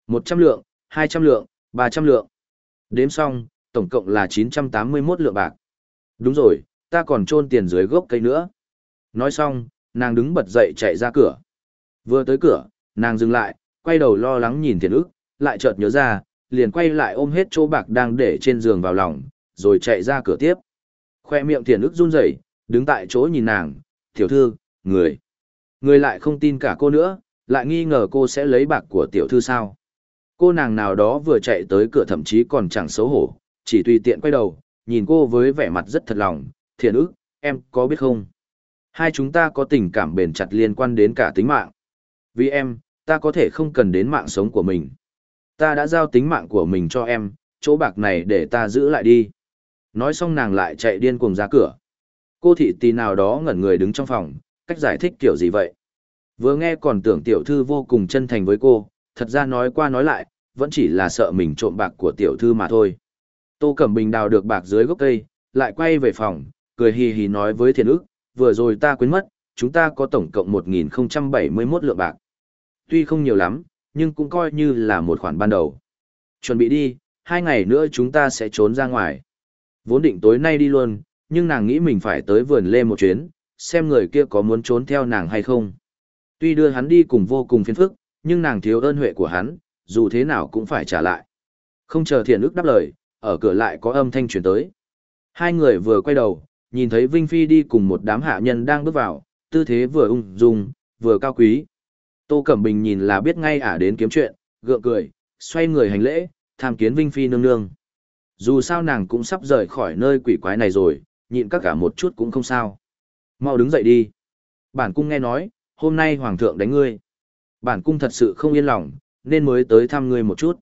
Một trăm lượng, hai trăm lượng, ba trăm lượng. Đếm xong, tổng cộng là chín trăm tám mươi 981 lượng bạc. Đúng rồi, ta còn trôn tiền dưới gốc cây nữa. Nói xong, nàng đứng bật dậy chạy ra cửa. Vừa tới cửa, nàng dừng lại, quay đầu lo lắng nhìn thiền ức, lại chợt nhớ ra, liền quay lại ôm hết chỗ bạc đang để trên giường vào lòng, rồi chạy ra cửa tiếp. Khoe miệng thiền ức run rẩy, đứng tại chỗ nhìn nàng, tiểu thư, người. Người lại không tin cả cô nữa, lại nghi ngờ cô sẽ lấy bạc của tiểu thư sao. Cô nàng nào đó vừa chạy tới cửa thậm chí còn chẳng xấu hổ, chỉ tùy tiện quay đầu, nhìn cô với vẻ mặt rất thật lòng, Thiện ức, em có biết không? Hai chúng ta có tình cảm bền chặt liên quan đến cả tính mạng. Vì em, ta có thể không cần đến mạng sống của mình. Ta đã giao tính mạng của mình cho em, chỗ bạc này để ta giữ lại đi. Nói xong nàng lại chạy điên cuồng ra cửa. Cô thị tì nào đó ngẩn người đứng trong phòng, cách giải thích kiểu gì vậy? Vừa nghe còn tưởng tiểu thư vô cùng chân thành với cô, thật ra nói qua nói lại, vẫn chỉ là sợ mình trộm bạc của tiểu thư mà thôi. Tô Cẩm Bình đào được bạc dưới gốc cây, lại quay về phòng, cười hì hì nói với thiền ức, vừa rồi ta quên mất, chúng ta có tổng cộng 1.071 lượng bạc. Tuy không nhiều lắm, nhưng cũng coi như là một khoản ban đầu. Chuẩn bị đi, hai ngày nữa chúng ta sẽ trốn ra ngoài. Vốn định tối nay đi luôn, nhưng nàng nghĩ mình phải tới vườn lê một chuyến, xem người kia có muốn trốn theo nàng hay không. Tuy đưa hắn đi cùng vô cùng phiền phức, nhưng nàng thiếu ơn huệ của hắn, dù thế nào cũng phải trả lại. Không chờ thiện ức đáp lời, ở cửa lại có âm thanh truyền tới. Hai người vừa quay đầu, nhìn thấy Vinh Phi đi cùng một đám hạ nhân đang bước vào, tư thế vừa ung dung, vừa cao quý. Tô Cẩm Bình nhìn là biết ngay ả đến kiếm chuyện, gượng cười, xoay người hành lễ, tham kiến Vinh Phi nương nương. Dù sao nàng cũng sắp rời khỏi nơi quỷ quái này rồi, nhịn các cả một chút cũng không sao. Mau đứng dậy đi. Bản cung nghe nói, hôm nay Hoàng thượng đánh ngươi. Bản cung thật sự không yên lòng, nên mới tới thăm ngươi một chút.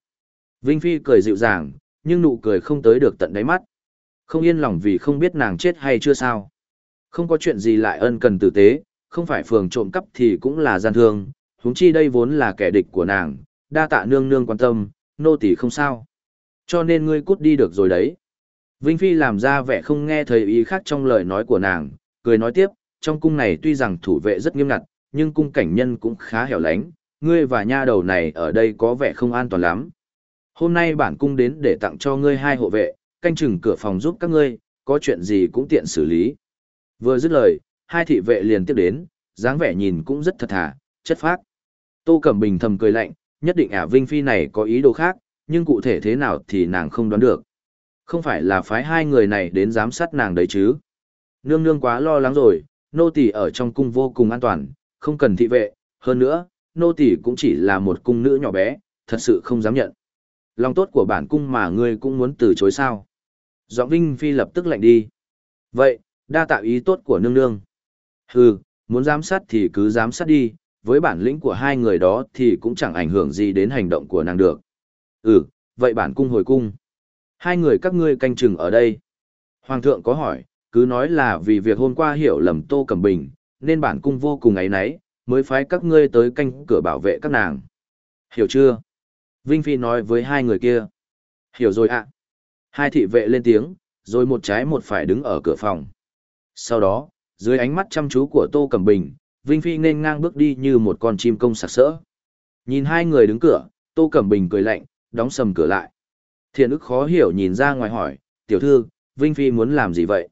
Vinh Phi cười dịu dàng, nhưng nụ cười không tới được tận đáy mắt. Không yên lòng vì không biết nàng chết hay chưa sao. Không có chuyện gì lại ân cần tử tế, không phải phường trộm cắp thì cũng là gian thương, huống chi đây vốn là kẻ địch của nàng, đa tạ nương nương quan tâm, nô tỳ không sao. Cho nên ngươi cút đi được rồi đấy. Vinh Phi làm ra vẻ không nghe thấy ý khác trong lời nói của nàng, cười nói tiếp, trong cung này tuy rằng thủ vệ rất nghiêm ngặt, nhưng cung cảnh nhân cũng khá hẻo lánh, ngươi và nha đầu này ở đây có vẻ không an toàn lắm. Hôm nay bản cung đến để tặng cho ngươi hai hộ vệ, canh chừng cửa phòng giúp các ngươi, có chuyện gì cũng tiện xử lý. Vừa dứt lời, hai thị vệ liền tiếp đến, dáng vẻ nhìn cũng rất thật thà, chất phác. Tô Cẩm Bình thầm cười lạnh, nhất định ả Vinh Phi này có ý đồ khác, nhưng cụ thể thế nào thì nàng không đoán được. Không phải là phái hai người này đến giám sát nàng đấy chứ. Nương nương quá lo lắng rồi, nô tỳ ở trong cung vô cùng an toàn, không cần thị vệ, hơn nữa, nô tỳ cũng chỉ là một cung nữ nhỏ bé, thật sự không dám nhận. Lòng tốt của bản cung mà ngươi cũng muốn từ chối sao? Giọng Vinh Phi lập tức lạnh đi. Vậy, đa tạo ý tốt của nương nương. Hừ, muốn giám sát thì cứ giám sát đi, với bản lĩnh của hai người đó thì cũng chẳng ảnh hưởng gì đến hành động của nàng được. Ừ, vậy bản cung hồi cung. Hai người các ngươi canh chừng ở đây. Hoàng thượng có hỏi, cứ nói là vì việc hôm qua hiểu lầm Tô Cẩm Bình, nên bản cung vô cùng ấy nấy, mới phái các ngươi tới canh cửa bảo vệ các nàng. Hiểu chưa? Vinh Phi nói với hai người kia. Hiểu rồi ạ. Hai thị vệ lên tiếng, rồi một trái một phải đứng ở cửa phòng. Sau đó, dưới ánh mắt chăm chú của Tô Cẩm Bình, Vinh Phi nên ngang bước đi như một con chim công sặc sỡ. Nhìn hai người đứng cửa, Tô Cẩm Bình cười lạnh, đóng sầm cửa lại. Thiện ức khó hiểu nhìn ra ngoài hỏi, tiểu thư, Vinh Phi muốn làm gì vậy?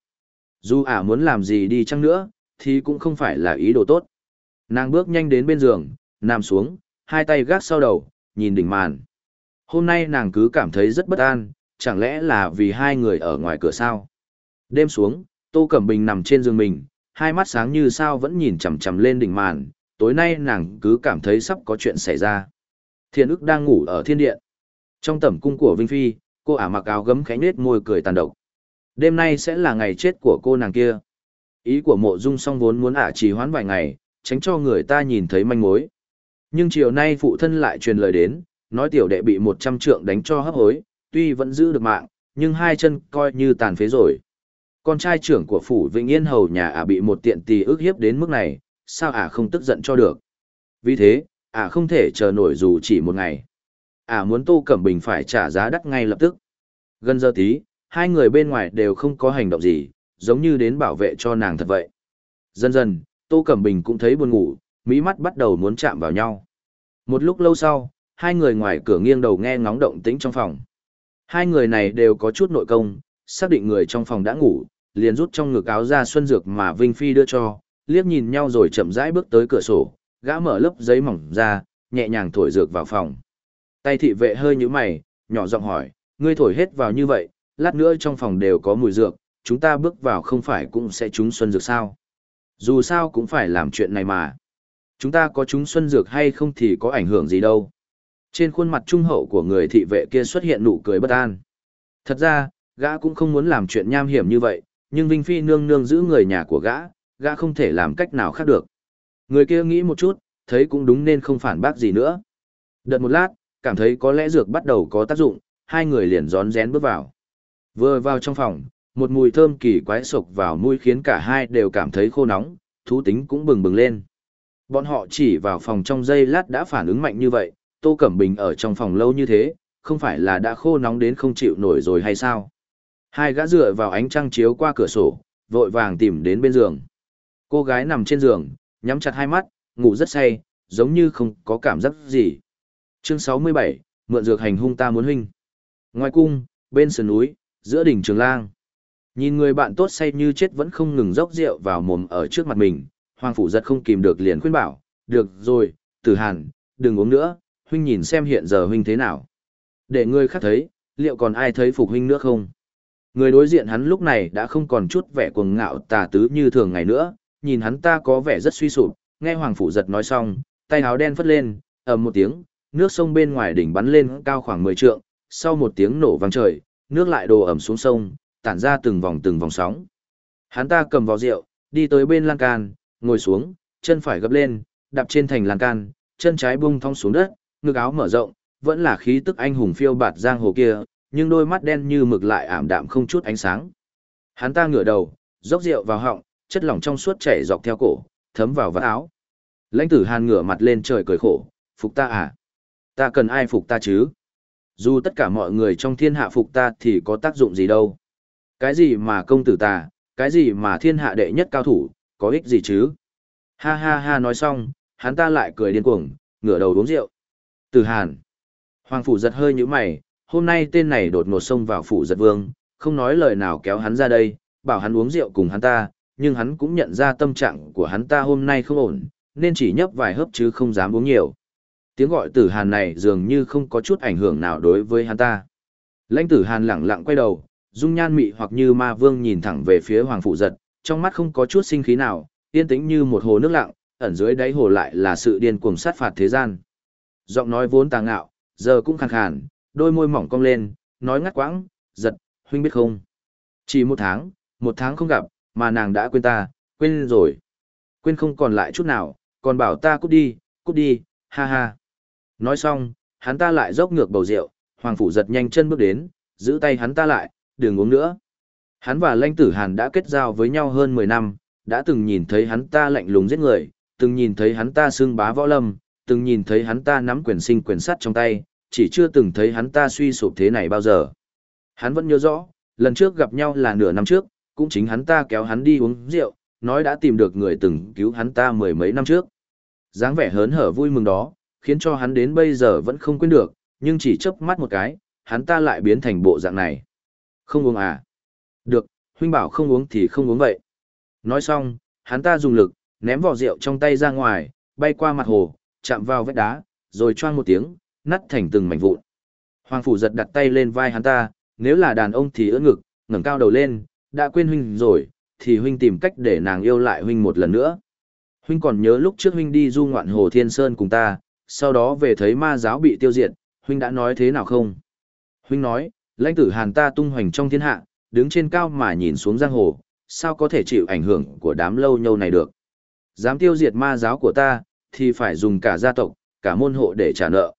Dù ả muốn làm gì đi chăng nữa, thì cũng không phải là ý đồ tốt. Nàng bước nhanh đến bên giường, nằm xuống, hai tay gác sau đầu, nhìn đỉnh màn. Hôm nay nàng cứ cảm thấy rất bất an, chẳng lẽ là vì hai người ở ngoài cửa sao? Đêm xuống, Tô Cẩm Bình nằm trên giường mình, hai mắt sáng như sao vẫn nhìn chằm chằm lên đỉnh màn, tối nay nàng cứ cảm thấy sắp có chuyện xảy ra. Thiên ức đang ngủ ở thiên điện. Trong tẩm cung của Vinh Phi, cô ả mặc áo gấm khẽ nết môi cười tàn độc. Đêm nay sẽ là ngày chết của cô nàng kia. Ý của mộ dung song vốn muốn ả trì hoãn vài ngày, tránh cho người ta nhìn thấy manh mối. Nhưng chiều nay phụ thân lại truyền lời đến, nói tiểu đệ bị một trăm trượng đánh cho hấp hối, tuy vẫn giữ được mạng, nhưng hai chân coi như tàn phế rồi. Con trai trưởng của phủ Vĩnh Yên hầu nhà ả bị một tiện tì ước hiếp đến mức này, sao ả không tức giận cho được. Vì thế, ả không thể chờ nổi dù chỉ một ngày. Ả muốn Tô Cẩm Bình phải trả giá đắt ngay lập tức. Gần giờ tí, hai người bên ngoài đều không có hành động gì, giống như đến bảo vệ cho nàng thật vậy. Dần dần, Tô Cẩm Bình cũng thấy buồn ngủ, mỹ mắt bắt đầu muốn chạm vào nhau. Một lúc lâu sau, hai người ngoài cửa nghiêng đầu nghe ngóng động tĩnh trong phòng. Hai người này đều có chút nội công, xác định người trong phòng đã ngủ, liền rút trong ngực áo ra xuân dược mà Vinh Phi đưa cho, liếc nhìn nhau rồi chậm rãi bước tới cửa sổ, gã mở lớp giấy mỏng ra, nhẹ nhàng thổi dược vào phòng. Tay thị vệ hơi như mày, nhỏ giọng hỏi, ngươi thổi hết vào như vậy, lát nữa trong phòng đều có mùi dược, chúng ta bước vào không phải cũng sẽ trúng xuân dược sao? Dù sao cũng phải làm chuyện này mà. Chúng ta có trúng xuân dược hay không thì có ảnh hưởng gì đâu. Trên khuôn mặt trung hậu của người thị vệ kia xuất hiện nụ cười bất an. Thật ra, gã cũng không muốn làm chuyện nham hiểm như vậy, nhưng Vinh Phi nương nương giữ người nhà của gã, gã không thể làm cách nào khác được. Người kia nghĩ một chút, thấy cũng đúng nên không phản bác gì nữa. Đợt một lát, cảm thấy có lẽ dược bắt đầu có tác dụng, hai người liền rón rén bước vào. Vừa vào trong phòng, một mùi thơm kỳ quái sộc vào mũi khiến cả hai đều cảm thấy khô nóng, thú tính cũng bừng bừng lên. Bọn họ chỉ vào phòng trong giây lát đã phản ứng mạnh như vậy, Tô Cẩm Bình ở trong phòng lâu như thế, không phải là đã khô nóng đến không chịu nổi rồi hay sao? Hai gã dựa vào ánh trăng chiếu qua cửa sổ, vội vàng tìm đến bên giường. Cô gái nằm trên giường, nhắm chặt hai mắt, ngủ rất say, giống như không có cảm giác gì. Chương 67, mượn dược hành hung ta muốn huynh. Ngoài cung, bên sườn núi, giữa đỉnh Trường Lang. Nhìn người bạn tốt say như chết vẫn không ngừng dốc rượu vào mồm ở trước mặt mình, Hoàng phủ giật không kìm được liền khuyên bảo, "Được rồi, Tử Hàn, đừng uống nữa, huynh nhìn xem hiện giờ huynh thế nào. Để người khác thấy, liệu còn ai thấy phục huynh nữa không?" Người đối diện hắn lúc này đã không còn chút vẻ cuồng ngạo tà tứ như thường ngày nữa, nhìn hắn ta có vẻ rất suy sụp, nghe Hoàng phủ giật nói xong, tay áo đen phất lên, ầm một tiếng, nước sông bên ngoài đỉnh bắn lên cao khoảng 10 trượng, sau một tiếng nổ vang trời, nước lại đổ ẩm xuống sông, tản ra từng vòng từng vòng sóng. Hắn ta cầm vào rượu, đi tới bên lan can, ngồi xuống, chân phải gập lên, đạp trên thành lan can, chân trái bung thong xuống đất, ngực áo mở rộng, vẫn là khí tức anh hùng phiêu bạt giang hồ kia, nhưng đôi mắt đen như mực lại ảm đạm không chút ánh sáng. Hắn ta ngửa đầu, dốc rượu vào họng, chất lỏng trong suốt chảy dọc theo cổ, thấm vào vạt áo. Lãnh tử Hàn ngửa mặt lên trời cười khổ, phục ta à? Ta cần ai phục ta chứ? Dù tất cả mọi người trong thiên hạ phục ta thì có tác dụng gì đâu. Cái gì mà công tử ta, cái gì mà thiên hạ đệ nhất cao thủ, có ích gì chứ? Ha ha ha nói xong, hắn ta lại cười điên cuồng, ngửa đầu uống rượu. Tử Hàn. Hoàng phủ giật hơi như mày, hôm nay tên này đột ngột xông vào phủ giật vương, không nói lời nào kéo hắn ra đây, bảo hắn uống rượu cùng hắn ta, nhưng hắn cũng nhận ra tâm trạng của hắn ta hôm nay không ổn, nên chỉ nhấp vài hớp chứ không dám uống nhiều. Tiếng gọi tử hàn này dường như không có chút ảnh hưởng nào đối với hắn ta. Lãnh tử hàn lẳng lặng quay đầu, dung nhan mị hoặc như ma vương nhìn thẳng về phía hoàng phụ giật, trong mắt không có chút sinh khí nào, yên tĩnh như một hồ nước lặng, ẩn dưới đáy hồ lại là sự điên cuồng sát phạt thế gian. Giọng nói vốn tà ngạo, giờ cũng khàn khàn, đôi môi mỏng cong lên, nói ngắt quãng, giật, huynh biết không? Chỉ một tháng, một tháng không gặp, mà nàng đã quên ta, quên rồi. Quên không còn lại chút nào, còn bảo ta cút đi, cút đi, ha ha. Nói xong, hắn ta lại dốc ngược bầu rượu, hoàng phủ giật nhanh chân bước đến, giữ tay hắn ta lại, đừng uống nữa. Hắn và lãnh tử hàn đã kết giao với nhau hơn 10 năm, đã từng nhìn thấy hắn ta lạnh lùng giết người, từng nhìn thấy hắn ta xương bá võ lâm, từng nhìn thấy hắn ta nắm quyền sinh quyền sắt trong tay, chỉ chưa từng thấy hắn ta suy sụp thế này bao giờ. Hắn vẫn nhớ rõ, lần trước gặp nhau là nửa năm trước, cũng chính hắn ta kéo hắn đi uống rượu, nói đã tìm được người từng cứu hắn ta mười mấy năm trước. dáng vẻ hớn hở vui mừng đó, khiến cho hắn đến bây giờ vẫn không quên được, nhưng chỉ chớp mắt một cái, hắn ta lại biến thành bộ dạng này. Không uống à? Được, huynh bảo không uống thì không uống vậy. Nói xong, hắn ta dùng lực, ném vỏ rượu trong tay ra ngoài, bay qua mặt hồ, chạm vào vách đá, rồi choang một tiếng, nắt thành từng mảnh vụn. Hoàng phủ giật đặt tay lên vai hắn ta, nếu là đàn ông thì ưỡn ngực, ngẩng cao đầu lên, đã quên huynh rồi, thì huynh tìm cách để nàng yêu lại huynh một lần nữa. Huynh còn nhớ lúc trước huynh đi du ngoạn hồ Thiên Sơn cùng ta, sau đó về thấy ma giáo bị tiêu diệt, huynh đã nói thế nào không? Huynh nói, lãnh tử hàn ta tung hoành trong thiên hạ, đứng trên cao mà nhìn xuống giang hồ, sao có thể chịu ảnh hưởng của đám lâu nhâu này được? Dám tiêu diệt ma giáo của ta, thì phải dùng cả gia tộc, cả môn hộ để trả nợ.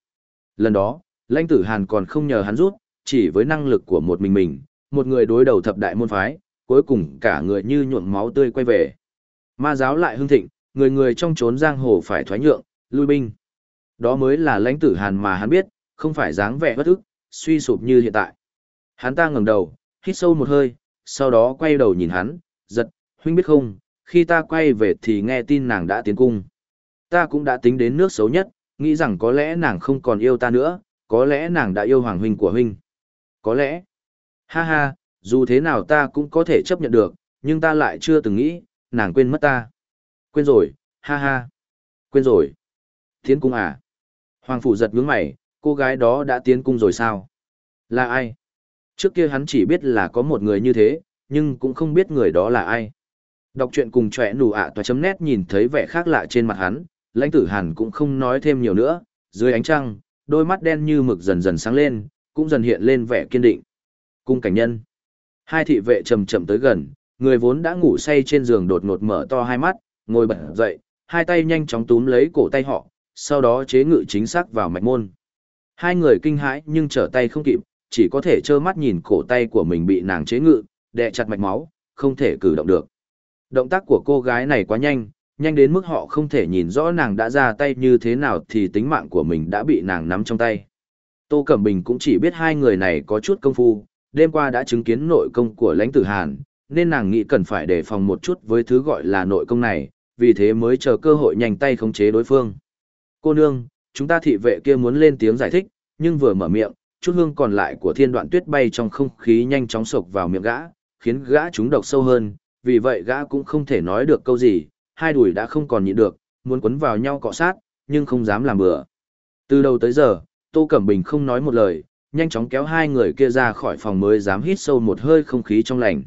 Lần đó, lãnh tử hàn còn không nhờ hắn rút, chỉ với năng lực của một mình mình, một người đối đầu thập đại môn phái, cuối cùng cả người như nhuộm máu tươi quay về. Ma giáo lại hưng thịnh, người người trong trốn giang hồ phải thoái nhượng, lui binh. Đó mới là lãnh tử hàn mà hắn biết, không phải dáng vẻ bất ức, suy sụp như hiện tại. Hắn ta ngẩng đầu, hít sâu một hơi, sau đó quay đầu nhìn hắn, giật, huynh biết không, khi ta quay về thì nghe tin nàng đã tiến cung. Ta cũng đã tính đến nước xấu nhất, nghĩ rằng có lẽ nàng không còn yêu ta nữa, có lẽ nàng đã yêu hoàng huynh của huynh. Có lẽ, ha ha, dù thế nào ta cũng có thể chấp nhận được, nhưng ta lại chưa từng nghĩ, nàng quên mất ta. Quên rồi, ha ha. Quên rồi. Tiến cung à? Hoàng phủ giật ngưỡng mày, cô gái đó đã tiến cung rồi sao? Là ai? Trước kia hắn chỉ biết là có một người như thế, nhưng cũng không biết người đó là ai. Đọc truyện cùng trẻ nụ ạ toa chấm nét nhìn thấy vẻ khác lạ trên mặt hắn, lãnh tử hàn cũng không nói thêm nhiều nữa, dưới ánh trăng, đôi mắt đen như mực dần dần sáng lên, cũng dần hiện lên vẻ kiên định. Cung cảnh nhân. Hai thị vệ chậm chậm tới gần, người vốn đã ngủ say trên giường đột ngột mở to hai mắt, ngồi bật dậy, hai tay nhanh chóng túm lấy cổ tay họ, sau đó chế ngự chính xác vào mạch môn. Hai người kinh hãi nhưng trở tay không kịp, chỉ có thể trơ mắt nhìn cổ tay của mình bị nàng chế ngự, đè chặt mạch máu, không thể cử động được. Động tác của cô gái này quá nhanh, nhanh đến mức họ không thể nhìn rõ nàng đã ra tay như thế nào thì tính mạng của mình đã bị nàng nắm trong tay. Tô Cẩm Bình cũng chỉ biết hai người này có chút công phu, đêm qua đã chứng kiến nội công của lãnh tử Hàn, nên nàng nghĩ cần phải đề phòng một chút với thứ gọi là nội công này, vì thế mới chờ cơ hội nhanh tay khống chế đối phương. Cô nương, chúng ta thị vệ kia muốn lên tiếng giải thích, nhưng vừa mở miệng, chút hương còn lại của thiên đoạn tuyết bay trong không khí nhanh chóng sộc vào miệng gã, khiến gã trúng độc sâu hơn, vì vậy gã cũng không thể nói được câu gì, hai đùi đã không còn nhịn được, muốn quấn vào nhau cọ sát, nhưng không dám làm bừa. Từ đầu tới giờ, Tô Cẩm Bình không nói một lời, nhanh chóng kéo hai người kia ra khỏi phòng mới dám hít sâu một hơi không khí trong lành.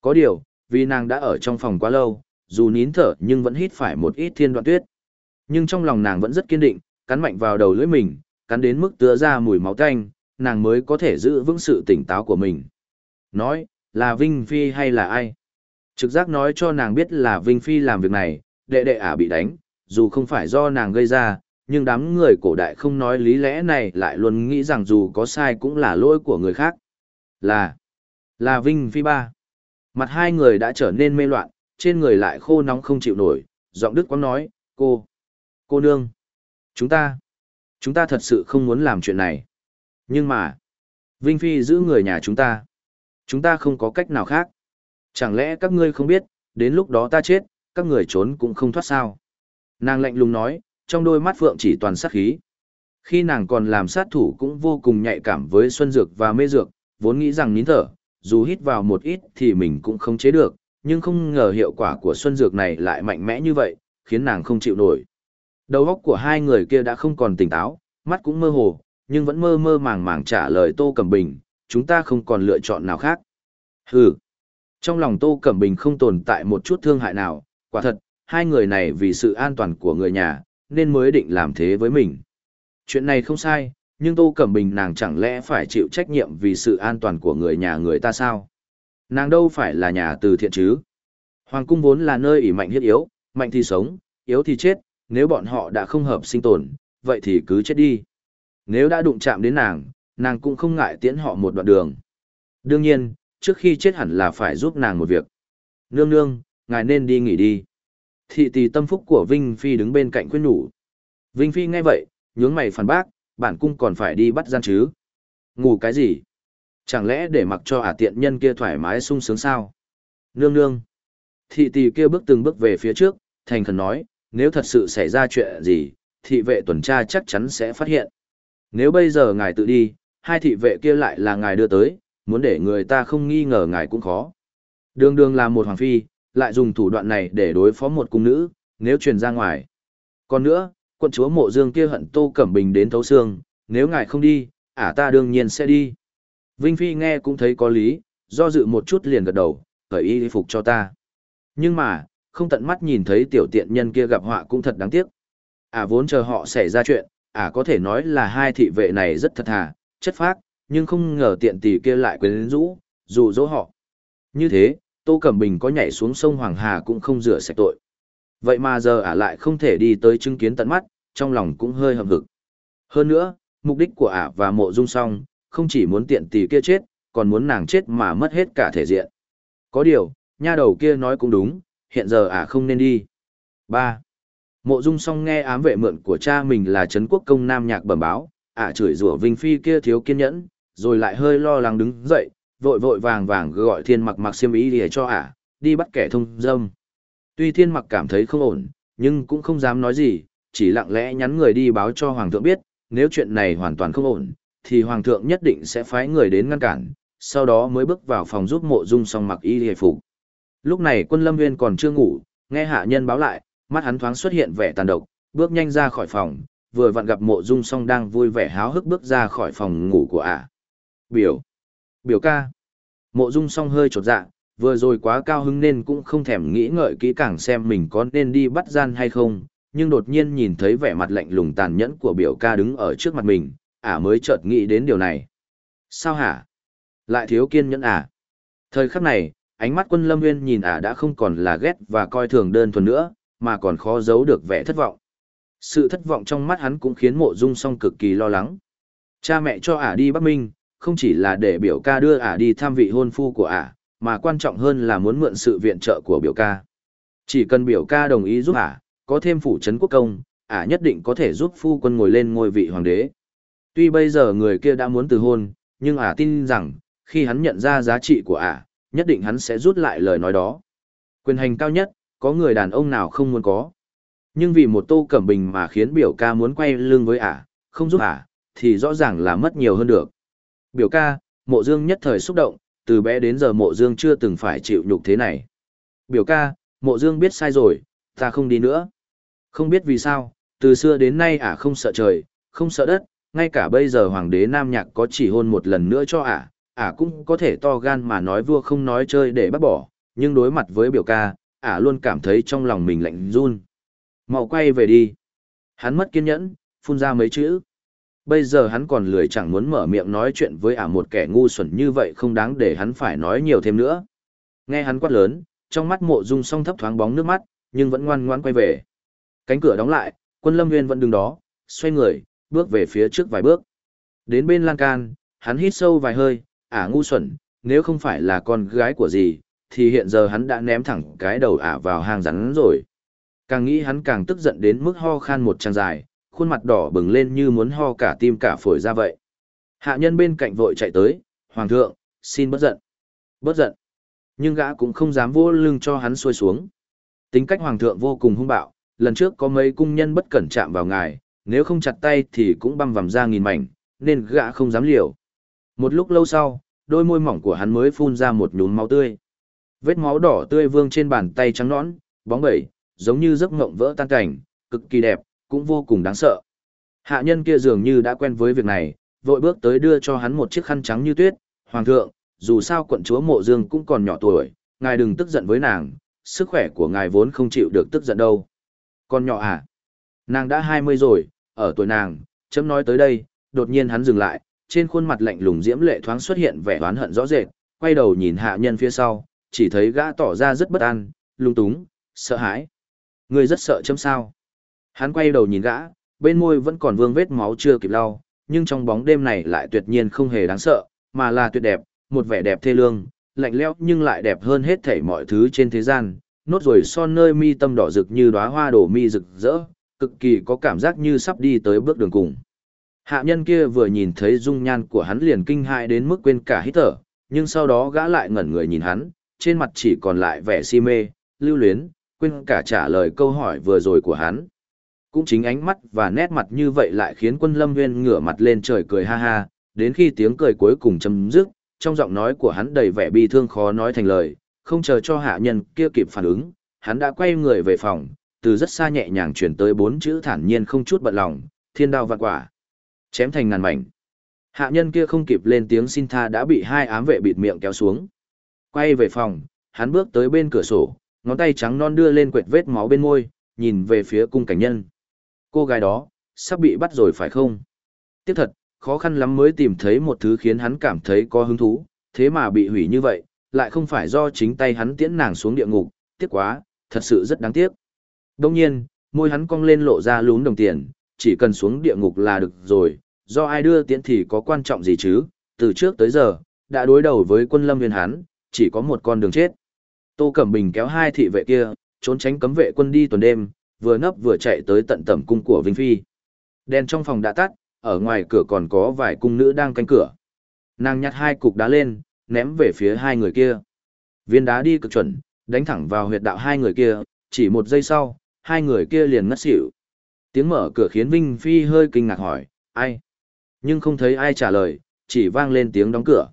Có điều, vì nàng đã ở trong phòng quá lâu, dù nín thở nhưng vẫn hít phải một ít thiên đoạn tuyết. Nhưng trong lòng nàng vẫn rất kiên định, cắn mạnh vào đầu lưỡi mình, cắn đến mức tứa ra mùi máu tanh, nàng mới có thể giữ vững sự tỉnh táo của mình. Nói, là Vinh Phi hay là ai? Trực giác nói cho nàng biết là Vinh Phi làm việc này, đệ đệ ả bị đánh, dù không phải do nàng gây ra, nhưng đám người cổ đại không nói lý lẽ này lại luôn nghĩ rằng dù có sai cũng là lỗi của người khác. Là, là Vinh Phi ba. Mặt hai người đã trở nên mê loạn, trên người lại khô nóng không chịu nổi, giọng đức quang nói, cô, cô nương, chúng ta, chúng ta thật sự không muốn làm chuyện này. Nhưng mà, Vinh Phi giữ người nhà chúng ta. Chúng ta không có cách nào khác. Chẳng lẽ các ngươi không biết, đến lúc đó ta chết, các người trốn cũng không thoát sao. Nàng lạnh lùng nói, trong đôi mắt phượng chỉ toàn sát khí. Khi nàng còn làm sát thủ cũng vô cùng nhạy cảm với xuân dược và mê dược, vốn nghĩ rằng nín thở, dù hít vào một ít thì mình cũng không chế được, nhưng không ngờ hiệu quả của xuân dược này lại mạnh mẽ như vậy, khiến nàng không chịu nổi. Đầu óc của hai người kia đã không còn tỉnh táo, mắt cũng mơ hồ, nhưng vẫn mơ mơ màng màng trả lời Tô Cẩm Bình, chúng ta không còn lựa chọn nào khác. Hừ. Trong lòng Tô Cẩm Bình không tồn tại một chút thương hại nào, quả thật, hai người này vì sự an toàn của người nhà, nên mới định làm thế với mình. Chuyện này không sai, nhưng Tô Cẩm Bình nàng chẳng lẽ phải chịu trách nhiệm vì sự an toàn của người nhà người ta sao? Nàng đâu phải là nhà từ thiện chứ? Hoàng cung vốn là nơi ỷ mạnh hiết yếu, mạnh thì sống, yếu thì chết, nếu bọn họ đã không hợp sinh tồn, vậy thì cứ chết đi. Nếu đã đụng chạm đến nàng, nàng cũng không ngại tiễn họ một đoạn đường. Đương nhiên, trước khi chết hẳn là phải giúp nàng một việc. Nương nương, ngài nên đi nghỉ đi. Thị tỷ tâm phúc của Vinh Phi đứng bên cạnh khuyên nhủ. Vinh Phi nghe vậy, nhướng mày phản bác, bản cung còn phải đi bắt gian chứ. Ngủ cái gì? Chẳng lẽ để mặc cho ả tiện nhân kia thoải mái sung sướng sao? Nương nương. Thị tỷ kia bước từng bước về phía trước, thành khẩn nói, nếu thật sự xảy ra chuyện gì, thị vệ tuần tra chắc chắn sẽ phát hiện. Nếu bây giờ ngài tự đi, hai thị vệ kia lại là ngài đưa tới, muốn để người ta không nghi ngờ ngài cũng khó. Đường đường là một hoàng phi, lại dùng thủ đoạn này để đối phó một cung nữ, nếu truyền ra ngoài. Còn nữa, quận chúa mộ dương kia hận Tô Cẩm Bình đến thấu xương, nếu ngài không đi, ả ta đương nhiên sẽ đi. Vinh Phi nghe cũng thấy có lý, do dự một chút liền gật đầu, khởi y phục cho ta. Nhưng mà, không tận mắt nhìn thấy tiểu tiện nhân kia gặp họa cũng thật đáng tiếc. Ả vốn chờ họ xảy ra chuyện, ả có thể nói là hai thị vệ này rất thật thà, chất phác, nhưng không ngờ tiện tỷ kia lại quyến rũ, dụ dỗ họ. Như thế, Tô Cẩm Bình có nhảy xuống sông Hoàng Hà cũng không rửa sạch tội. Vậy mà giờ ả lại không thể đi tới chứng kiến tận mắt, trong lòng cũng hơi hậm hực. Hơn nữa, mục đích của ả và mộ dung song, không chỉ muốn tiện tỷ kia chết, còn muốn nàng chết mà mất hết cả thể diện. Có điều, nha đầu kia nói cũng đúng, hiện giờ ả không nên đi. 3. Mộ dung song nghe ám vệ mượn của cha mình là Trấn quốc công nam nhạc bẩm báo, ả chửi rủa Vinh Phi kia thiếu kiên nhẫn, rồi lại hơi lo lắng đứng dậy, vội vội vàng vàng gọi thiên mặc mặc xiêm ý để cho ả, đi bắt kẻ thông dâm. Tuy thiên mặc cảm thấy không ổn, nhưng cũng không dám nói gì, chỉ lặng lẽ nhắn người đi báo cho hoàng thượng biết, nếu chuyện này hoàn toàn không ổn, thì hoàng thượng nhất định sẽ phái người đến ngăn cản, sau đó mới bước vào phòng giúp mộ dung song mặc y hề phục. Lúc này quân lâm nguyên còn chưa ngủ, nghe hạ nhân báo lại, mắt hắn thoáng xuất hiện vẻ tàn độc, bước nhanh ra khỏi phòng, vừa vặn gặp mộ dung song đang vui vẻ háo hức bước ra khỏi phòng ngủ của ả. Biểu. Biểu ca. Mộ dung song hơi trột dạ, vừa rồi quá cao hứng nên cũng không thèm nghĩ ngợi kỹ càng xem mình có nên đi bắt gian hay không, nhưng đột nhiên nhìn thấy vẻ mặt lạnh lùng tàn nhẫn của biểu ca đứng ở trước mặt mình, ả mới chợt nghĩ đến điều này. Sao hả? Lại thiếu kiên nhẫn à? Thời khắc này, ánh mắt quân lâm nguyên nhìn ả đã không còn là ghét và coi thường đơn thuần nữa, mà còn khó giấu được vẻ thất vọng. Sự thất vọng trong mắt hắn cũng khiến mộ dung song cực kỳ lo lắng. Cha mẹ cho ả đi Bắc Minh, không chỉ là để biểu ca đưa ả đi tham vị hôn phu của ả, mà quan trọng hơn là muốn mượn sự viện trợ của biểu ca. Chỉ cần biểu ca đồng ý giúp ả, có thêm phủ trấn quốc công, ả nhất định có thể giúp phu quân ngồi lên ngôi vị hoàng đế. Tuy bây giờ người kia đã muốn từ hôn, nhưng ả tin rằng, khi hắn nhận ra giá trị của ả, nhất định hắn sẽ rút lại lời nói đó. Quyền hành cao nhất, có người đàn ông nào không muốn có. Nhưng vì một tô cẩm bình mà khiến biểu ca muốn quay lưng với ả, không giúp ả, thì rõ ràng là mất nhiều hơn được. Biểu ca, mộ dương nhất thời xúc động, từ bé đến giờ mộ dương chưa từng phải chịu nhục thế này. Biểu ca, mộ dương biết sai rồi, ta không đi nữa. Không biết vì sao, từ xưa đến nay ả không sợ trời, không sợ đất, ngay cả bây giờ hoàng đế Nam Nhạc có chỉ hôn một lần nữa cho ả, ả cũng có thể to gan mà nói vua không nói chơi để bắt bỏ, nhưng đối mặt với biểu ca, ả luôn cảm thấy trong lòng mình lạnh run. Mau quay về đi. Hắn mất kiên nhẫn, phun ra mấy chữ. Bây giờ hắn còn lười chẳng muốn mở miệng nói chuyện với ả một kẻ ngu xuẩn như vậy không đáng để hắn phải nói nhiều thêm nữa. Nghe hắn quát lớn, trong mắt mộ dung song thấp thoáng bóng nước mắt, nhưng vẫn ngoan ngoan quay về. Cánh cửa đóng lại, quân lâm nguyên vẫn đứng đó, xoay người, bước về phía trước vài bước. Đến bên lan can, hắn hít sâu vài hơi, ả ngu xuẩn, nếu không phải là con gái của gì, thì hiện giờ hắn đã ném thẳng cái đầu ả vào hang rắn rồi. Càng nghĩ hắn càng tức giận đến mức ho khan một trang dài, khuôn mặt đỏ bừng lên như muốn ho cả tim cả phổi ra vậy. Hạ nhân bên cạnh vội chạy tới, Hoàng thượng, xin bớt giận. Bớt giận. Nhưng gã cũng không dám vô lưng cho hắn xuôi xuống. Tính cách hoàng thượng vô cùng hung bạo, lần trước có mấy cung nhân bất cẩn chạm vào ngài, nếu không chặt tay thì cũng băm vằm ra nghìn mảnh, nên gã không dám liều. Một lúc lâu sau, đôi môi mỏng của hắn mới phun ra một nhúm máu tươi. Vết máu đỏ tươi vương trên bàn tay trắng nõn, bóng bẩy, giống như giấc mộng vỡ tan cảnh, cực kỳ đẹp, cũng vô cùng đáng sợ. Hạ nhân kia dường như đã quen với việc này, vội bước tới đưa cho hắn một chiếc khăn trắng như tuyết. Hoàng thượng, dù sao quận chúa mộ dương cũng còn nhỏ tuổi, ngài đừng tức giận với nàng, sức khỏe của ngài vốn không chịu được tức giận đâu. Con nhỏ à? Nàng đã 20 rồi, ở tuổi nàng, chấm nói tới đây, đột nhiên hắn dừng lại, trên khuôn mặt lạnh lùng diễm lệ thoáng xuất hiện vẻ oán hận rõ rệt, quay đầu nhìn hạ nhân phía sau, chỉ thấy gã tỏ ra rất bất an, lung túng, sợ hãi. Người rất sợ chấm sao? Hắn quay đầu nhìn gã, bên môi vẫn còn vương vết máu chưa kịp lau, nhưng trong bóng đêm này lại tuyệt nhiên không hề đáng sợ, mà là tuyệt đẹp, một vẻ đẹp thê lương, lạnh lẽo nhưng lại đẹp hơn hết thảy mọi thứ trên thế gian. Nốt rồi son nơi mi tâm đỏ rực như đóa hoa đổ mi rực rỡ, cực kỳ có cảm giác như sắp đi tới bước đường cùng. Hạ nhân kia vừa nhìn thấy dung nhan của hắn liền kinh hại đến mức quên cả hít thở, nhưng sau đó gã lại ngẩn người nhìn hắn, trên mặt chỉ còn lại vẻ si mê, lưu luyến, quên cả trả lời câu hỏi vừa rồi của hắn. Cũng chính ánh mắt và nét mặt như vậy lại khiến quân lâm nguyên ngửa mặt lên trời cười ha ha, đến khi tiếng cười cuối cùng chấm dứt, trong giọng nói của hắn đầy vẻ bi thương khó nói thành lời, không chờ cho hạ nhân kia kịp phản ứng, hắn đã quay người về phòng, từ rất xa nhẹ nhàng chuyển tới bốn chữ thản nhiên không chút bận lòng, thiên đao vạn quả. Chém thành ngàn mảnh. Hạ nhân kia không kịp lên tiếng xin tha đã bị hai ám vệ bịt miệng kéo xuống. Quay về phòng, hắn bước tới bên cửa sổ, ngón tay trắng non đưa lên quệt vết máu bên môi, nhìn về phía cung cảnh nhân. Cô gái đó, sắp bị bắt rồi phải không? Tiếc thật, khó khăn lắm mới tìm thấy một thứ khiến hắn cảm thấy có hứng thú, thế mà bị hủy như vậy, lại không phải do chính tay hắn tiễn nàng xuống địa ngục, tiếc quá, thật sự rất đáng tiếc. Đông nhiên, môi hắn cong lên lộ ra lún đồng tiền, chỉ cần xuống địa ngục là được rồi, do ai đưa tiễn thì có quan trọng gì chứ, từ trước tới giờ, đã đối đầu với quân lâm viên hắn, chỉ có một con đường chết. Tô Cẩm Bình kéo hai thị vệ kia, trốn tránh cấm vệ quân đi tuần đêm, vừa nấp vừa chạy tới tận tẩm cung của Vinh Phi. Đèn trong phòng đã tắt, ở ngoài cửa còn có vài cung nữ đang canh cửa. Nàng nhặt hai cục đá lên, ném về phía hai người kia. Viên đá đi cực chuẩn, đánh thẳng vào huyệt đạo hai người kia, chỉ một giây sau, hai người kia liền ngất xỉu. Tiếng mở cửa khiến Vinh Phi hơi kinh ngạc hỏi, ai? Nhưng không thấy ai trả lời, chỉ vang lên tiếng đóng cửa.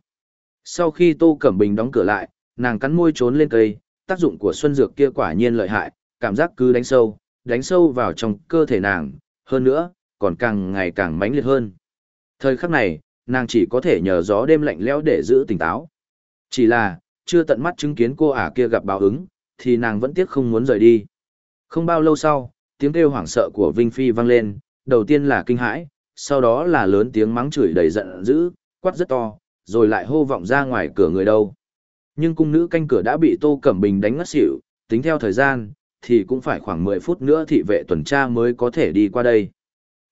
Sau khi Tô Cẩm Bình đóng cửa lại, nàng cắn môi trốn lên cây, tác dụng của xuân dược kia quả nhiên lợi hại, cảm giác cứ đánh sâu, đánh sâu vào trong cơ thể nàng, hơn nữa, còn càng ngày càng mãnh liệt hơn. Thời khắc này, nàng chỉ có thể nhờ gió đêm lạnh lẽo để giữ tỉnh táo. Chỉ là, chưa tận mắt chứng kiến cô ả kia gặp báo ứng, thì nàng vẫn tiếc không muốn rời đi. Không bao lâu sau, tiếng kêu hoảng sợ của Vinh Phi vang lên, đầu tiên là kinh hãi, sau đó là lớn tiếng mắng chửi đầy giận dữ, quát rất to, rồi lại hô vọng ra ngoài cửa người đâu. Nhưng cung nữ canh cửa đã bị Tô Cẩm Bình đánh ngất xỉu, tính theo thời gian, thì cũng phải khoảng 10 phút nữa thị vệ tuần tra mới có thể đi qua đây.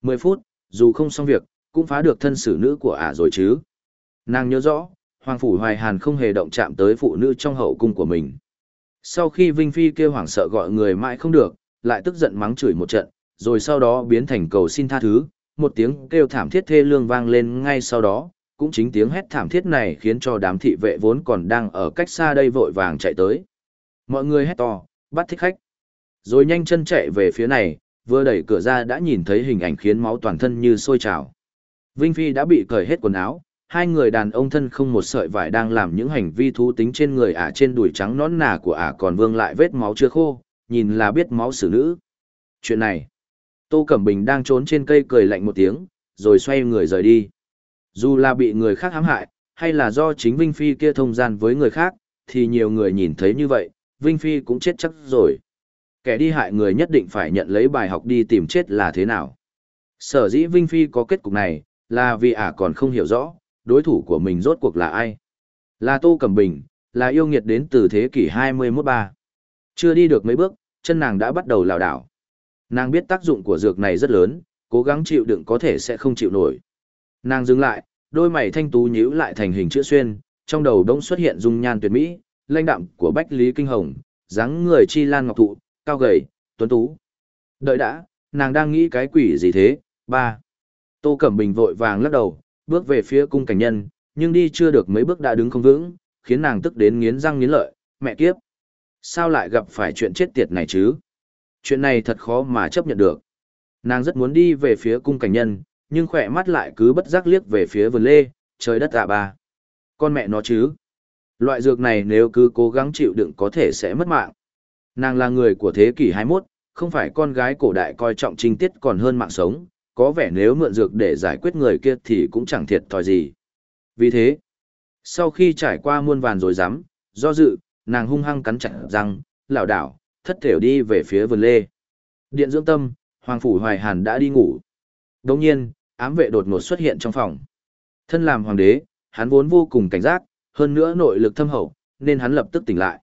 10 phút, dù không xong việc, cũng phá được thân xử nữ của ả rồi chứ. Nàng nhớ rõ, Hoàng Phủ Hoài Hàn không hề động chạm tới phụ nữ trong hậu cung của mình. Sau khi Vinh Phi kêu hoảng sợ gọi người mãi không được, lại tức giận mắng chửi một trận, rồi sau đó biến thành cầu xin tha thứ, một tiếng kêu thảm thiết thê lương vang lên ngay sau đó, cũng chính tiếng hét thảm thiết này khiến cho đám thị vệ vốn còn đang ở cách xa đây vội vàng chạy tới. Mọi người hét to, bắt thích khách. Rồi nhanh chân chạy về phía này, vừa đẩy cửa ra đã nhìn thấy hình ảnh khiến máu toàn thân như sôi trào. Vinh Phi đã bị cởi hết quần áo, hai người đàn ông thân không một sợi vải đang làm những hành vi thú tính trên người ả trên đùi trắng nón nà của ả còn vương lại vết máu chưa khô, nhìn là biết máu xử nữ. Chuyện này, Tô Cẩm Bình đang trốn trên cây cười lạnh một tiếng, rồi xoay người rời đi. Dù là bị người khác hãm hại, hay là do chính Vinh Phi kia thông gian với người khác, thì nhiều người nhìn thấy như vậy, Vinh Phi cũng chết chắc rồi. Kẻ đi hại người nhất định phải nhận lấy bài học đi tìm chết là thế nào. Sở dĩ Vinh Phi có kết cục này, là vì ả còn không hiểu rõ, đối thủ của mình rốt cuộc là ai. Là Tô Cẩm Bình, là yêu nghiệt đến từ thế kỷ 21-3. Chưa đi được mấy bước, chân nàng đã bắt đầu lảo đảo. Nàng biết tác dụng của dược này rất lớn, cố gắng chịu đựng có thể sẽ không chịu nổi. Nàng dừng lại, đôi mày thanh tú nhíu lại thành hình chữ xuyên, trong đầu đông xuất hiện dung nhan tuyệt mỹ, lãnh đạm của Bách Lý Kinh Hồng, dáng người chi lan ngọc thụ, cao gầy, tuấn tú. Đợi đã, nàng đang nghĩ cái quỷ gì thế? Ba. Tô Cẩm Bình vội vàng lắc đầu, bước về phía cung cảnh nhân, nhưng đi chưa được mấy bước đã đứng không vững, khiến nàng tức đến nghiến răng nghiến lợi, mẹ kiếp. Sao lại gặp phải chuyện chết tiệt này chứ? Chuyện này thật khó mà chấp nhận được. Nàng rất muốn đi về phía cung cảnh nhân, nhưng khỏe mắt lại cứ bất giác liếc về phía vườn lê, trời đất ạ ba. Con mẹ nó chứ. Loại dược này nếu cứ cố gắng chịu đựng có thể sẽ mất mạng. Nàng là người của thế kỷ 21, không phải con gái cổ đại coi trọng trinh tiết còn hơn mạng sống, có vẻ nếu mượn dược để giải quyết người kia thì cũng chẳng thiệt thòi gì. Vì thế, sau khi trải qua muôn vàn rồi dám, do dự, nàng hung hăng cắn chặt răng, lảo đảo, thất thểu đi về phía vườn lê. Điện dưỡng tâm, Hoàng Phủ Hoài Hàn đã đi ngủ. Đồng nhiên, ám vệ đột ngột xuất hiện trong phòng. Thân làm hoàng đế, hắn vốn vô cùng cảnh giác, hơn nữa nội lực thâm hậu, nên hắn lập tức tỉnh lại.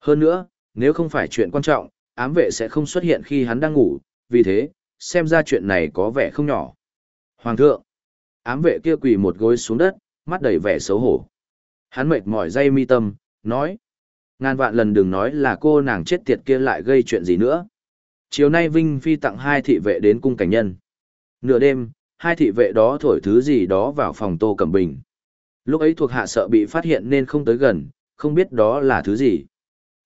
Hơn nữa, nếu không phải chuyện quan trọng, ám vệ sẽ không xuất hiện khi hắn đang ngủ, vì thế, xem ra chuyện này có vẻ không nhỏ. Hoàng thượng, ám vệ kia quỳ một gối xuống đất, mắt đầy vẻ xấu hổ. Hắn mệt mỏi dây mi tâm, nói. Ngàn vạn lần đừng nói là cô nàng chết tiệt kia lại gây chuyện gì nữa. Chiều nay Vinh Phi tặng hai thị vệ đến cung cảnh nhân. Nửa đêm, hai thị vệ đó thổi thứ gì đó vào phòng Tô Cẩm Bình. Lúc ấy thuộc hạ sợ bị phát hiện nên không tới gần, không biết đó là thứ gì.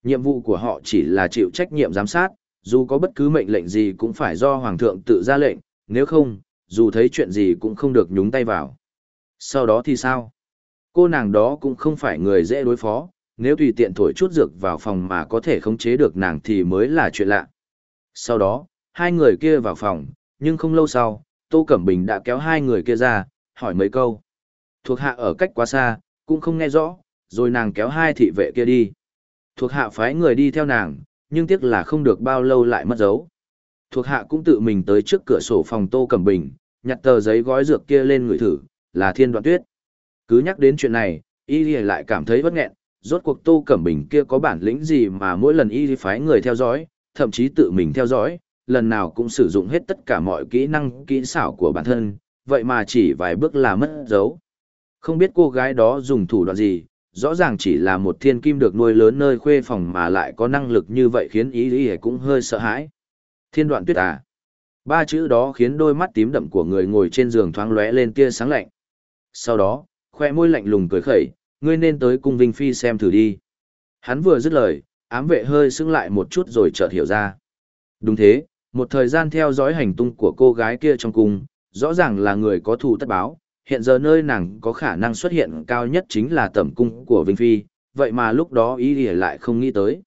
Nhiệm vụ của họ chỉ là chịu trách nhiệm giám sát, dù có bất cứ mệnh lệnh gì cũng phải do Hoàng thượng tự ra lệnh, nếu không, dù thấy chuyện gì cũng không được nhúng tay vào. Sau đó thì sao? Cô nàng đó cũng không phải người dễ đối phó, nếu tùy tiện thổi chút dược vào phòng mà có thể khống chế được nàng thì mới là chuyện lạ. Sau đó, hai người kia vào phòng, nhưng không lâu sau, Tô Cẩm Bình đã kéo hai người kia ra, hỏi mấy câu. Thuộc hạ ở cách quá xa, cũng không nghe rõ, rồi nàng kéo hai thị vệ kia đi. Thuộc hạ phái người đi theo nàng, nhưng tiếc là không được bao lâu lại mất dấu. Thuộc hạ cũng tự mình tới trước cửa sổ phòng Tô Cẩm Bình, nhặt tờ giấy gói dược kia lên người thử, là thiên đoạn tuyết. Cứ nhắc đến chuyện này, y lại cảm thấy bất nghẹn, rốt cuộc Tô Cẩm Bình kia có bản lĩnh gì mà mỗi lần y phái người theo dõi, thậm chí tự mình theo dõi, lần nào cũng sử dụng hết tất cả mọi kỹ năng, kỹ xảo của bản thân, vậy mà chỉ vài bước là mất dấu. Không biết cô gái đó dùng thủ đoạn gì, rõ ràng chỉ là một thiên kim được nuôi lớn nơi khuê phòng mà lại có năng lực như vậy khiến ý ý cũng hơi sợ hãi. Thiên đoạn tuyết à. Ba chữ đó khiến đôi mắt tím đậm của người ngồi trên giường thoáng lóe lên tia sáng lạnh. Sau đó, khoe môi lạnh lùng cười khẩy, ngươi nên tới cung Vinh Phi xem thử đi. Hắn vừa dứt lời, ám vệ hơi sững lại một chút rồi chợt hiểu ra. Đúng thế, một thời gian theo dõi hành tung của cô gái kia trong cung, rõ ràng là người có thù tất báo, hiện giờ nơi nàng có khả năng xuất hiện cao nhất chính là tẩm cung của Vinh Phi, vậy mà lúc đó ý gì lại không nghĩ tới.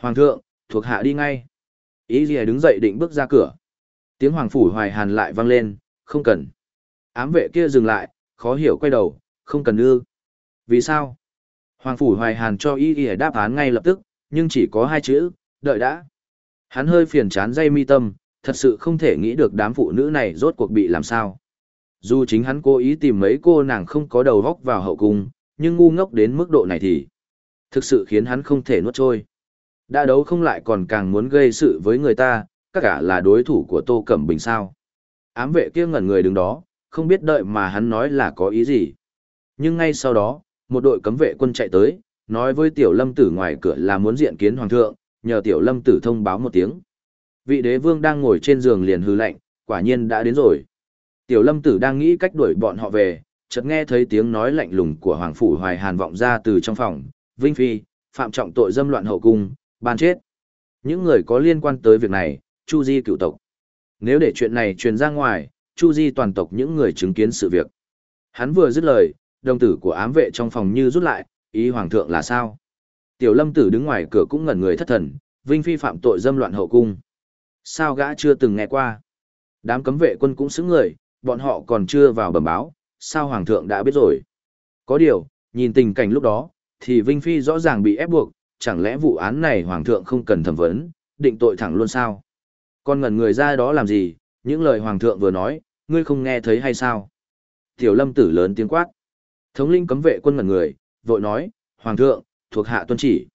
Hoàng thượng, thuộc hạ đi ngay. Ý gì đứng dậy định bước ra cửa. Tiếng hoàng phủ hoài hàn lại vang lên, không cần. Ám vệ kia dừng lại, khó hiểu quay đầu, không cần ư. Vì sao? Hoàng phủ hoài hàn cho ý gì đáp án ngay lập tức, nhưng chỉ có hai chữ, đợi đã. Hắn hơi phiền chán dây mi tâm, thật sự không thể nghĩ được đám phụ nữ này rốt cuộc bị làm sao. Dù chính hắn cố ý tìm mấy cô nàng không có đầu góc vào hậu cung, nhưng ngu ngốc đến mức độ này thì thực sự khiến hắn không thể nuốt trôi. Đã đấu không lại còn càng muốn gây sự với người ta, các cả là đối thủ của Tô Cẩm Bình sao. Ám vệ kia ngẩn người đứng đó, không biết đợi mà hắn nói là có ý gì. Nhưng ngay sau đó, một đội cấm vệ quân chạy tới, nói với tiểu lâm tử ngoài cửa là muốn diện kiến hoàng thượng, nhờ tiểu lâm tử thông báo một tiếng. Vị đế vương đang ngồi trên giường liền hư lạnh, quả nhiên đã đến rồi. Tiểu lâm tử đang nghĩ cách đuổi bọn họ về, chợt nghe thấy tiếng nói lạnh lùng của Hoàng Phủ Hoài Hàn vọng ra từ trong phòng, Vinh Phi, phạm trọng tội dâm loạn hậu cung, ban chết. Những người có liên quan tới việc này, Chu Di cựu tộc. Nếu để chuyện này truyền ra ngoài, Chu Di toàn tộc những người chứng kiến sự việc. Hắn vừa dứt lời, đồng tử của ám vệ trong phòng như rút lại, ý hoàng thượng là sao? Tiểu lâm tử đứng ngoài cửa cũng ngẩn người thất thần, Vinh Phi phạm tội dâm loạn hậu cung. Sao gã chưa từng nghe qua? Đám cấm vệ quân cũng xứng người, bọn họ còn chưa vào bẩm báo, sao Hoàng thượng đã biết rồi. Có điều, nhìn tình cảnh lúc đó, thì Vinh Phi rõ ràng bị ép buộc, chẳng lẽ vụ án này Hoàng thượng không cần thẩm vấn, định tội thẳng luôn sao? Con ngẩn người ra đó làm gì, những lời Hoàng thượng vừa nói, ngươi không nghe thấy hay sao? Tiểu lâm tử lớn tiếng quát. Thống linh cấm vệ quân ngẩn người, vội nói, Hoàng thượng, thuộc hạ tuân chỉ.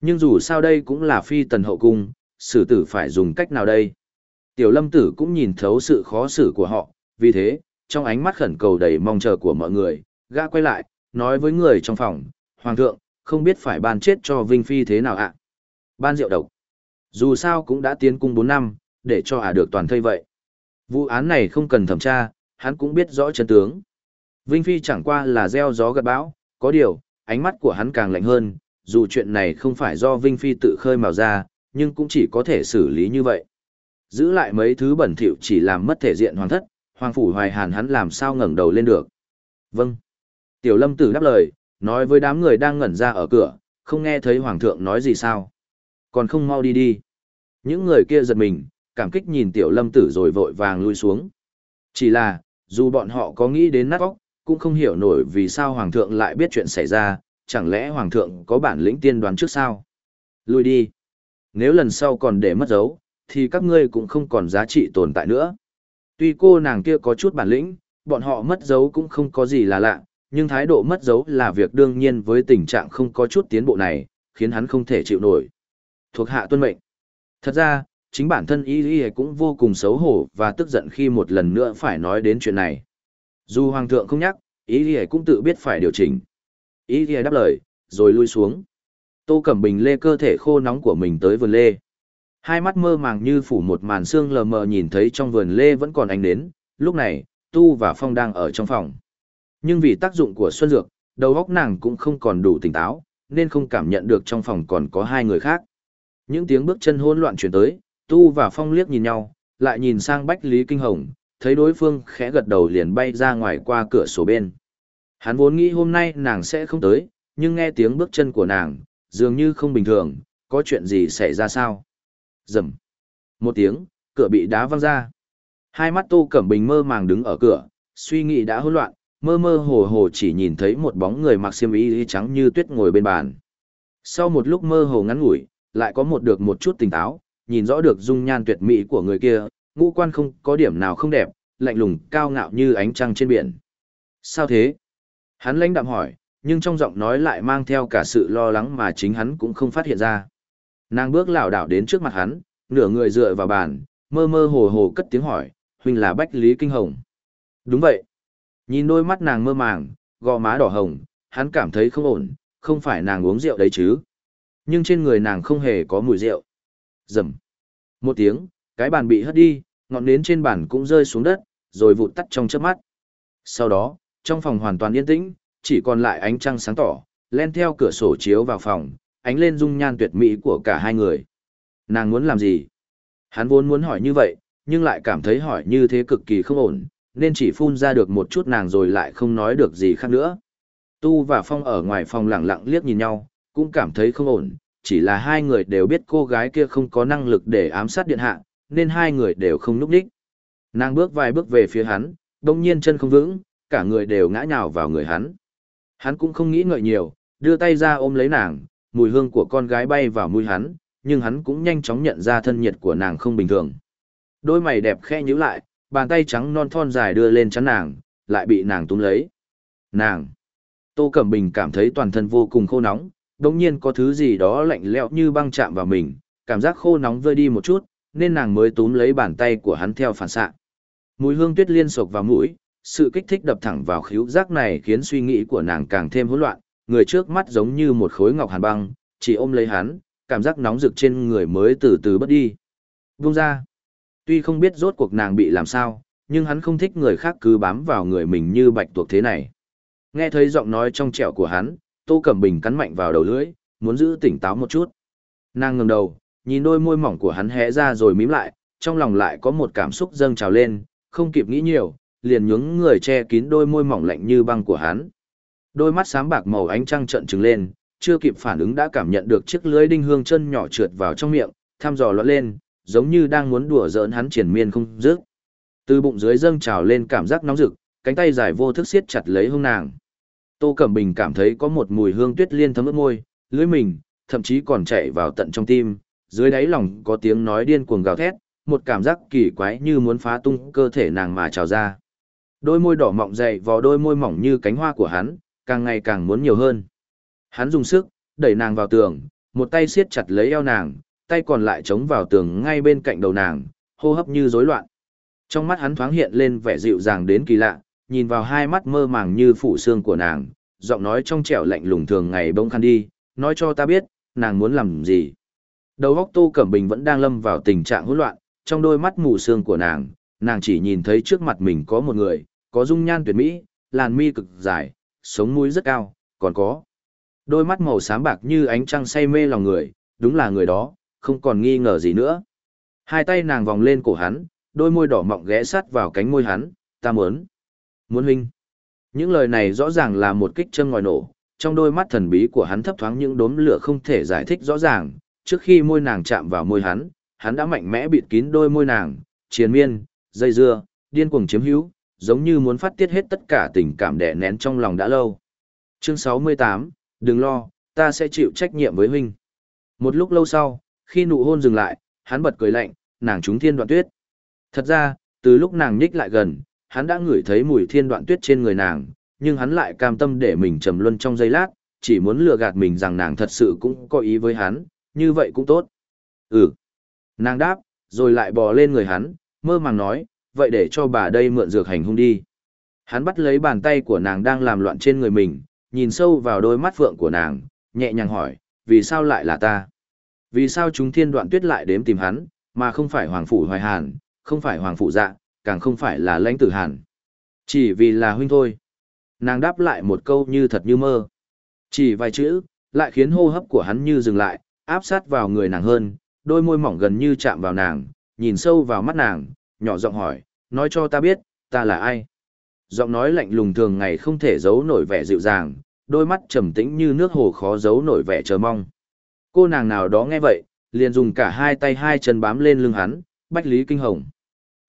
Nhưng dù sao đây cũng là phi tần hậu cung, xử tử phải dùng cách nào đây? Tiểu lâm tử cũng nhìn thấu sự khó xử của họ, vì thế, trong ánh mắt khẩn cầu đầy mong chờ của mọi người, gã quay lại, nói với người trong phòng, Hoàng thượng, không biết phải ban chết cho Vinh Phi thế nào ạ? Ban rượu độc. Dù sao cũng đã tiến cung 4 năm, để cho ả được toàn thây vậy. Vụ án này không cần thẩm tra, hắn cũng biết rõ chân tướng. Vinh Phi chẳng qua là gieo gió gặt bão, có điều, ánh mắt của hắn càng lạnh hơn, dù chuyện này không phải do Vinh Phi tự khơi mào ra, nhưng cũng chỉ có thể xử lý như vậy. Giữ lại mấy thứ bẩn thỉu chỉ làm mất thể diện hoàng thất, hoàng phủ hoài hàn hắn làm sao ngẩng đầu lên được. Vâng. Tiểu lâm tử đáp lời, nói với đám người đang ngẩn ra ở cửa, không nghe thấy hoàng thượng nói gì sao. Còn không mau đi đi. Những người kia giật mình, cảm kích nhìn tiểu lâm tử rồi vội vàng lui xuống. Chỉ là, dù bọn họ có nghĩ đến nát óc, cũng không hiểu nổi vì sao hoàng thượng lại biết chuyện xảy ra, chẳng lẽ hoàng thượng có bản lĩnh tiên đoán trước sao? Lui đi. Nếu lần sau còn để mất dấu, thì các ngươi cũng không còn giá trị tồn tại nữa. Tuy cô nàng kia có chút bản lĩnh, bọn họ mất dấu cũng không có gì là lạ, nhưng thái độ mất dấu là việc đương nhiên với tình trạng không có chút tiến bộ này, khiến hắn không thể chịu nổi. Thuộc hạ tuân mệnh. Thật ra, chính bản thân y y cũng vô cùng xấu hổ và tức giận khi một lần nữa phải nói đến chuyện này. Dù hoàng thượng không nhắc, ý y cũng tự biết phải điều chỉnh. Ý y đáp lời, rồi lui xuống. Tô Cẩm Bình lê cơ thể khô nóng của mình tới vườn lê. Hai mắt mơ màng như phủ một màn sương lờ mờ nhìn thấy trong vườn lê vẫn còn ánh đến, lúc này, Tu và Phong đang ở trong phòng. Nhưng vì tác dụng của Xuân Dược, đầu óc nàng cũng không còn đủ tỉnh táo, nên không cảm nhận được trong phòng còn có hai người khác. Những tiếng bước chân hỗn loạn chuyển tới, Tu và Phong liếc nhìn nhau, lại nhìn sang Bách Lý Kinh Hồng, thấy đối phương khẽ gật đầu liền bay ra ngoài qua cửa sổ bên. Hắn vốn nghĩ hôm nay nàng sẽ không tới, nhưng nghe tiếng bước chân của nàng, dường như không bình thường, có chuyện gì xảy ra sao? Rầm. Một tiếng, cửa bị đá văng ra. Hai mắt Tô Cẩm Bình mơ màng đứng ở cửa, suy nghĩ đã hỗn loạn, mơ mơ hồ hồ chỉ nhìn thấy một bóng người mặc xiêm y trắng như tuyết ngồi bên bàn. Sau một lúc mơ hồ ngắn ngủi, lại có một được một chút tỉnh táo, nhìn rõ được dung nhan tuyệt mỹ của người kia, ngũ quan không có điểm nào không đẹp, lạnh lùng cao ngạo như ánh trăng trên biển. Sao thế? Hắn lãnh đạm hỏi, nhưng trong giọng nói lại mang theo cả sự lo lắng mà chính hắn cũng không phát hiện ra. Nàng bước lảo đảo đến trước mặt hắn, nửa người dựa vào bàn, mơ mơ hồ hồ cất tiếng hỏi, huynh là Bách Lý Kinh Hồng. Đúng vậy. Nhìn đôi mắt nàng mơ màng, gò má đỏ hồng, hắn cảm thấy không ổn, không phải nàng uống rượu đấy chứ. Nhưng trên người nàng không hề có mùi rượu. Dầm. Một tiếng, cái bàn bị hất đi, ngọn nến trên bàn cũng rơi xuống đất, rồi vụt tắt trong chớp mắt. Sau đó, trong phòng hoàn toàn yên tĩnh, chỉ còn lại ánh trăng sáng tỏ, len theo cửa sổ chiếu vào phòng, ánh lên dung nhan tuyệt mỹ của cả hai người. Nàng muốn làm gì? Hắn vốn muốn hỏi như vậy, nhưng lại cảm thấy hỏi như thế cực kỳ không ổn, nên chỉ phun ra được một chút nàng rồi lại không nói được gì khác nữa. Tu và Phong ở ngoài phòng lặng lặng liếc nhìn nhau, cũng cảm thấy không ổn, chỉ là hai người đều biết cô gái kia không có năng lực để ám sát điện hạ, nên hai người đều không núp đích. Nàng bước vài bước về phía hắn, đồng nhiên chân không vững, cả người đều ngã nhào vào người hắn. Hắn cũng không nghĩ ngợi nhiều, đưa tay ra ôm lấy nàng, mùi hương của con gái bay vào mũi hắn, nhưng hắn cũng nhanh chóng nhận ra thân nhiệt của nàng không bình thường. Đôi mày đẹp khẽ nhíu lại, bàn tay trắng non thon dài đưa lên chắn nàng, lại bị nàng túm lấy. Nàng! Tô Cẩm Bình cảm thấy toàn thân vô cùng khô nóng, đồng nhiên có thứ gì đó lạnh lẽo như băng chạm vào mình, cảm giác khô nóng vơi đi một chút, nên nàng mới túm lấy bàn tay của hắn theo phản xạ. Mùi hương tuyết liên sộc vào mũi, sự kích thích đập thẳng vào khíu giác này khiến suy nghĩ của nàng càng thêm hỗn loạn, người trước mắt giống như một khối ngọc hàn băng, chỉ ôm lấy hắn, cảm giác nóng rực trên người mới từ từ bất đi. Buông ra. Tuy không biết rốt cuộc nàng bị làm sao, nhưng hắn không thích người khác cứ bám vào người mình như bạch tuộc thế này. Nghe thấy giọng nói trong trẻo của hắn, Tô Cẩm Bình cắn mạnh vào đầu lưỡi, muốn giữ tỉnh táo một chút. Nàng ngẩng đầu, nhìn đôi môi mỏng của hắn hé ra rồi mím lại, trong lòng lại có một cảm xúc dâng trào lên, không kịp nghĩ nhiều, liền nhướng người che kín đôi môi mỏng lạnh như băng của hắn. Đôi mắt sáng bạc màu ánh trăng trợn trừng lên, chưa kịp phản ứng đã cảm nhận được chiếc lưới đinh hương chân nhỏ trượt vào trong miệng, thăm dò lọt lên, giống như đang muốn đùa giỡn hắn triển miên không dứt. Từ bụng dưới dâng trào lên cảm giác nóng rực, cánh tay dài vô thức siết chặt lấy hông nàng. Tô Cẩm Bình cảm thấy có một mùi hương tuyết liên thấm ướt môi, lưỡi mình, thậm chí còn chạy vào tận trong tim, dưới đáy lòng có tiếng nói điên cuồng gào thét, một cảm giác kỳ quái như muốn phá tung cơ thể nàng mà trào ra. Đôi môi đỏ mọng dày vào đôi môi mỏng như cánh hoa của hắn, càng ngày càng muốn nhiều hơn. Hắn dùng sức, đẩy nàng vào tường, một tay siết chặt lấy eo nàng, tay còn lại chống vào tường ngay bên cạnh đầu nàng, hô hấp như rối loạn. Trong mắt hắn thoáng hiện lên vẻ dịu dàng đến kỳ lạ, nhìn vào hai mắt mơ màng như phủ xương của nàng, giọng nói trong trẻo lạnh lùng thường ngày bông khăn đi, nói cho ta biết, nàng muốn làm gì. Đầu óc Tô Cẩm Bình vẫn đang lâm vào tình trạng hỗn loạn, trong đôi mắt mù sương của nàng, nàng chỉ nhìn thấy trước mặt mình có một người, có dung nhan tuyệt mỹ, làn mi cực dài, sống mũi rất cao, còn có Đôi mắt màu xám bạc như ánh trăng say mê lòng người, đúng là người đó, không còn nghi ngờ gì nữa. Hai tay nàng vòng lên cổ hắn, đôi môi đỏ mọng ghé sát vào cánh môi hắn, ta muốn. Muốn huynh. Những lời này rõ ràng là một kích châm ngòi nổ, trong đôi mắt thần bí của hắn thấp thoáng những đốm lửa không thể giải thích rõ ràng, trước khi môi nàng chạm vào môi hắn, hắn đã mạnh mẽ bịt kín đôi môi nàng, triền miên, dây dưa, điên cuồng chiếm hữu, giống như muốn phát tiết hết tất cả tình cảm đè nén trong lòng đã lâu. Chương 68, đừng lo, ta sẽ chịu trách nhiệm với huynh. Một lúc lâu sau, khi nụ hôn dừng lại, hắn bật cười lạnh, nàng trúng thiên đoạn tuyết. Thật ra, từ lúc nàng nhích lại gần, hắn đã ngửi thấy mùi thiên đoạn tuyết trên người nàng, nhưng hắn lại cam tâm để mình trầm luân trong giây lát, chỉ muốn lừa gạt mình rằng nàng thật sự cũng có ý với hắn, như vậy cũng tốt. Ừ. Nàng đáp, rồi lại bò lên người hắn, mơ màng nói, vậy để cho bà đây mượn dược hành hung đi. Hắn bắt lấy bàn tay của nàng đang làm loạn trên người mình, nhìn sâu vào đôi mắt phượng của nàng, nhẹ nhàng hỏi, vì sao lại là ta? Vì sao chúng thiên đoạn tuyết lại đếm tìm hắn, mà không phải Hoàng Phủ Hoài Hàn, không phải Hoàng Phủ Dạ, càng không phải là lãnh tử Hàn. Chỉ vì là huynh thôi. Nàng đáp lại một câu như thật như mơ. Chỉ vài chữ, lại khiến hô hấp của hắn như dừng lại, áp sát vào người nàng hơn, đôi môi mỏng gần như chạm vào nàng, nhìn sâu vào mắt nàng, nhỏ giọng hỏi, nói cho ta biết, ta là ai? Giọng nói lạnh lùng thường ngày không thể giấu nổi vẻ dịu dàng, đôi mắt trầm tĩnh như nước hồ khó giấu nổi vẻ chờ mong. Cô nàng nào đó nghe vậy, liền dùng cả hai tay hai chân bám lên lưng hắn, bách lý kinh hồng.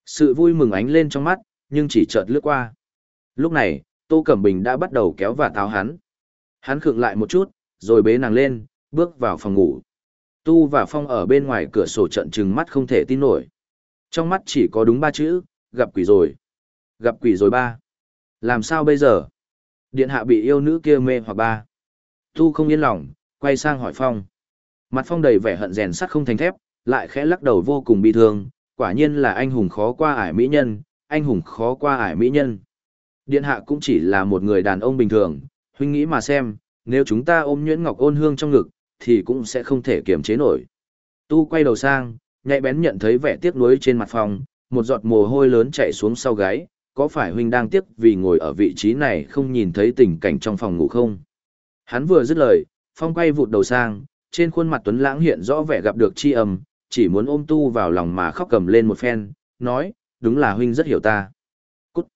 Sự vui mừng ánh lên trong mắt, nhưng chỉ chợt lướt qua. Lúc này, Tô Cẩm Bình đã bắt đầu kéo và tháo hắn. Hắn khựng lại một chút, rồi bế nàng lên, bước vào phòng ngủ. Tu và Phong ở bên ngoài cửa sổ trận trừng mắt không thể tin nổi. Trong mắt chỉ có đúng ba chữ, gặp quỷ rồi. Gặp quỷ rồi ba. Làm sao bây giờ? Điện hạ bị yêu nữ kia mê hoặc ba. Tu không yên lòng, quay sang hỏi Phong. Mặt Phong đầy vẻ hận rèn sắt không thành thép, lại khẽ lắc đầu vô cùng bi thương, quả nhiên là anh hùng khó qua ải mỹ nhân, anh hùng khó qua ải mỹ nhân. Điện hạ cũng chỉ là một người đàn ông bình thường, huynh nghĩ mà xem, nếu chúng ta ôm nhuyễn ngọc ôn hương trong ngực, thì cũng sẽ không thể kiềm chế nổi. Tu quay đầu sang, nhạy bén nhận thấy vẻ tiếc nuối trên mặt Phong, một giọt mồ hôi lớn chảy xuống sau gáy, có phải huynh đang tiếc vì ngồi ở vị trí này không nhìn thấy tình cảnh trong phòng ngủ không? Hắn vừa dứt lời, Phong quay vụt đầu sang, trên khuôn mặt Tuấn Lãng hiện rõ vẻ gặp được chi âm, chỉ muốn ôm tu vào lòng mà khóc cầm lên một phen, nói, đúng là huynh rất hiểu ta. Cút!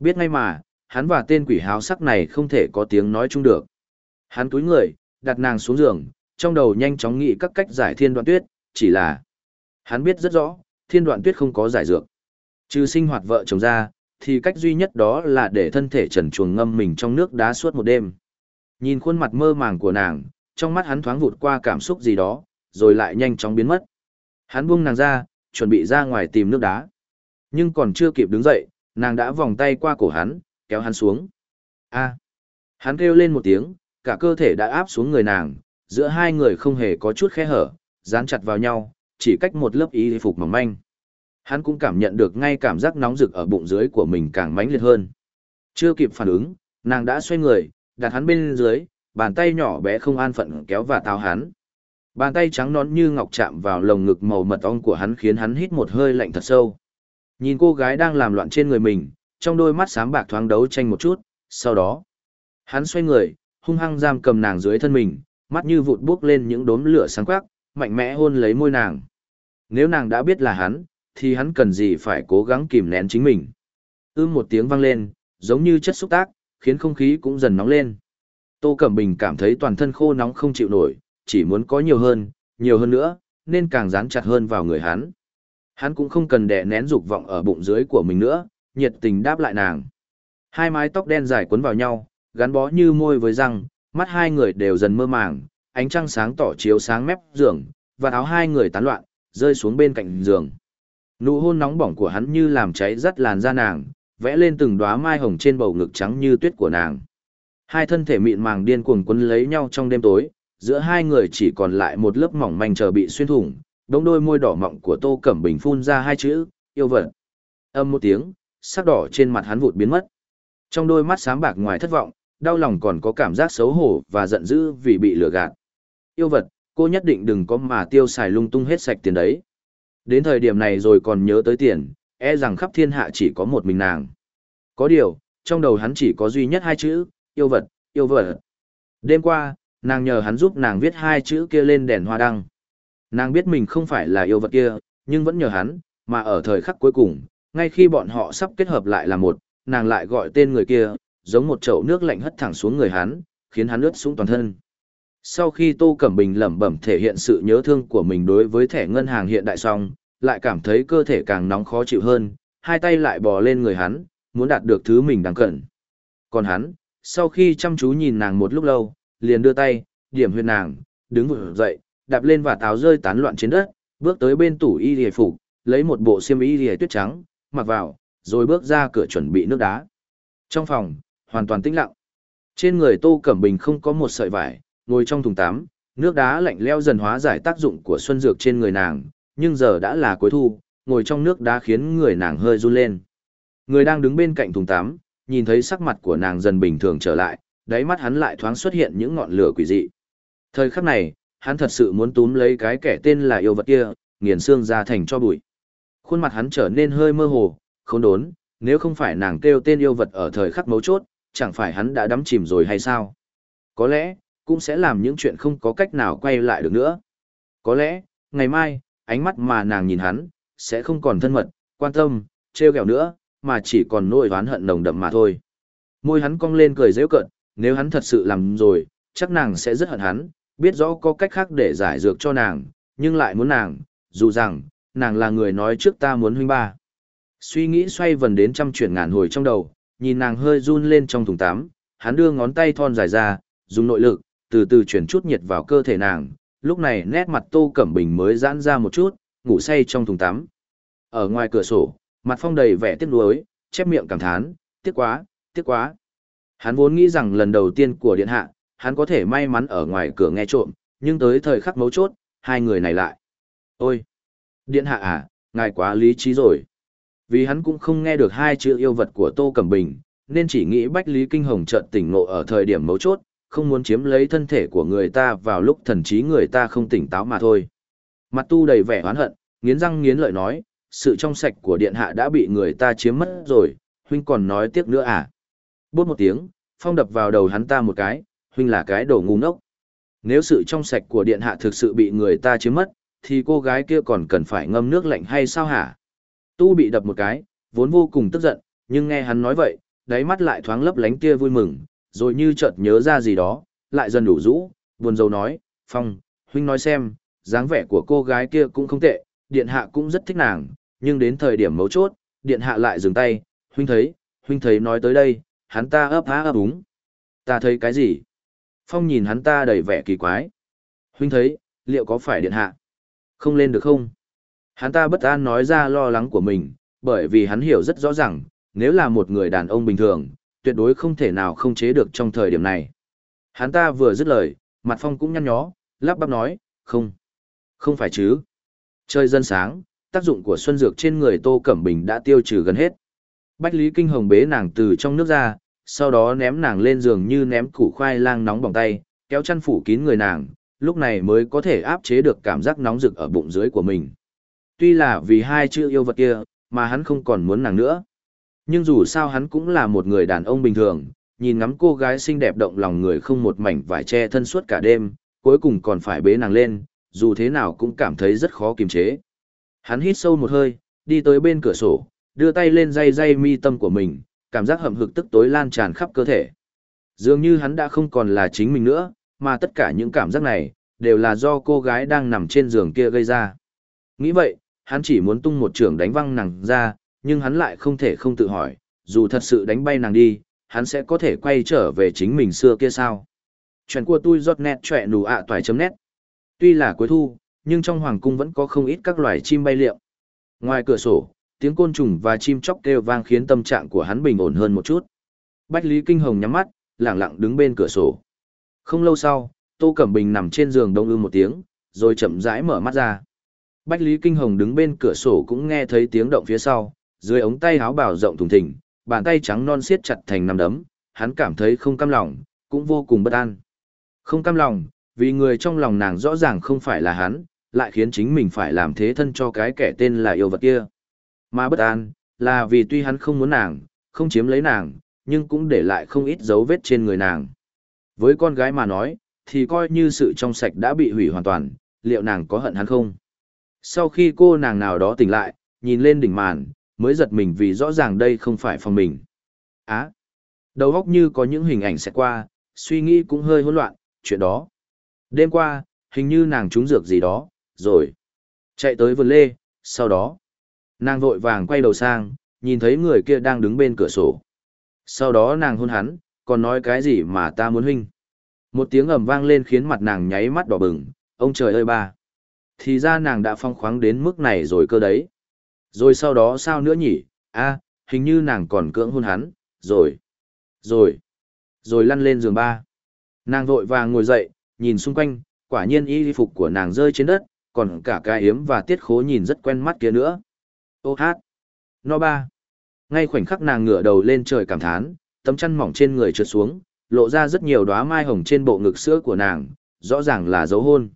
Biết ngay mà, hắn và tên quỷ háo sắc này không thể có tiếng nói chung được. Hắn túi người, đặt nàng xuống giường, trong đầu nhanh chóng nghĩ các cách giải thiên đoạn tuyết, chỉ là hắn biết rất rõ, thiên đoạn tuyết không có giải dược. Trừ sinh hoạt vợ chồng ra, thì cách duy nhất đó là để thân thể trần chuồng ngâm mình trong nước đá suốt một đêm. Nhìn khuôn mặt mơ màng của nàng, trong mắt hắn thoáng vụt qua cảm xúc gì đó, rồi lại nhanh chóng biến mất. Hắn buông nàng ra, chuẩn bị ra ngoài tìm nước đá. Nhưng còn chưa kịp đứng dậy, nàng đã vòng tay qua cổ hắn, kéo hắn xuống. A. Hắn kêu lên một tiếng, cả cơ thể đã áp xuống người nàng, giữa hai người không hề có chút khe hở, dán chặt vào nhau, chỉ cách một lớp y phục mỏng manh. Hắn cũng cảm nhận được ngay cảm giác nóng rực ở bụng dưới của mình càng mãnh liệt hơn. Chưa kịp phản ứng, nàng đã xoay người, đặt hắn bên dưới, bàn tay nhỏ bé không an phận kéo và tháo hắn. Bàn tay trắng nón như ngọc chạm vào lồng ngực màu mật ong của hắn khiến hắn hít một hơi lạnh thật sâu. Nhìn cô gái đang làm loạn trên người mình, trong đôi mắt sáng bạc thoáng đấu tranh một chút, sau đó, hắn xoay người, hung hăng giam cầm nàng dưới thân mình, mắt như vụt buốc lên những đốm lửa sáng quắc, mạnh mẽ hôn lấy môi nàng. Nếu nàng đã biết là hắn, thì hắn cần gì phải cố gắng kìm nén chính mình. Ưm một tiếng vang lên, giống như chất xúc tác, khiến không khí cũng dần nóng lên. Tô Cẩm Bình cảm thấy toàn thân khô nóng không chịu nổi, chỉ muốn có nhiều hơn, nhiều hơn nữa, nên càng dán chặt hơn vào người hắn. Hắn cũng không cần đè nén dục vọng ở bụng dưới của mình nữa, nhiệt tình đáp lại nàng. Hai mái tóc đen dài quấn vào nhau, gắn bó như môi với răng, mắt hai người đều dần mơ màng, ánh trăng sáng tỏ chiếu sáng mép giường, và áo hai người tán loạn, rơi xuống bên cạnh giường. Nụ hôn nóng bỏng của hắn như làm cháy rất làn da nàng, vẽ lên từng đóa mai hồng trên bầu ngực trắng như tuyết của nàng. Hai thân thể mịn màng điên cuồng quấn lấy nhau trong đêm tối, giữa hai người chỉ còn lại một lớp mỏng manh chờ bị xuyên thủng, đống đôi môi đỏ mọng của Tô Cẩm Bình phun ra hai chữ, yêu vật. Âm một tiếng, sắc đỏ trên mặt hắn vụt biến mất. Trong đôi mắt sáng bạc ngoài thất vọng, đau lòng còn có cảm giác xấu hổ và giận dữ vì bị lừa gạt. Yêu vật, cô nhất định đừng có mà tiêu xài lung tung hết sạch tiền đấy. Đến thời điểm này rồi còn nhớ tới tiền, e rằng khắp thiên hạ chỉ có một mình nàng. Có điều, trong đầu hắn chỉ có duy nhất hai chữ, yêu vật, yêu vật. Đêm qua, Nàng nhờ hắn giúp nàng viết hai chữ kia lên đèn hoa đăng. Nàng biết mình không phải là yêu vật kia, nhưng vẫn nhờ hắn, mà ở thời khắc cuối cùng, ngay khi bọn họ sắp kết hợp lại là một, nàng lại gọi tên người kia, giống một chậu nước lạnh hất thẳng xuống người hắn, khiến hắn ướt sũng toàn thân. Sau khi Tô Cẩm Bình lẩm bẩm thể hiện sự nhớ thương của mình đối với thẻ ngân hàng hiện đại xong, lại cảm thấy cơ thể càng nóng khó chịu hơn, hai tay lại bò lên người hắn, muốn đạt được thứ mình đang cần. Còn hắn, sau khi chăm chú nhìn nàng một lúc lâu, liền đưa tay, điểm huyệt nàng, đứng dậy, đạp lên và táo rơi tán loạn trên đất, bước tới bên tủ y liề phục, lấy một bộ xiêm y liề tuyết trắng, mặc vào, rồi bước ra cửa chuẩn bị nước đá. Trong phòng, hoàn toàn tĩnh lặng. Trên người Tô Cẩm Bình không có một sợi vải, ngồi trong thùng tắm, nước đá lạnh leo dần hóa giải tác dụng của xuân dược trên người nàng, nhưng giờ đã là cuối thu, ngồi trong nước đá khiến người nàng hơi run lên. Người đang đứng bên cạnh thùng tắm, nhìn thấy sắc mặt của nàng dần bình thường trở lại, đáy mắt hắn lại thoáng xuất hiện những ngọn lửa quỷ dị. Thời khắc này, hắn thật sự muốn túm lấy cái kẻ tên là yêu vật kia, nghiền xương ra thành cho bụi. Khuôn mặt hắn trở nên hơi mơ hồ, khốn đốn, nếu không phải nàng kêu tên yêu vật ở thời khắc mấu chốt, chẳng phải hắn đã đắm chìm rồi hay sao? Có lẽ, cũng sẽ làm những chuyện không có cách nào quay lại được nữa. Có lẽ, ngày mai, ánh mắt mà nàng nhìn hắn, sẽ không còn thân mật, quan tâm, treo gẹo nữa, mà chỉ còn nỗi oán hận nồng đậm mà thôi. Môi hắn cong lên cười dễ cận, nếu hắn thật sự làm rồi, chắc nàng sẽ rất hận hắn, biết rõ có cách khác để giải dược cho nàng, nhưng lại muốn nàng, dù rằng, nàng là người nói trước ta muốn huynh ba. Suy nghĩ xoay vần đến trăm chuyển ngàn hồi trong đầu, nhìn nàng hơi run lên trong thùng tắm, hắn đưa ngón tay thon dài ra, dùng nội lực, từ từ chuyển chút nhiệt vào cơ thể nàng, lúc này nét mặt Tô Cẩm Bình mới giãn ra một chút, ngủ say trong thùng tắm. Ở ngoài cửa sổ, mặt phong đầy vẻ tiếc nuối, chép miệng cảm thán, tiếc quá, tiếc quá. Hắn vốn nghĩ rằng lần đầu tiên của điện hạ, hắn có thể may mắn ở ngoài cửa nghe trộm, nhưng tới thời khắc mấu chốt, hai người này lại. Ôi! Điện hạ à, ngài quá lý trí rồi. Vì hắn cũng không nghe được hai chữ yêu vật của Tô Cẩm Bình, nên chỉ nghĩ Bách Lý Kinh Hồng chợt tỉnh ngộ ở thời điểm mấu chốt, không muốn chiếm lấy thân thể của người ta vào lúc thần trí người ta không tỉnh táo mà thôi. Mặt tu đầy vẻ oán hận, nghiến răng nghiến lợi nói, sự trong sạch của điện hạ đã bị người ta chiếm mất rồi, huynh còn nói tiếc nữa à? Bốt một tiếng, phong đập vào đầu hắn ta một cái, huynh là cái đồ ngu ngốc. Nếu sự trong sạch của điện hạ thực sự bị người ta chiếm mất, thì cô gái kia còn cần phải ngâm nước lạnh hay sao hả? Tu bị đập một cái, vốn vô cùng tức giận, nhưng nghe hắn nói vậy, đáy mắt lại thoáng lấp lánh tia vui mừng, rồi như chợt nhớ ra gì đó, lại dần đủ rũ, buồn rầu nói, Phong, huynh nói xem, dáng vẻ của cô gái kia cũng không tệ, điện hạ cũng rất thích nàng, nhưng đến thời điểm mấu chốt, điện hạ lại dừng tay, huynh thấy, huynh thấy nói tới đây, hắn ta ấp há ấp úng. Ta thấy cái gì? Phong nhìn hắn ta đầy vẻ kỳ quái. Huynh thấy, liệu có phải điện hạ? Không lên được không? Hắn ta bất an nói ra lo lắng của mình, bởi vì hắn hiểu rất rõ ràng, nếu là một người đàn ông bình thường, tuyệt đối không thể nào không chế được trong thời điểm này. Hắn ta vừa dứt lời, mặt phong cũng nhăn nhó, lắp bắp nói, không, không phải chứ. Trời dân sáng, tác dụng của xuân dược trên người Tô Cẩm Bình đã tiêu trừ gần hết. Bách Lý Kinh Hồng bế nàng từ trong nước ra, sau đó ném nàng lên giường như ném củ khoai lang nóng bỏng tay, kéo chăn phủ kín người nàng, lúc này mới có thể áp chế được cảm giác nóng rực ở bụng dưới của mình. Tuy là vì hai chữ yêu vật kia, mà hắn không còn muốn nàng nữa. Nhưng dù sao hắn cũng là một người đàn ông bình thường, nhìn ngắm cô gái xinh đẹp động lòng người không một mảnh vải che thân suốt cả đêm, cuối cùng còn phải bế nàng lên, dù thế nào cũng cảm thấy rất khó kiềm chế. Hắn hít sâu một hơi, đi tới bên cửa sổ, đưa tay lên dây dây mi tâm của mình, cảm giác hậm hực tức tối lan tràn khắp cơ thể. Dường như hắn đã không còn là chính mình nữa, mà tất cả những cảm giác này, đều là do cô gái đang nằm trên giường kia gây ra. Nghĩ vậy, hắn chỉ muốn tung một trường đánh văng nàng ra, nhưng hắn lại không thể không tự hỏi, dù thật sự đánh bay nàng đi, hắn sẽ có thể quay trở về chính mình xưa kia sao. Chuyện của tôi giọt nét trẻ nụ ạ toài chấm nét. Tuy là cuối thu, nhưng trong hoàng cung vẫn có không ít các loài chim bay liệu. Ngoài cửa sổ, tiếng côn trùng và chim chóc kêu vang khiến tâm trạng của hắn bình ổn hơn một chút. Bách Lý Kinh Hồng nhắm mắt, lặng lặng đứng bên cửa sổ. Không lâu sau, Tô Cẩm Bình nằm trên giường đông ư một tiếng, rồi chậm rãi mở mắt ra. Bách Lý Kinh Hồng đứng bên cửa sổ cũng nghe thấy tiếng động phía sau, dưới ống tay áo bảo rộng thùng thình, bàn tay trắng non siết chặt thành nắm đấm, hắn cảm thấy không cam lòng, cũng vô cùng bất an. Không cam lòng, vì người trong lòng nàng rõ ràng không phải là hắn, lại khiến chính mình phải làm thế thân cho cái kẻ tên là yêu vật kia. Mà bất an, là vì tuy hắn không muốn nàng, không chiếm lấy nàng, nhưng cũng để lại không ít dấu vết trên người nàng. Với con gái mà nói, thì coi như sự trong sạch đã bị hủy hoàn toàn, liệu nàng có hận hắn không? Sau khi cô nàng nào đó tỉnh lại, nhìn lên đỉnh màn, mới giật mình vì rõ ràng đây không phải phòng mình. Á! đầu óc như có những hình ảnh sẽ qua, suy nghĩ cũng hơi hỗn loạn, chuyện đó. Đêm qua, hình như nàng trúng dược gì đó, rồi. Chạy tới vườn lê, sau đó. Nàng vội vàng quay đầu sang, nhìn thấy người kia đang đứng bên cửa sổ. Sau đó nàng hôn hắn, còn nói cái gì mà ta muốn huynh. Một tiếng ầm vang lên khiến mặt nàng nháy mắt đỏ bừng, ông trời ơi ba. Thì ra nàng đã phong khoáng đến mức này rồi cơ đấy. Rồi sau đó sao nữa nhỉ, a hình như nàng còn cưỡng hôn hắn, rồi. Rồi. Rồi lăn lên giường ba. Nàng vội vàng ngồi dậy, nhìn xung quanh, quả nhiên y phục của nàng rơi trên đất, còn cả cái yếm và tiết khố nhìn rất quen mắt kia nữa. Ô hát. No ba. Ngay khoảnh khắc nàng ngửa đầu lên trời cảm thán, tấm chăn mỏng trên người trượt xuống, lộ ra rất nhiều đóa mai hồng trên bộ ngực sữa của nàng, rõ ràng là dấu hôn.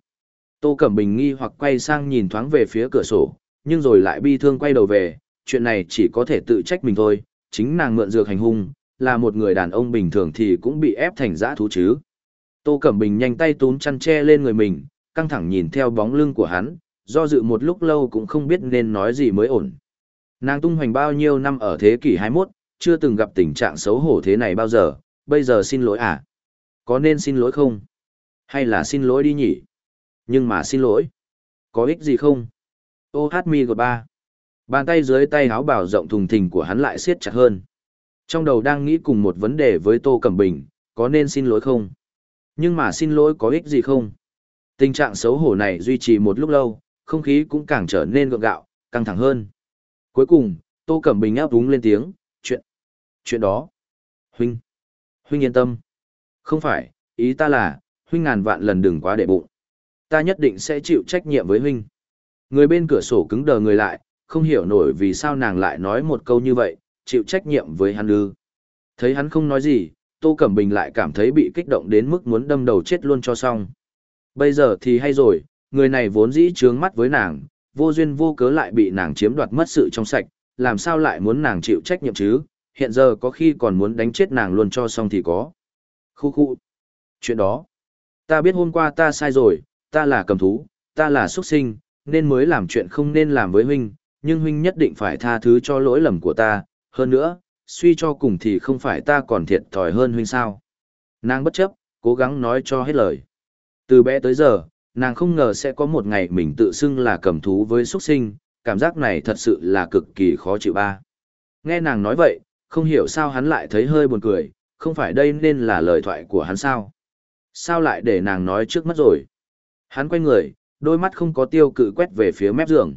Tô Cẩm Bình nghi hoặc quay sang nhìn thoáng về phía cửa sổ, nhưng rồi lại bi thương quay đầu về, chuyện này chỉ có thể tự trách mình thôi, chính nàng mượn dược hành hung, là một người đàn ông bình thường thì cũng bị ép thành dã thú chứ. Tô Cẩm Bình nhanh tay túm chăn che lên người mình, căng thẳng nhìn theo bóng lưng của hắn, do dự một lúc lâu cũng không biết nên nói gì mới ổn. Nàng tung hoành bao nhiêu năm ở thế kỷ 21, chưa từng gặp tình trạng xấu hổ thế này bao giờ, bây giờ xin lỗi à? Có nên xin lỗi không? Hay là xin lỗi đi nhỉ? Nhưng mà xin lỗi. Có ích gì không? Ô hát mi gột ba. Bàn tay dưới tay áo bảo rộng thùng thình của hắn lại siết chặt hơn. Trong đầu đang nghĩ cùng một vấn đề với Tô Cẩm Bình, có nên xin lỗi không? Nhưng mà xin lỗi có ích gì không? Tình trạng xấu hổ này duy trì một lúc lâu, không khí cũng càng trở nên gượng gạo, căng thẳng hơn. Cuối cùng, Tô Cẩm Bình áp úng lên tiếng, chuyện, chuyện đó. Huynh, huynh yên tâm. Không phải, ý ta là, huynh ngàn vạn lần đừng quá để bụng. Ta nhất định sẽ chịu trách nhiệm với huynh. Người bên cửa sổ cứng đờ người lại, không hiểu nổi vì sao nàng lại nói một câu như vậy, chịu trách nhiệm với hắn ư. Thấy hắn không nói gì, Tô Cẩm Bình lại cảm thấy bị kích động đến mức muốn đâm đầu chết luôn cho xong. Bây giờ thì hay rồi, người này vốn dĩ trướng mắt với nàng, vô duyên vô cớ lại bị nàng chiếm đoạt mất sự trong sạch, làm sao lại muốn nàng chịu trách nhiệm chứ, hiện giờ có khi còn muốn đánh chết nàng luôn cho xong thì có. Khu khu. Chuyện đó. Ta biết hôm qua ta sai rồi, ta là cầm thú, ta là xuất sinh, nên mới làm chuyện không nên làm với huynh, nhưng huynh nhất định phải tha thứ cho lỗi lầm của ta, hơn nữa, suy cho cùng thì không phải ta còn thiệt thòi hơn huynh sao. Nàng bất chấp, cố gắng nói cho hết lời. Từ bé tới giờ, nàng không ngờ sẽ có một ngày mình tự xưng là cầm thú với xuất sinh, cảm giác này thật sự là cực kỳ khó chịu ba. Nghe nàng nói vậy, không hiểu sao hắn lại thấy hơi buồn cười, không phải đây nên là lời thoại của hắn sao. Sao lại để nàng nói trước mắt rồi. Hắn quay người, đôi mắt không có tiêu cự quét về phía mép giường.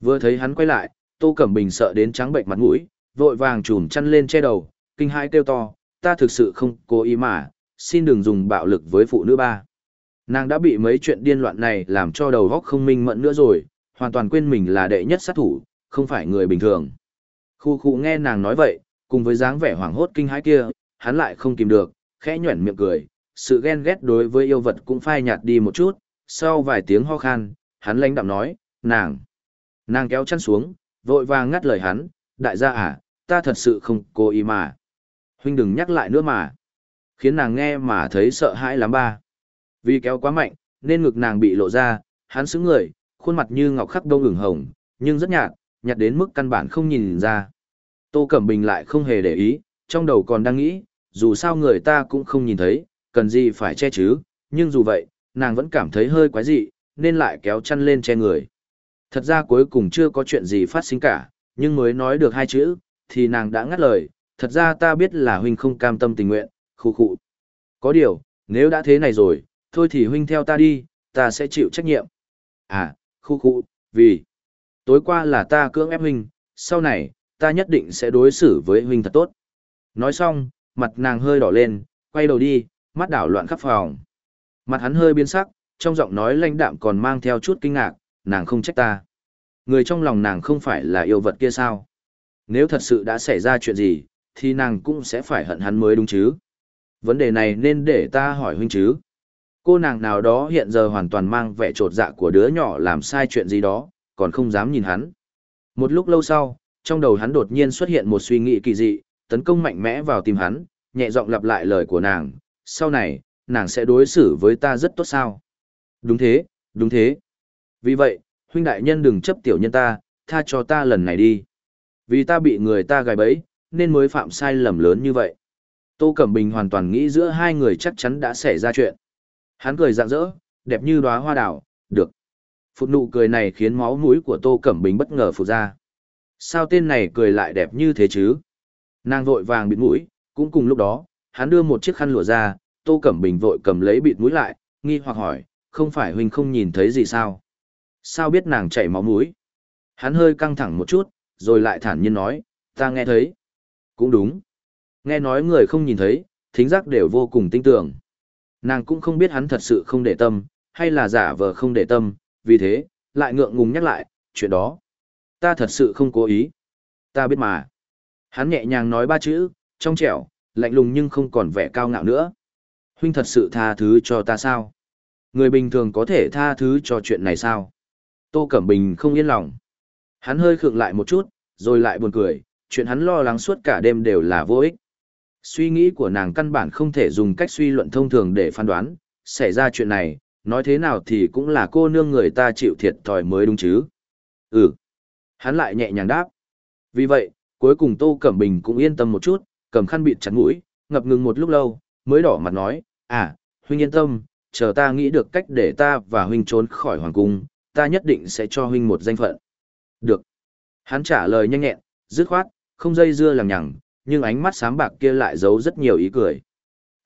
Vừa thấy hắn quay lại, Tô Cẩm Bình sợ đến trắng bệnh mặt mũi, vội vàng trùm chăn lên che đầu, kinh hãi kêu to, ta thực sự không cố ý mà, xin đừng dùng bạo lực với phụ nữ ba. Nàng đã bị mấy chuyện điên loạn này làm cho đầu óc không minh mẫn nữa rồi, hoàn toàn quên mình là đệ nhất sát thủ, không phải người bình thường. Khu khu nghe nàng nói vậy, cùng với dáng vẻ hoảng hốt kinh hãi kia, hắn lại không kìm được, khẽ nhuẩn miệng cười, sự ghen ghét đối với yêu vật cũng phai nhạt đi một chút, sau vài tiếng ho khan, hắn lãnh đạm nói, nàng. Nàng kéo chăn xuống, vội vàng ngắt lời hắn, đại gia à, ta thật sự không cố ý mà. Huynh đừng nhắc lại nữa mà. Khiến nàng nghe mà thấy sợ hãi lắm ba. Vì kéo quá mạnh, nên ngực nàng bị lộ ra, hắn sững người, khuôn mặt như ngọc khắc đông ửng hồng, nhưng rất nhạt, nhạt đến mức căn bản không nhìn ra. Tô Cẩm Bình lại không hề để ý, trong đầu còn đang nghĩ, dù sao người ta cũng không nhìn thấy, cần gì phải che chứ, nhưng dù vậy, nàng vẫn cảm thấy hơi quái dị, nên lại kéo chăn lên che người. Thật ra cuối cùng chưa có chuyện gì phát sinh cả, nhưng mới nói được hai chữ, thì nàng đã ngắt lời, thật ra ta biết là huynh không cam tâm tình nguyện, khu khụ. Có điều, nếu đã thế này rồi, thôi thì huynh theo ta đi, ta sẽ chịu trách nhiệm. À, khu khụ, vì, tối qua là ta cưỡng ép huynh, sau này, ta nhất định sẽ đối xử với huynh thật tốt. Nói xong, mặt nàng hơi đỏ lên, quay đầu đi, mắt đảo loạn khắp phòng. Mặt hắn hơi biến sắc, trong giọng nói lãnh đạm còn mang theo chút kinh ngạc, nàng không trách ta. Người trong lòng nàng không phải là yêu vật kia sao? Nếu thật sự đã xảy ra chuyện gì, thì nàng cũng sẽ phải hận hắn mới đúng chứ. Vấn đề này nên để ta hỏi huynh chứ. Cô nàng nào đó hiện giờ hoàn toàn mang vẻ trột dạ của đứa nhỏ làm sai chuyện gì đó, còn không dám nhìn hắn. Một lúc lâu sau, trong đầu hắn đột nhiên xuất hiện một suy nghĩ kỳ dị, tấn công mạnh mẽ vào tim hắn, nhẹ giọng lặp lại lời của nàng. Sau này, nàng sẽ đối xử với ta rất tốt sao? Đúng thế, đúng thế. Vì vậy, huynh đại nhân đừng chấp tiểu nhân ta, tha cho ta lần này đi. Vì ta bị người ta gài bẫy, nên mới phạm sai lầm lớn như vậy. Tô Cẩm Bình hoàn toàn nghĩ giữa hai người chắc chắn đã xảy ra chuyện. Hắn cười rạng rỡ, đẹp như đóa hoa đào, được. Phụt nụ cười này khiến máu mũi của Tô Cẩm Bình bất ngờ phụt ra. Sao tên này cười lại đẹp như thế chứ? Nàng vội vàng bịt mũi, cũng cùng lúc đó, hắn đưa một chiếc khăn lụa ra, Tô Cẩm Bình vội cầm lấy bịt mũi lại, nghi hoặc hỏi, không phải huynh không nhìn thấy gì sao? Sao biết nàng chảy máu mũi? Hắn hơi căng thẳng một chút, rồi lại thản nhiên nói, ta nghe thấy. Cũng đúng. Nghe nói người không nhìn thấy, thính giác đều vô cùng tinh tưởng. Nàng cũng không biết hắn thật sự không để tâm, hay là giả vờ không để tâm, vì thế, lại ngượng ngùng nhắc lại, chuyện đó. Ta thật sự không cố ý. Ta biết mà. Hắn nhẹ nhàng nói ba chữ, trong trẻo, lạnh lùng nhưng không còn vẻ cao ngạo nữa. Huynh thật sự tha thứ cho ta sao? Người bình thường có thể tha thứ cho chuyện này sao? Tô Cẩm Bình không yên lòng. Hắn hơi khựng lại một chút, rồi lại buồn cười, chuyện hắn lo lắng suốt cả đêm đều là vô ích. Suy nghĩ của nàng căn bản không thể dùng cách suy luận thông thường để phán đoán, xảy ra chuyện này, nói thế nào thì cũng là cô nương người ta chịu thiệt thòi mới đúng chứ. Ừ. Hắn lại nhẹ nhàng đáp. Vì vậy, cuối cùng Tô Cẩm Bình cũng yên tâm một chút, cầm khăn bịt chặt mũi, ngập ngừng một lúc lâu, mới đỏ mặt nói, à, huynh yên tâm, chờ ta nghĩ được cách để ta và huynh trốn khỏi hoàng cung, ta nhất định sẽ cho huynh một danh phận. Được. Hắn trả lời nhanh nhẹn, dứt khoát, không dây dưa lằng nhằng, nhưng ánh mắt sáng bạc kia lại giấu rất nhiều ý cười.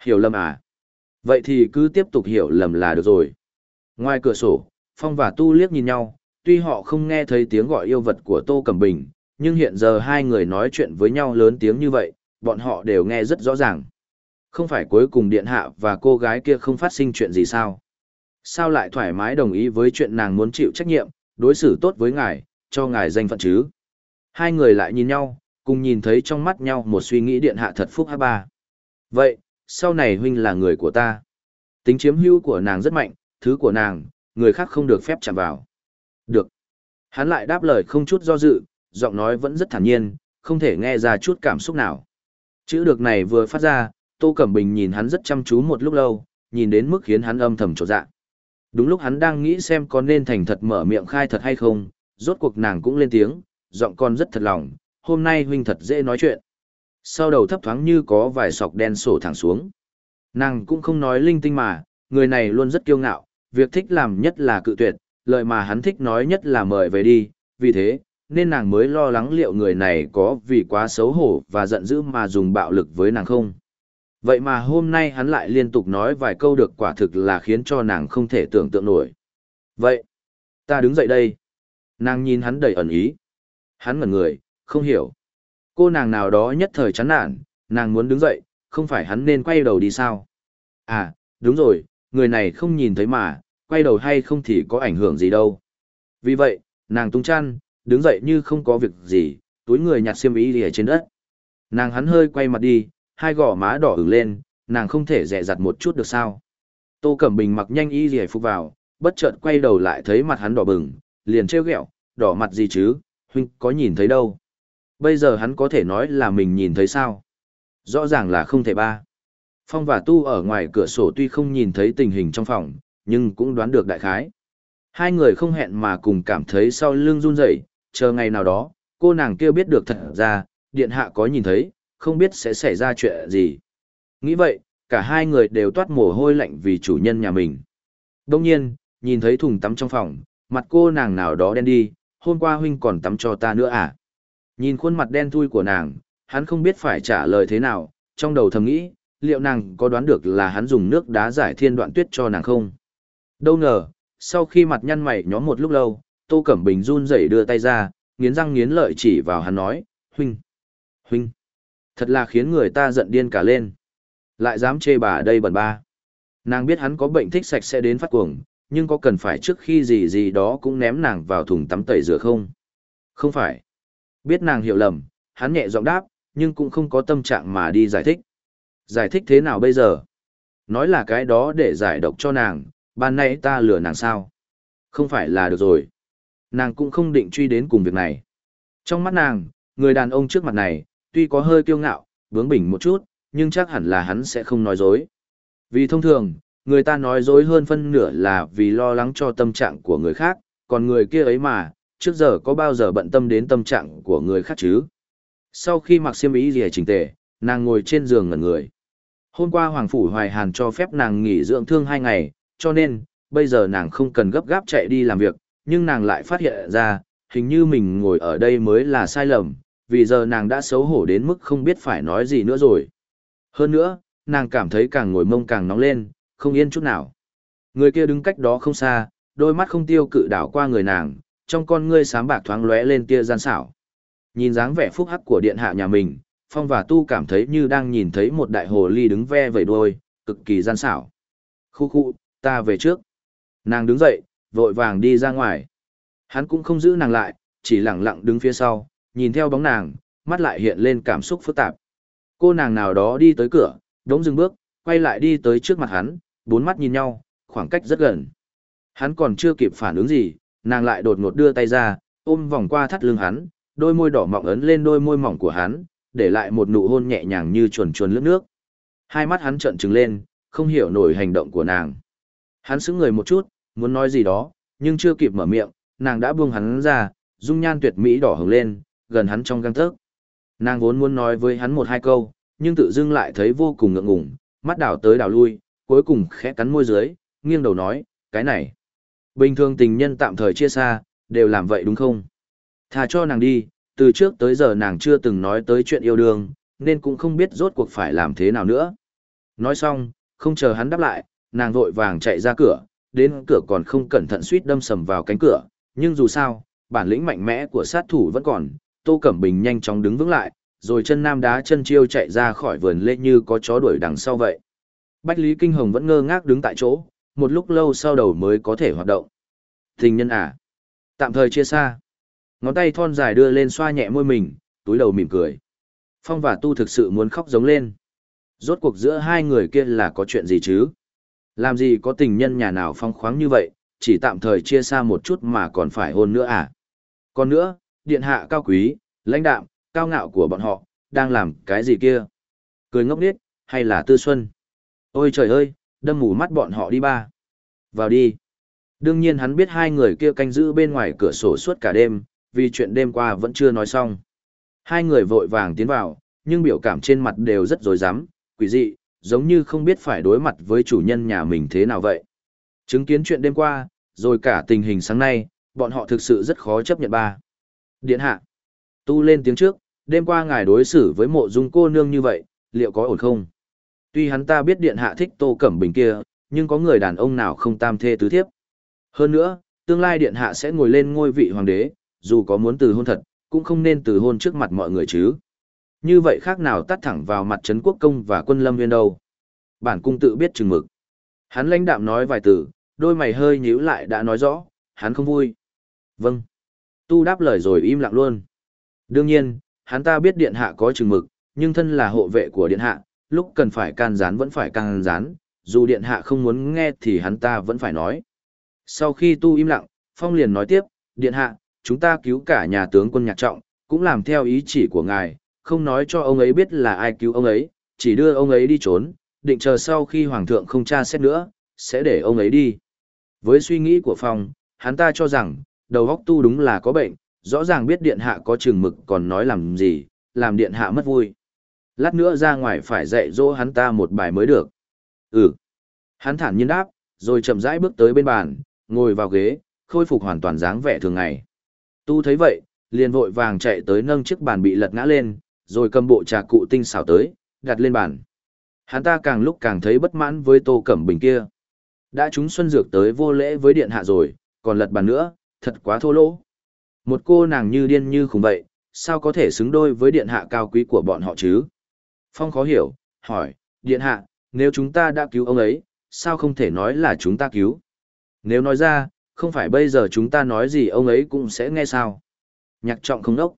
Hiểu lầm à? Vậy thì cứ tiếp tục hiểu lầm là được rồi. Ngoài cửa sổ, Phong và Tu liếc nhìn nhau, tuy họ không nghe thấy tiếng gọi yêu vật của Tô Cẩm Bình, nhưng hiện giờ hai người nói chuyện với nhau lớn tiếng như vậy, bọn họ đều nghe rất rõ ràng. Không phải cuối cùng điện hạ và cô gái kia không phát sinh chuyện gì sao? Sao lại thoải mái đồng ý với chuyện nàng muốn chịu trách nhiệm, đối xử tốt với ngài, cho ngài danh phận chứ? Hai người lại nhìn nhau, cùng nhìn thấy trong mắt nhau một suy nghĩ điện hạ thật phúc ha ba. Vậy, sau này huynh là người của ta. Tính chiếm hữu của nàng rất mạnh, thứ của nàng, người khác không được phép chạm vào. Được. Hắn lại đáp lời không chút do dự, giọng nói vẫn rất thản nhiên, không thể nghe ra chút cảm xúc nào. Chữ được này vừa phát ra, Tô Cẩm Bình nhìn hắn rất chăm chú một lúc lâu, nhìn đến mức khiến hắn âm thầm trột dạ. Đúng lúc hắn đang nghĩ xem có nên thành thật mở miệng khai thật hay không, rốt cuộc nàng cũng lên tiếng, giọng con rất thật lòng, hôm nay huynh thật dễ nói chuyện. Sau đầu thấp thoáng như có vài sọc đen sổ thẳng xuống. Nàng cũng không nói linh tinh mà, người này luôn rất kiêu ngạo, việc thích làm nhất là cự tuyệt, lời mà hắn thích nói nhất là mời về đi, vì thế, nên nàng mới lo lắng liệu người này có vì quá xấu hổ và giận dữ mà dùng bạo lực với nàng không. Vậy mà hôm nay hắn lại liên tục nói vài câu được quả thực là khiến cho nàng không thể tưởng tượng nổi. Vậy, ta đứng dậy đây. Nàng nhìn hắn đầy ẩn ý. Hắn ngẩn người, không hiểu. Cô nàng nào đó nhất thời chán nản, nàng muốn đứng dậy, không phải hắn nên quay đầu đi sao? À, đúng rồi, người này không nhìn thấy mà, quay đầu hay không thì có ảnh hưởng gì đâu. Vì vậy, nàng tung chăn, đứng dậy như không có việc gì, túi người nhặt xiêm y ở trên đất. Nàng hắn hơi quay mặt đi, hai gò má đỏ ửng lên, nàng không thể dè dặt một chút được sao. Tô Cẩm Bình mặc nhanh y rìa phục vào, bất chợt quay đầu lại thấy mặt hắn đỏ bừng, liền trêu ghẹo, đỏ mặt gì chứ, huynh có nhìn thấy đâu. Bây giờ hắn có thể nói là mình nhìn thấy sao? Rõ ràng là không thể ba. Phong và Tu ở ngoài cửa sổ tuy không nhìn thấy tình hình trong phòng, nhưng cũng đoán được đại khái. Hai người không hẹn mà cùng cảm thấy sau lưng run rẩy, chờ ngày nào đó, cô nàng kia biết được thật ra, điện hạ có nhìn thấy, không biết sẽ xảy ra chuyện gì. Nghĩ vậy, cả hai người đều toát mồ hôi lạnh vì chủ nhân nhà mình. Đông nhiên, nhìn thấy thùng tắm trong phòng, mặt cô nàng nào đó đen đi, hôm qua huynh còn tắm cho ta nữa à? Nhìn khuôn mặt đen thui của nàng, hắn không biết phải trả lời thế nào, trong đầu thầm nghĩ, liệu nàng có đoán được là hắn dùng nước đá giải thiên đoạn tuyết cho nàng không? Đâu ngờ, sau khi mặt nhăn mày nhóm một lúc lâu, Tô Cẩm Bình run rẩy đưa tay ra, nghiến răng nghiến lợi chỉ vào hắn nói, huynh, huynh, thật là khiến người ta giận điên cả lên. Lại dám chê bà đây bẩn ba. Nàng biết hắn có bệnh thích sạch sẽ đến phát cuồng, nhưng có cần phải trước khi gì gì đó cũng ném nàng vào thùng tắm tẩy rửa không? Không phải. Biết nàng hiểu lầm, hắn nhẹ giọng đáp, nhưng cũng không có tâm trạng mà đi giải thích. Giải thích thế nào bây giờ? Nói là cái đó để giải độc cho nàng, ban nãy ta lừa nàng sao? Không phải là được rồi. Nàng cũng không định truy đến cùng việc này. Trong mắt nàng, người đàn ông trước mặt này, tuy có hơi kiêu ngạo, bướng bỉnh một chút, nhưng chắc hẳn là hắn sẽ không nói dối. Vì thông thường, người ta nói dối hơn phân nửa là vì lo lắng cho tâm trạng của người khác, còn người kia ấy mà, trước giờ có bao giờ bận tâm đến tâm trạng của người khác chứ? Sau khi mặc xiêm y gì chỉnh tề, nàng ngồi trên giường ngẩn người. Hôm qua Hoàng Phủ Hoài Hàn cho phép nàng nghỉ dưỡng thương hai ngày, cho nên, bây giờ nàng không cần gấp gáp chạy đi làm việc, nhưng nàng lại phát hiện ra, hình như mình ngồi ở đây mới là sai lầm, vì giờ nàng đã xấu hổ đến mức không biết phải nói gì nữa rồi. Hơn nữa, nàng cảm thấy càng ngồi mông càng nóng lên, không yên chút nào. Người kia đứng cách đó không xa, đôi mắt không tiêu cự đảo qua người nàng, trong con ngươi sáng bạc thoáng lóe lên tia gian xảo. Nhìn dáng vẻ phúc hắc của điện hạ nhà mình, Phong và Tu cảm thấy như đang nhìn thấy một đại hồ ly đứng ve vẩy đuôi, cực kỳ gian xảo. Khu khu, ta về trước. Nàng đứng dậy, vội vàng đi ra ngoài. Hắn cũng không giữ nàng lại, chỉ lặng lặng đứng phía sau, nhìn theo bóng nàng, mắt lại hiện lên cảm xúc phức tạp. Cô nàng nào đó đi tới cửa, đống dừng bước, quay lại đi tới trước mặt hắn, bốn mắt nhìn nhau, khoảng cách rất gần. Hắn còn chưa kịp phản ứng gì, nàng lại đột ngột đưa tay ra, ôm vòng qua thắt lưng hắn, đôi môi đỏ mọng ấn lên đôi môi mỏng của hắn, để lại một nụ hôn nhẹ nhàng như chuồn chuồn lướt nước. Hai mắt hắn trợn trừng lên, không hiểu nổi hành động của nàng. Hắn sững người một chút, muốn nói gì đó, nhưng chưa kịp mở miệng, nàng đã buông hắn ra, dung nhan tuyệt mỹ đỏ hừng lên, gần hắn trong găng tấc. Nàng vốn muốn nói với hắn một hai câu, nhưng tự dưng lại thấy vô cùng ngượng ngùng, mắt đảo tới đảo lui, cuối cùng khẽ cắn môi dưới, nghiêng đầu nói, cái này. Bình thường tình nhân tạm thời chia xa, đều làm vậy đúng không? Thà cho nàng đi, từ trước tới giờ nàng chưa từng nói tới chuyện yêu đương, nên cũng không biết rốt cuộc phải làm thế nào nữa. Nói xong, không chờ hắn đáp lại, nàng vội vàng chạy ra cửa, đến cửa còn không cẩn thận suýt đâm sầm vào cánh cửa, nhưng dù sao, bản lĩnh mạnh mẽ của sát thủ vẫn còn, Tô Cẩm Bình nhanh chóng đứng vững lại, rồi chân nam đá chân chiêu chạy ra khỏi vườn lê như có chó đuổi đằng sau vậy. Bách Lý Kinh Hồng vẫn ngơ ngác đứng tại chỗ, một lúc lâu sau đầu mới có thể hoạt động. Tình nhân à? Tạm thời chia xa. Ngón tay thon dài đưa lên xoa nhẹ môi mình, túi đầu mỉm cười. Phong và Tu thực sự muốn khóc giống lên. Rốt cuộc giữa hai người kia là có chuyện gì chứ? Làm gì có tình nhân nhà nào phong khoáng như vậy, chỉ tạm thời chia xa một chút mà còn phải hôn nữa à? Còn nữa, điện hạ cao quý, lãnh đạm, cao ngạo của bọn họ, đang làm cái gì kia? Cười ngốc nghếch hay là tư xuân? Ôi trời ơi, đâm mù mắt bọn họ đi ba. Vào đi. Đương nhiên hắn biết hai người kia canh giữ bên ngoài cửa sổ suốt cả đêm, vì chuyện đêm qua vẫn chưa nói xong. Hai người vội vàng tiến vào, nhưng biểu cảm trên mặt đều rất rối rắm, quỷ dị, giống như không biết phải đối mặt với chủ nhân nhà mình thế nào vậy. Chứng kiến chuyện đêm qua, rồi cả tình hình sáng nay, bọn họ thực sự rất khó chấp nhận ba. Điện hạ, tu lên tiếng trước, đêm qua ngài đối xử với mộ dung cô nương như vậy, liệu có ổn không? Tuy hắn ta biết điện hạ thích tô cẩm bình kia, nhưng có người đàn ông nào không tam thê tứ thiếp. Hơn nữa, tương lai điện hạ sẽ ngồi lên ngôi vị hoàng đế, dù có muốn từ hôn thật, cũng không nên từ hôn trước mặt mọi người chứ. Như vậy khác nào tắt thẳng vào mặt Trấn Quốc Công và quân lâm viên đâu. Bản cung tự biết chừng mực. Hắn lãnh đạm nói vài từ, đôi mày hơi nhíu lại đã nói rõ, hắn không vui. Vâng. Tu đáp lời rồi im lặng luôn. Đương nhiên, hắn ta biết điện hạ có chừng mực, nhưng thân là hộ vệ của điện hạ, lúc cần phải can gián vẫn phải can gián, dù điện hạ không muốn nghe thì hắn ta vẫn phải nói. Sau khi tu im lặng, Phong liền nói tiếp, điện hạ, chúng ta cứu cả nhà tướng quân nhạc trọng, cũng làm theo ý chỉ của ngài, không nói cho ông ấy biết là ai cứu ông ấy, chỉ đưa ông ấy đi trốn, định chờ sau khi hoàng thượng không tra xét nữa, sẽ để ông ấy đi. Với suy nghĩ của Phong, hắn ta cho rằng, đầu óc tu đúng là có bệnh, rõ ràng biết điện hạ có chừng mực còn nói làm gì, làm điện hạ mất vui. Lát nữa ra ngoài phải dạy dỗ hắn ta một bài mới được. Ừ. Hắn thản nhiên đáp, rồi chậm rãi bước tới bên bàn, ngồi vào ghế, khôi phục hoàn toàn dáng vẻ thường ngày. Tu thấy vậy, liền vội vàng chạy tới nâng chiếc bàn bị lật ngã lên, rồi cầm bộ trà cụ tinh xảo tới, đặt lên bàn. Hắn ta càng lúc càng thấy bất mãn với Tô Cẩm Bình kia. Đã chúng xuân dược tới vô lễ với điện hạ rồi, còn lật bàn nữa, thật quá thô lỗ. Một cô nàng như điên như khủng vậy, sao có thể xứng đôi với điện hạ cao quý của bọn họ chứ? Phong khó hiểu, hỏi, điện hạ, nếu chúng ta đã cứu ông ấy, sao không thể nói là chúng ta cứu? Nếu nói ra, không phải bây giờ chúng ta nói gì ông ấy cũng sẽ nghe sao? Nhạc trọng không đốc.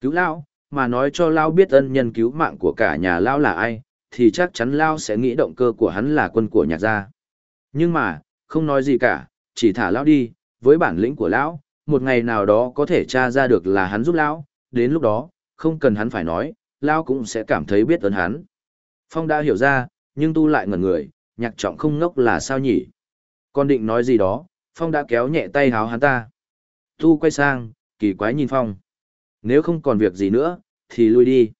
Cứu lão, mà nói cho lão biết ân nhân cứu mạng của cả nhà lão là ai, thì chắc chắn lão sẽ nghĩ động cơ của hắn là quân của nhạc gia. Nhưng mà, không nói gì cả, chỉ thả lão đi, với bản lĩnh của lão, một ngày nào đó có thể tra ra được là hắn giúp lão, đến lúc đó, không cần hắn phải nói, lão cũng sẽ cảm thấy biết ơn hắn. Phong đã hiểu ra, nhưng tu lại ngẩn người, nhạc trọng không ngốc là sao nhỉ? Con định nói gì đó, Phong đã kéo nhẹ tay háo hắn ta. Tu quay sang, kỳ quái nhìn Phong. Nếu không còn việc gì nữa, thì lui đi.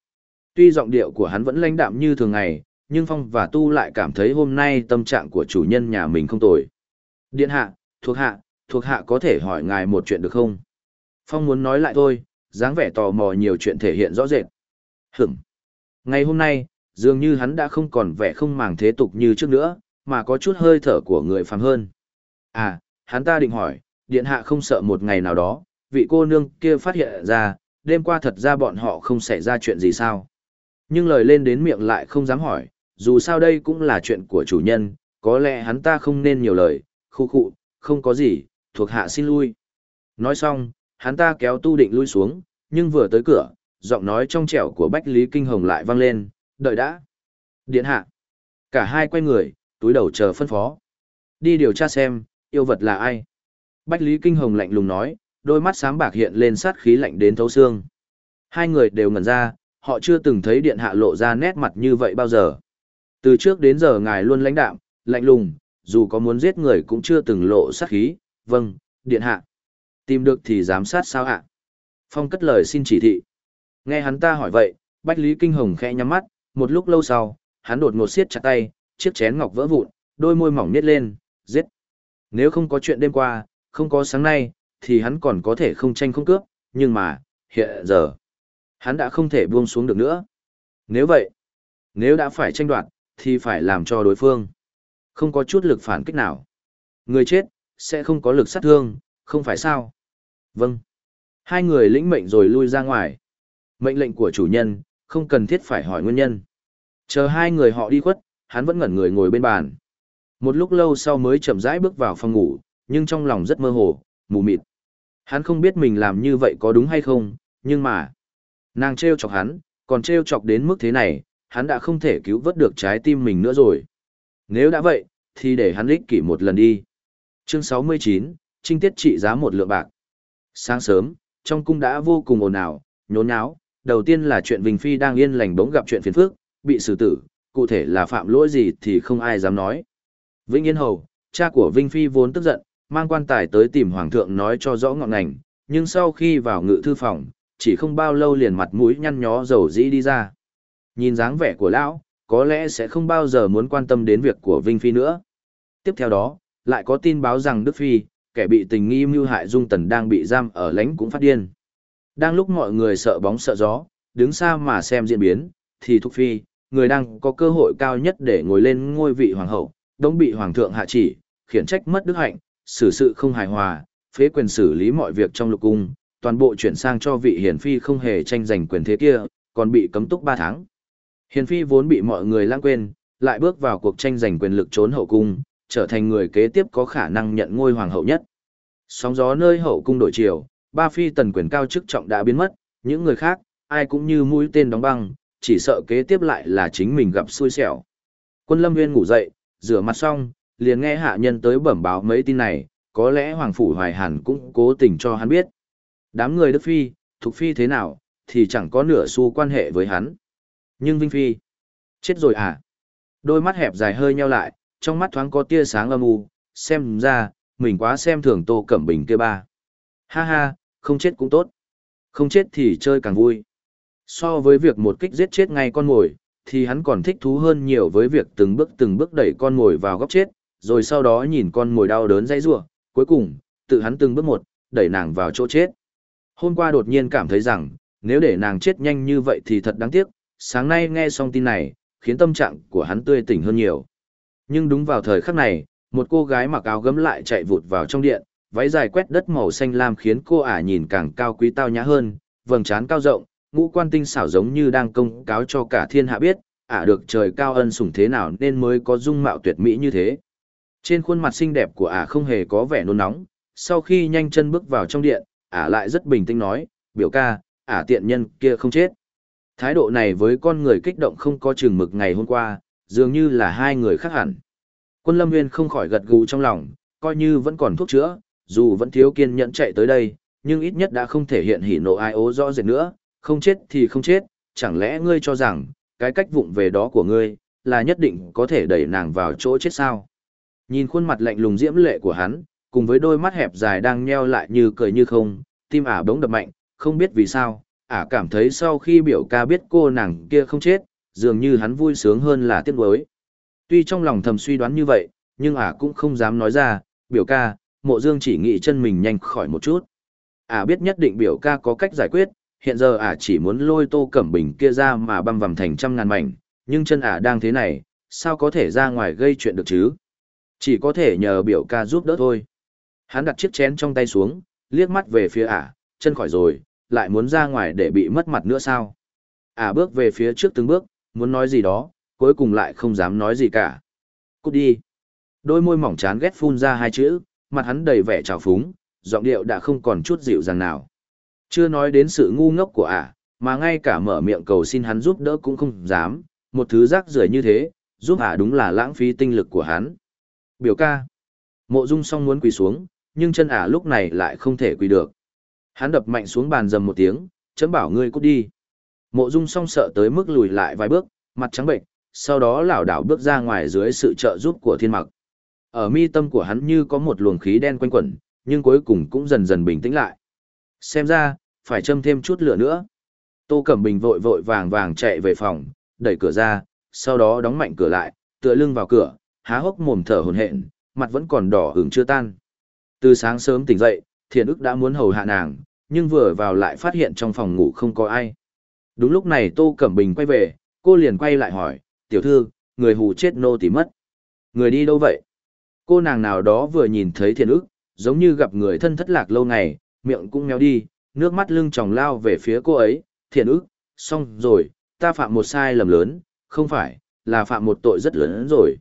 Tuy giọng điệu của hắn vẫn lãnh đạm như thường ngày, nhưng Phong và Tu lại cảm thấy hôm nay tâm trạng của chủ nhân nhà mình không tồi. Điện hạ, thuộc hạ, thuộc hạ có thể hỏi ngài một chuyện được không? Phong muốn nói lại thôi, dáng vẻ tò mò nhiều chuyện thể hiện rõ rệt. Hửm. Ngày hôm nay, dường như hắn đã không còn vẻ không màng thế tục như trước nữa, mà có chút hơi thở của người phàm hơn. À, hắn ta định hỏi, điện hạ không sợ một ngày nào đó, vị cô nương kia phát hiện ra, đêm qua thật ra bọn họ không xảy ra chuyện gì sao. Nhưng lời lên đến miệng lại không dám hỏi, dù sao đây cũng là chuyện của chủ nhân, có lẽ hắn ta không nên nhiều lời, khu khụ, không có gì, thuộc hạ xin lui. Nói xong, hắn ta kéo tu định lui xuống, nhưng vừa tới cửa, giọng nói trong trẻo của Bách Lý Kinh Hồng lại vang lên, đợi đã. Điện hạ. Cả hai quay người, túi đầu chờ phân phó. Đi điều tra xem, yêu vật là ai. Bách Lý Kinh Hồng lạnh lùng nói, đôi mắt sáng bạc hiện lên sát khí lạnh đến thấu xương. Hai người đều ngẩn ra, họ chưa từng thấy điện hạ lộ ra nét mặt như vậy bao giờ. Từ trước đến giờ ngài luôn lãnh đạm, lạnh lùng, dù có muốn giết người cũng chưa từng lộ sát khí, vâng, điện hạ. Tìm được thì giám sát sao ạ? Phong cất lời xin chỉ thị. Nghe hắn ta hỏi vậy, Bách Lý Kinh Hồng khẽ nhắm mắt, một lúc lâu sau, hắn đột ngột siết chặt tay, chiếc chén ngọc vỡ vụn, đôi môi mỏng nhét lên, giết. Nếu không có chuyện đêm qua, không có sáng nay, thì hắn còn có thể không tranh không cướp, nhưng mà, hiện giờ, hắn đã không thể buông xuống được nữa. Nếu vậy, nếu đã phải tranh đoạt, thì phải làm cho đối phương. Không có chút lực phản kích nào. Người chết, sẽ không có lực sát thương, không phải sao? Vâng. Hai người lĩnh mệnh rồi lui ra ngoài. Mệnh lệnh của chủ nhân, không cần thiết phải hỏi nguyên nhân. Chờ hai người họ đi khuất, hắn vẫn ngẩn người ngồi bên bàn. Một lúc lâu sau mới chậm rãi bước vào phòng ngủ, nhưng trong lòng rất mơ hồ, mù mịt. Hắn không biết mình làm như vậy có đúng hay không, nhưng mà... Nàng treo chọc hắn, còn treo chọc đến mức thế này, hắn đã không thể cứu vớt được trái tim mình nữa rồi. Nếu đã vậy, thì để hắn ích kỷ một lần đi. Chương 69, trinh tiết trị giá một lượng bạc. Sáng sớm, trong cung đã vô cùng ồn ào, nhốn nháo, đầu tiên là chuyện Vinh Phi đang yên lành bỗng gặp chuyện phiền phức, bị xử tử, cụ thể là phạm lỗi gì thì không ai dám nói. Vĩnh Yên Hầu, cha của Vinh Phi vốn tức giận, mang quan tài tới tìm Hoàng thượng nói cho rõ ngọn ngành, nhưng sau khi vào ngự thư phòng, chỉ không bao lâu liền mặt mũi nhăn nhó dầu dĩ đi ra. Nhìn dáng vẻ của lão, có lẽ sẽ không bao giờ muốn quan tâm đến việc của Vinh Phi nữa. Tiếp theo đó, lại có tin báo rằng Đức Phi, kẻ bị tình nghi mưu hại Dung Tần đang bị giam ở lãnh cũng phát điên. Đang lúc mọi người sợ bóng sợ gió, đứng xa mà xem diễn biến, thì Thục Phi, người đang có cơ hội cao nhất để ngồi lên ngôi vị hoàng hậu, đống bị hoàng thượng hạ chỉ, khiển trách mất đức hạnh, xử sự không hài hòa, phế quyền xử lý mọi việc trong lục cung, toàn bộ chuyển sang cho vị hiển phi không hề tranh giành quyền thế kia, còn bị cấm túc 3 tháng. Hiển phi vốn bị mọi người lãng quên, lại bước vào cuộc tranh giành quyền lực trốn hậu cung, trở thành người kế tiếp có khả năng nhận ngôi hoàng hậu nhất. Sóng gió nơi hậu cung đổi chiều, ba phi tần quyền cao chức trọng đã biến mất, những người khác, ai cũng như mũi tên đóng băng, chỉ sợ kế tiếp lại là chính mình gặp xui xẻo. Quân Lâm Nguyên ngủ dậy, rửa mặt xong, liền nghe hạ nhân tới bẩm báo mấy tin này, có lẽ Hoàng Phủ Hoài Hàn cũng cố tình cho hắn biết. Đám người Đức Phi, Thục Phi thế nào, thì chẳng có nửa xu quan hệ với hắn. Nhưng Vinh Phi, chết rồi à? Đôi mắt hẹp dài hơi nheo lại, trong mắt thoáng có tia sáng âm u, xem ra, mình quá xem thường Tô Cẩm Bình kia ba. Ha ha, không chết cũng tốt. Không chết thì chơi càng vui. So với việc một kích giết chết ngay con mồi, thì hắn còn thích thú hơn nhiều với việc từng bước từng bước đẩy con mồi vào góc chết, rồi sau đó nhìn con mồi đau đớn dãy rủa, cuối cùng, tự hắn từng bước một, đẩy nàng vào chỗ chết. Hôm qua đột nhiên cảm thấy rằng, nếu để nàng chết nhanh như vậy thì thật đáng tiếc, sáng nay nghe xong tin này, khiến tâm trạng của hắn tươi tỉnh hơn nhiều. Nhưng đúng vào thời khắc này, một cô gái mặc áo gấm lại chạy vụt vào trong điện, váy dài quét đất màu xanh lam khiến cô ả nhìn càng cao quý tao nhã hơn, vầng trán cao rộng, ngũ quan tinh xảo giống như đang công cáo cho cả thiên hạ biết, ả được trời cao ân sủng thế nào nên mới có dung mạo tuyệt mỹ như thế. Trên khuôn mặt xinh đẹp của ả không hề có vẻ nôn nóng, sau khi nhanh chân bước vào trong điện, ả lại rất bình tĩnh nói, biểu ca, ả tiện nhân kia không chết. Thái độ này với con người kích động không có chừng mực ngày hôm qua, dường như là hai người khác hẳn. Quân Lâm Nguyên không khỏi gật gù trong lòng, coi như vẫn còn thuốc chữa, dù vẫn thiếu kiên nhẫn chạy tới đây, nhưng ít nhất đã không thể hiện hỉ nộ ai ố rõ rệt nữa, không chết thì không chết, chẳng lẽ ngươi cho rằng, cái cách vụng về đó của ngươi, là nhất định có thể đẩy nàng vào chỗ chết sao. Nhìn khuôn mặt lạnh lùng diễm lệ của hắn, cùng với đôi mắt hẹp dài đang nheo lại như cười như không, tim ả bỗng đập mạnh, không biết vì sao, ả cảm thấy sau khi biểu ca biết cô nàng kia không chết, dường như hắn vui sướng hơn là tiếc nuối. Tuy trong lòng thầm suy đoán như vậy, nhưng ả cũng không dám nói ra, biểu ca, mộ dương chỉ nghĩ chân mình nhanh khỏi một chút. Ả biết nhất định biểu ca có cách giải quyết, hiện giờ ả chỉ muốn lôi tô cẩm bình kia ra mà băm vằm thành trăm ngàn mảnh, nhưng chân ả đang thế này, sao có thể ra ngoài gây chuyện được chứ? Chỉ có thể nhờ biểu ca giúp đỡ thôi. Hắn đặt chiếc chén trong tay xuống, liếc mắt về phía ả, chân khỏi rồi, lại muốn ra ngoài để bị mất mặt nữa sao? Ả bước về phía trước từng bước, muốn nói gì đó, cuối cùng lại không dám nói gì cả. Cút đi. Đôi môi mỏng chán ghét phun ra hai chữ, mặt hắn đầy vẻ trào phúng, giọng điệu đã không còn chút dịu dàng nào. Chưa nói đến sự ngu ngốc của ả, mà ngay cả mở miệng cầu xin hắn giúp đỡ cũng không dám, một thứ rác rưởi như thế, giúp ả đúng là lãng phí tinh lực của hắn. Biểu ca. Mộ Dung song muốn quỳ xuống, nhưng chân ả lúc này lại không thể quỳ được. Hắn đập mạnh xuống bàn dầm một tiếng, chấm bảo ngươi cút đi. Mộ Dung song sợ tới mức lùi lại vài bước, mặt trắng bệnh, sau đó lảo đảo bước ra ngoài dưới sự trợ giúp của thiên mặc. Ở mi tâm của hắn như có một luồng khí đen quanh quẩn, nhưng cuối cùng cũng dần dần bình tĩnh lại. Xem ra, phải châm thêm chút lửa nữa. Tô Cẩm Bình vội vội vàng vàng chạy về phòng, đẩy cửa ra, sau đó đóng mạnh cửa lại, tựa lưng vào cửa, há hốc mồm thở hổn hển, mặt vẫn còn đỏ hứng chưa tan. Từ sáng sớm tỉnh dậy, Thiện ức đã muốn hầu hạ nàng, nhưng vừa vào lại phát hiện trong phòng ngủ không có ai. Đúng lúc này Tô Cẩm Bình quay về, cô liền quay lại hỏi, tiểu thư, người hù chết nô tỳ mất. Người đi đâu vậy? Cô nàng nào đó vừa nhìn thấy thiền ức, giống như gặp người thân thất lạc lâu ngày, miệng cũng méo đi, nước mắt lưng tròng lao về phía cô ấy, thiền ức, xong rồi, ta phạm một sai lầm lớn, không phải, là phạm một tội rất lớn rồi.